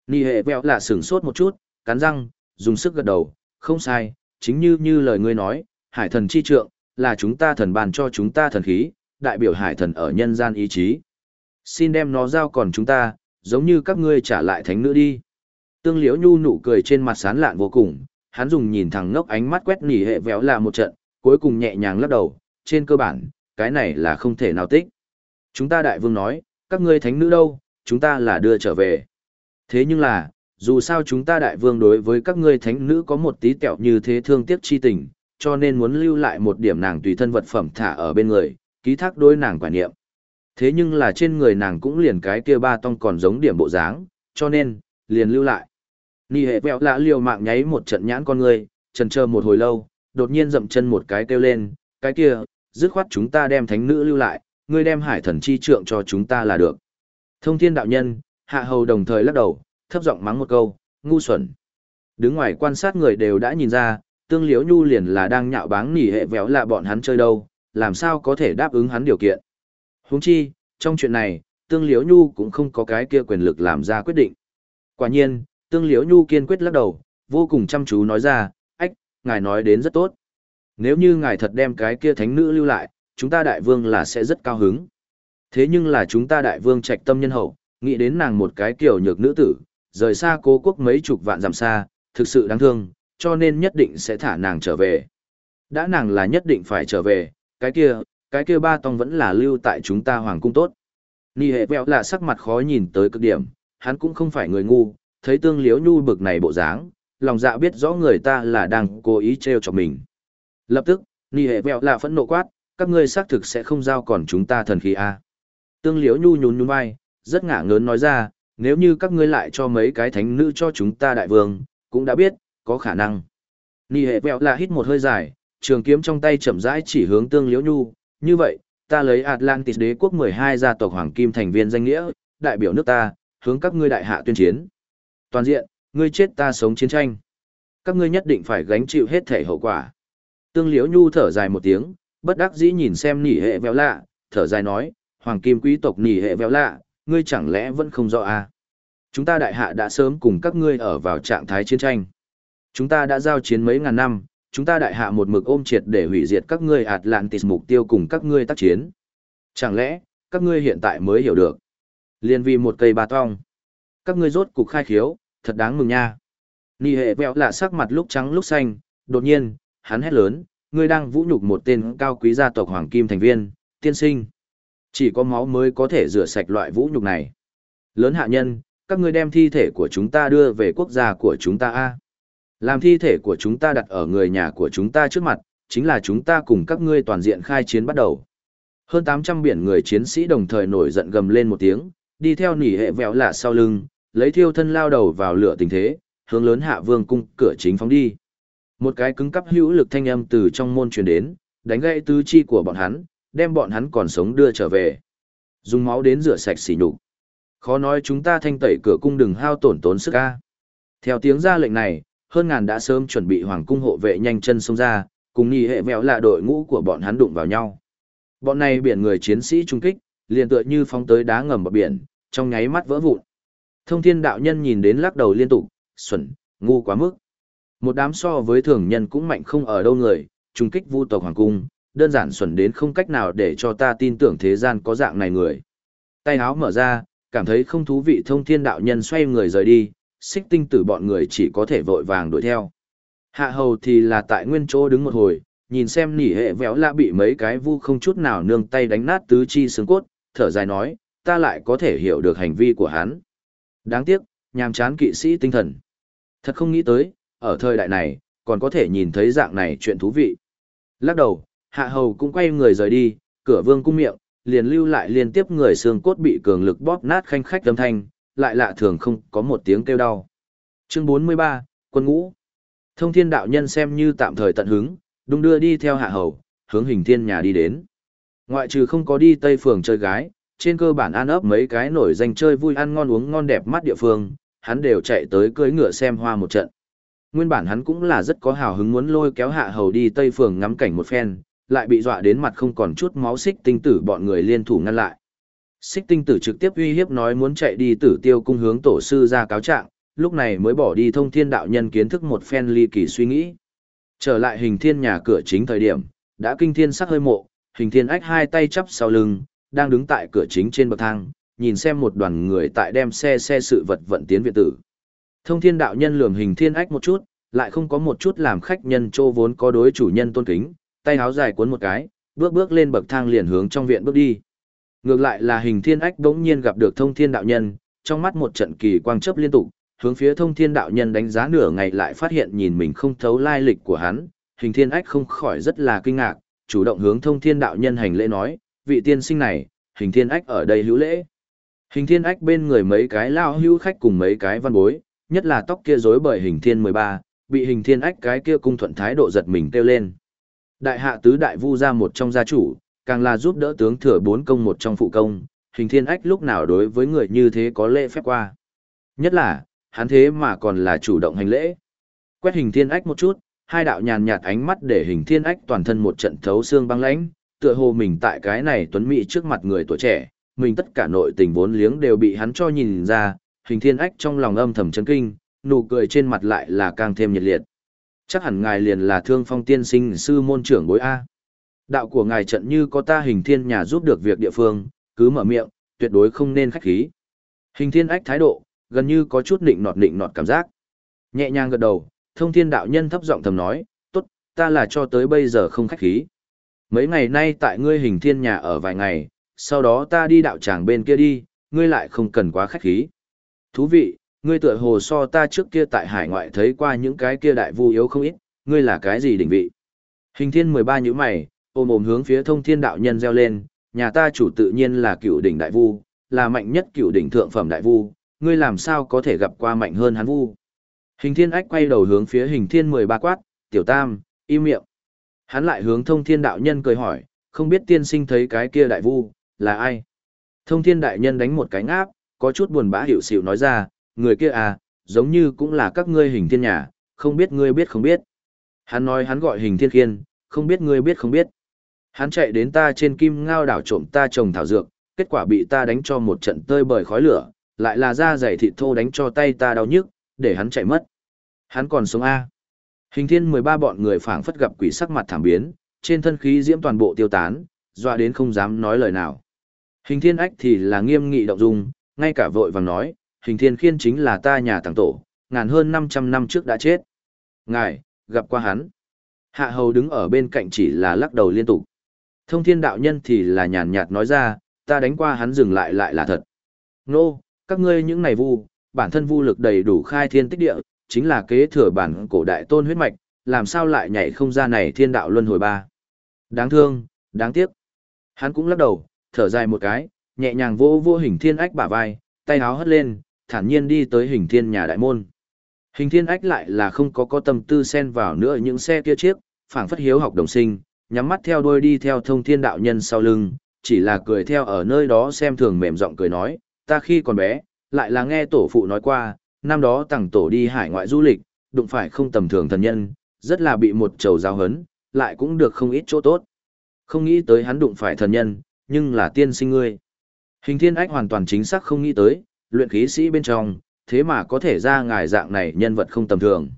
Nì hệ vẹo là sửng sốt một chút, cắn răng, dùng sức gật đầu, không sai, chính như như lời ngươi nói, hải thần chi trượng, là chúng ta thần bàn cho chúng ta thần khí, đại biểu hải thần ở nhân gian ý chí. Xin đem nó giao còn chúng ta, giống như các ngươi trả lại thánh nữ đi. Tương Liễu Nhu nụ cười trên mặt sán lạn vô cùng, hắn dùng nhìn thẳng ngốc ánh mắt quét nỉ hệ véo là một trận, cuối cùng nhẹ nhàng lắc đầu, trên cơ bản, cái này là không thể nào tích. Chúng ta đại vương nói, các ngươi thánh nữ đâu, chúng ta là đưa trở về. Thế nhưng là, dù sao chúng ta đại vương đối với các ngươi thánh nữ có một tí tẹo như thế thương tiếc chi tình, cho nên muốn lưu lại một điểm nàng tùy thân vật phẩm thả ở bên người, ký thác đối nàng quả niệm. Thế nhưng là trên người nàng cũng liền cái kia ba tông còn giống điểm bộ dáng, cho nên, liền lưu lại. Nì hệ vẹo lạ liều mạng nháy một trận nhãn con người, trần chờ một hồi lâu, đột nhiên dậm chân một cái kêu lên, cái kia, dứt khoát chúng ta đem thánh nữ lưu lại, ngươi đem hải thần chi trượng cho chúng ta là được. Thông thiên đạo nhân, hạ hầu đồng thời lắc đầu, thấp giọng mắng một câu, ngu xuẩn. Đứng ngoài quan sát người đều đã nhìn ra, tương liễu nhu liền là đang nhạo báng nỉ hệ véo là bọn hắn chơi đâu, làm sao có thể đáp ứng hắn điều kiện. Huống chi, trong chuyện này, tương liễu nhu cũng không có cái kia quyền lực làm ra quyết định. Quả nhiên, tương liễu nhu kiên quyết lắc đầu, vô cùng chăm chú nói ra, ách, ngài nói đến rất tốt. Nếu như ngài thật đem cái kia thánh nữ lưu lại, chúng ta đại vương là sẽ rất cao hứng. Thế nhưng là chúng ta đại vương trạch tâm nhân hậu, nghĩ đến nàng một cái kiểu nhược nữ tử, rời xa cố quốc mấy chục vạn dặm xa, thực sự đáng thương, cho nên nhất định sẽ thả nàng trở về. Đã nàng là nhất định phải trở về, cái kia, cái kia ba tông vẫn là lưu tại chúng ta hoàng cung tốt. Nì hệ vẹo là sắc mặt khó nhìn tới cực điểm, hắn cũng không phải người ngu, thấy tương liếu nhu bực này bộ dáng, lòng dạ biết rõ người ta là đang cố ý treo cho mình. Lập tức, nì hệ vẹo là phẫn nộ quát, các ngươi xác thực sẽ không giao còn chúng ta thần khí A. Tương liếu nhu nhún nhún vai, rất ngả ngớn nói ra, nếu như các ngươi lại cho mấy cái thánh nữ cho chúng ta đại vương, cũng đã biết, có khả năng. Nì hệ vẹo là hít một hơi dài, trường kiếm trong tay chậm rãi chỉ hướng tương liễu nhu, như vậy, ta lấy Atlantis đế quốc 12 gia tộc hoàng kim thành viên danh nghĩa, đại biểu nước ta, hướng các ngươi đại hạ tuyên chiến. Toàn diện, ngươi chết ta sống chiến tranh. Các ngươi nhất định phải gánh chịu hết thể hậu quả. Tương liễu nhu thở dài một tiếng, bất đắc dĩ nhìn xem nỉ hệ véo lạ, thở dài nói, hoàng kim quý tộc nỉ hệ véo lạ, ngươi chẳng lẽ vẫn không rõ à? Chúng ta đại hạ đã sớm cùng các ngươi ở vào trạng thái chiến tranh. Chúng ta đã giao chiến mấy ngàn năm, chúng ta đại hạ một mực ôm triệt để hủy diệt các ngươi Atlantis mục tiêu cùng các ngươi tác chiến. Chẳng lẽ, các ngươi hiện tại mới hiểu được. Liên vì một cây ba tong. Các ngươi rốt cục khai khiếu, thật đáng mừng nha. Nhi hệ vẹo lạ sắc mặt lúc trắng lúc xanh, đột nhiên, hắn hét lớn, ngươi đang vũ nhục một tên cao quý gia tộc hoàng kim thành viên, tiên sinh. Chỉ có máu mới có thể rửa sạch loại vũ nhục này. Lớn hạ nhân, các ngươi đem thi thể của chúng ta đưa về quốc gia của chúng ta a. Làm thi thể của chúng ta đặt ở người nhà của chúng ta trước mặt, chính là chúng ta cùng các ngươi toàn diện khai chiến bắt đầu. Hơn 800 biển người chiến sĩ đồng thời nổi giận gầm lên một tiếng, đi theo nỉ hệ vẹo lạ sau lưng, lấy thiêu thân lao đầu vào lửa tình thế, hướng lớn hạ vương cung cửa chính phóng đi. Một cái cứng cắp hữu lực thanh âm từ trong môn truyền đến, đánh gãy tứ chi của bọn hắn, đem bọn hắn còn sống đưa trở về. Dùng máu đến rửa sạch sỉ nhục. Khó nói chúng ta thanh tẩy cửa cung đừng hao tổn tốn sức a. Theo tiếng ra lệnh này, hơn ngàn đã sớm chuẩn bị hoàng cung hộ vệ nhanh chân xông ra, cùng nhị hệ mèo là đội ngũ của bọn hắn đụng vào nhau. Bọn này biển người chiến sĩ trung kích, liền tựa như phóng tới đá ngầm bờ biển, trong nháy mắt vỡ vụn. Thông thiên đạo nhân nhìn đến lắc đầu liên tục, xuẩn, ngu quá mức. Một đám so với thường nhân cũng mạnh không ở đâu người, trùng kích vu tộc hoàng cung, đơn giản xuẩn đến không cách nào để cho ta tin tưởng thế gian có dạng này người. Tay áo mở ra, cảm thấy không thú vị thông thiên đạo nhân xoay người rời đi, xích tinh tử bọn người chỉ có thể vội vàng đuổi theo. Hạ hầu thì là tại nguyên chỗ đứng một hồi, nhìn xem nỉ hệ véo lạ bị mấy cái vu không chút nào nương tay đánh nát tứ chi xương cốt, thở dài nói, ta lại có thể hiểu được hành vi của hắn. Đáng tiếc, nhàm chán kỵ sĩ tinh thần. Thật không nghĩ tới, ở thời đại này, còn có thể nhìn thấy dạng này chuyện thú vị. Lắc đầu, hạ hầu cũng quay người rời đi, cửa vương cung miệng, liền lưu lại liên tiếp người xương cốt bị cường lực bóp nát khanh khách âm thanh, lại lạ thường không có một tiếng kêu đau. Chương 43, Quân ngũ. Thông thiên đạo nhân xem như tạm thời tận hứng, đung đưa đi theo hạ hầu, hướng hình thiên nhà đi đến. Ngoại trừ không có đi Tây Phường chơi gái, trên cơ bản an ấp mấy cái nổi danh chơi vui ăn ngon uống ngon đẹp mắt địa phương, hắn đều chạy tới cưới ngựa xem hoa một trận. Nguyên bản hắn cũng là rất có hào hứng muốn lôi kéo hạ hầu đi Tây Phường ngắm cảnh một phen, lại bị dọa đến mặt không còn chút máu xích tinh tử bọn người liên thủ ngăn lại. Xích tinh tử trực tiếp uy hiếp nói muốn chạy đi tử tiêu cung hướng tổ sư ra cáo trạng, lúc này mới bỏ đi thông thiên đạo nhân kiến thức một phen ly kỳ suy nghĩ. Trở lại hình thiên nhà cửa chính thời điểm, đã kinh thiên sắc hơi mộ, hình thiên ách hai tay chắp sau lưng, đang đứng tại cửa chính trên bậc thang, nhìn xem một đoàn người tại đem xe xe sự vật vận tiến viện tử. Thông thiên đạo nhân lườm hình thiên ách một chút, lại không có một chút làm khách nhân trô vốn có đối chủ nhân tôn kính, tay áo dài cuốn một cái, bước bước lên bậc thang liền hướng trong viện bước đi. Ngược lại là hình thiên ách bỗng nhiên gặp được thông thiên đạo nhân, trong mắt một trận kỳ quang chấp liên tục, hướng phía thông thiên đạo nhân đánh giá nửa ngày lại phát hiện nhìn mình không thấu lai lịch của hắn, hình thiên ách không khỏi rất là kinh ngạc, chủ động hướng thông thiên đạo nhân hành lễ nói, vị tiên sinh này, hình thiên ách ở đây hữu lễ. Hình thiên ách bên người mấy cái lao hữu khách cùng mấy cái văn bối, nhất là tóc kia rối bởi hình thiên 13, bị hình thiên ách cái kia cung thuận thái độ giật mình kêu lên. Đại hạ tứ đại vu ra một trong gia chủ, càng là giúp đỡ tướng thừa bốn công một trong phụ công, hình thiên ách lúc nào đối với người như thế có lễ phép qua. Nhất là, hắn thế mà còn là chủ động hành lễ. Quét hình thiên ách một chút, hai đạo nhàn nhạt ánh mắt để hình thiên ách toàn thân một trận thấu xương băng lãnh, tựa hồ mình tại cái này tuấn mỹ trước mặt người tuổi trẻ, mình tất cả nội tình vốn liếng đều bị hắn cho nhìn ra, hình thiên ách trong lòng âm thầm chấn kinh, nụ cười trên mặt lại là càng thêm nhiệt liệt. Chắc hẳn ngài liền là thương phong tiên sinh sư môn trưởng bối A. Đạo của ngài trận như có ta hình thiên nhà giúp được việc địa phương, cứ mở miệng, tuyệt đối không nên khách khí. Hình thiên ách thái độ, gần như có chút nịnh nọt nịnh nọt cảm giác. Nhẹ nhàng gật đầu, thông thiên đạo nhân thấp giọng thầm nói, tốt, ta là cho tới bây giờ không khách khí. Mấy ngày nay tại ngươi hình thiên nhà ở vài ngày, sau đó ta đi đạo tràng bên kia đi, ngươi lại không cần quá khách khí. Thú vị, ngươi tựa hồ so ta trước kia tại hải ngoại thấy qua những cái kia đại vu yếu không ít, ngươi là cái gì đỉnh vị? Hình thiên 13 nhíu mày, ôm ôm hướng phía thông thiên đạo nhân reo lên, nhà ta chủ tự nhiên là cựu đỉnh đại vu, là mạnh nhất cựu đỉnh thượng phẩm đại vu, ngươi làm sao có thể gặp qua mạnh hơn hắn vu? Hình thiên ách quay đầu hướng phía hình thiên 13 quát, tiểu tam, im miệng. Hắn lại hướng thông thiên đạo nhân cười hỏi, không biết tiên sinh thấy cái kia đại vu, là ai? Thông thiên đại nhân đánh một cái ngáp, có chút buồn bã hiểu xịu nói ra, người kia à, giống như cũng là các ngươi hình thiên nhà, không biết ngươi biết không biết. Hắn nói hắn gọi hình thiên khiên, không biết ngươi biết không biết. Hắn chạy đến ta trên kim ngao đảo trộm ta trồng thảo dược, kết quả bị ta đánh cho một trận tơi bời khói lửa, lại là da dày thịt thô đánh cho tay ta đau nhức, để hắn chạy mất. Hắn còn sống A. Hình thiên 13 bọn người phảng phất gặp quỷ sắc mặt thảm biến, trên thân khí diễm toàn bộ tiêu tán, dọa đến không dám nói lời nào. Hình thiên ách thì là nghiêm nghị động dung, ngay cả vội vàng nói, hình thiên khiên chính là ta nhà tàng tổ, ngàn hơn 500 năm trước đã chết. Ngài, gặp qua hắn. Hạ hầu đứng ở bên cạnh chỉ là lắc đầu liên tục. Thông thiên đạo nhân thì là nhàn nhạt nói ra, ta đánh qua hắn dừng lại lại là thật. Nô, các ngươi những này vu, bản thân vu lực đầy đủ khai thiên tích địa, chính là kế thừa bản cổ đại tôn huyết mạch, làm sao lại nhảy không ra này thiên đạo luân hồi ba. Đáng thương, đáng tiếc. Hắn cũng lắc đầu, thở dài một cái, nhẹ nhàng vô vô hình thiên ách bả vai, tay háo hất lên, thản nhiên đi tới hình thiên nhà đại môn. Hình thiên ách lại là không có có tâm tư xen vào nữa những xe kia chiếc, phảng phất hiếu học đồng sinh, nhắm mắt theo đuôi đi theo thông thiên đạo nhân sau lưng, chỉ là cười theo ở nơi đó xem thường mềm giọng cười nói, ta khi còn bé, lại là nghe tổ phụ nói qua, năm đó tàng tổ đi hải ngoại du lịch, đụng phải không tầm thường thần nhân, rất là bị một trầu giáo hấn, lại cũng được không ít chỗ tốt. Không nghĩ tới hắn đụng phải thần nhân, nhưng là tiên sinh ngươi. Hình thiên ách hoàn toàn chính xác không nghĩ tới, luyện khí sĩ bên trong, thế mà có thể ra ngài dạng này nhân vật không tầm thường.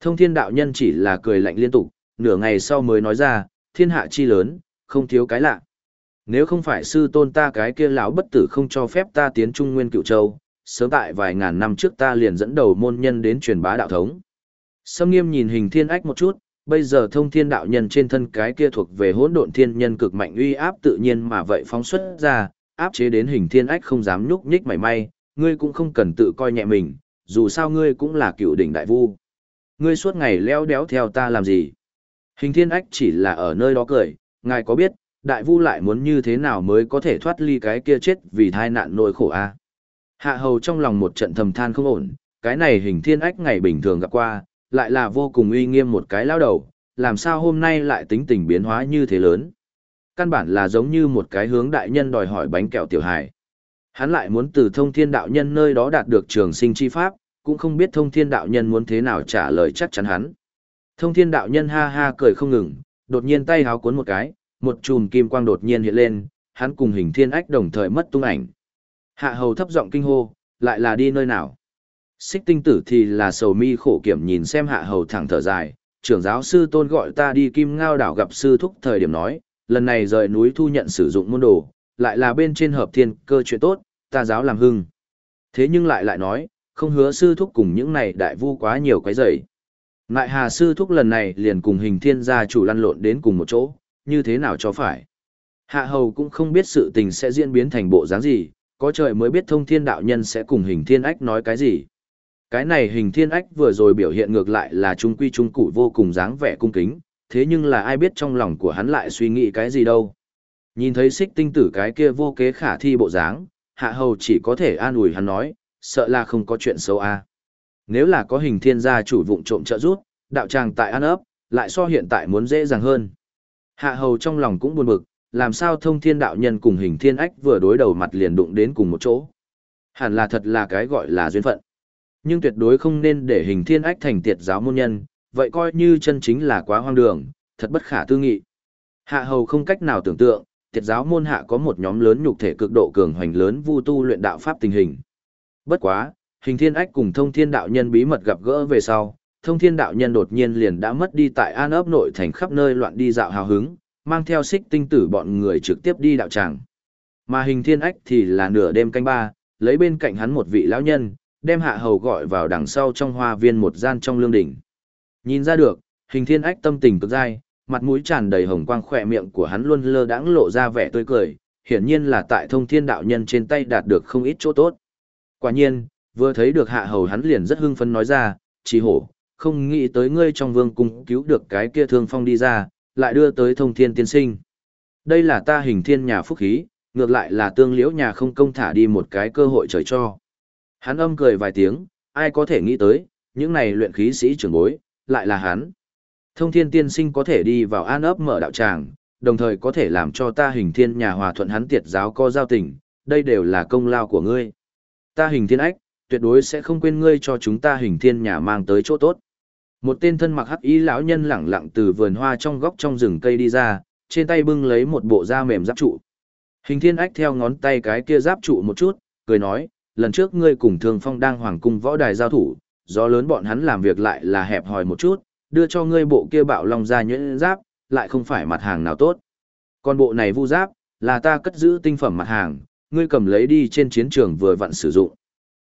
Thông thiên đạo nhân chỉ là cười lạnh liên tục, nửa ngày sau mới nói ra, thiên hạ chi lớn, không thiếu cái lạ. Nếu không phải sư tôn ta cái kia lão bất tử không cho phép ta tiến trung nguyên cựu châu, sớm tại vài ngàn năm trước ta liền dẫn đầu môn nhân đến truyền bá đạo thống. Sâm nghiêm nhìn hình thiên ách một chút, bây giờ thông thiên đạo nhân trên thân cái kia thuộc về hỗn độn thiên nhân cực mạnh uy áp tự nhiên mà vậy phóng xuất ra, áp chế đến hình thiên ách không dám nhúc nhích mảy may, ngươi cũng không cần tự coi nhẹ mình, dù sao ngươi cũng là cựu đỉnh đại vu. ngươi suốt ngày leo đéo theo ta làm gì? Hình thiên ách chỉ là ở nơi đó cười, ngài có biết, đại vu lại muốn như thế nào mới có thể thoát ly cái kia chết vì thai nạn nỗi khổ a Hạ hầu trong lòng một trận thầm than không ổn, cái này hình thiên ách ngày bình thường gặp qua, lại là vô cùng uy nghiêm một cái lao đầu, làm sao hôm nay lại tính tình biến hóa như thế lớn. Căn bản là giống như một cái hướng đại nhân đòi hỏi bánh kẹo tiểu hài. Hắn lại muốn từ thông thiên đạo nhân nơi đó đạt được trường sinh chi pháp, cũng không biết thông thiên đạo nhân muốn thế nào trả lời chắc chắn hắn. Thông thiên đạo nhân ha ha cười không ngừng, đột nhiên tay háo cuốn một cái, một chùm kim quang đột nhiên hiện lên, hắn cùng hình thiên ách đồng thời mất tung ảnh. Hạ hầu thấp giọng kinh hô, lại là đi nơi nào? Xích tinh tử thì là sầu mi khổ kiểm nhìn xem hạ hầu thẳng thở dài, trưởng giáo sư tôn gọi ta đi kim ngao đảo gặp sư thúc thời điểm nói, lần này rời núi thu nhận sử dụng môn đồ, lại là bên trên hợp thiên cơ chuyện tốt, ta giáo làm hưng. Thế nhưng lại lại nói, không hứa sư thúc cùng những này đại vu quá nhiều cái dậy. Ngại hà sư thúc lần này liền cùng hình thiên gia chủ lăn lộn đến cùng một chỗ, như thế nào cho phải. Hạ hầu cũng không biết sự tình sẽ diễn biến thành bộ dáng gì, có trời mới biết thông thiên đạo nhân sẽ cùng hình thiên ách nói cái gì. Cái này hình thiên ách vừa rồi biểu hiện ngược lại là trung quy trung cụ vô cùng dáng vẻ cung kính, thế nhưng là ai biết trong lòng của hắn lại suy nghĩ cái gì đâu. Nhìn thấy xích tinh tử cái kia vô kế khả thi bộ dáng, hạ hầu chỉ có thể an ủi hắn nói, sợ là không có chuyện xấu a. À. Nếu là có hình thiên gia chủ vụng trộm trợ rút, đạo tràng tại an ấp, lại so hiện tại muốn dễ dàng hơn. Hạ hầu trong lòng cũng buồn bực, làm sao thông thiên đạo nhân cùng hình thiên ách vừa đối đầu mặt liền đụng đến cùng một chỗ. Hẳn là thật là cái gọi là duyên phận. Nhưng tuyệt đối không nên để hình thiên ách thành tiệt giáo môn nhân, vậy coi như chân chính là quá hoang đường, thật bất khả tư nghị. Hạ hầu không cách nào tưởng tượng, tiệt giáo môn hạ có một nhóm lớn nhục thể cực độ cường hoành lớn vu tu luyện đạo pháp tình hình. Bất quá, hình thiên ách cùng thông thiên đạo nhân bí mật gặp gỡ về sau, thông thiên đạo nhân đột nhiên liền đã mất đi tại an ấp nội thành khắp nơi loạn đi dạo hào hứng, mang theo xích tinh tử bọn người trực tiếp đi đạo tràng. Mà hình thiên ách thì là nửa đêm canh ba, lấy bên cạnh hắn một vị lão nhân, đem hạ hầu gọi vào đằng sau trong hoa viên một gian trong lương đỉnh. Nhìn ra được, hình thiên ách tâm tình cực dai, mặt mũi tràn đầy hồng quang khỏe miệng của hắn luôn lơ đãng lộ ra vẻ tươi cười, hiển nhiên là tại thông thiên đạo nhân trên tay đạt được không ít chỗ tốt. Quả nhiên, vừa thấy được hạ hầu hắn liền rất hưng phấn nói ra, chỉ hổ, không nghĩ tới ngươi trong vương cung cứu được cái kia thương phong đi ra, lại đưa tới thông thiên tiên sinh. Đây là ta hình thiên nhà phúc khí, ngược lại là tương liễu nhà không công thả đi một cái cơ hội trời cho. Hắn âm cười vài tiếng, ai có thể nghĩ tới, những này luyện khí sĩ trưởng bối, lại là hắn. Thông thiên tiên sinh có thể đi vào an ấp mở đạo tràng, đồng thời có thể làm cho ta hình thiên nhà hòa thuận hắn tiệt giáo co giao tình, đây đều là công lao của ngươi. Ta hình thiên ách, tuyệt đối sẽ không quên ngươi cho chúng ta hình thiên nhà mang tới chỗ tốt. Một tên thân mặc hắc y lão nhân lẳng lặng từ vườn hoa trong góc trong rừng cây đi ra, trên tay bưng lấy một bộ da mềm giáp trụ. Hình thiên ách theo ngón tay cái kia giáp trụ một chút, cười nói, lần trước ngươi cùng Thương phong đang hoàng cung võ đài giao thủ, do lớn bọn hắn làm việc lại là hẹp hòi một chút, đưa cho ngươi bộ kia bạo long ra nhuyễn giáp, lại không phải mặt hàng nào tốt. Còn bộ này vu giáp, là ta cất giữ tinh phẩm mặt hàng, ngươi cầm lấy đi trên chiến trường vừa vặn sử dụng.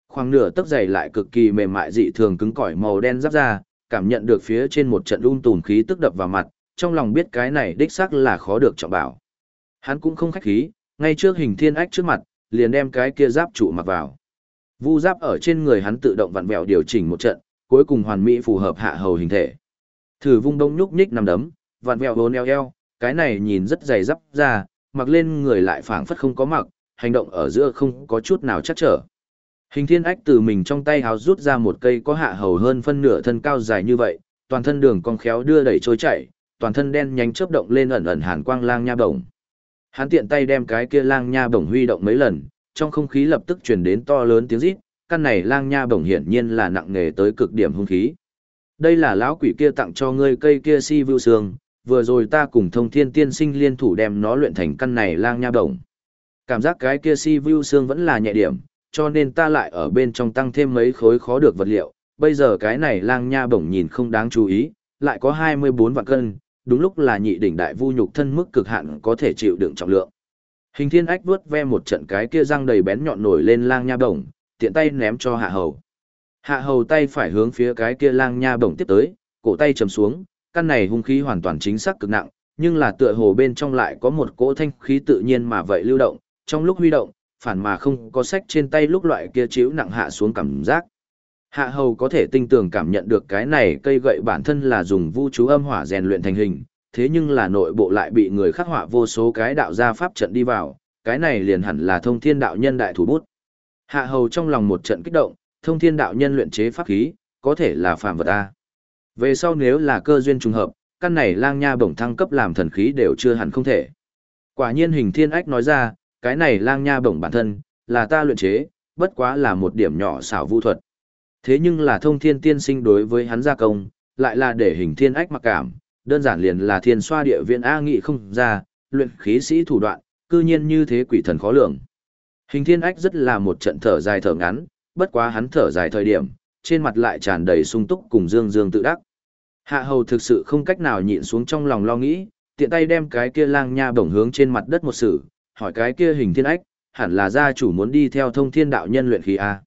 Khoảng nửa tấc dày lại cực kỳ mềm mại dị thường cứng cỏi màu đen giáp ra, cảm nhận được phía trên một trận đun tùn khí tức đập vào mặt, trong lòng biết cái này đích xác là khó được trọng bảo. Hắn cũng không khách khí, ngay trước hình thiên ách trước mặt, liền đem cái kia giáp trụ mặc vào. Vu giáp ở trên người hắn tự động vặn vẹo điều chỉnh một trận, cuối cùng hoàn mỹ phù hợp hạ hầu hình thể. Thử vung đông nhúc nhích nằm đấm, vặn vẹo bốn eo eo, cái này nhìn rất dày dắp ra, mặc lên người lại phảng phất không có mặc, hành động ở giữa không có chút nào chắc trở. Hình thiên ách từ mình trong tay háo rút ra một cây có hạ hầu hơn phân nửa thân cao dài như vậy, toàn thân đường cong khéo đưa đẩy trôi chảy, toàn thân đen nhánh chớp động lên ẩn ẩn hàn quang lang nha bổng. Hắn tiện tay đem cái kia lang nha bổng huy động mấy lần, trong không khí lập tức truyền đến to lớn tiếng rít, căn này lang nha bổng hiển nhiên là nặng nghề tới cực điểm hung khí. Đây là lão quỷ kia tặng cho ngươi cây kia si vưu sương, vừa rồi ta cùng thông thiên tiên sinh liên thủ đem nó luyện thành căn này lang nha bổng. Cảm giác cái kia si vưu sương vẫn là nhẹ điểm, cho nên ta lại ở bên trong tăng thêm mấy khối khó được vật liệu. Bây giờ cái này lang nha bổng nhìn không đáng chú ý, lại có 24 vạn cân, đúng lúc là nhị đỉnh đại vu nhục thân mức cực hạn có thể chịu đựng trọng lượng. Hình thiên ách vuốt ve một trận cái kia răng đầy bén nhọn nổi lên lang nha bổng, tiện tay ném cho hạ hầu. Hạ hầu tay phải hướng phía cái kia lang nha bổng tiếp tới, cổ tay chầm xuống, căn này hung khí hoàn toàn chính xác cực nặng, nhưng là tựa hồ bên trong lại có một cỗ thanh khí tự nhiên mà vậy lưu động, trong lúc huy động, phản mà không có sách trên tay lúc loại kia chiếu nặng hạ xuống cảm giác. Hạ hầu có thể tinh tường cảm nhận được cái này cây gậy bản thân là dùng vu chú âm hỏa rèn luyện thành hình, thế nhưng là nội bộ lại bị người khắc họa vô số cái đạo gia pháp trận đi vào, cái này liền hẳn là thông thiên đạo nhân đại thủ bút. Hạ hầu trong lòng một trận kích động, thông thiên đạo nhân luyện chế pháp khí, có thể là phàm vật A. Về sau nếu là cơ duyên trùng hợp, căn này lang nha bổng thăng cấp làm thần khí đều chưa hẳn không thể. Quả nhiên hình thiên ách nói ra, cái này lang nha bổng bản thân, là ta luyện chế, bất quá là một điểm nhỏ xảo vũ thuật. Thế nhưng là thông thiên tiên sinh đối với hắn gia công, lại là để hình thiên ách mặc cảm, đơn giản liền là thiên xoa địa viện A nghị không ra, luyện khí sĩ thủ đoạn, cư nhiên như thế quỷ thần khó lường. Hình thiên ách rất là một trận thở dài thở ngắn, bất quá hắn thở dài thời điểm, trên mặt lại tràn đầy sung túc cùng dương dương tự đắc. Hạ hầu thực sự không cách nào nhịn xuống trong lòng lo nghĩ, tiện tay đem cái kia lang nha bổng hướng trên mặt đất một sự, hỏi cái kia hình thiên ách, hẳn là gia chủ muốn đi theo thông thiên đạo nhân luyện khí A.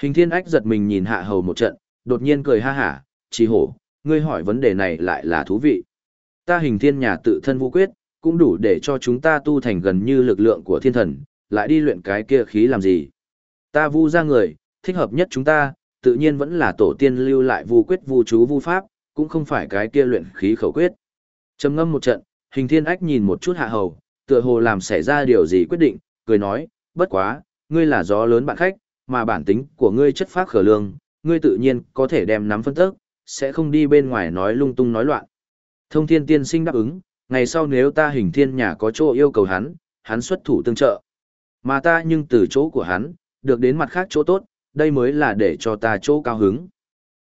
Hình thiên ách giật mình nhìn hạ hầu một trận, đột nhiên cười ha hả, chỉ hổ, ngươi hỏi vấn đề này lại là thú vị. Ta hình thiên nhà tự thân vũ quyết, cũng đủ để cho chúng ta tu thành gần như lực lượng của thiên thần, lại đi luyện cái kia khí làm gì. Ta vu ra người, thích hợp nhất chúng ta, tự nhiên vẫn là tổ tiên lưu lại vu quyết vu chú vu pháp, cũng không phải cái kia luyện khí khẩu quyết. Trầm ngâm một trận, hình thiên ách nhìn một chút hạ hầu, tựa hồ làm xảy ra điều gì quyết định, cười nói, bất quá, ngươi là gió lớn bạn khách, mà bản tính của ngươi chất phác khở lương, ngươi tự nhiên có thể đem nắm phân tức, sẽ không đi bên ngoài nói lung tung nói loạn. Thông thiên tiên sinh đáp ứng, ngày sau nếu ta hình thiên nhà có chỗ yêu cầu hắn, hắn xuất thủ tương trợ. Mà ta nhưng từ chỗ của hắn, được đến mặt khác chỗ tốt, đây mới là để cho ta chỗ cao hứng.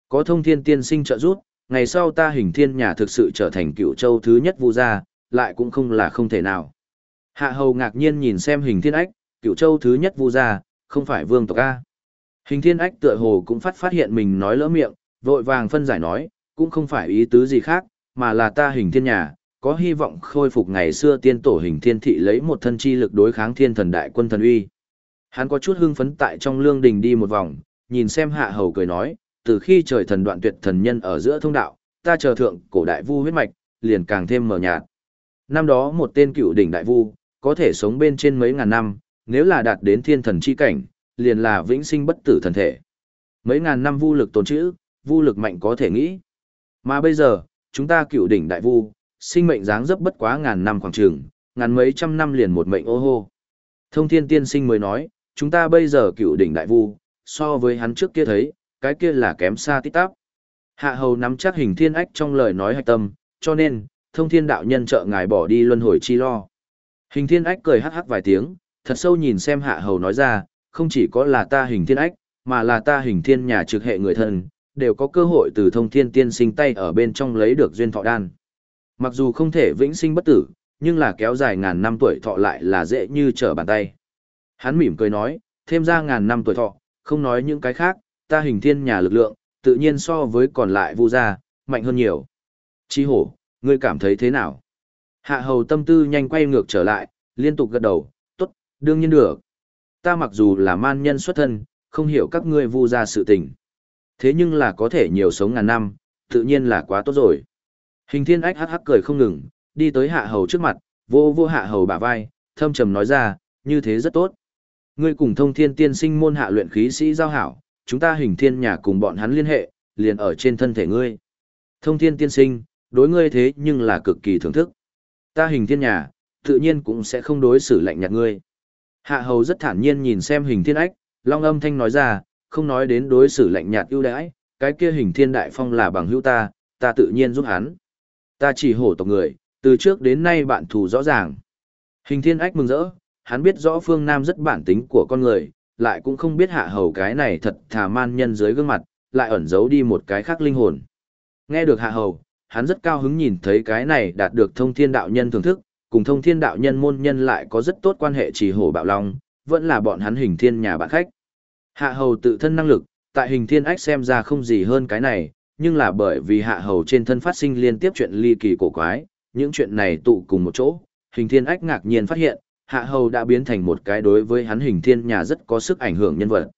Có thông thiên tiên sinh trợ giúp, ngày sau ta hình thiên nhà thực sự trở thành cựu châu thứ nhất vu gia, lại cũng không là không thể nào. Hạ hầu ngạc nhiên nhìn xem hình thiên ách, cựu châu thứ nhất vu gia, không phải vương tộc A. Hình thiên ách tựa hồ cũng phát phát hiện mình nói lỡ miệng, vội vàng phân giải nói, cũng không phải ý tứ gì khác, mà là ta hình thiên nhà, có hy vọng khôi phục ngày xưa tiên tổ hình thiên thị lấy một thân chi lực đối kháng thiên thần đại quân thần uy. Hắn có chút hưng phấn tại trong lương đình đi một vòng, nhìn xem hạ hầu cười nói, từ khi trời thần đoạn tuyệt thần nhân ở giữa thông đạo, ta chờ thượng cổ đại vu huyết mạch, liền càng thêm mờ nhạt. Năm đó một tên cựu đỉnh đại vu, có thể sống bên trên mấy ngàn năm, nếu là đạt đến thiên thần chi cảnh, liền là vĩnh sinh bất tử thần thể. Mấy ngàn năm vu lực tồn trữ, vu lực mạnh có thể nghĩ. Mà bây giờ, chúng ta cựu đỉnh đại vu, sinh mệnh dáng dấp bất quá ngàn năm khoảng trường, ngàn mấy trăm năm liền một mệnh ô hô. Thông thiên tiên sinh mới nói, chúng ta bây giờ cựu đỉnh đại vu, so với hắn trước kia thấy, cái kia là kém xa tít tắp. Hạ hầu nắm chắc hình thiên ách trong lời nói hạch tâm, cho nên, thông thiên đạo nhân trợ ngài bỏ đi luân hồi chi lo. Hình thiên ách cười hắc hắc vài tiếng, thật sâu nhìn xem hạ hầu nói ra, không chỉ có là ta hình thiên ách, mà là ta hình thiên nhà trực hệ người thân, đều có cơ hội từ thông thiên tiên sinh tay ở bên trong lấy được duyên thọ đan. Mặc dù không thể vĩnh sinh bất tử, nhưng là kéo dài ngàn năm tuổi thọ lại là dễ như trở bàn tay. Hắn mỉm cười nói, thêm ra ngàn năm tuổi thọ, không nói những cái khác, ta hình thiên nhà lực lượng, tự nhiên so với còn lại vu gia, mạnh hơn nhiều. Chi hổ, ngươi cảm thấy thế nào? Hạ hầu tâm tư nhanh quay ngược trở lại, liên tục gật đầu, tốt, đương nhiên được. Ta mặc dù là man nhân xuất thân, không hiểu các ngươi vu ra sự tình. Thế nhưng là có thể nhiều sống ngàn năm, tự nhiên là quá tốt rồi. Hình thiên ách hắc hắc cười không ngừng, đi tới hạ hầu trước mặt, vô vô hạ hầu bả vai, thâm trầm nói ra, như thế rất tốt. Ngươi cùng thông thiên tiên sinh môn hạ luyện khí sĩ giao hảo, chúng ta hình thiên nhà cùng bọn hắn liên hệ, liền ở trên thân thể ngươi. Thông thiên tiên sinh, đối ngươi thế nhưng là cực kỳ thưởng thức. Ta hình thiên nhà, tự nhiên cũng sẽ không đối xử lạnh nhạt ngươi. Hạ hầu rất thản nhiên nhìn xem hình thiên ách, long âm thanh nói ra, không nói đến đối xử lạnh nhạt ưu đãi, cái kia hình thiên đại phong là bằng hữu ta, ta tự nhiên giúp hắn. Ta chỉ hổ tộc người, từ trước đến nay bạn thù rõ ràng. Hình thiên ách mừng rỡ, hắn biết rõ phương Nam rất bản tính của con người, lại cũng không biết hạ hầu cái này thật thà man nhân dưới gương mặt, lại ẩn giấu đi một cái khác linh hồn. Nghe được hạ hầu, hắn rất cao hứng nhìn thấy cái này đạt được thông thiên đạo nhân thưởng thức, cùng thông thiên đạo nhân môn nhân lại có rất tốt quan hệ trì hổ bạo long, vẫn là bọn hắn hình thiên nhà bạn khách. Hạ hầu tự thân năng lực, tại hình thiên ách xem ra không gì hơn cái này, nhưng là bởi vì hạ hầu trên thân phát sinh liên tiếp chuyện ly kỳ cổ quái, những chuyện này tụ cùng một chỗ, hình thiên ách ngạc nhiên phát hiện, hạ hầu đã biến thành một cái đối với hắn hình thiên nhà rất có sức ảnh hưởng nhân vật.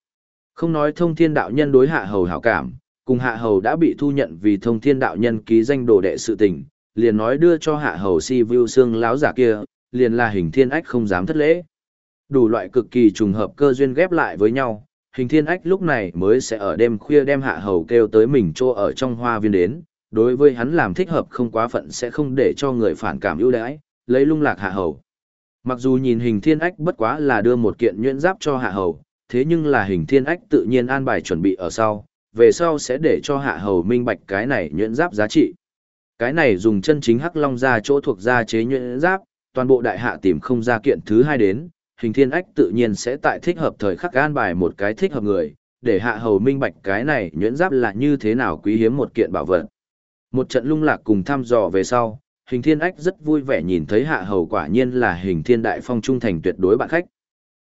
Không nói thông thiên đạo nhân đối hạ hầu hảo cảm, cùng hạ hầu đã bị thu nhận vì thông thiên đạo nhân ký danh đồ đệ sự tình, liền nói đưa cho hạ hầu si view xương láo giả kia, liền là hình thiên ách không dám thất lễ. Đủ loại cực kỳ trùng hợp cơ duyên ghép lại với nhau, hình thiên ách lúc này mới sẽ ở đêm khuya đem hạ hầu kêu tới mình cho ở trong hoa viên đến, đối với hắn làm thích hợp không quá phận sẽ không để cho người phản cảm ưu đãi, lấy lung lạc hạ hầu. Mặc dù nhìn hình thiên ách bất quá là đưa một kiện nhuyễn giáp cho hạ hầu, thế nhưng là hình thiên ách tự nhiên an bài chuẩn bị ở sau, về sau sẽ để cho hạ hầu minh bạch cái này nhuyễn giáp giá trị. Cái này dùng chân chính hắc long ra chỗ thuộc gia chế nhuyễn giáp, toàn bộ đại hạ tìm không ra kiện thứ hai đến, hình thiên ách tự nhiên sẽ tại thích hợp thời khắc an bài một cái thích hợp người, để hạ hầu minh bạch cái này nhuyễn giáp là như thế nào quý hiếm một kiện bảo vật. Một trận lung lạc cùng thăm dò về sau, hình thiên ách rất vui vẻ nhìn thấy hạ hầu quả nhiên là hình thiên đại phong trung thành tuyệt đối bạn khách.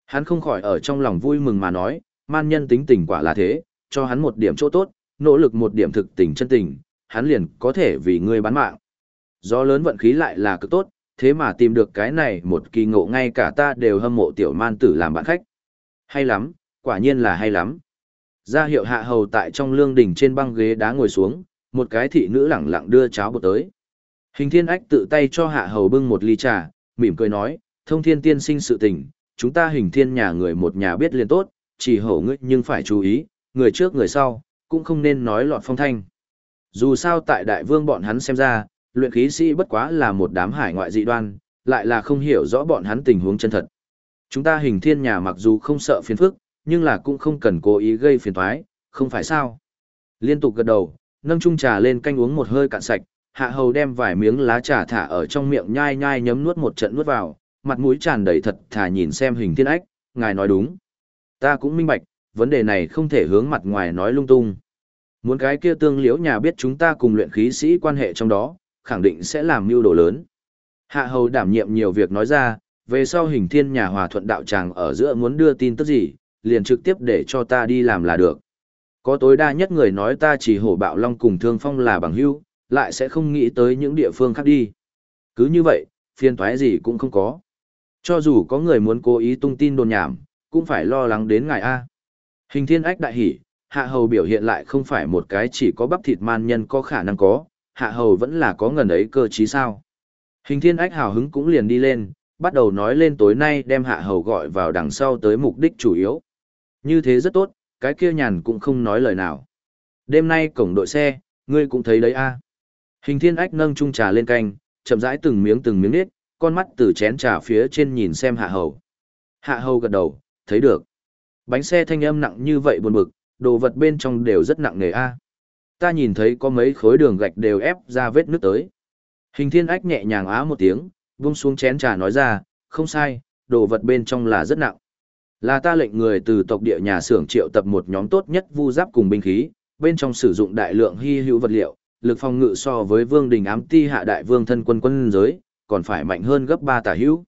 Hắn không khỏi ở trong lòng vui mừng mà nói, man nhân tính tình quả là thế, cho hắn một điểm chỗ tốt, nỗ lực một điểm thực tình chân tình, hắn liền có thể vì ngươi bán mạng. Do lớn vận khí lại là cực tốt, thế mà tìm được cái này một kỳ ngộ ngay cả ta đều hâm mộ tiểu man tử làm bạn khách. Hay lắm, quả nhiên là hay lắm. Ra hiệu hạ hầu tại trong lương đỉnh trên băng ghế đá ngồi xuống, một cái thị nữ lẳng lặng đưa cháo bột tới. Hình thiên ách tự tay cho hạ hầu bưng một ly trà, mỉm cười nói, thông thiên tiên sinh sự tình, chúng ta hình thiên nhà người một nhà biết liền tốt, chỉ hổ ngươi nhưng phải chú ý, người trước người sau, cũng không nên nói lọt phong thanh. Dù sao tại đại vương bọn hắn xem ra, luyện khí sĩ bất quá là một đám hải ngoại dị đoan, lại là không hiểu rõ bọn hắn tình huống chân thật. Chúng ta hình thiên nhà mặc dù không sợ phiền phức, nhưng là cũng không cần cố ý gây phiền toái, không phải sao. Liên tục gật đầu, nâng chung trà lên canh uống một hơi cạn sạch, hạ hầu đem vài miếng lá trà thả ở trong miệng nhai nhai nhấm nuốt một trận nuốt vào, mặt mũi tràn đầy thật thà nhìn xem hình thiên ách, ngài nói đúng. Ta cũng minh bạch, vấn đề này không thể hướng mặt ngoài nói lung tung. Muốn cái kia tương liễu nhà biết chúng ta cùng luyện khí sĩ quan hệ trong đó, khẳng định sẽ làm mưu đồ lớn. Hạ hầu đảm nhiệm nhiều việc nói ra, về sau hình thiên nhà hòa thuận đạo tràng ở giữa muốn đưa tin tức gì, liền trực tiếp để cho ta đi làm là được. Có tối đa nhất người nói ta chỉ hổ bạo long cùng thương phong là bằng hữu, lại sẽ không nghĩ tới những địa phương khác đi. Cứ như vậy, phiền toái gì cũng không có. Cho dù có người muốn cố ý tung tin đồn nhảm, cũng phải lo lắng đến ngài A. Hình thiên ách đại hỉ, hạ hầu biểu hiện lại không phải một cái chỉ có bắp thịt man nhân có khả năng có, hạ hầu vẫn là có ngần ấy cơ trí sao. Hình thiên ách hào hứng cũng liền đi lên, bắt đầu nói lên tối nay đem hạ hầu gọi vào đằng sau tới mục đích chủ yếu. Như thế rất tốt, cái kia nhàn cũng không nói lời nào. Đêm nay cổng đội xe, ngươi cũng thấy đấy a. Hình thiên ách nâng chung trà lên canh, chậm rãi từng miếng từng miếng nết, con mắt từ chén trà phía trên nhìn xem hạ hầu. Hạ hầu gật đầu, thấy được. Bánh xe thanh âm nặng như vậy buồn bực, đồ vật bên trong đều rất nặng nề a. Ta nhìn thấy có mấy khối đường gạch đều ép ra vết nước tới. Hình thiên ách nhẹ nhàng á một tiếng, vung xuống chén trà nói ra, không sai, đồ vật bên trong là rất nặng. Là ta lệnh người từ tộc địa nhà xưởng triệu tập một nhóm tốt nhất vu giáp cùng binh khí, bên trong sử dụng đại lượng hy hữu vật liệu, lực phòng ngự so với vương đình ám ti hạ đại vương thân quân quân giới, còn phải mạnh hơn gấp 3 tả hữu.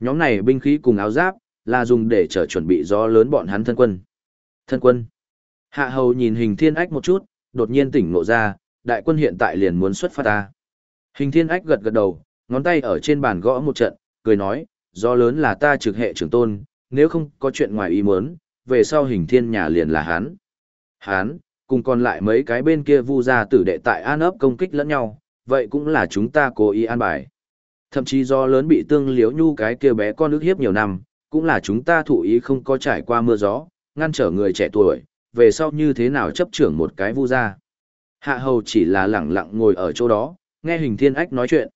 Nhóm này binh khí cùng áo giáp, là dùng để trở chuẩn bị gió lớn bọn hắn thân quân. Thân quân. Hạ hầu nhìn hình thiên ách một chút, đột nhiên tỉnh ngộ ra, đại quân hiện tại liền muốn xuất phát ta. Hình thiên ách gật gật đầu, ngón tay ở trên bàn gõ một trận, cười nói, do lớn là ta trực hệ trưởng tôn, nếu không có chuyện ngoài ý muốn, về sau hình thiên nhà liền là hán. Hán, cùng còn lại mấy cái bên kia vu ra tử đệ tại an ấp công kích lẫn nhau, vậy cũng là chúng ta cố ý an bài. Thậm chí do lớn bị tương liếu nhu cái kia bé con ức hiếp nhiều năm, cũng là chúng ta thụ ý không có trải qua mưa gió, ngăn trở người trẻ tuổi, về sau như thế nào chấp trưởng một cái vu ra. Hạ hầu chỉ là lẳng lặng ngồi ở chỗ đó, nghe hình thiên ách nói chuyện.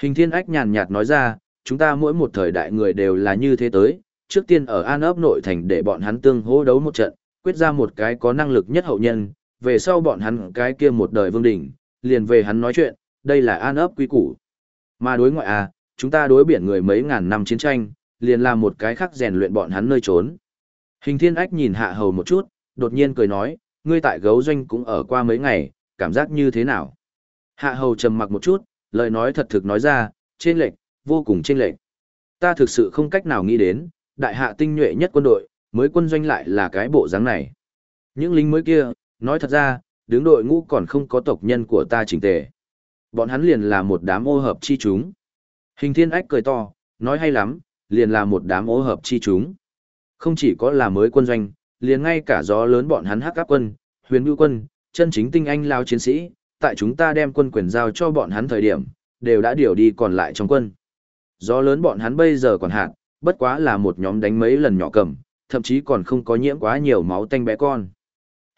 Hình thiên ách nhàn nhạt nói ra, chúng ta mỗi một thời đại người đều là như thế tới, trước tiên ở an ấp nội thành để bọn hắn tương hô đấu một trận, quyết ra một cái có năng lực nhất hậu nhân, về sau bọn hắn cái kia một đời vương đỉnh, liền về hắn nói chuyện, đây là an ấp quy củ. Mà đối ngoại à, chúng ta đối biển người mấy ngàn năm chiến tranh, liền làm một cái khác rèn luyện bọn hắn nơi trốn. Hình thiên ách nhìn hạ hầu một chút, đột nhiên cười nói, ngươi tại gấu doanh cũng ở qua mấy ngày, cảm giác như thế nào? Hạ hầu trầm mặc một chút, lời nói thật thực nói ra, trên lệch, vô cùng trên lệch. Ta thực sự không cách nào nghĩ đến, đại hạ tinh nhuệ nhất quân đội, mới quân doanh lại là cái bộ dáng này. Những lính mới kia, nói thật ra, đứng đội ngũ còn không có tộc nhân của ta chỉnh tề. Bọn hắn liền là một đám ô hợp chi chúng. Hình thiên ách cười to, nói hay lắm, liền là một đám ố hợp chi chúng. Không chỉ có là mới quân doanh, liền ngay cả gió lớn bọn hắn hắc áp quân, huyền bưu quân, chân chính tinh anh lao chiến sĩ, tại chúng ta đem quân quyền giao cho bọn hắn thời điểm, đều đã điều đi còn lại trong quân. Gió lớn bọn hắn bây giờ còn hạn, bất quá là một nhóm đánh mấy lần nhỏ cầm, thậm chí còn không có nhiễm quá nhiều máu tanh bé con.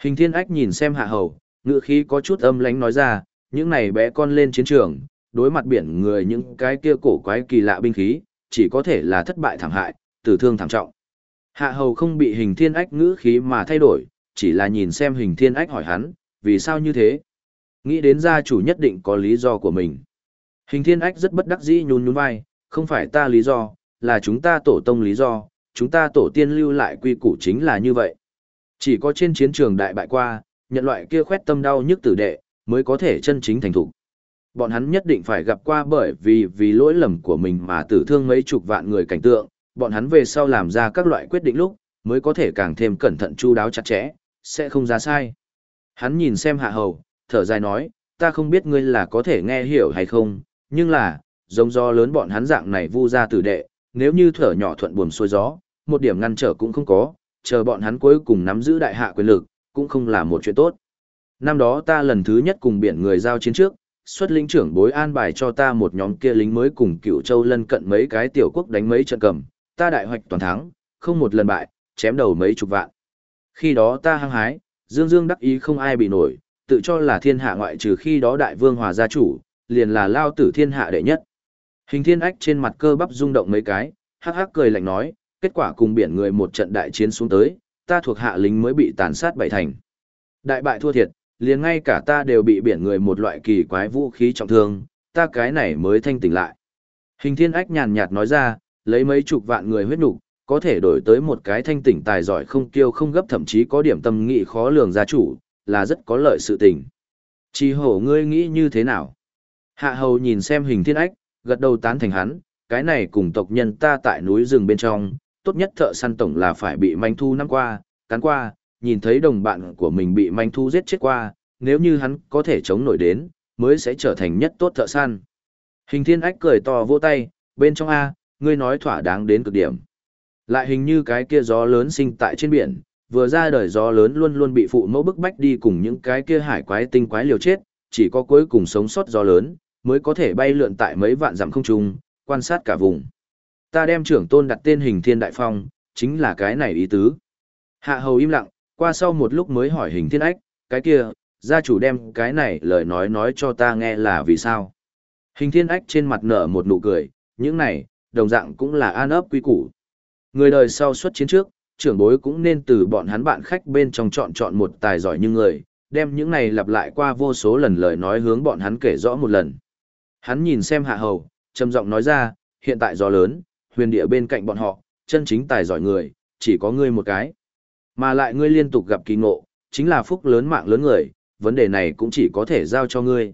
Hình thiên ách nhìn xem hạ hầu, ngựa khí có chút âm lánh nói ra, những này bé con lên chiến trường, đối mặt biển người những cái kia cổ quái kỳ lạ binh khí, chỉ có thể là thất bại thảm hại, tử thương thảm trọng. Hạ hầu không bị hình thiên ách ngữ khí mà thay đổi, chỉ là nhìn xem hình thiên ách hỏi hắn, vì sao như thế? Nghĩ đến gia chủ nhất định có lý do của mình. Hình thiên ách rất bất đắc dĩ nhún nhún vai, không phải ta lý do, là chúng ta tổ tông lý do, chúng ta tổ tiên lưu lại quy củ chính là như vậy. Chỉ có trên chiến trường đại bại qua, nhận loại kia khoét tâm đau nhức tử đệ, mới có thể chân chính thành thủ. Bọn hắn nhất định phải gặp qua bởi vì vì lỗi lầm của mình mà tử thương mấy chục vạn người cảnh tượng, bọn hắn về sau làm ra các loại quyết định lúc, mới có thể càng thêm cẩn thận chu đáo chặt chẽ, sẽ không ra sai. Hắn nhìn xem hạ hầu, thở dài nói, ta không biết ngươi là có thể nghe hiểu hay không, nhưng là, giống do lớn bọn hắn dạng này vu ra tử đệ, nếu như thở nhỏ thuận buồm xuôi gió, một điểm ngăn trở cũng không có, chờ bọn hắn cuối cùng nắm giữ đại hạ quyền lực, cũng không là một chuyện tốt. Năm đó ta lần thứ nhất cùng biển người giao chiến trước, xuất lĩnh trưởng bối an bài cho ta một nhóm kia lính mới cùng cựu châu lân cận mấy cái tiểu quốc đánh mấy trận cầm, ta đại hoạch toàn thắng, không một lần bại, chém đầu mấy chục vạn. Khi đó ta hăng hái, dương dương đắc ý không ai bị nổi, tự cho là thiên hạ ngoại trừ khi đó đại vương hòa gia chủ, liền là lao tử thiên hạ đệ nhất. Hình thiên ách trên mặt cơ bắp rung động mấy cái, hắc hắc cười lạnh nói, kết quả cùng biển người một trận đại chiến xuống tới, ta thuộc hạ lính mới bị tàn sát bảy thành. Đại bại thua thiệt, liền ngay cả ta đều bị biển người một loại kỳ quái vũ khí trọng thương, ta cái này mới thanh tỉnh lại. Hình thiên ách nhàn nhạt nói ra, lấy mấy chục vạn người huyết nục có thể đổi tới một cái thanh tỉnh tài giỏi không kiêu không gấp thậm chí có điểm tâm nghị khó lường gia chủ, là rất có lợi sự tình. Chi hổ ngươi nghĩ như thế nào? Hạ hầu nhìn xem hình thiên ách, gật đầu tán thành hắn, cái này cùng tộc nhân ta tại núi rừng bên trong, tốt nhất thợ săn tổng là phải bị manh thu năm qua, cắn qua, nhìn thấy đồng bạn của mình bị manh thu giết chết qua, nếu như hắn có thể chống nổi đến, mới sẽ trở thành nhất tốt thợ săn. Hình thiên ách cười to vỗ tay, bên trong A, ngươi nói thỏa đáng đến cực điểm. Lại hình như cái kia gió lớn sinh tại trên biển, vừa ra đời gió lớn luôn luôn bị phụ mẫu bức bách đi cùng những cái kia hải quái tinh quái liều chết, chỉ có cuối cùng sống sót gió lớn, mới có thể bay lượn tại mấy vạn dặm không trung, quan sát cả vùng. Ta đem trưởng tôn đặt tên hình thiên đại phong, chính là cái này ý tứ. Hạ hầu im lặng, qua sau một lúc mới hỏi hình thiên ách, cái kia, gia chủ đem cái này lời nói nói cho ta nghe là vì sao. Hình thiên ách trên mặt nở một nụ cười, những này, đồng dạng cũng là an ấp quy củ. Người đời sau xuất chiến trước, trưởng bối cũng nên từ bọn hắn bạn khách bên trong chọn chọn một tài giỏi như người, đem những này lặp lại qua vô số lần lời nói hướng bọn hắn kể rõ một lần. Hắn nhìn xem hạ hầu, trầm giọng nói ra, hiện tại gió lớn, huyền địa bên cạnh bọn họ, chân chính tài giỏi người, chỉ có ngươi một cái. Mà lại ngươi liên tục gặp kỳ ngộ, chính là phúc lớn mạng lớn người, vấn đề này cũng chỉ có thể giao cho ngươi.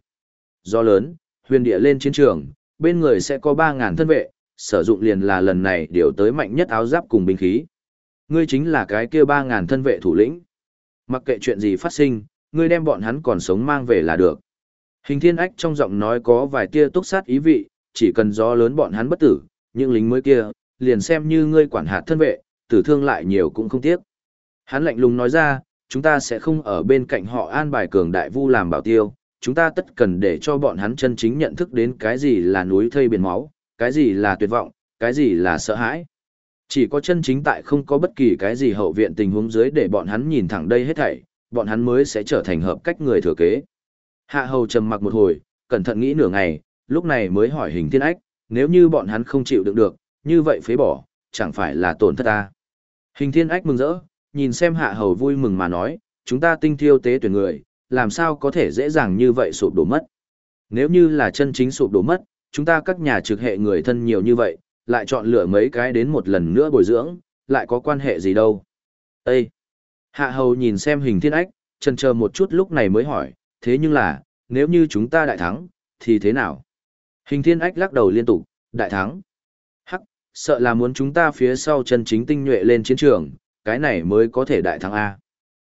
Do lớn, huyền địa lên chiến trường, bên người sẽ có 3.000 thân vệ, sử dụng liền là lần này điều tới mạnh nhất áo giáp cùng binh khí. Ngươi chính là cái kia 3.000 thân vệ thủ lĩnh. Mặc kệ chuyện gì phát sinh, ngươi đem bọn hắn còn sống mang về là được. Hình thiên ách trong giọng nói có vài tia túc sát ý vị, chỉ cần gió lớn bọn hắn bất tử, những lính mới kia, liền xem như ngươi quản hạt thân vệ, tử thương lại nhiều cũng không tiếc. Hắn lạnh lùng nói ra, chúng ta sẽ không ở bên cạnh họ an bài cường đại vu làm bảo tiêu, chúng ta tất cần để cho bọn hắn chân chính nhận thức đến cái gì là núi thây biển máu, cái gì là tuyệt vọng, cái gì là sợ hãi. Chỉ có chân chính tại không có bất kỳ cái gì hậu viện tình huống dưới để bọn hắn nhìn thẳng đây hết thảy, bọn hắn mới sẽ trở thành hợp cách người thừa kế. Hạ hầu trầm mặc một hồi, cẩn thận nghĩ nửa ngày, lúc này mới hỏi hình thiên ách, nếu như bọn hắn không chịu đựng được, như vậy phế bỏ, chẳng phải là tổn thất ta. Hình thiên ách mừng rỡ, nhìn xem hạ hầu vui mừng mà nói, chúng ta tinh thiêu tế tuyển người, làm sao có thể dễ dàng như vậy sụp đổ mất. Nếu như là chân chính sụp đổ mất, chúng ta các nhà trực hệ người thân nhiều như vậy, lại chọn lựa mấy cái đến một lần nữa bồi dưỡng, lại có quan hệ gì đâu. Ê! Hạ hầu nhìn xem hình thiên ách, chân chờ một chút lúc này mới hỏi, thế nhưng là, nếu như chúng ta đại thắng, thì thế nào? Hình thiên ách lắc đầu liên tục, đại thắng. Hắc, sợ là muốn chúng ta phía sau chân chính tinh nhuệ lên chiến trường, cái này mới có thể đại thắng A.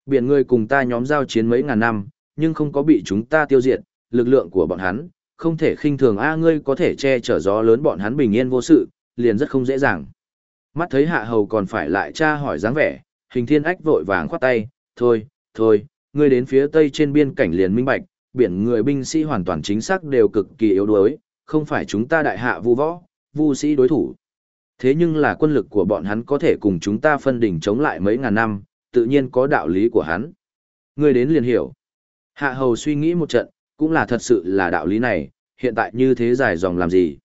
Biển người cùng ta nhóm giao chiến mấy ngàn năm, nhưng không có bị chúng ta tiêu diệt, lực lượng của bọn hắn, không thể khinh thường A ngươi có thể che chở gió lớn bọn hắn bình yên vô sự, liền rất không dễ dàng. Mắt thấy hạ hầu còn phải lại tra hỏi dáng vẻ, hình thiên ách vội vàng khoát tay, thôi, thôi, ngươi đến phía tây trên biên cảnh liền minh bạch, biển người binh sĩ hoàn toàn chính xác đều cực kỳ yếu đuối, không phải chúng ta đại hạ vu võ, vu sĩ đối thủ. Thế nhưng là quân lực của bọn hắn có thể cùng chúng ta phân đỉnh chống lại mấy ngàn năm, tự nhiên có đạo lý của hắn. Người đến liền hiểu. Hạ hầu suy nghĩ một trận, cũng là thật sự là đạo lý này, hiện tại như thế dài dòng làm gì.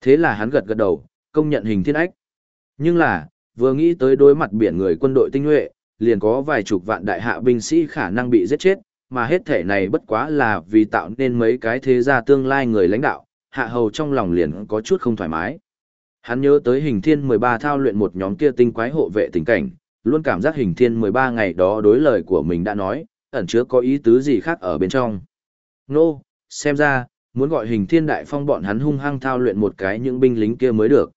Thế là hắn gật gật đầu, công nhận hình thiên ách. Nhưng là, vừa nghĩ tới đối mặt biển người quân đội tinh nhuệ, liền có vài chục vạn đại hạ binh sĩ khả năng bị giết chết, mà hết thể này bất quá là vì tạo nên mấy cái thế gia tương lai người lãnh đạo, hạ hầu trong lòng liền có chút không thoải mái. Hắn nhớ tới hình thiên 13 thao luyện một nhóm kia tinh quái hộ vệ tình cảnh, luôn cảm giác hình thiên 13 ngày đó đối lời của mình đã nói, ẩn chứa có ý tứ gì khác ở bên trong. Nô, xem ra, muốn gọi hình thiên đại phong bọn hắn hung hăng thao luyện một cái những binh lính kia mới được.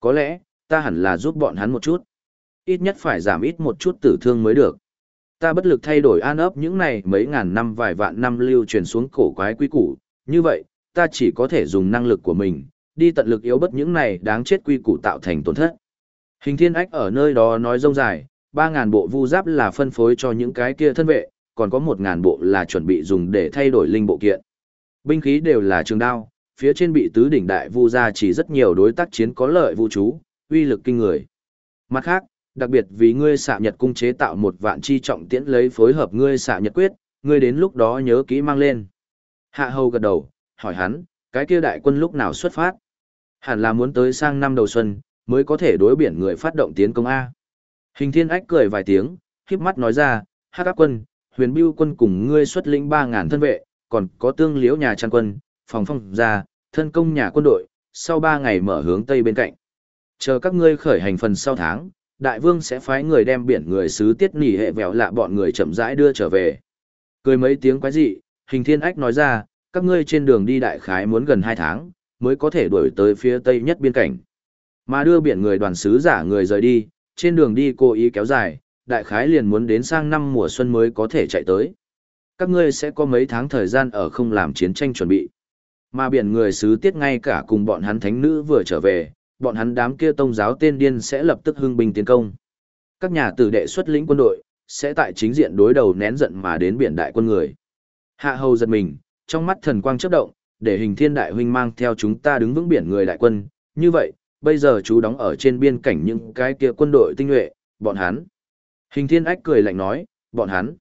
Có lẽ, ta hẳn là giúp bọn hắn một chút. Ít nhất phải giảm ít một chút tử thương mới được. Ta bất lực thay đổi an ấp những này mấy ngàn năm vài vạn năm lưu truyền xuống cổ quái quy củ, như vậy, ta chỉ có thể dùng năng lực của mình, đi tận lực yếu bất những này đáng chết quy củ tạo thành tổn thất. Hình thiên ách ở nơi đó nói rông dài, 3.000 bộ vu giáp là phân phối cho những cái kia thân vệ, còn có 1.000 bộ là chuẩn bị dùng để thay đổi linh bộ kiện. Binh khí đều là trường đao, phía trên bị tứ đỉnh đại vu ra chỉ rất nhiều đối tác chiến có lợi vu chú, uy lực kinh người. Mặt khác, đặc biệt vì ngươi xạ nhật cung chế tạo một vạn chi trọng tiễn lấy phối hợp ngươi xạ nhật quyết, ngươi đến lúc đó nhớ kỹ mang lên. Hạ hầu gật đầu, hỏi hắn, cái kia đại quân lúc nào xuất phát? Hẳn là muốn tới sang năm đầu xuân, mới có thể đối biển người phát động tiến công A. Hình thiên ách cười vài tiếng, khiếp mắt nói ra, hát các quân, huyền bưu quân cùng ngươi xuất lĩnh 3.000 thân vệ, còn có tương liễu nhà trang quân, phòng phong ra, thân công nhà quân đội, sau 3 ngày mở hướng tây bên cạnh. Chờ các ngươi khởi hành phần sau tháng, đại vương sẽ phái người đem biển người sứ tiết nỉ hệ vẹo lạ bọn người chậm rãi đưa trở về. Cười mấy tiếng quái dị, hình thiên ách nói ra, các ngươi trên đường đi đại khái muốn gần 2 tháng, mới có thể đuổi tới phía tây nhất biên cảnh. Mà đưa biển người đoàn sứ giả người rời đi, trên đường đi cố ý kéo dài, đại khái liền muốn đến sang năm mùa xuân mới có thể chạy tới. Các ngươi sẽ có mấy tháng thời gian ở không làm chiến tranh chuẩn bị. Mà biển người sứ tiết ngay cả cùng bọn hắn thánh nữ vừa trở về, bọn hắn đám kia tông giáo tên điên sẽ lập tức hưng binh tiến công. Các nhà tử đệ xuất lĩnh quân đội, sẽ tại chính diện đối đầu nén giận mà đến biển đại quân người. Hạ hầu giật mình, trong mắt thần quang chớp động, để hình thiên đại huynh mang theo chúng ta đứng vững biển người đại quân, như vậy, bây giờ chú đóng ở trên biên cảnh những cái kia quân đội tinh nhuệ, bọn hắn. Hình thiên ách cười lạnh nói, bọn hắn.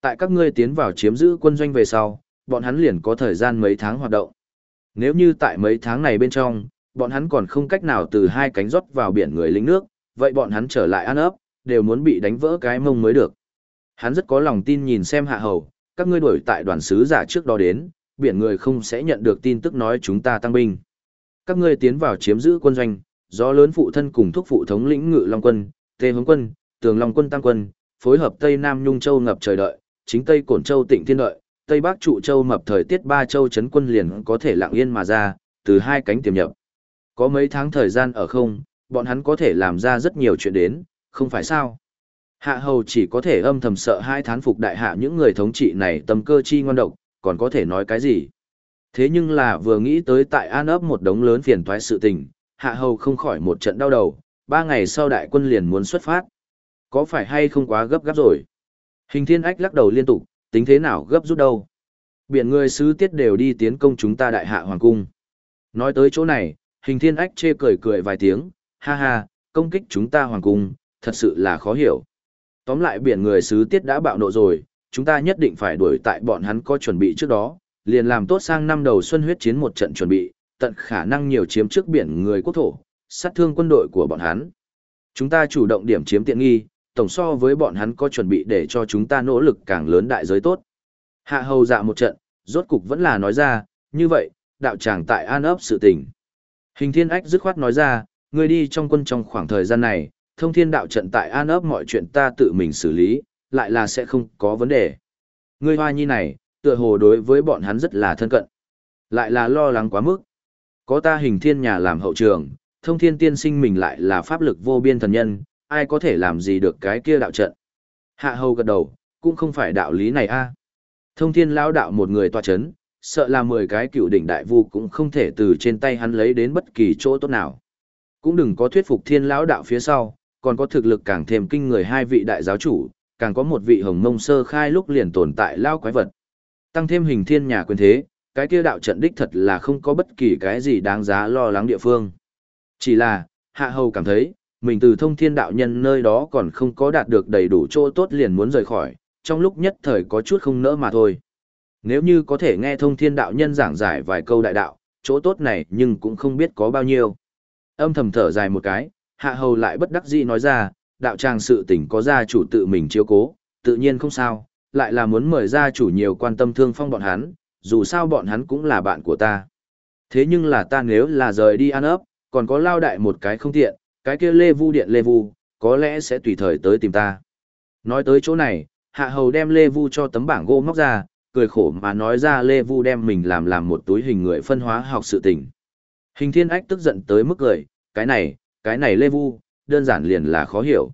Tại các ngươi tiến vào chiếm giữ quân doanh về sau, bọn hắn liền có thời gian mấy tháng hoạt động. Nếu như tại mấy tháng này bên trong, bọn hắn còn không cách nào từ hai cánh rót vào biển người lính nước, vậy bọn hắn trở lại ăn ấp, đều muốn bị đánh vỡ cái mông mới được. Hắn rất có lòng tin nhìn xem hạ hầu, các ngươi đuổi tại đoàn sứ giả trước đó đến, biển người không sẽ nhận được tin tức nói chúng ta tăng binh. Các ngươi tiến vào chiếm giữ quân doanh, do lớn phụ thân cùng thúc phụ thống lĩnh ngự long quân, tê hướng quân, tường long quân tăng quân, phối hợp Tây Nam Nhung Châu ngập trời đợi, chính Tây Cổn Châu tịnh thiên đợi, Tây Bắc trụ châu mập thời tiết ba châu chấn quân liền có thể lặng yên mà ra, từ hai cánh tiềm nhập. Có mấy tháng thời gian ở không, bọn hắn có thể làm ra rất nhiều chuyện đến, không phải sao? Hạ hầu chỉ có thể âm thầm sợ hai thán phục đại hạ những người thống trị này tâm cơ chi ngoan độc, còn có thể nói cái gì? Thế nhưng là vừa nghĩ tới tại An ấp một đống lớn phiền toái sự tình, hạ hầu không khỏi một trận đau đầu, ba ngày sau đại quân liền muốn xuất phát. Có phải hay không quá gấp gáp rồi? Hình thiên ách lắc đầu liên tục, tính thế nào gấp rút đâu? Biển người sứ tiết đều đi tiến công chúng ta đại hạ hoàng cung. Nói tới chỗ này, hình thiên ách chê cười cười vài tiếng, ha ha, công kích chúng ta hoàng cung, thật sự là khó hiểu. Tóm lại biển người sứ tiết đã bạo nộ rồi, chúng ta nhất định phải đuổi tại bọn hắn có chuẩn bị trước đó, liền làm tốt sang năm đầu xuân huyết chiến một trận chuẩn bị, tận khả năng nhiều chiếm trước biển người quốc thổ, sát thương quân đội của bọn hắn. Chúng ta chủ động điểm chiếm tiện nghi, tổng so với bọn hắn có chuẩn bị để cho chúng ta nỗ lực càng lớn đại giới tốt. Hạ hầu dạ một trận, rốt cục vẫn là nói ra, như vậy, đạo tràng tại an ấp sự tình. Hình thiên ách dứt khoát nói ra, người đi trong quân trong khoảng thời gian này, thông thiên đạo trận tại an ấp mọi chuyện ta tự mình xử lý, lại là sẽ không có vấn đề. Ngươi hoa nhi này, tựa hồ đối với bọn hắn rất là thân cận. Lại là lo lắng quá mức. Có ta hình thiên nhà làm hậu trường, thông thiên tiên sinh mình lại là pháp lực vô biên thần nhân, ai có thể làm gì được cái kia đạo trận. Hạ hầu gật đầu, cũng không phải đạo lý này a. Thông thiên lão đạo một người tòa chấn, sợ là 10 cái cựu đỉnh đại vu cũng không thể từ trên tay hắn lấy đến bất kỳ chỗ tốt nào. Cũng đừng có thuyết phục thiên lão đạo phía sau, còn có thực lực càng thêm kinh người hai vị đại giáo chủ, càng có một vị hồng mông sơ khai lúc liền tồn tại lao quái vật. Tăng thêm hình thiên nhà quyền thế, cái kia đạo trận đích thật là không có bất kỳ cái gì đáng giá lo lắng địa phương. Chỉ là, hạ hầu cảm thấy, mình từ thông thiên đạo nhân nơi đó còn không có đạt được đầy đủ chỗ tốt liền muốn rời khỏi, trong lúc nhất thời có chút không nỡ mà thôi. Nếu như có thể nghe thông thiên đạo nhân giảng giải vài câu đại đạo, chỗ tốt này nhưng cũng không biết có bao nhiêu. Âm thầm thở dài một cái, hạ hầu lại bất đắc dĩ nói ra, đạo tràng sự tình có gia chủ tự mình chiếu cố, tự nhiên không sao, lại là muốn mời gia chủ nhiều quan tâm thương phong bọn hắn, dù sao bọn hắn cũng là bạn của ta. Thế nhưng là ta nếu là rời đi ăn ấp, còn có lao đại một cái không tiện, cái kia lê vu điện lê vu, có lẽ sẽ tùy thời tới tìm ta. Nói tới chỗ này, hạ hầu đem lê vu cho tấm bảng gỗ móc ra, cười khổ mà nói ra lê vu đem mình làm làm một túi hình người phân hóa học sự tình. Hình thiên ách tức giận tới mức cười, cái này, cái này lê vu, đơn giản liền là khó hiểu.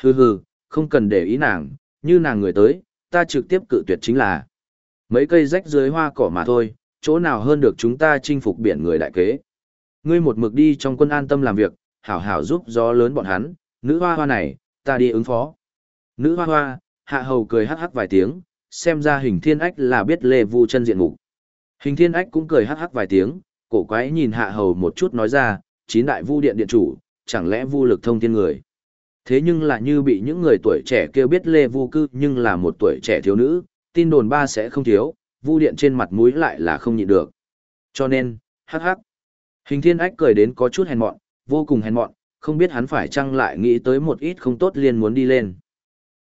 Hừ hừ, không cần để ý nàng, như nàng người tới, ta trực tiếp cự tuyệt chính là mấy cây rách dưới hoa cỏ mà thôi, chỗ nào hơn được chúng ta chinh phục biển người đại kế. Ngươi một mực đi trong quân an tâm làm việc, hảo hảo giúp gió lớn bọn hắn, nữ hoa hoa này, ta đi ứng phó. Nữ hoa hoa, hạ hầu cười hắc hắc vài tiếng, xem ra hình thiên ách là biết lê vu chân diện mục. Hình thiên ách cũng cười hắc hắc vài tiếng, cổ quái nhìn hạ hầu một chút nói ra, chín đại vu điện điện chủ, chẳng lẽ vu lực thông thiên người. Thế nhưng là như bị những người tuổi trẻ kêu biết lê vu cư nhưng là một tuổi trẻ thiếu nữ, tin đồn ba sẽ không thiếu, vu điện trên mặt mũi lại là không nhịn được. Cho nên, hắc hắc. Hình thiên ách cười đến có chút hèn mọn, vô cùng hèn mọn, không biết hắn phải chăng lại nghĩ tới một ít không tốt liền muốn đi lên.